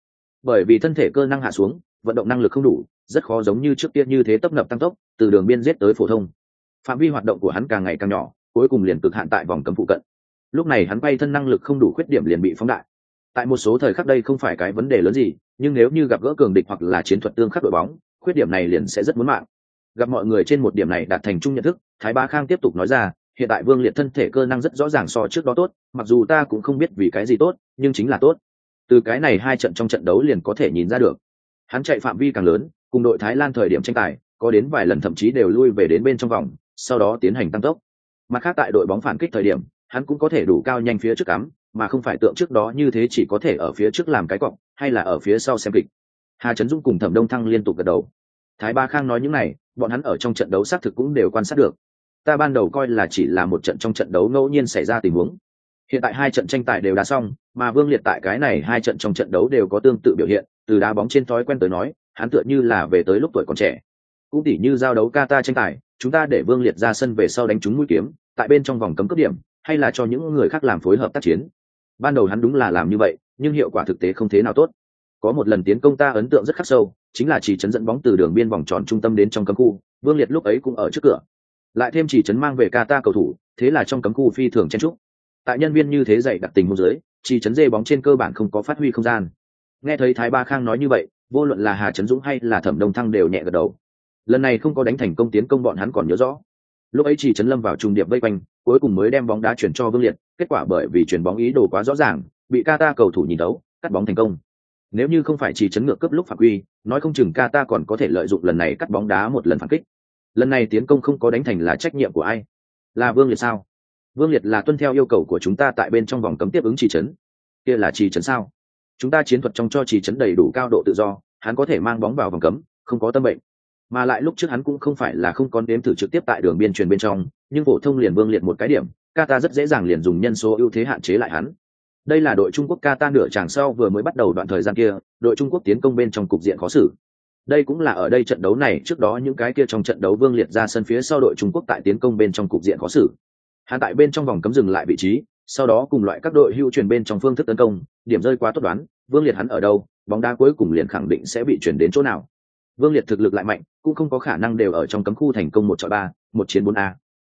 Bởi vì thân thể cơ năng hạ xuống, vận động năng lực không đủ, rất khó giống như trước tiên như thế tấp nập tăng tốc, từ đường biên giết tới phổ thông. Phạm vi hoạt động của hắn càng ngày càng nhỏ, cuối cùng liền cực hạn tại vòng cấm phụ cận lúc này hắn bay thân năng lực không đủ khuyết điểm liền bị phóng đại. Tại một số thời khắc đây không phải cái vấn đề lớn gì, nhưng nếu như gặp gỡ cường địch hoặc là chiến thuật tương khắc đội bóng, khuyết điểm này liền sẽ rất muốn mạng. Gặp mọi người trên một điểm này đạt thành chung nhận thức, thái ba khang tiếp tục nói ra, hiện tại vương liệt thân thể cơ năng rất rõ ràng so trước đó tốt, mặc dù ta cũng không biết vì cái gì tốt, nhưng chính là tốt. Từ cái này hai trận trong trận đấu liền có thể nhìn ra được. Hắn chạy phạm vi càng lớn, cùng đội thái lan thời điểm tranh tài, có đến vài lần thậm chí đều lui về đến bên trong vòng, sau đó tiến hành tăng tốc. Mặt khác tại đội bóng phản kích thời điểm hắn cũng có thể đủ cao nhanh phía trước cắm, mà không phải tượng trước đó như thế chỉ có thể ở phía trước làm cái cọc, hay là ở phía sau xem kịch. Hà trấn dung cùng thẩm đông thăng liên tục gật đầu. Thái ba khang nói những này, bọn hắn ở trong trận đấu xác thực cũng đều quan sát được. Ta ban đầu coi là chỉ là một trận trong trận đấu ngẫu nhiên xảy ra tình huống. Hiện tại hai trận tranh tài đều đã xong, mà vương liệt tại cái này hai trận trong trận đấu đều có tương tự biểu hiện, từ đá bóng trên thói quen tới nói, hắn tựa như là về tới lúc tuổi còn trẻ. Cũng tỉ như giao đấu Kata tranh tài, chúng ta để vương liệt ra sân về sau đánh trúng mũi kiếm, tại bên trong vòng cấm cấp điểm hay là cho những người khác làm phối hợp tác chiến? Ban đầu hắn đúng là làm như vậy, nhưng hiệu quả thực tế không thế nào tốt. Có một lần tiến công ta ấn tượng rất khắc sâu, chính là chỉ chấn dẫn bóng từ đường biên vòng tròn trung tâm đến trong cấm khu, vương liệt lúc ấy cũng ở trước cửa. Lại thêm chỉ chấn mang về Kata cầu thủ, thế là trong cấm khu phi thường chen trúc tại nhân viên như thế dạy đặc tình hôn giới chỉ chấn dê bóng trên cơ bản không có phát huy không gian. Nghe thấy thái ba khang nói như vậy, vô luận là hà trấn dũng hay là thẩm đông thăng đều nhẹ gật đầu. Lần này không có đánh thành công tiến công bọn hắn còn nhớ rõ. Lúc ấy chỉ chấn lâm vào trung điệp vây quanh cuối cùng mới đem bóng đá chuyển cho vương liệt, kết quả bởi vì chuyển bóng ý đồ quá rõ ràng, bị Kata cầu thủ nhìn đấu cắt bóng thành công. Nếu như không phải chỉ chấn ngược cấp lúc phạt quy, nói không chừng Kata còn có thể lợi dụng lần này cắt bóng đá một lần phản kích. Lần này tiến công không có đánh thành là trách nhiệm của ai? Là vương liệt sao? Vương liệt là tuân theo yêu cầu của chúng ta tại bên trong vòng cấm tiếp ứng chỉ chấn. Kia là chỉ chấn sao? Chúng ta chiến thuật trong cho chỉ chấn đầy đủ cao độ tự do, hắn có thể mang bóng vào vòng cấm, không có tâm bệnh mà lại lúc trước hắn cũng không phải là không có đếm thử trực tiếp tại đường biên truyền bên trong, nhưng phổ thông liền vương liệt một cái điểm, Qatar rất dễ dàng liền dùng nhân số ưu thế hạn chế lại hắn. Đây là đội trung quốc Qatar nửa chàng sau vừa mới bắt đầu đoạn thời gian kia, đội trung quốc tiến công bên trong cục diện khó xử. Đây cũng là ở đây trận đấu này, trước đó những cái kia trong trận đấu vương liệt ra sân phía sau đội trung quốc tại tiến công bên trong cục diện khó xử. Hắn tại bên trong vòng cấm dừng lại vị trí, sau đó cùng loại các đội hưu truyền bên trong phương thức tấn công, điểm rơi quá tốt đoán, vương liệt hắn ở đâu, bóng đá cuối cùng liền khẳng định sẽ bị chuyển đến chỗ nào vương liệt thực lực lại mạnh, cũng không có khả năng đều ở trong cấm khu thành công một chọi ba, một chiến bốn a.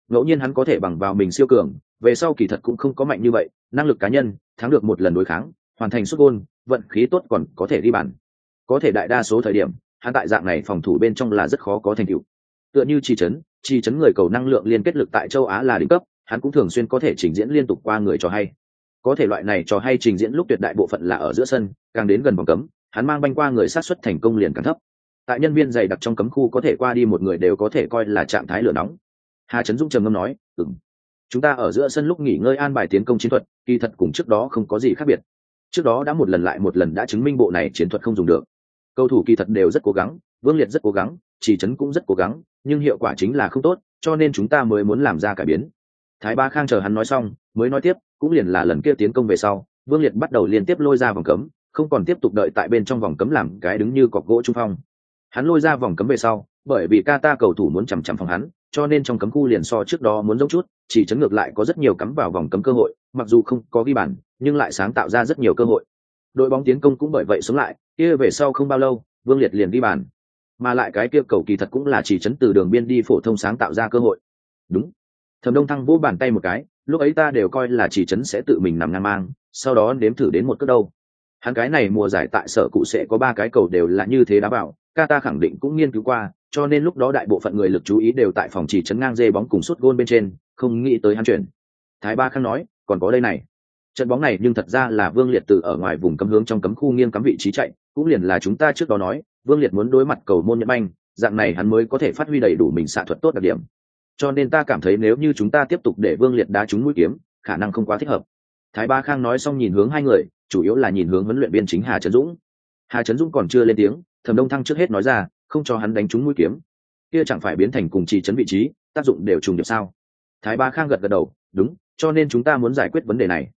Ngẫu nhiên hắn có thể bằng vào mình siêu cường, về sau kỳ thật cũng không có mạnh như vậy, năng lực cá nhân, thắng được một lần đối kháng, hoàn thành xuất gôn, vận khí tốt còn có thể đi bàn. Có thể đại đa số thời điểm, hắn tại dạng này phòng thủ bên trong là rất khó có thành tựu. Tựa như chi chấn chi chấn người cầu năng lượng liên kết lực tại châu á là đỉnh cấp, hắn cũng thường xuyên có thể trình diễn liên tục qua người trò hay. Có thể loại này trò hay trình diễn lúc tuyệt đại bộ phận là ở giữa sân, càng đến gần vòng cấm, hắn mang banh qua người sát xuất thành công liền càng thấp tại nhân viên dày đặc trong cấm khu có thể qua đi một người đều có thể coi là trạng thái lửa nóng. Hà trấn dung trầm ngâm nói ừng chúng ta ở giữa sân lúc nghỉ ngơi an bài tiến công chiến thuật, kỳ thật cùng trước đó không có gì khác biệt. Trước đó đã một lần lại một lần đã chứng minh bộ này chiến thuật không dùng được. Cầu thủ kỳ thật đều rất cố gắng, vương liệt rất cố gắng, chỉ trấn cũng rất cố gắng, nhưng hiệu quả chính là không tốt, cho nên chúng ta mới muốn làm ra cải biến. Thái ba khang chờ hắn nói xong, mới nói tiếp, cũng liền là lần kia tiến công về sau, vương liệt bắt đầu liên tiếp lôi ra vòng cấm, không còn tiếp tục đợi tại bên trong vòng cấm làm cái đứng như cọc gỗ trung phong hắn lôi ra vòng cấm về sau, bởi vì ca ta cầu thủ muốn chằm chằm phòng hắn, cho nên trong cấm khu liền so trước đó muốn giống chút, chỉ chấn ngược lại có rất nhiều cắm vào vòng cấm cơ hội, mặc dù không có ghi bàn, nhưng lại sáng tạo ra rất nhiều cơ hội. Đội bóng tiến công cũng bởi vậy sống lại, kia về sau không bao lâu, vương liệt liền ghi bàn. Mà lại cái kia cầu kỳ thật cũng là chỉ chấn từ đường biên đi phổ thông sáng tạo ra cơ hội. Đúng. Thẩm đông thăng vỗ bàn tay một cái, lúc ấy ta đều coi là chỉ chấn sẽ tự mình nằm ngang mang, sau đó nếm thử đến một cước đâu hắn cái này mùa giải tại sở cụ sẽ có ba cái cầu đều là như thế đá bảo Kata khẳng định cũng nghiên cứu qua, cho nên lúc đó đại bộ phận người lực chú ý đều tại phòng chỉ chấn ngang dê bóng cùng suốt gôn bên trên, không nghĩ tới hắn chuyển. Thái Ba Khang nói, còn có đây này. Trận bóng này nhưng thật ra là Vương Liệt từ ở ngoài vùng cấm hướng trong cấm khu nghiêng cắm vị trí chạy, cũng liền là chúng ta trước đó nói, Vương Liệt muốn đối mặt cầu môn nhận Banh, dạng này hắn mới có thể phát huy đầy đủ mình xạ thuật tốt đặc điểm cho nên ta cảm thấy nếu như chúng ta tiếp tục để vương liệt đá trúng mũi kiếm khả năng không quá thích hợp thái ba khang nói xong nhìn hướng hai người chủ yếu là nhìn hướng huấn luyện viên chính hà trấn dũng. Hà trấn dũng còn chưa lên tiếng, thẩm đông thăng trước hết nói ra, không cho hắn đánh trúng mũi kiếm. Kia chẳng phải biến thành cùng trì trấn vị trí, tác dụng đều trùng điệp sao? Thái ba khang gật gật đầu, đúng, cho nên chúng ta muốn giải quyết vấn đề này.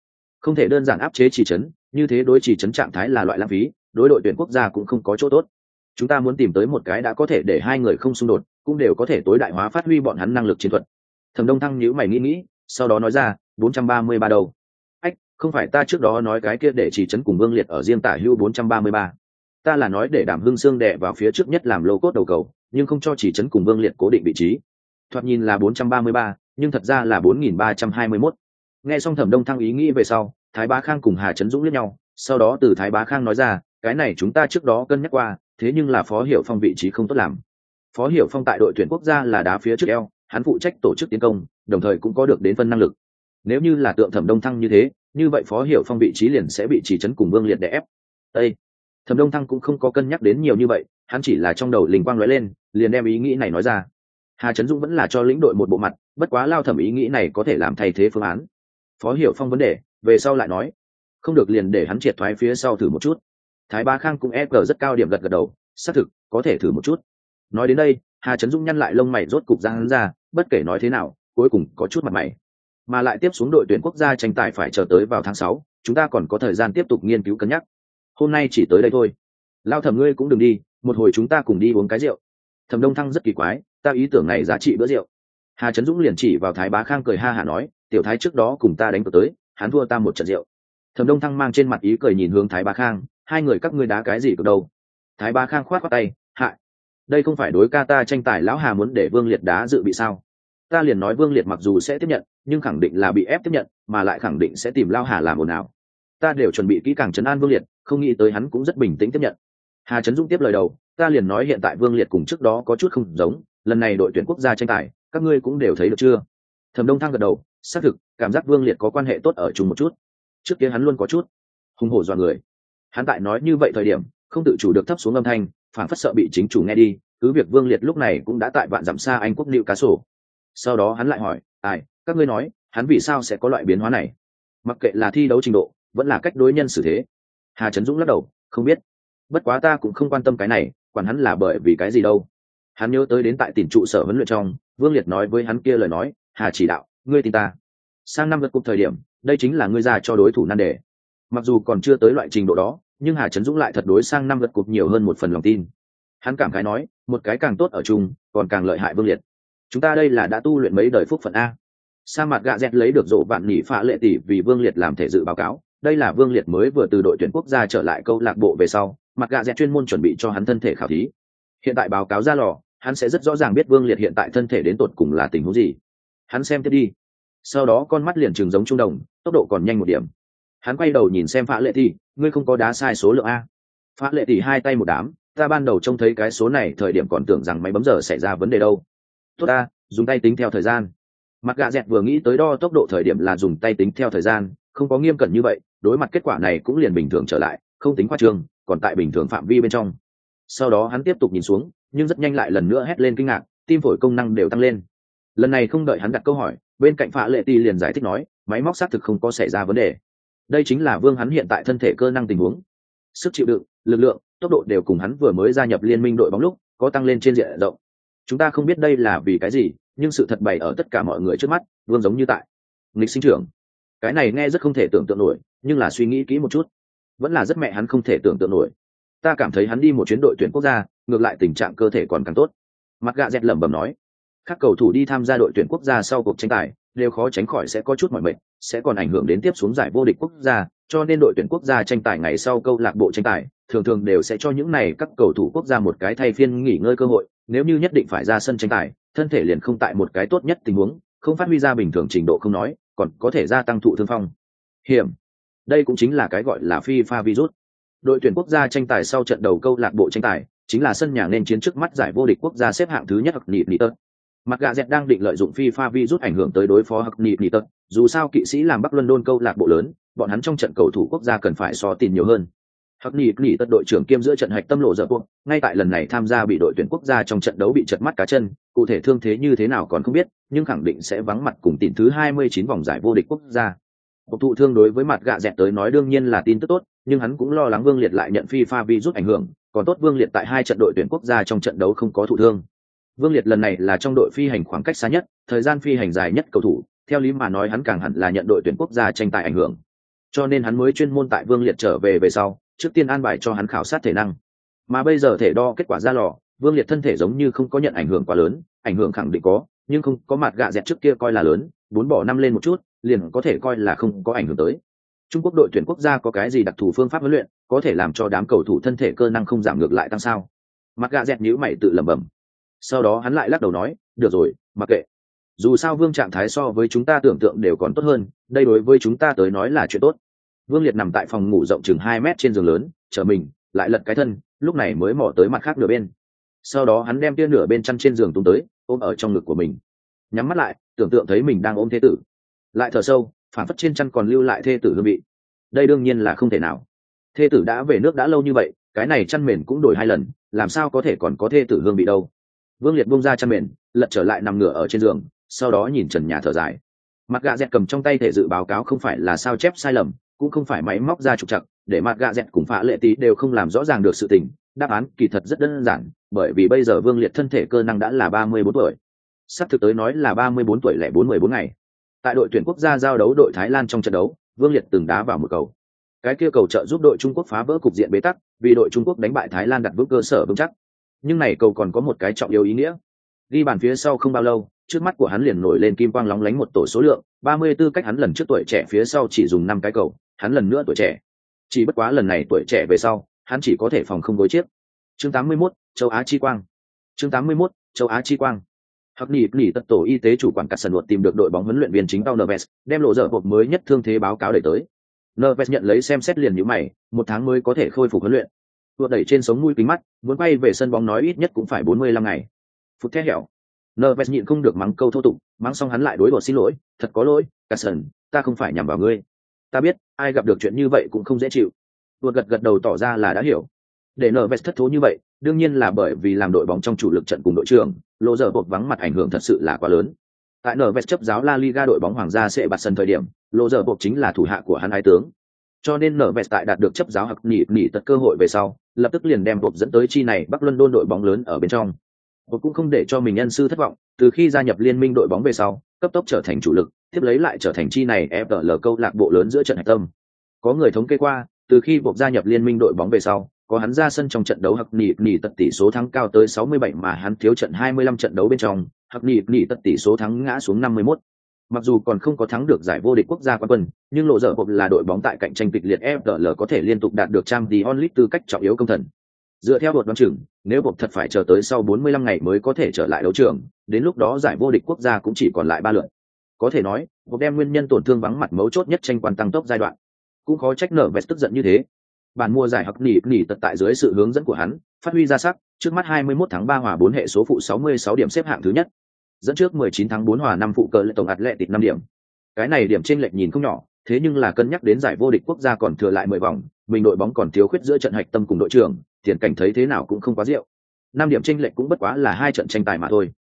Không thể đơn giản áp chế trì trấn, như thế đối trì trấn trạng thái là loại lãng phí, đối đội tuyển quốc gia cũng không có chỗ tốt. Chúng ta muốn tìm tới một cái đã có thể để hai người không xung đột, cũng đều có thể tối đại hóa phát huy bọn hắn năng lực chiến thuật. Thẩm đông thăng nhữ mày nghĩ nghĩ, sau đó nói ra, bốn trăm ba mươi ba đâu ách không phải ta trước đó nói cái kia để chỉ trấn cùng vương liệt ở riêng tả hưu bốn trăm ba mươi ba. Ta là nói để đảm hưng xương đệ vào phía trước nhất làm lô cốt đầu cầu, nhưng không cho chỉ trấn cùng vương liệt cố định vị trí. Thoạt nhìn là bốn trăm ba mươi ba, nhưng thật ra là bốn nghìn ba trăm hai mươi mốt. Nghe xong thẩm đông thăng ý nghĩ về sau, thái bá khang cùng hà trấn dũng lẫn nhau, sau đó từ thái bá khang nói ra, cái này chúng ta trước đó cân nhắc qua, thế nhưng là phó hiệu phong vị trí không tốt làm. Phó hiệu phong tại đội tuyển quốc gia là đá phía trước eo, hắn phụ trách tổ chức tiến công, đồng thời cũng có được đến phân năng lực. Nếu như là tượng thẩm đông thăng như thế như vậy phó hiệu phong vị trí liền sẽ bị chỉ trấn cùng vương liệt đè ép. Ê! thẩm đông thăng cũng không có cân nhắc đến nhiều như vậy, hắn chỉ là trong đầu linh quang nói lên, liền đem ý nghĩ này nói ra. Hà trấn dũng vẫn là cho lĩnh đội một bộ mặt, bất quá lao thẩm ý nghĩ này có thể làm thay thế phương án. Phó hiệu phong vấn đề, về sau lại nói. Không được liền để hắn triệt thoái phía sau thử một chút. Thái ba khang cũng e cờ rất cao điểm gật gật đầu, xác thực, có thể thử một chút. Nói đến đây, hà trấn dung nhăn lại lông mày rốt cục ra hắn ra, bất kể nói thế nào, cuối cùng có chút mặt mày mà lại tiếp xuống đội tuyển quốc gia tranh tài phải chờ tới vào tháng sáu, chúng ta còn có thời gian tiếp tục nghiên cứu cân nhắc. Hôm nay chỉ tới đây thôi. Lao thẩm ngươi cũng đừng đi, một hồi chúng ta cùng đi uống cái rượu. Thẩm đông thăng rất kỳ quái, ta ý tưởng này giá trị bữa rượu. Hà trấn dũng liền chỉ vào thái bá khang cười ha hả nói, tiểu thái trước đó cùng ta đánh cược tới, hắn thua ta một trận rượu. Thẩm đông thăng mang trên mặt ý cười nhìn hướng thái bá khang, hai người các ngươi đá cái gì cực đâu? Thái bá khang khoát khoát tay hại đây không phải đối ca ta tranh tài, lão hà muốn để vương liệt đá dự bị sao? Ta liền nói vương liệt mặc dù sẽ tiếp nhận, nhưng khẳng định là bị ép tiếp nhận, mà lại khẳng định sẽ tìm lao hà làm ồn ào. Ta đều chuẩn bị kỹ càng chấn an vương liệt, không nghĩ tới hắn cũng rất bình tĩnh tiếp nhận. Hà trấn dũng tiếp lời đầu, ta liền nói hiện tại vương liệt cùng trước đó có chút không giống, lần này đội tuyển quốc gia tranh tài, các ngươi cũng đều thấy được chưa? Thẩm đông thăng gật đầu, xác thực, cảm giác vương liệt có quan hệ tốt ở chung một chút. Trước kia hắn luôn có chút hùng hổ dọa người. Hắn tại nói như vậy thời điểm, không tự chủ được thấp xuống âm thanh phản phất sợ bị chính chủ nghe đi, cứ việc vương liệt lúc này cũng đã tại vạn dặm xa anh quốc nịu cá sổ sau đó hắn lại hỏi, ai, các ngươi nói, hắn vì sao sẽ có loại biến hóa này? Mặc kệ là thi đấu trình độ, vẫn là cách đối nhân xử thế. Hà trấn dũng lắc đầu, không biết. Bất quá ta cũng không quan tâm cái này, quản hắn là bởi vì cái gì đâu. Hắn nhớ tới đến tại tỉnh trụ sở huấn luyện trong, vương liệt nói với hắn kia lời nói, hà chỉ đạo, ngươi tin ta. Sang năm lượt cục thời điểm, đây chính là ngươi ra cho đối thủ nan đề. Mặc dù còn chưa tới loại trình độ đó, nhưng hà trấn dũng lại thật đối sang năm lượt cục nhiều hơn một phần lòng tin. Hắn cảm khái nói, một cái càng tốt ở chung, còn càng lợi hại vương liệt chúng ta đây là đã tu luyện mấy đời phúc phận a. Sa mặt gạ dẹt lấy được rộ bạn nỉ phạ lệ tỷ vì vương liệt làm thể dự báo cáo. Đây là vương liệt mới vừa từ đội tuyển quốc gia trở lại câu lạc bộ về sau mặt gạ dẹt chuyên môn chuẩn bị cho hắn thân thể khảo thí. Hiện tại báo cáo ra lò, hắn sẽ rất rõ ràng biết vương liệt hiện tại thân thể đến tột cùng là tình huống gì. Hắn xem tiếp đi. Sau đó con mắt liền trường giống trung đồng, tốc độ còn nhanh một điểm. Hắn quay đầu nhìn xem phạ lệ tỷ, ngươi không có đá sai số lượng a. Phạ lệ tỷ hai tay một đám, ta ban đầu trông thấy cái số này, thời điểm còn tưởng rằng máy bấm giờ xảy ra vấn đề đâu tốt ta, dùng tay tính theo thời gian. Mặt gà dẹt vừa nghĩ tới đo tốc độ thời điểm là dùng tay tính theo thời gian, không có nghiêm cẩn như vậy, đối mặt kết quả này cũng liền bình thường trở lại, không tính khoa trương, còn tại bình thường phạm vi bên trong. Sau đó hắn tiếp tục nhìn xuống, nhưng rất nhanh lại lần nữa hét lên kinh ngạc, tim phổi công năng đều tăng lên. Lần này không đợi hắn đặt câu hỏi, bên cạnh phạ lệ ti liền giải thích nói, máy móc xác thực không có xảy ra vấn đề. Đây chính là vương hắn hiện tại thân thể cơ năng tình huống. Sức chịu đựng, lực lượng, tốc độ đều cùng hắn vừa mới gia nhập liên minh đội bóng lúc, có tăng lên trên diện rộng chúng ta không biết đây là vì cái gì, nhưng sự thật bày ở tất cả mọi người trước mắt, luôn giống như tại nghịch sinh trưởng. Cái này nghe rất không thể tưởng tượng nổi, nhưng là suy nghĩ kỹ một chút. Vẫn là rất mẹ hắn không thể tưởng tượng nổi. Ta cảm thấy hắn đi một chuyến đội tuyển quốc gia, ngược lại tình trạng cơ thể còn càng tốt. Mặt gạ dẹt lẩm bẩm nói, các cầu thủ đi tham gia đội tuyển quốc gia sau cuộc tranh tài, đều khó tránh khỏi sẽ có chút mọi mệnh sẽ còn ảnh hưởng đến tiếp xuống giải vô địch quốc gia, cho nên đội tuyển quốc gia tranh tài ngày sau câu lạc bộ tranh tài, thường thường đều sẽ cho những này các cầu thủ quốc gia một cái thay phiên nghỉ ngơi cơ hội nếu như nhất định phải ra sân tranh tài, thân thể liền không tại một cái tốt nhất tình huống, không phát huy ra bình thường trình độ không nói, còn có thể gia tăng thụ thương phong. Hiểm. Đây cũng chính là cái gọi là phi pha virus. Đội tuyển quốc gia tranh tài sau trận đầu câu lạc bộ tranh tài, chính là sân nhà nên chiến trước mắt giải vô địch quốc gia xếp hạng thứ nhất hoặc nhị nhị tật. Mặt gà dẹt đang định lợi dụng phi pha virus ảnh hưởng tới đối phó hoặc nhị nhị tật, dù sao kỵ sĩ làm bắc luân đôn câu lạc bộ lớn, bọn hắn trong trận cầu thủ quốc gia cần phải so tin nhiều hơn. Hắc Nỉ Nỉ tất đội trưởng kiêm giữa trận hạch tâm lộ dở cuộc, ngay tại lần này tham gia bị đội tuyển quốc gia trong trận đấu bị chật mắt cá chân, cụ thể thương thế như thế nào còn không biết, nhưng khẳng định sẽ vắng mặt cùng tìm thứ 29 vòng giải vô địch quốc gia. Cuộc thụ thương đối với mặt gạ dẹt tới nói đương nhiên là tin tức tốt, nhưng hắn cũng lo lắng Vương Liệt lại nhận FIFA virus ảnh hưởng, còn tốt Vương Liệt tại hai trận đội tuyển quốc gia trong trận đấu không có thụ thương. Vương Liệt lần này là trong đội phi hành khoảng cách xa nhất, thời gian phi hành dài nhất cầu thủ, theo lý mà nói hắn càng hẳn là nhận đội tuyển quốc gia tranh tài ảnh hưởng. Cho nên hắn mới chuyên môn tại Vương Liệt trở về về sau, trước tiên an bài cho hắn khảo sát thể năng. Mà bây giờ thể đo kết quả ra lò, Vương Liệt thân thể giống như không có nhận ảnh hưởng quá lớn, ảnh hưởng khẳng định có, nhưng không có mặt gạ dẹt trước kia coi là lớn, bốn bỏ năm lên một chút, liền có thể coi là không có ảnh hưởng tới. Trung Quốc đội tuyển quốc gia có cái gì đặc thù phương pháp huấn luyện, có thể làm cho đám cầu thủ thân thể cơ năng không giảm ngược lại tăng sao? Mặt gạ dẹt nhíu mày tự lẩm bẩm. Sau đó hắn lại lắc đầu nói, được rồi, mặc kệ. Dù sao Vương trạng thái so với chúng ta tưởng tượng đều còn tốt hơn, đây đối với chúng ta tới nói là chuyện tốt. Vương Liệt nằm tại phòng ngủ rộng chừng hai mét trên giường lớn, chờ mình, lại lật cái thân, lúc này mới mò tới mặt khác nửa bên. Sau đó hắn đem tia nửa bên chăn trên giường tung tới, ôm ở trong ngực của mình. Nhắm mắt lại, tưởng tượng thấy mình đang ôm thế tử. Lại thở sâu, phản phất trên chăn còn lưu lại thê tử hương vị. Đây đương nhiên là không thể nào. Thê tử đã về nước đã lâu như vậy, cái này chăn mền cũng đổi hai lần, làm sao có thể còn có thê tử hương vị đâu. Vương Liệt buông ra chăn mền, lật trở lại nằm ngửa ở trên giường, sau đó nhìn trần nhà thở dài. Mặt gà dẹt cầm trong tay thể dự báo cáo không phải là sao chép sai lầm, cũng không phải máy móc ra trục chặt để mặt gạ dẹt cùng phá lệ tí đều không làm rõ ràng được sự tình. Đáp án kỳ thật rất đơn giản, bởi vì bây giờ vương liệt thân thể cơ năng đã là ba mươi bốn tuổi. Sắp thực tới nói là ba mươi bốn tuổi lẻ bốn mươi bốn ngày. Tại đội tuyển quốc gia giao đấu đội thái lan trong trận đấu, vương liệt từng đá vào một cầu. Cái kia cầu trợ giúp đội trung quốc phá vỡ cục diện bế tắc, vì đội trung quốc đánh bại thái lan đặt vững cơ sở vững chắc. Nhưng này cầu còn có một cái trọng yếu ý nghĩa. Ghi bàn phía sau không bao lâu, trước mắt của hắn liền nổi lên kim quang lóng lánh một tổ số lượng, ba mươi 34 cách hắn lần trước tuổi trẻ phía sau chỉ dùng năm cái cầu hắn lần nữa tuổi trẻ chỉ bất quá lần này tuổi trẻ về sau hắn chỉ có thể phòng không gối chiếc chương 81, châu á chi quang chương 81, châu á chi quang Hắc Nỉ Nỉ tật tổ y tế chủ quản cả sân luật tìm được đội bóng huấn luyện viên chính Tao nerves đem lộ dở hộp mới nhất thương thế báo cáo đẩy tới. nerves nhận lấy xem xét liền như mày, một tháng mới có thể khôi phục huấn luyện. vượt đẩy trên sống mũi kính mắt, muốn quay về sân bóng nói ít nhất cũng phải 45 ngày. Phút thét hẻo. nerves nhịn không được mắng câu thô tục, mắng xong hắn lại đối đột xin lỗi, thật có lỗi, cả sân, ta không phải nhằm vào ngươi ta biết ai gặp được chuyện như vậy cũng không dễ chịu. Tuột gật gật đầu tỏ ra là đã hiểu. Để nở vest thất thố như vậy, đương nhiên là bởi vì làm đội bóng trong chủ lực trận cùng đội trưởng lộ giờ bột vắng mặt ảnh hưởng thật sự là quá lớn. Tại nở vest chấp giáo la liga đội bóng hoàng gia sẽ bạt sân thời điểm lộ giờ bột chính là thủ hạ của hắn hai tướng. Cho nên nở vest tại đạt được chấp giáo hặc nỉ nỉ tật cơ hội về sau, lập tức liền đem bột dẫn tới chi này bắc luân đôn đội bóng lớn ở bên trong. Bột cũng không để cho mình nhân sư thất vọng, từ khi gia nhập liên minh đội bóng về sau cấp tốc trở thành chủ lực tiếp lấy lại trở thành chi này FL câu lạc bộ lớn giữa trận hạch tâm. Có người thống kê qua, từ khi buộc gia nhập liên minh đội bóng về sau, có hắn ra sân trong trận đấu hặc nỉ nỉ tật tỷ số thắng cao tới 67 mà hắn thiếu trận 25 trận đấu bên trong, hặc nỉ nỉ tật tỷ số thắng ngã xuống 51. Mặc dù còn không có thắng được giải vô địch quốc gia quán quân, nhưng lộ dở hộp là đội bóng tại cạnh tranh kịch liệt FL có thể liên tục đạt được trang tí onlit tư cách trọng yếu công thần. Dựa theo đột đoán chừng, nếu buộc thật phải chờ tới sau 45 ngày mới có thể trở lại đấu trường, đến lúc đó giải vô địch quốc gia cũng chỉ còn lại ba lượt. Có thể nói buộc đem nguyên nhân tổn thương vắng mặt mấu chốt nhất tranh quan tăng tốc giai đoạn. Cũng khó trách nở vest tức giận như thế. Bàn mua giải học nỉ nỉ tật tại dưới sự hướng dẫn của hắn phát huy ra sắc trước mắt 21 tháng 3 hòa 4 hệ số phụ 66 điểm xếp hạng thứ nhất dẫn trước 19 tháng 4 hòa 5 phụ cờ lệ tổng ạt lệ tịt 5 điểm. Cái này điểm trên lệch nhìn không nhỏ thế nhưng là cân nhắc đến giải vô địch quốc gia còn thừa lại 10 vòng mình đội bóng còn thiếu khuyết giữa trận hạch tâm cùng đội trưởng tiền cảnh thấy thế nào cũng không quá rượu. Năm điểm tranh lệch cũng bất quá là hai trận tranh tài mà thôi.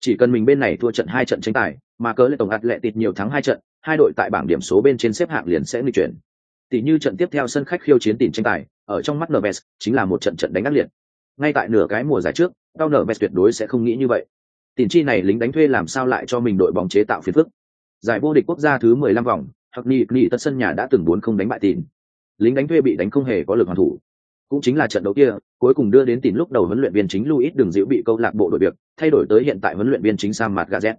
Chỉ cần mình bên này thua trận hai trận tranh tài, mà cớ lệ tổng ạt lệ tịt nhiều thắng hai trận, hai đội tại bảng điểm số bên trên xếp hạng liền sẽ nghịch chuyển. Tỷ như trận tiếp theo sân khách khiêu chiến tìm tranh tài, ở trong mắt Nerves chính là một trận trận đánh ác liệt. Ngay tại nửa cái mùa giải trước đau Nerves tuyệt đối sẽ không nghĩ như vậy. Tiền chi này lính đánh thuê làm sao lại cho mình đội bóng chế tạo phiền phức? Giải vô địch quốc gia thứ 15 vòng hoặc nhị nhị tất sân nhà đã từng muốn không đánh bại tiền lính đánh thuê bị đánh không hề có lực hoàn thủ cũng chính là trận đấu kia, cuối cùng đưa đến tìm lúc đầu huấn luyện viên chính Luis đường diễu bị câu lạc bộ đội việc, thay đổi tới hiện tại huấn luyện viên chính Sam Matgazet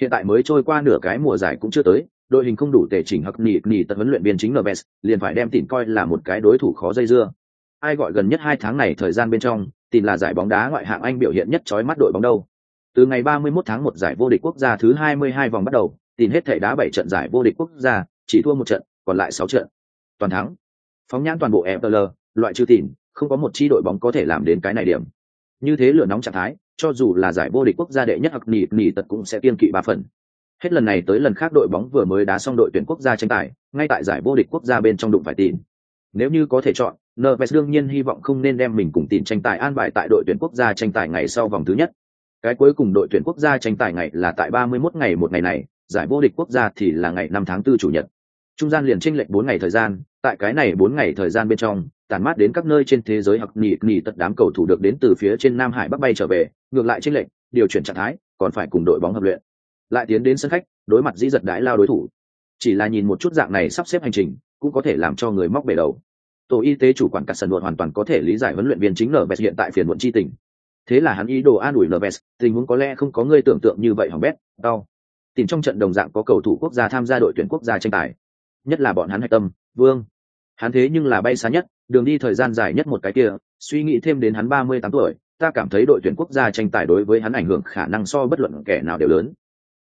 hiện tại mới trôi qua nửa cái mùa giải cũng chưa tới, đội hình không đủ tề chỉnh hắc nỉ nỉ tận huấn luyện viên chính Neves liền phải đem tìm coi là một cái đối thủ khó dây dưa. Ai gọi gần nhất hai tháng này thời gian bên trong tìm là giải bóng đá ngoại hạng anh biểu hiện nhất chói mắt đội bóng đâu. Từ ngày 31 tháng một giải vô địch quốc gia thứ 22 vòng bắt đầu tìm hết thể đá bảy trận giải vô địch quốc gia, chỉ thua một trận, còn lại sáu trận. Toàn thắng. Phóng nhãn toàn bộ FPL loại trừ tìm không có một chi đội bóng có thể làm đến cái này điểm như thế lửa nóng trạng thái cho dù là giải vô địch quốc gia đệ nhất hoặc nỉ nỉ tật cũng sẽ kiên kỵ ba phần hết lần này tới lần khác đội bóng vừa mới đá xong đội tuyển quốc gia tranh tài ngay tại giải vô địch quốc gia bên trong đụng phải tin nếu như có thể chọn Nerves đương nhiên hy vọng không nên đem mình cùng tìm tranh tài an bài tại đội tuyển quốc gia tranh tài ngày sau vòng thứ nhất. Cái cuối cùng đội tuyển quốc gia tranh tài ngày là tại 31 ngày một ngày này, giải vô địch quốc gia thì là ngày 5 tháng 4 chủ nhật. Trung gian liền tranh lệch 4 ngày thời gian, tại cái này bốn ngày thời gian bên trong, tản mát đến các nơi trên thế giới hoặc nhị nhị tất đám cầu thủ được đến từ phía trên Nam Hải Bắc bay trở về, ngược lại trên lệnh điều chuyển trạng thái, còn phải cùng đội bóng hợp luyện. Lại tiến đến sân khách, đối mặt dĩ giật đãi lao đối thủ. Chỉ là nhìn một chút dạng này sắp xếp hành trình, cũng có thể làm cho người móc bể đầu. Tổ y tế chủ quản cắt sân hoàn toàn có thể lý giải huấn luyện viên chính nở hiện tại phiền muộn chi tình. Thế là hắn ý đồ an ủi nở tình huống có lẽ không có người tưởng tượng như vậy hỏng bét đau. Tìm trong trận đồng dạng có cầu thủ quốc gia tham gia đội tuyển quốc gia tranh tài. Nhất là bọn hắn hạch tâm vương hắn thế nhưng là bay xa nhất đường đi thời gian dài nhất một cái kia suy nghĩ thêm đến hắn ba mươi tám tuổi ta cảm thấy đội tuyển quốc gia tranh tài đối với hắn ảnh hưởng khả năng so bất luận kẻ nào đều lớn.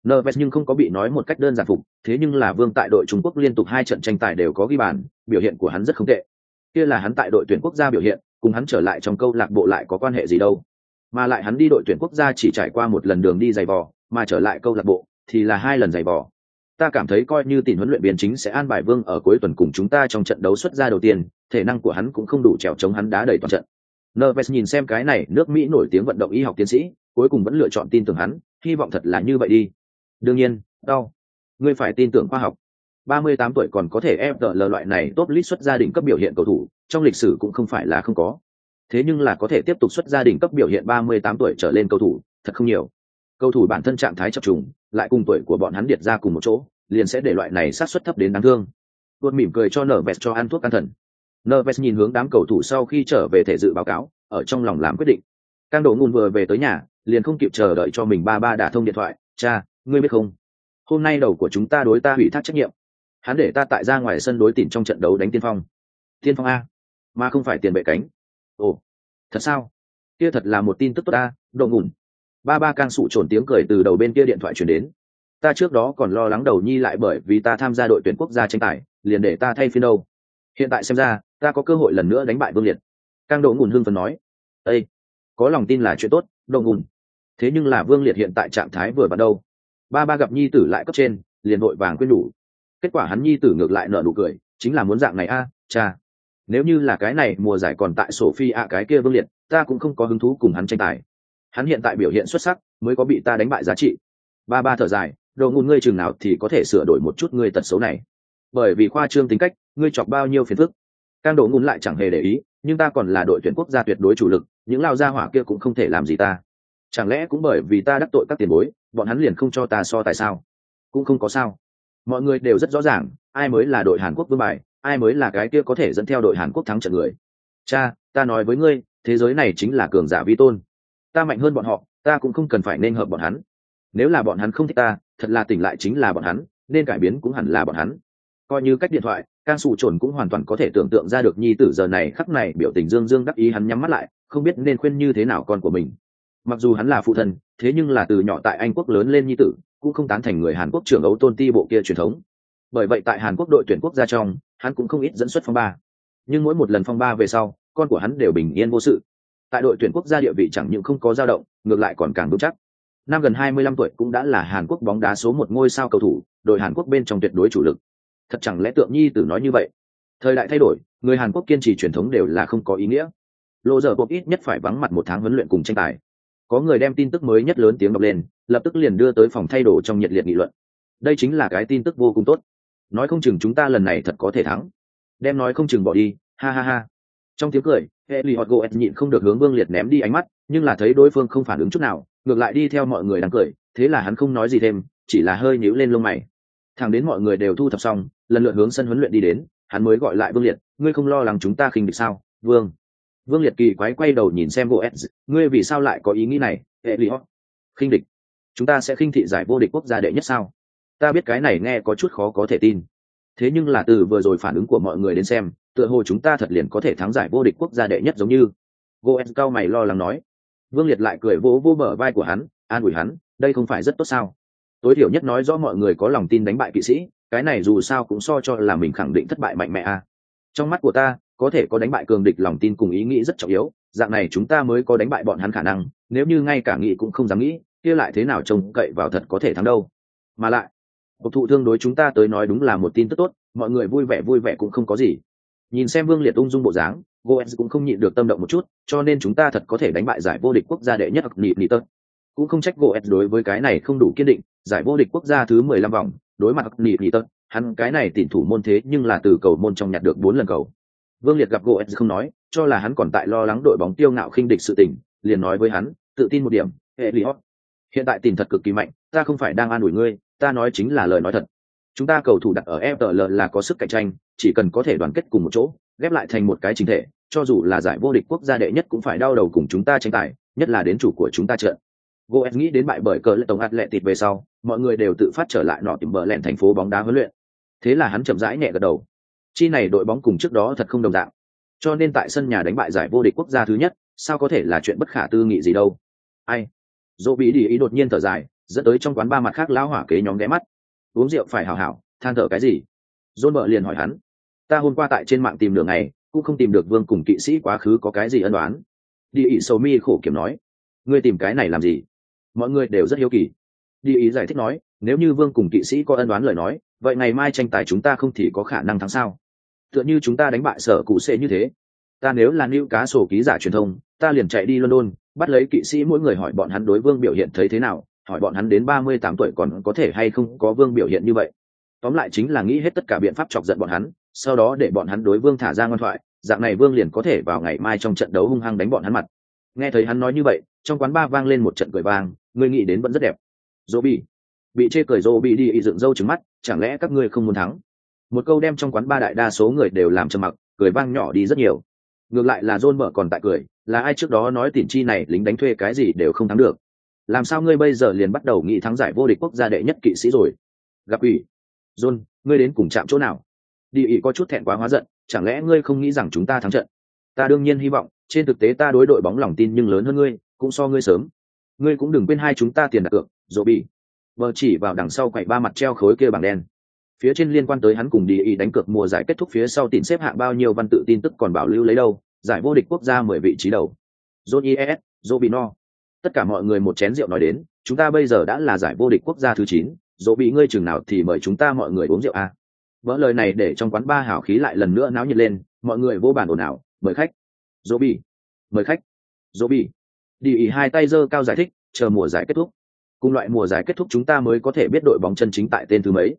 Nerves nhưng không có bị nói một cách đơn giản phục, thế nhưng là Vương tại đội Trung Quốc liên tục hai trận tranh tài đều có ghi bàn, biểu hiện của hắn rất không tệ. Kia là hắn tại đội tuyển quốc gia biểu hiện cùng hắn trở lại trong câu lạc bộ lại có quan hệ gì đâu. Mà lại hắn đi đội tuyển quốc gia chỉ trải qua một lần đường đi giày vò mà trở lại câu lạc bộ thì là hai lần giày vò ta cảm thấy coi như tiền huấn luyện viên chính sẽ an bài vương ở cuối tuần cùng chúng ta trong trận đấu xuất ra đầu tiên thể năng của hắn cũng không đủ trèo chống hắn đá đầy toàn trận Nerves nhìn xem cái này nước Mỹ nổi tiếng vận động y học tiến sĩ, cuối cùng vẫn lựa chọn tin tưởng hắn, hy vọng thật là như vậy đi. Đương nhiên, đau. Ngươi phải tin tưởng khoa học. 38 tuổi còn có thể FDL loại này tốt list xuất gia đình cấp biểu hiện cầu thủ, trong lịch sử cũng không phải là không có. Thế nhưng là có thể tiếp tục xuất gia đình cấp biểu hiện 38 tuổi trở lên cầu thủ, thật không nhiều. Cầu thủ bản thân trạng thái chập trùng, lại cùng tuổi của bọn hắn điệt ra cùng một chỗ, liền sẽ để loại này sát suất thấp đến đáng thương. Luôn mỉm cười cho Nerves cho ăn thuốc an thần. Nerves nhìn hướng đám cầu thủ sau khi trở về thể dự báo cáo, ở trong lòng làm quyết định. Cang đổ Ngôn vừa về tới nhà, liền không kịp chờ đợi cho mình ba ba đả thông điện thoại, "Cha, ngươi biết không? Hôm nay đầu của chúng ta đối ta hủy thác trách nhiệm hắn để ta tại ra ngoài sân đối tìm trong trận đấu đánh tiên phong tiên phong a mà không phải tiền bệ cánh ồ thật sao kia thật là một tin tức tốt ta độ ngủn ba ba càng sụ trồn tiếng cười từ đầu bên kia điện thoại chuyển đến. Ta trước đó còn lo lắng đầu nhi lại bởi vì ta tham gia đội tuyển quốc gia tranh tài, liền để ta thay phiên đâu. Hiện tại xem ra, ta có cơ hội lần nữa đánh bại vương liệt. Càng đỗ ngùn hưng phần nói. Ây có lòng tin là chuyện tốt, đỗ ngùn. Thế nhưng là vương liệt hiện tại trạng thái vừa bắt đầu. Ba ba gặp nhi tử lại cấp trên, liền vội vàng quyết đủ. Kết quả hắn nhi tử ngược lại nợ nụ cười, chính là muốn dạng này a, cha. Nếu như là cái này mùa giải còn tại sổ phi ạ cái kia vương liệt, ta cũng không có hứng thú cùng hắn tranh tài hắn hiện tại biểu hiện xuất sắc, mới có bị ta đánh bại giá trị. Ba ba thở dài, đồ ngôn ngươi chừng nào thì có thể sửa đổi một chút ngươi tật xấu này. Bởi vì khoa trương tính cách, ngươi chọc bao nhiêu phiền phức. Càng đồ ngôn lại chẳng hề để ý, nhưng ta còn là đội tuyển quốc gia tuyệt đối chủ lực, những lao gia hỏa kia cũng không thể làm gì ta. Chẳng lẽ cũng bởi vì ta đắc tội các tiền bối, bọn hắn liền không cho ta so tại sao? Cũng không có sao. Mọi người đều rất rõ ràng, ai mới là đội hàn quốc vương bài, ai mới là cái kia có thể dẫn theo đội hàn quốc thắng trận người. Cha, ta nói với ngươi, thế giới này chính là cường giả vi tôn ta mạnh hơn bọn họ, ta cũng không cần phải nên hợp bọn hắn. Nếu là bọn hắn không thích ta, thật là tỉnh lại chính là bọn hắn, nên cải biến cũng hẳn là bọn hắn. Coi như cách điện thoại can sụ trồn cũng hoàn toàn có thể tưởng tượng ra được nhi tử giờ này khắc này biểu tình dương dương đắc ý hắn nhắm mắt lại, không biết nên khuyên như thế nào con của mình. Mặc dù hắn là phụ thân, thế nhưng là từ nhỏ tại anh quốc lớn lên nhi tử, cũng không tán thành người hàn quốc trưởng ấu tôn ti bộ kia truyền thống. Bởi vậy tại hàn quốc đội tuyển quốc gia trong, hắn cũng không ít dẫn xuất phong ba. Nhưng mỗi một lần phong ba về sau, con của hắn đều bình yên vô sự tại đội tuyển quốc gia địa vị chẳng những không có dao động, ngược lại còn càng vững chắc. Năm gần 25 tuổi cũng đã là hàn quốc bóng đá số một ngôi sao cầu thủ, đội hàn quốc bên trong tuyệt đối chủ lực. Thật chẳng lẽ tượng nhi tử nói như vậy? Thời đại thay đổi, người hàn quốc kiên trì truyền thống đều là không có ý nghĩa. Lộ giờ cuộc ít nhất phải vắng mặt một tháng huấn luyện cùng tranh tài. Có người đem tin tức mới nhất lớn tiếng đọc lên, lập tức liền đưa tới phòng thay đồ trong nhiệt liệt nghị luận. Đây chính là cái tin tức vô cùng tốt. Nói không chừng chúng ta lần này thật có thể thắng. Đem nói không chừng bỏ đi, ha ha ha. Trong tiếng cười hệ lì hot goet nhịn không được hướng vương liệt ném đi ánh mắt, nhưng là thấy đối phương không phản ứng chút nào, ngược lại đi theo mọi người đang cười, thế là hắn không nói gì thêm, chỉ là hơi nhíu lên lông mày. Thằng đến mọi người đều thu thập xong, lần lượt hướng sân huấn luyện đi đến, hắn mới gọi lại vương liệt, ngươi không lo lắng chúng ta khinh địch sao? Vương. Vương liệt kỳ quái quay đầu nhìn xem goetz, ngươi vì sao lại có ý nghĩ này hệ lì hot? Khinh địch. Chúng ta sẽ khinh thị giải vô địch quốc gia đệ nhất sao? Ta biết cái này nghe có chút khó có thể tin thế nhưng là từ vừa rồi phản ứng của mọi người đến xem, tựa hồ chúng ta thật liền có thể thắng giải vô địch quốc gia đệ nhất giống như. Goen cao mày lo lắng nói. Vương liệt lại cười vỗ vỗ bờ vai của hắn, an ủi hắn, đây không phải rất tốt sao? Tối thiểu nhất nói rõ mọi người có lòng tin đánh bại kỵ sĩ, cái này dù sao cũng so cho là mình khẳng định thất bại mạnh mẽ à. trong mắt của ta, có thể có đánh bại cường địch lòng tin cùng ý nghĩ rất trọng yếu, dạng này chúng ta mới có đánh bại bọn hắn khả năng, nếu như ngay cả nghĩ cũng không dám nghĩ, kia lại thế nào trông cậy vào thật có thể thắng đâu. Mà lại cuộc thụ thương đối chúng ta tới nói đúng là một tin tức tốt, mọi người vui vẻ vui vẻ cũng không có gì. Nhìn xem vương liệt ung dung bộ dáng, goetz cũng không nhịn được tâm động một chút, cho nên chúng ta thật có thể đánh bại giải vô địch quốc gia đệ nhất hoặc nịp nịp tớt cũng không trách goetz đối với cái này không đủ kiên định, giải vô địch quốc gia thứ mười lăm vòng, đối mặt nịp nịp tớt hắn cái này tỉn thủ môn thế nhưng là từ cầu môn trong nhặt được bốn lần cầu. Vương liệt gặp goetz không nói, cho là hắn còn tại lo lắng đội bóng tiêu ngạo khinh địch sự tình, liền nói với hắn, tự tin một điểm, hệ lý hót hiện tại tìm thật cực kỳ mạnh, ta không phải đang an ủi ngươi ta nói chính là lời nói thật chúng ta cầu thủ đặt ở FPL là có sức cạnh tranh, chỉ cần có thể đoàn kết cùng một chỗ, ghép lại thành một cái chính thể, cho dù là giải vô địch quốc gia đệ nhất cũng phải đau đầu cùng chúng ta tranh tài, nhất là đến chủ của chúng ta trận. Goes nghĩ đến bại bởi cờ lệ tổng Atletico về sau, mọi người đều tự phát trở lại nọ tìm bờ lẹn thành phố bóng đá huấn luyện. Thế là hắn chậm rãi nhẹ gật đầu. Chi này đội bóng cùng trước đó thật không đồng dạng. Cho nên tại sân nhà đánh bại giải vô địch quốc gia thứ nhất, sao có thể là chuyện bất khả tư nghị gì đâu. Ai? Dỗ bị đi ý đột nhiên thở dài, dẫn tới trong quán ba mặt khác lão hỏa kế nhóm ghé mắt. Uống rượu phải hảo hảo, than thở cái gì? Dôn vợ liền hỏi hắn. Ta hôm qua tại trên mạng tìm đường này cũng không tìm được vương cùng kỵ sĩ quá khứ có cái gì ân đoán đi ý sầu mi khổ kiểm nói. Ngươi tìm cái này làm gì? Mọi người đều rất hiếu kỳ. Đi ý giải thích nói, nếu như vương cùng kỵ sĩ có ân đoán lời nói, vậy ngày mai tranh tài chúng ta không thì có khả năng thắng sao? Tựa như chúng ta đánh bại sở cụ xệ như thế. Ta nếu là nữ cá sổ ký giả truyền thông, ta liền chạy đi london, bắt lấy kỵ sĩ mỗi người hỏi bọn hắn đối vương biểu hiện thấy thế nào hỏi bọn hắn đến ba mươi tám tuổi còn có thể hay không có vương biểu hiện như vậy. Tóm lại chính là nghĩ hết tất cả biện pháp chọc giận bọn hắn, sau đó để bọn hắn đối vương thả ra ngoan thoại, dạng này vương liền có thể vào ngày mai trong trận đấu hung hăng đánh bọn hắn mặt. Nghe thấy hắn nói như vậy, trong quán ba vang lên một trận cười vang người nghĩ đến vẫn rất đẹp. Dỗ bị bị chê cười dỗ bị đi dựng râu trứng mắt, chẳng lẽ các ngươi không muốn thắng? Một câu đem trong quán ba đại đa số người đều làm trầm mặc, cười vang nhỏ đi rất nhiều. Ngược lại là john mở còn tại cười, là ai trước đó nói tiền chi này lính đánh thuê cái gì đều không thắng được làm sao ngươi bây giờ liền bắt đầu nghĩ thắng giải vô địch quốc gia đệ nhất kỵ sĩ rồi? Gặp ủy. John, ngươi đến cùng chạm chỗ nào? Đi ý có chút thẹn quá hóa giận, chẳng lẽ ngươi không nghĩ rằng chúng ta thắng trận? Ta đương nhiên hy vọng, trên thực tế ta đối đội bóng lòng tin nhưng lớn hơn ngươi, cũng so ngươi sớm. Ngươi cũng đừng quên hai chúng ta tiền đặt cược dỗ bị vợ chỉ vào đằng sau quậy ba mặt treo khối kia bảng đen. Phía trên liên quan tới hắn cùng đi ý đánh cược mùa giải kết thúc phía sau tìm xếp hạng bao nhiêu văn tự tin tức còn bảo lưu lấy đâu, giải vô địch quốc gia mười vị trí đầu. John ies no tất cả mọi người một chén rượu nói đến, chúng ta bây giờ đã là giải vô địch quốc gia thứ chín, dỗ bị ngươi chừng nào thì mời chúng ta mọi người uống rượu à. vỡ lời này để trong quán ba hảo khí lại lần nữa náo nhiệt lên, mọi người vô bàn ồn ào, mời khách. Dỗ bị, mời khách. Dỗ bị, đi ý hai tay giơ cao giải thích, chờ mùa giải kết thúc. Cùng loại mùa giải kết thúc chúng ta mới có thể biết đội bóng chân chính tại tên thứ mấy.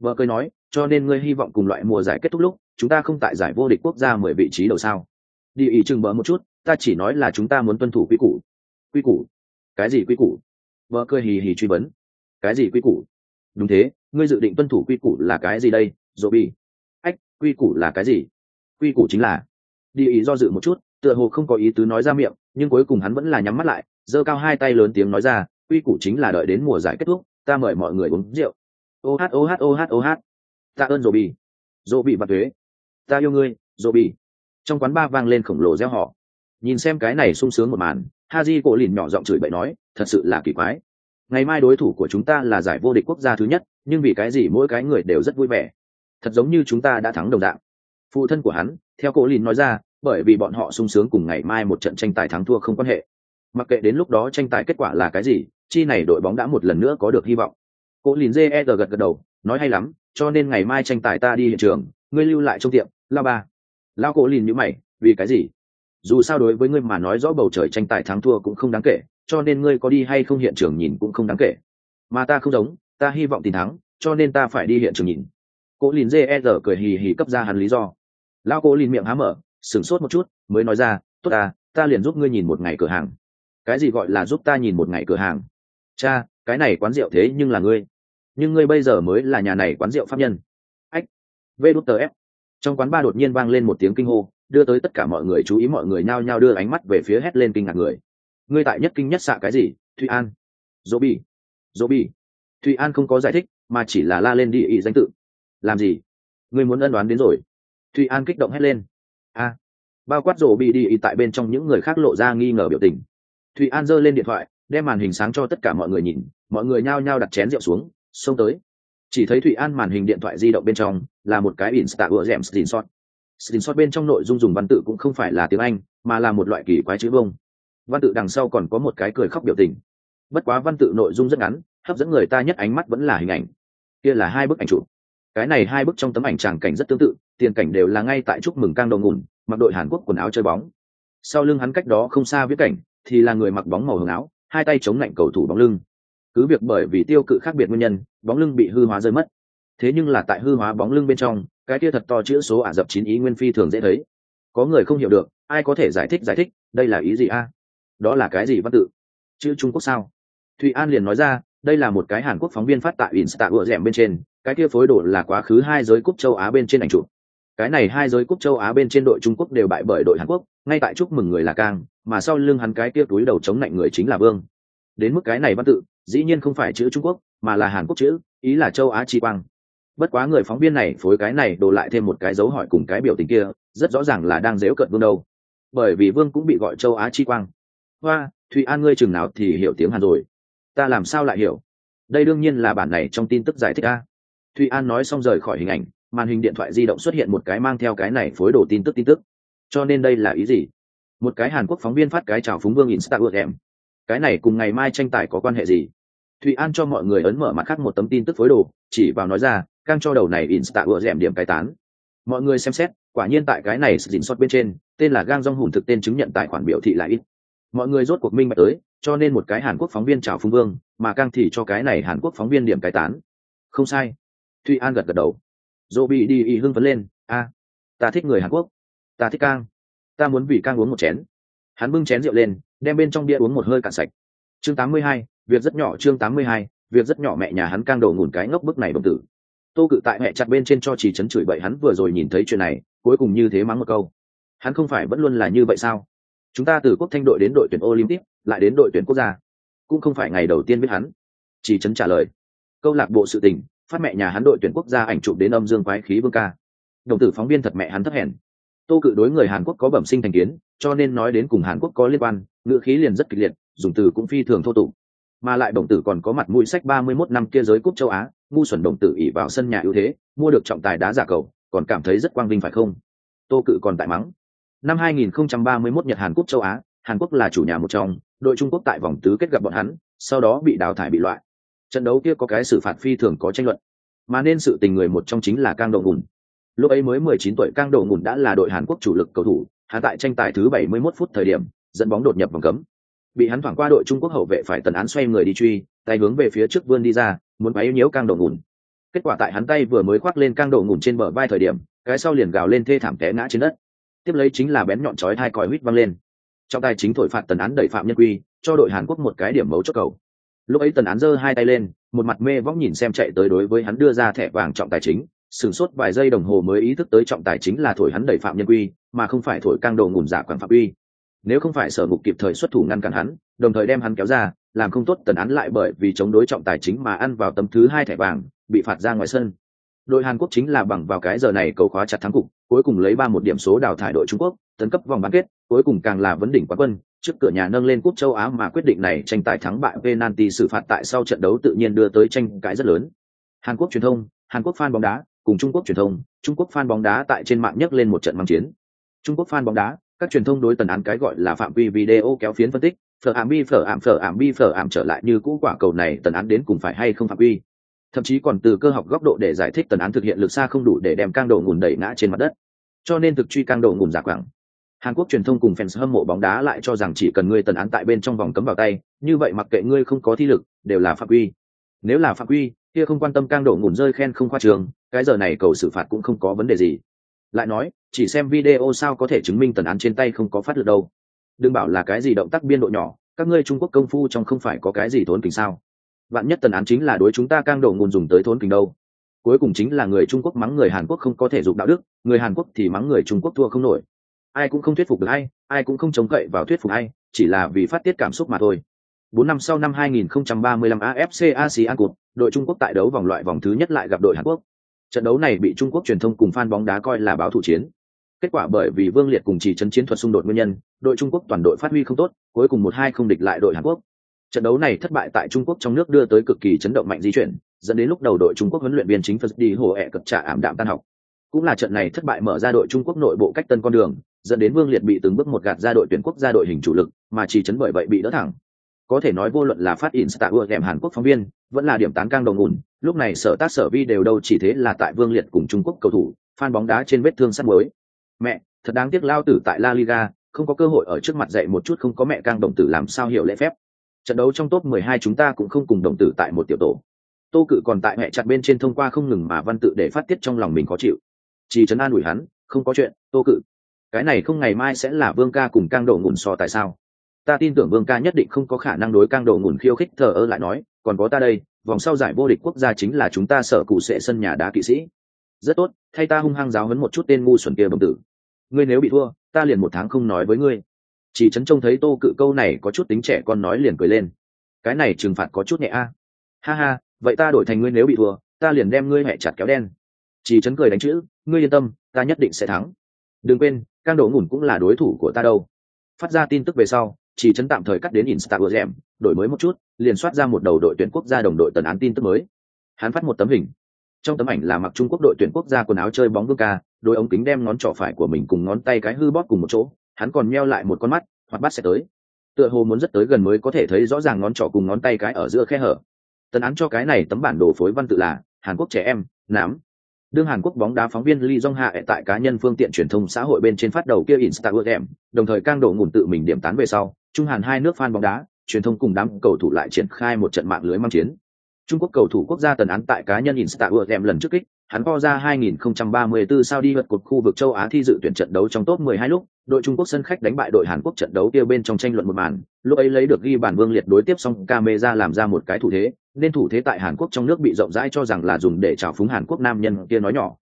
Vợ cười nói, cho nên ngươi hy vọng cùng loại mùa giải kết thúc lúc, chúng ta không tại giải vô địch quốc gia mười vị trí đầu sao. Đi ý chừng bỡ một chút, ta chỉ nói là chúng ta muốn tuân thủ quy củ quy củ. Cái gì quy củ? Vợ cười hì hì truy vấn. Cái gì quy củ? Đúng thế, ngươi dự định tuân thủ quy củ là cái gì đây, dỗ bi? Ách, quy củ là cái gì? Quy củ chính là, đi ý do dự một chút, tựa hồ không có ý tứ nói ra miệng, nhưng cuối cùng hắn vẫn là nhắm mắt lại, giơ cao hai tay lớn tiếng nói ra, quy củ chính là đợi đến mùa giải kết thúc, ta mời mọi người uống rượu. Ô hát ô hát ô hát ô hát. Ta ơn dỗ bi. Dỗ bị và thuế. Ta yêu ngươi, dỗ bi. Trong quán ba vang lên khổng lồ reo họ nhìn xem cái này sung sướng một màn Haji cổ lìn nhỏ giọng chửi bậy nói, thật sự là kỳ quái. Ngày mai đối thủ của chúng ta là giải vô địch quốc gia thứ nhất, nhưng vì cái gì mỗi cái người đều rất vui vẻ. Thật giống như chúng ta đã thắng đồng dạng. Phụ thân của hắn, theo cổ lìn nói ra, bởi vì bọn họ sung sướng cùng ngày mai một trận tranh tài thắng thua không quan hệ. Mặc kệ đến lúc đó tranh tài kết quả là cái gì, chi này đội bóng đã một lần nữa có được hy vọng. Cổ lìn JE gật gật đầu, nói hay lắm, cho nên ngày mai tranh tài ta đi hiện trường, ngươi lưu lại trong tiệm, la ba. Lao cổ lìn như mày, vì cái gì? Dù sao đối với ngươi mà nói rõ bầu trời tranh tài thắng thua cũng không đáng kể, cho nên ngươi có đi hay không hiện trường nhìn cũng không đáng kể. Mà ta không giống, ta hy vọng tìm thắng, cho nên ta phải đi hiện trường nhìn. Cố lìn dê e rờ cười hì hì cấp ra hắn lý do. Lao cố lìn miệng há mở, sửng sốt một chút, mới nói ra, tốt ta ta liền giúp ngươi nhìn một ngày cửa hàng. Cái gì gọi là giúp ta nhìn một ngày cửa hàng? Cha, cái này quán rượu thế nhưng là ngươi. Nhưng ngươi bây giờ mới là nhà này quán rượu pháp nhân. Ách. Vê đút tờ ép. Trong quán ba đột nhiên vang lên một tiếng kinh hô đưa tới tất cả mọi người chú ý, mọi người nhao nhao đưa ánh mắt về phía hét lên kinh ngạc người. Ngươi tại nhất kinh nhất xạ cái gì? Thụy an. Dỗ bi dỗ bi thụy an không có giải thích, mà chỉ là la lên đi ý danh tự. Làm gì? Ngươi muốn ân đoán đến rồi. Thụy an kích động hét lên. A. Bao quát rổ bị đi ý tại bên trong những người khác lộ ra nghi ngờ biểu tình. Thụy an giơ lên điện thoại, đem màn hình sáng cho tất cả mọi người nhìn, mọi người nhao nhao đặt chén rượu xuống, xông tới. Chỉ thấy thụy an màn hình điện thoại di động bên trong là một cái insta ưa rèm screenshot screenshot bên trong nội dung dùng văn tự cũng không phải là tiếng anh, mà là một loại kỳ quái chữ vông. Văn tự đằng sau còn có một cái cười khóc biểu tình. Bất quá văn tự nội dung rất ngắn, hấp dẫn người ta nhất ánh mắt vẫn là hình ảnh. Kia là hai bức ảnh chụp. Cái này hai bức trong tấm ảnh tràng cảnh rất tương tự, tiền cảnh đều là ngay tại chúc mừng cang đầu ngủn mặc đội hàn quốc quần áo chơi bóng. Sau lưng hắn cách đó không xa viết cảnh, thì là người mặc bóng màu hồng áo, hai tay chống lạnh cầu thủ bóng lưng. Cứ việc bởi vì tiêu cự khác biệt nguyên nhân, bóng lưng bị hư hóa rơi mất thế nhưng là tại hư hóa bóng lưng bên trong, cái kia thật to chữ số ả rập chín ý nguyên phi thường dễ thấy. Có người không hiểu được, ai có thể giải thích giải thích, đây là ý gì a? Đó là cái gì văn tự? Chữ trung quốc sao? Thụy an liền nói ra, đây là một cái hàn quốc phóng viên phát tại insta ựa rèm bên trên, cái kia phối đổ là quá khứ hai giới cúp châu á bên trên ảnh chụp. Cái này hai giới cúp châu á bên trên đội trung quốc đều bại bởi đội hàn quốc, ngay tại chúc mừng người là cang, mà sau lưng hắn cái kia túi đầu chống lạnh người chính là vương. Đến mức cái này văn tự, dĩ nhiên không phải chữ trung quốc, mà là hàn quốc chữ, ý là châu á chi quang bất quá người phóng viên này phối cái này đổ lại thêm một cái dấu hỏi cùng cái biểu tình kia, rất rõ ràng là đang dếu cận vương đâu. Bởi vì vương cũng bị gọi châu á chi quang. Hoa, thụy an ngươi chừng nào thì hiểu tiếng hàn rồi. Ta làm sao lại hiểu? Đây đương nhiên là bản này trong tin tức giải thích a. Thụy an nói xong rời khỏi hình ảnh, màn hình điện thoại di động xuất hiện một cái mang theo cái này phối đồ tin tức tin tức. Cho nên đây là ý gì? Một cái hàn quốc phóng viên phát cái chào phúng vương instagram cái này cùng ngày mai tranh tài có quan hệ gì? Thụy an cho mọi người ấn mở mặt khác một tấm tin tức phối đồ, chỉ vào nói ra càng cho đầu này insta vừa rèm điểm cái tán. Mọi người xem xét quả nhiên tại cái này dình sót bên trên tên là gang dong hùn thực tên chứng nhận tài khoản biểu thị là ít. Mọi người rốt cuộc minh bạch tới cho nên một cái hàn quốc phóng viên chào phúng vương mà càng thì cho cái này hàn quốc phóng viên điểm cái tán. Không sai. Thụy an gật gật đầu. Dỗ bị đi y hưng phấn lên. A ta thích người hàn quốc. Ta thích cang. Ta muốn vì cang uống một chén. Hắn bưng chén rượu lên đem bên trong bia uống một hơi cạn sạch. Chương 82, việc rất nhỏ chương 82, việc rất nhỏ mẹ nhà hắn cang đầu ngủn cái ngốc bức này đồng tử tô cự tại mẹ chặt bên trên cho chỉ chấn chửi bậy hắn vừa rồi nhìn thấy chuyện này, cuối cùng như thế mắng một câu. Hắn không phải vẫn luôn là như vậy sao? Chúng ta từ quốc thanh đội đến đội tuyển olympic, lại đến đội tuyển quốc gia. Cũng không phải ngày đầu tiên biết hắn. Chỉ chấn trả lời. Câu lạc bộ sự tình, phát mẹ nhà hắn đội tuyển quốc gia ảnh chụp đến âm dương quái khí vương ca. Đồng tử phóng viên thật mẹ hắn thấp hèn. Tô cự đối người hàn quốc có bẩm sinh thành kiến, cho nên nói đến cùng hàn quốc có liên quan, ngữ khí liền rất kịch liệt, dùng từ cũng phi thường thô tục mà lại đồng tử còn có mặt mũi sách ba mươi 31 năm kia giới cúp châu á, ngu xuẩn đồng tử ỉ vào sân nhà ưu thế, mua được trọng tài đá giả cầu, còn cảm thấy rất quang vinh phải không? Tô cự còn tại mắng. Năm 2031 nhật hàn quốc châu á, hàn quốc là chủ nhà một trong, đội trung quốc tại vòng tứ kết gặp bọn hắn, sau đó bị đào thải bị loại. Trận đấu kia có cái xử phạt phi thường có tranh luận, mà nên sự tình người một trong chính là cang độ ngùn. Lúc ấy mới 19 tuổi, cang độ ngùn đã là đội hàn quốc chủ lực cầu thủ hắn tại tranh tài thứ 71 phút thời điểm, dẫn bóng đột nhập vòng cấm bị hắn thoảng qua đội trung quốc hậu vệ phải tần án xoay người đi truy, tay hướng về phía trước vươn đi ra, muốn quấy nhiễu cang độ ngùn kết quả tại hắn tay vừa mới khoác lên cang độ ngùn trên bờ vai thời điểm, cái sau liền gào lên thê thảm té ngã trên đất. Tiếp lấy chính là bén nhọn chói hai còi huýt văng lên. Trong tay chính thổi phạt tần án đẩy phạm nhân quy, cho đội hàn quốc một cái điểm mấu chốt cầu. Lúc ấy tần án giơ hai tay lên, một mặt mê vóc nhìn xem chạy tới đối với hắn đưa ra thẻ vàng trọng tài chính, sửng sốt vài giây đồng hồ mới ý thức tới trọng tài chính là thổi hắn đẩy phạm nhân quy, mà không phải thổi cang đầu ngùn giả quảng phạm quy nếu không phải sở ngục kịp thời xuất thủ ngăn cản hắn, đồng thời đem hắn kéo ra, làm không tốt tần án lại bởi vì chống đối trọng tài chính mà ăn vào tấm thứ hai thẻ vàng, bị phạt ra ngoài sân. Đội hàn quốc chính là bằng vào cái giờ này cầu khóa chặt thắng cục, cuối cùng lấy ba một điểm số đào thải đội trung quốc, tấn cấp vòng bán kết, cuối cùng càng là vấn đỉnh quán quân, trước cửa nhà nâng lên cúp châu á mà quyết định này tranh tài thắng bại penalty xử phạt tại sau trận đấu tự nhiên đưa tới tranh cãi rất lớn. Hàn quốc truyền thông, hàn quốc fan bóng đá, cùng trung quốc truyền thông, trung quốc fan bóng đá tại trên mạng nhấc lên một trận mang chiến. Trung quốc fan bóng đá các truyền thông đối tần án cái gọi là phạm vi video kéo phiến phân tích, phở ảm bi, phở ảm phở ảm bi, phở ảm trở lại như cũ quả cầu này tần án đến cùng phải hay không phạm vi. Thậm chí còn từ cơ học góc độ để giải thích tần án thực hiện lực xa không đủ để đem cang độ ngùn đẩy ngã trên mặt đất. Cho nên thực truy cang độ ngùn giả quảng. Hàn quốc truyền thông cùng fans hâm mộ bóng đá lại cho rằng chỉ cần ngươi tần án tại bên trong vòng cấm vào tay, như vậy mặc kệ ngươi không có thi lực, đều là phạm quy nếu là phạm quy kia không quan tâm cang độ ngùn rơi khen không khoa trường, cái giờ này cầu xử phạt cũng không có vấn đề gì lại nói chỉ xem video sao có thể chứng minh tần án trên tay không có phát được đâu. Đừng bảo là cái gì động tác biên độ nhỏ các ngươi trung quốc công phu trong không phải có cái gì thốn kính sao? Bạn nhất tần án chính là đối chúng ta cang đầu nguồn dùng tới thốn kính đâu. Cuối cùng chính là người trung quốc mắng người hàn quốc không có thể dục đạo đức người hàn quốc thì mắng người trung quốc thua không nổi. Ai cũng không thuyết phục được ai ai cũng không chống cậy vào thuyết phục ai chỉ là vì phát tiết cảm xúc mà thôi. Bốn năm sau năm 2035 AFC ASEAN Cup, đội Trung Quốc tại đấu vòng loại vòng thứ nhất lại gặp đội Hàn Quốc. Trận đấu này bị Trung Quốc truyền thông cùng fan bóng đá coi là báo thủ chiến. Kết quả bởi vì Vương Liệt cùng chỉ chân chiến thuật xung đột nguyên nhân, đội Trung Quốc toàn đội phát huy không tốt, cuối cùng một hai không địch lại đội Hàn Quốc. Trận đấu này thất bại tại Trung Quốc trong nước đưa tới cực kỳ chấn động mạnh di chuyển, dẫn đến lúc đầu đội Trung Quốc huấn luyện viên chính Phật đi hồ ẹ cập trả ảm đạm tan học. Cũng là trận này thất bại mở ra đội Trung Quốc nội bộ cách tân con đường, dẫn đến Vương Liệt bị từng bước một gạt ra đội tuyển quốc gia đội hình chủ lực, mà chỉ chấn bởi vậy bị đỡ thẳng có thể nói vô luận là phát in stạ ưa kèm hàn quốc phóng viên, vẫn là điểm tán cang đầu ngùn lúc này sở tác sở vi đều đâu chỉ thế là tại vương liệt cùng trung quốc cầu thủ phan bóng đá trên vết thương sắt mới mẹ, thật đáng tiếc lao tử tại la liga, không có cơ hội ở trước mặt dạy một chút không có mẹ cang đồng tử làm sao hiểu lễ phép. Trận đấu trong top 12 chúng ta cũng không cùng đồng tử tại một tiểu tổ. Tô cự còn tại mẹ chặt bên trên thông qua không ngừng mà văn tự để phát tiết trong lòng mình khó chịu. Chỉ trấn an ủi hắn, không có chuyện, tô cự. Cái này không ngày mai sẽ là vương ca cùng cang đổ ngủn so tại sao? Ta tin tưởng vương ca nhất định không có khả năng đối cang đầu ngủn khiêu khích thờ ơ lại nói, còn có ta đây, vòng sau giải vô địch quốc gia chính là chúng ta sở cụ sẽ sân nhà đá kỵ sĩ. Rất tốt, thay ta hung hăng giáo hấn một chút tên ngu xuẩn kia bầm tử. Ngươi nếu bị thua, ta liền một tháng không nói với ngươi. Chỉ trấn trông thấy tô cự câu này có chút tính trẻ con nói liền cười lên. Cái này trừng phạt có chút nhẹ a. Ha ha, vậy ta đổi thành ngươi nếu bị thua, ta liền đem ngươi hẹ chặt kéo đen. Chỉ trấn cười đánh chữ, ngươi yên tâm, ta nhất định sẽ thắng. Đừng quên, cang đổ ngủn cũng là đối thủ của ta đâu. Phát ra tin tức về sau chỉ trấn tạm thời cắt đến instagram đổi mới một chút, liền soát ra một đầu đội tuyển quốc gia đồng đội tần án tin tức mới. Hắn phát một tấm hình. Trong tấm ảnh là mặc trung quốc đội tuyển quốc gia quần áo chơi bóng vương ca, đôi ống kính đem ngón trỏ phải của mình cùng ngón tay cái hư bóp cùng một chỗ, hắn còn nheo lại một con mắt, hoặc bắt sẽ tới. Tựa hồ muốn rất tới gần mới có thể thấy rõ ràng ngón trỏ cùng ngón tay cái ở giữa khe hở. Tần án cho cái này tấm bản đồ phối văn tự là hàn quốc trẻ em, nám đương hàn quốc bóng đá phóng viên lee jong hạ tại cá nhân phương tiện truyền thông xã hội bên trên phát đầu kia instagram đồng thời cang đổ ngủn tự mình điểm tán về sau trung hàn hai nước fan bóng đá truyền thông cùng đám cầu thủ lại triển khai một trận mạng lưới mang chiến. Trung quốc cầu thủ quốc gia tần án tại cá nhân instagram lần trước kích hắn co ra 2034 sao đi vượt cột khu vực châu Á thi dự tuyển trận đấu trong top 12 lúc, đội Trung Quốc sân khách đánh bại đội Hàn Quốc trận đấu kia bên trong tranh luận một màn, lúc ấy lấy được ghi bản Vương Liệt đối tiếp xong camera làm ra một cái thủ thế, nên thủ thế tại Hàn Quốc trong nước bị rộng rãi cho rằng là dùng để trào phúng Hàn Quốc nam nhân kia nói nhỏ.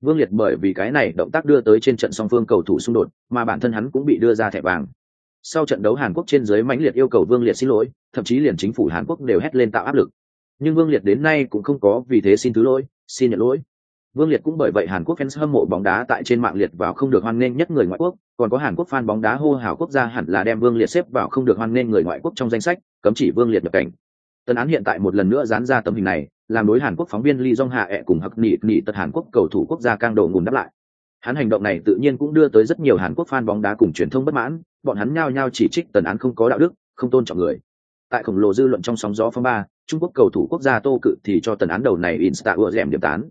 Vương Liệt bởi vì cái này động tác đưa tới trên trận song phương cầu thủ xung đột, mà bản thân hắn cũng bị đưa ra thẻ vàng. Sau trận đấu Hàn Quốc trên dưới mãnh liệt yêu cầu Vương Liệt xin lỗi, thậm chí liền chính phủ Hàn Quốc đều hét lên tạo áp lực. Nhưng Vương Liệt đến nay cũng không có vì thế xin thứ lỗi, xin nhận lỗi Vương Liệt cũng bởi vậy Hàn Quốc fans hâm mộ bóng đá tại trên mạng liệt vào không được hoan nghênh nhất người ngoại quốc, còn có Hàn Quốc fan bóng đá hô hào quốc gia hẳn là đem Vương Liệt xếp vào không được hoan nghênh người ngoại quốc trong danh sách, cấm chỉ Vương Liệt nhập cảnh. Tân án hiện tại một lần nữa dán ra tấm hình này, làm đối Hàn Quốc phóng viên Lee Jong Hạ ẹ cùng Hắc Nị Nị tật Hàn Quốc cầu thủ quốc gia cang đầu ngùn đáp lại. Hắn hành động này tự nhiên cũng đưa tới rất nhiều Hàn Quốc fan bóng đá cùng truyền thông bất mãn, bọn hắn nhao nhao chỉ trích tần án không có đạo đức, không tôn trọng người. Tại khổng lồ dư luận trong sóng gió phong ba, Trung Quốc cầu thủ quốc gia Tô Cự thì cho tần án đầu này Insta ưa rèm điểm tán,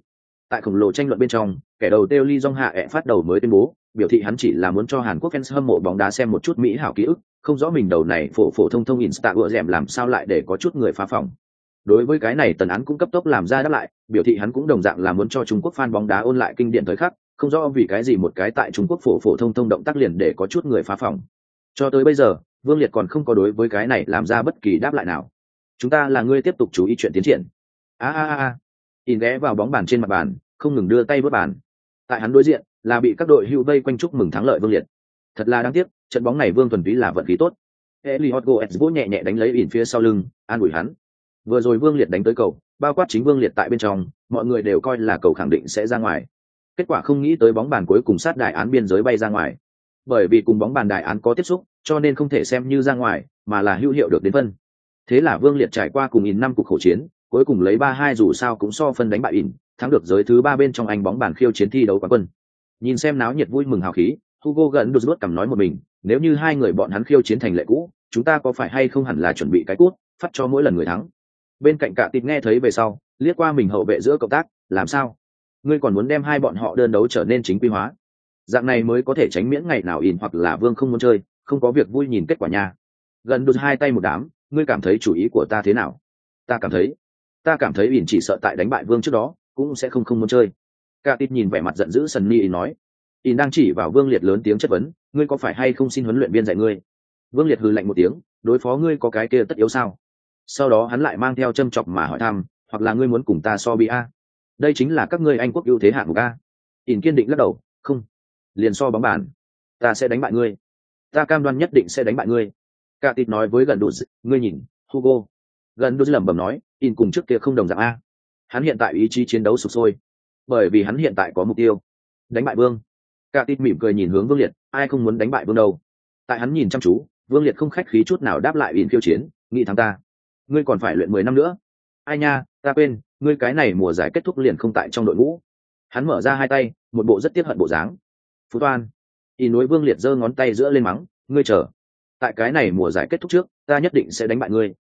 tại khổng lồ tranh luận bên trong kẻ đầu têu lee dong hạ ẹ phát đầu mới tuyên bố biểu thị hắn chỉ là muốn cho hàn quốc fans hâm mộ bóng đá xem một chút mỹ hảo ký ức không rõ mình đầu này phổ phổ thông thông insta ựa rèm làm sao lại để có chút người phá phòng. Đối với cái này tần án cũng cấp tốc làm ra đáp lại, biểu thị hắn cũng đồng dạng là muốn cho trung quốc fan bóng đá ôn lại kinh điển thời khắc, không rõ vì cái gì một cái tại trung quốc phổ phổ thông thông động tác liền để có chút người phá phòng. Cho tới bây giờ, vương liệt còn không có đối với cái này làm ra bất kỳ đáp lại nào. Chúng ta là người tiếp tục chú ý chuyện tiến triển. A a a in ghé vào bóng bàn trên mặt bàn, không ngừng đưa tay vớt bàn. Tại hắn đối diện, là bị các đội hưu vây quanh chúc mừng thắng lợi vương liệt thật là đáng tiếc trận bóng này vương thuần túy là vận khí tốt Eliot Goetz vỗ nhẹ nhẹ đánh lấy ỉn phía sau lưng, an ủi hắn. Vừa rồi Vương Liệt đánh tới cầu, bao quát chính Vương Liệt tại bên trong, mọi người đều coi là cầu khẳng định sẽ ra ngoài. Kết quả không nghĩ tới bóng bàn cuối cùng sát đại án biên giới bay ra ngoài. Bởi vì cùng bóng bàn đại án có tiếp xúc, cho nên không thể xem như ra ngoài, mà là hữu hiệu được đến phân. Thế là Vương Liệt trải qua cùng ỉn năm cuộc khổ chiến, cuối cùng lấy ba hai dù sao cũng so phân đánh bại ỉn thắng được giới thứ ba bên trong anh bóng bàn khiêu chiến thi đấu quán quân nhìn xem náo nhiệt vui mừng hào khí hugo gần đột rút cầm nói một mình, nếu như hai người bọn hắn khiêu chiến thành lệ cũ, chúng ta có phải hay không hẳn là chuẩn bị cái cút, phát cho mỗi lần người thắng? Bên cạnh cả tịt nghe thấy về sau, liếc qua mình hậu vệ giữa cộng tác, làm sao? Ngươi còn muốn đem hai bọn họ đơn đấu trở nên chính quy hóa? Dạng này mới có thể tránh miễn ngày nào in hoặc là vương không muốn chơi, không có việc vui nhìn kết quả nha. Gần đột hai tay một đám, ngươi cảm thấy chủ ý của ta thế nào? Ta cảm thấy, ta cảm thấy ỉn chỉ sợ tại đánh bại vương trước đó, cũng sẽ không không muốn chơi. Cả tịt nhìn vẻ mặt giận dữ sần ni nói ỉn đang chỉ vào vương liệt lớn tiếng chất vấn, ngươi có phải hay không xin huấn luyện viên dạy ngươi? Vương liệt hừ lạnh một tiếng, đối phó ngươi có cái kia tất yếu sao? Sau đó hắn lại mang theo châm chọc mà hỏi thăm, hoặc là ngươi muốn cùng ta so bi a đây chính là các ngươi anh quốc ưu thế hạng mục a. Ỉn kiên định lắc đầu, không, liền so bóng bàn, ta sẽ đánh bại ngươi. Ta cam đoan nhất định sẽ đánh bại ngươi. Cả tịt nói với gần đủ ngươi nhìn, hugo. Gần đủ lẩm bẩm nói in cùng trước kia không đồng dạng a. Hắn hiện tại ý chí chiến đấu sụp sôi, bởi vì hắn hiện tại có mục tiêu, đánh bại vương cả tít mỉm cười nhìn hướng vương liệt, ai không muốn đánh bại vương đâu. Tại hắn nhìn chăm chú, vương liệt không khách khí chút nào đáp lại in khiêu chiến, nghĩ thắng ta. Ngươi còn phải luyện mười năm nữa. Ai nha, ta quên, ngươi cái này mùa giải kết thúc liền không tại trong đội ngũ. Hắn mở ra hai tay, một bộ rất tiếc hận bộ dáng. Phú toan in núi vương liệt giơ ngón tay giữa lên mắng, ngươi chờ. Tại cái này mùa giải kết thúc trước, ta nhất định sẽ đánh bại ngươi.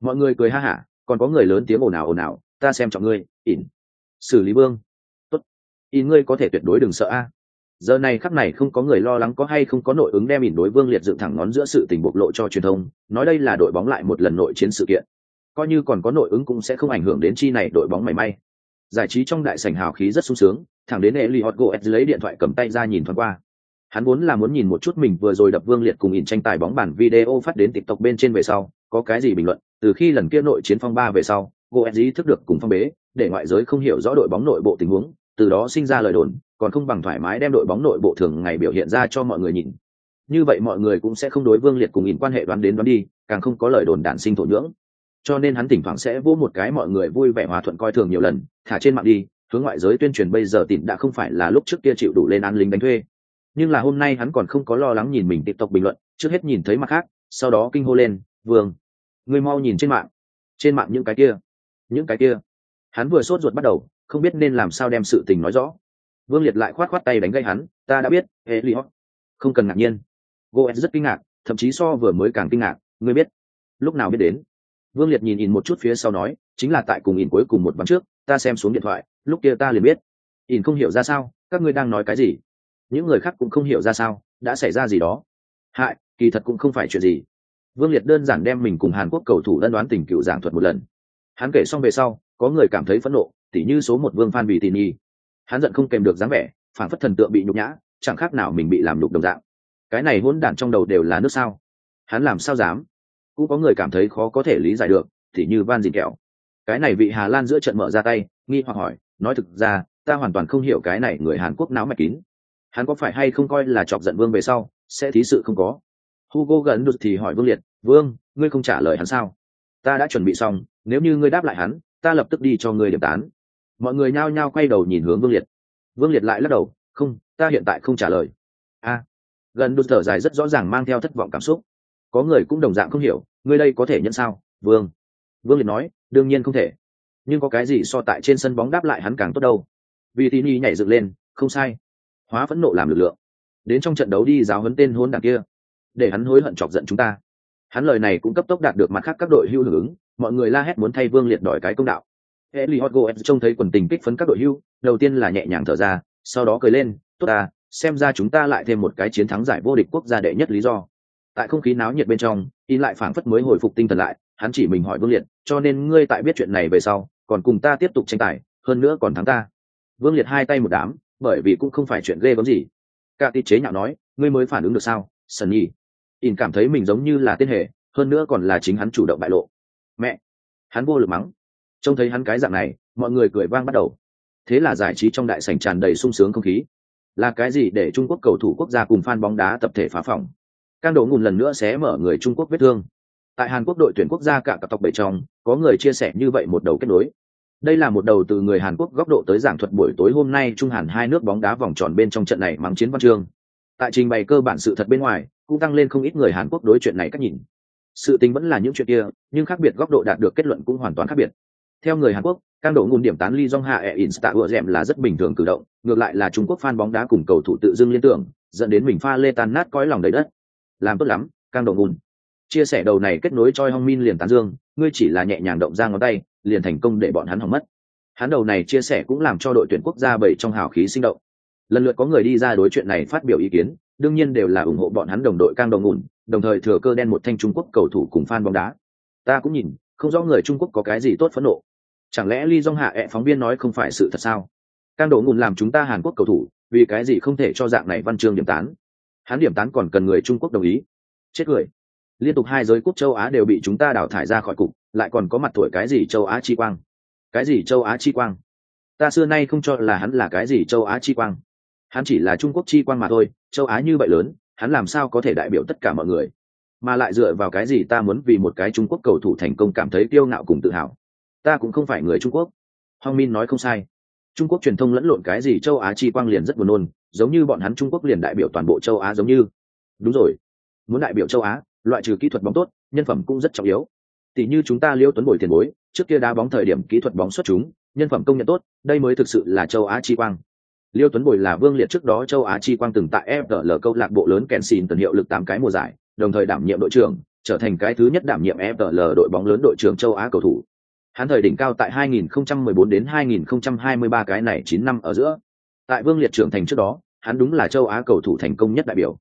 Mọi người cười ha hả, còn có người lớn tiếng ồn ào ồn ào, ta xem trọng ngươi ỉn xử lý vương. Tốt. In ngươi có thể tuyệt đối đừng sợ a giờ này khắc này không có người lo lắng có hay không có nội ứng đem ỉn đối vương liệt dựng thẳng ngón giữa sự tình bộc lộ cho truyền thông, nói đây là đội bóng lại một lần nội chiến sự kiện. Coi như còn có nội ứng cũng sẽ không ảnh hưởng đến chi này đội bóng mảy may. Giải trí trong đại sảnh hào khí rất sung sướng, thẳng đến Eli Hot Goetz lấy điện thoại cầm tay ra nhìn thoáng qua. Hắn vốn là muốn nhìn một chút mình vừa rồi đập vương liệt cùng ỉn tranh tài bóng bản video phát đến tiktok bên trên về sau, có cái gì bình luận, từ khi lần kia nội chiến phong ba về sau, Goetz ý thức được cùng phong bế, để ngoại giới không hiểu rõ đội bóng nội bộ tình huống từ đó sinh ra lời đồn, còn không bằng thoải mái đem đội bóng nội bộ thường ngày biểu hiện ra cho mọi người nhìn. Như vậy mọi người cũng sẽ không đối vương liệt cùng ỉn quan hệ đoán đến đoán đi, càng không có lời đồn đản sinh thổ nhưỡng. Cho nên hắn thỉnh thoảng sẽ vô một cái mọi người vui vẻ hòa thuận coi thường nhiều lần, thả trên mạng đi, hướng ngoại giới tuyên truyền bây giờ tịn đã không phải là lúc trước kia chịu đủ lên án lính đánh thuê. Nhưng là hôm nay hắn còn không có lo lắng nhìn mình tiếp tục bình luận, trước hết nhìn thấy mặt khác, sau đó kinh hô lên, vương người mau nhìn trên mạng. Trên mạng những cái kia, những cái kia. Hắn vừa sốt ruột bắt đầu không biết nên làm sao đem sự tình nói rõ. Vương liệt lại khoát khoát tay đánh gây hắn, ta đã biết hệ li không cần ngạc nhiên. Goetz rất kinh ngạc, thậm chí so vừa mới càng kinh ngạc, ngươi biết? Lúc nào biết đến? Vương liệt nhìn in một chút phía sau nói, chính là tại cùng in cuối cùng một ván trước, ta xem xuống điện thoại, lúc kia ta liền biết. In không hiểu ra sao? Các ngươi đang nói cái gì? Những người khác cũng không hiểu ra sao, đã xảy ra gì đó. Hại, kỳ thật cũng không phải chuyện gì. Vương liệt đơn giản đem mình cùng hàn quốc cầu thủ đơn đoán tình cựu giảng thuật một lần. Hắn kể xong về sau, có người cảm thấy phẫn nộ tỉ như số một vương phan vì tỉ nhi. Hắn giận không kèm được dáng vẻ phản phất thần tượng bị nhục nhã, chẳng khác nào mình bị làm nhục đồng dạng. Cái này hỗn đản trong đầu đều là nước sao? Hắn làm sao dám? Cũng có người cảm thấy khó có thể lý giải được, tỉ như van dìn kẹo. Cái này vị hà lan giữa trận mở ra tay, nghi hoặc hỏi, nói thực ra, ta hoàn toàn không hiểu cái này người hàn quốc não mạch kín. Hắn có phải hay không coi là chọc giận vương về sau, sẽ thí sự không có? Hugo gần đột thì hỏi vương liệt, vương, ngươi không trả lời hắn sao? Ta đã chuẩn bị xong, nếu như ngươi đáp lại hắn, ta lập tức đi cho ngươi điểm tán mọi người nhao nhao quay đầu nhìn hướng vương liệt. Vương liệt lại lắc đầu, không, ta hiện tại không trả lời. A. Gần đột thở dài rất rõ ràng mang theo thất vọng cảm xúc. Có người cũng đồng dạng không hiểu, ngươi đây có thể nhận sao? Vương. Vương liệt nói, đương nhiên không thể. Nhưng có cái gì so tại trên sân bóng đáp lại hắn càng tốt đâu. Vì tín y nhảy dựng lên, không sai. Hóa phẫn nộ làm lực lượng. Đến trong trận đấu đi giáo huấn tên hôn đảng kia. Để hắn hối hận chọc giận chúng ta. Hắn lời này cũng cấp tốc đạt được mặt khác các đội hưu hưởng ứng. Mọi người la hét muốn thay vương liệt đòi cái công đạo. Eli Goetz trông thấy quần tình kích phấn các đội hưu, đầu tiên là nhẹ nhàng thở ra, sau đó cười lên, tốt à, xem ra chúng ta lại thêm một cái chiến thắng giải vô địch quốc gia đệ nhất lý do. Tại không khí náo nhiệt bên trong, in lại phảng phất mới hồi phục tinh thần lại, hắn chỉ mình hỏi Vương Liệt, cho nên ngươi tại biết chuyện này về sau, còn cùng ta tiếp tục tranh tài, hơn nữa còn thắng ta. Vương Liệt hai tay một đám, bởi vì cũng không phải chuyện ghê gớm gì. Cả tít chế nhạo nói, ngươi mới phản ứng được sao, Sần Nhi. In cảm thấy mình giống như là tên hệ, hơn nữa còn là chính hắn chủ động bại lộ. Mẹ, hắn vô lực mắng. Trông thấy hắn cái dạng này, mọi người cười vang bắt đầu. Thế là giải trí trong đại sảnh tràn đầy sung sướng không khí. Là cái gì để Trung Quốc cầu thủ quốc gia cùng fan bóng đá tập thể phá phòng? Can đổ ngùn lần nữa sẽ mở người Trung Quốc vết thương. Tại Hàn Quốc đội tuyển quốc gia cả cặp tộc bảy trong, có người chia sẻ như vậy một đầu kết nối. Đây là một đầu từ người Hàn Quốc góc độ tới giảng thuật buổi tối hôm nay Trung Hàn hai nước bóng đá vòng tròn bên trong trận này mắng chiến văn chương. Tại trình bày cơ bản sự thật bên ngoài, cũng tăng lên không ít người Hàn Quốc đối chuyện này cách nhìn. Sự tình vẫn là những chuyện kia, nhưng khác biệt góc độ đạt được kết luận cũng hoàn toàn khác biệt. Theo người Hàn Quốc, Cang độ nguồn điểm tán ly jong hạ e insta ủa dẹm là rất bình thường cử động, ngược lại là Trung Quốc fan bóng đá cùng cầu thủ tự dưng liên tưởng, dẫn đến mình pha lê tan nát cõi lòng đầy đất. Làm tốt lắm, Cang độ nguồn. Chia sẻ đầu này kết nối choi Hong Min liền tán dương, ngươi chỉ là nhẹ nhàng động ra ngón tay, liền thành công để bọn hắn hỏng mất. Hắn đầu này chia sẻ cũng làm cho đội tuyển quốc gia bảy trong hào khí sinh động. Lần lượt có người đi ra đối chuyện này phát biểu ý kiến, đương nhiên đều là ủng hộ bọn hắn đồng đội Cang đồng ngủn, đồng thời thừa cơ đen một thanh Trung Quốc cầu thủ cùng fan bóng đá. Ta cũng nhìn, không rõ người Trung Quốc có cái gì tốt phẫn nộ, chẳng lẽ ly dong hạ ẹ phóng viên nói không phải sự thật sao? Cang đổ ngùn làm chúng ta hàn quốc cầu thủ, vì cái gì không thể cho dạng này văn chương điểm tán? Hắn điểm tán còn cần người trung quốc đồng ý. Chết cười. Liên tục hai giới quốc châu á đều bị chúng ta đào thải ra khỏi cục, lại còn có mặt tuổi cái gì châu á chi quang? Cái gì châu á chi quang? Ta xưa nay không cho là hắn là cái gì châu á chi quang. Hắn chỉ là trung quốc chi quang mà thôi, châu á như vậy lớn, hắn làm sao có thể đại biểu tất cả mọi người? Mà lại dựa vào cái gì ta muốn vì một cái trung quốc cầu thủ thành công cảm thấy kiêu ngạo cùng tự hào? Ta cũng không phải người trung quốc. Hong min nói không sai. Trung quốc truyền thông lẫn lộn cái gì châu á chi quang liền rất buồn nôn giống như bọn hắn trung quốc liền đại biểu toàn bộ châu á giống như. Đúng rồi. Muốn đại biểu châu á loại trừ kỹ thuật bóng tốt nhân phẩm cũng rất trọng yếu. Tỷ như chúng ta liêu tuấn bồi tiền bối trước kia đá bóng thời điểm kỹ thuật bóng xuất chúng nhân phẩm công nhận tốt đây mới thực sự là châu á chi quang. Liêu tuấn bồi là vương liệt trước đó châu á chi quang từng tại fl câu lạc bộ lớn kèn xin tần hiệu lực tám cái mùa giải đồng thời đảm nhiệm đội trưởng, trở thành cái thứ nhất đảm nhiệm fl đội bóng lớn đội trưởng châu Á cầu thủ. Hắn thời đỉnh cao tại 2014 đến 2023 cái này 9 năm ở giữa. Tại Vương Liệt trưởng thành trước đó, hắn đúng là châu Á cầu thủ thành công nhất đại biểu.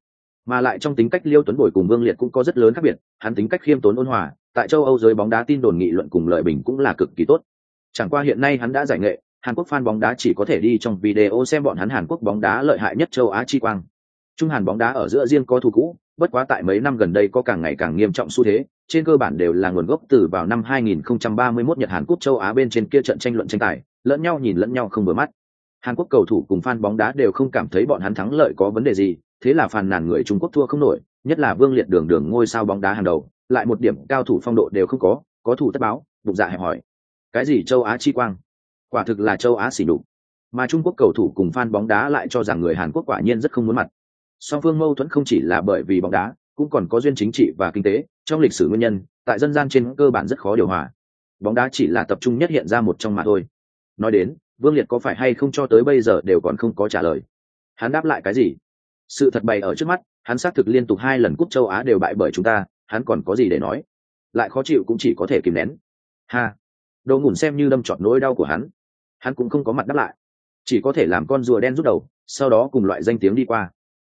Mà lại trong tính cách Liêu Tuấn Bồi cùng Vương Liệt cũng có rất lớn khác biệt, hắn tính cách khiêm tốn ôn hòa, tại châu Âu giới bóng đá tin đồn nghị luận cùng lợi bình cũng là cực kỳ tốt. Chẳng qua hiện nay hắn đã giải nghệ, Hàn Quốc fan bóng đá chỉ có thể đi trong video xem bọn hắn Hàn Quốc bóng đá lợi hại nhất châu Á chi quang. Trung Hàn bóng đá ở giữa riêng có thù cũ, bất quá tại mấy năm gần đây có càng ngày càng nghiêm trọng xu thế, trên cơ bản đều là nguồn gốc từ vào năm 2031 Nhật Hàn Quốc châu Á bên trên kia trận tranh luận tranh tài, lẫn nhau nhìn lẫn nhau không vừa mắt. Hàn Quốc cầu thủ cùng fan bóng đá đều không cảm thấy bọn hắn thắng lợi có vấn đề gì, thế là phàn nàn người Trung Quốc thua không nổi, nhất là Vương Liệt đường đường ngôi sao bóng đá hàng đầu, lại một điểm cao thủ phong độ đều không có, có thủ tất báo, bụng dạ hẹp hỏi. Cái gì châu Á chi quang? Quả thực là châu Á xỉ nhục. Mà Trung Quốc cầu thủ cùng fan bóng đá lại cho rằng người Hàn Quốc quả nhiên rất không muốn mặt. Song phương mâu thuẫn không chỉ là bởi vì bóng đá, cũng còn có duyên chính trị và kinh tế, trong lịch sử nguyên nhân, tại dân gian trên cơ bản rất khó điều hòa. Bóng đá chỉ là tập trung nhất hiện ra một trong mà thôi. Nói đến, Vương Liệt có phải hay không cho tới bây giờ đều còn không có trả lời. Hắn đáp lại cái gì? Sự thật bày ở trước mắt, hắn xác thực liên tục hai lần cúp châu Á đều bại bởi chúng ta, hắn còn có gì để nói? Lại khó chịu cũng chỉ có thể kìm nén. Ha, đồ ngủn xem như đâm trọt nỗi đau của hắn. Hắn cũng không có mặt đáp lại, chỉ có thể làm con rùa đen rút đầu, sau đó cùng loại danh tiếng đi qua.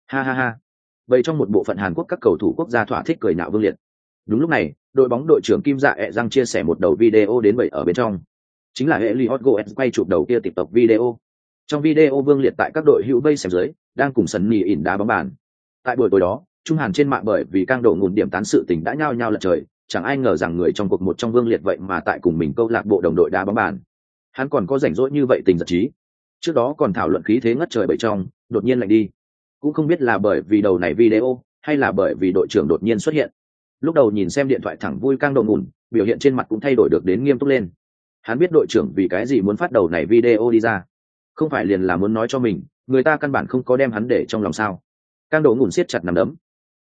Ha ha ha. Vậy trong một bộ phận Hàn Quốc các cầu thủ quốc gia thỏa thích cười nhạo Vương Liệt. Đúng lúc này, đội bóng đội trưởng Kim Dạ ẹ răng chia sẻ một đầu video đến vậy ở bên trong. Chính là hệ Hot Goetz quay chụp đầu kia TikTok video. Trong video Vương Liệt tại các đội hữu bay xem dưới, đang cùng sân nỉ ỉn đá bóng bàn. Tại buổi tối đó, Trung Hàn trên mạng bởi vì căng độ nguồn điểm tán sự tình đã nhao nhao lật trời, chẳng ai ngờ rằng người trong cuộc một trong Vương Liệt vậy mà tại cùng mình câu lạc bộ đồng đội đá bóng bàn. Hắn còn có rảnh rỗi như vậy tình giật trí. Trước đó còn thảo luận khí thế ngất trời bậy trong, đột nhiên lạnh đi. Cũng không biết là bởi vì đầu này video, hay là bởi vì đội trưởng đột nhiên xuất hiện. Lúc đầu nhìn xem điện thoại thẳng vui căng độ ngủn, biểu hiện trên mặt cũng thay đổi được đến nghiêm túc lên. Hắn biết đội trưởng vì cái gì muốn phát đầu này video đi ra. Không phải liền là muốn nói cho mình, người ta căn bản không có đem hắn để trong lòng sao. Cang độ ngủn siết chặt nằm đấm,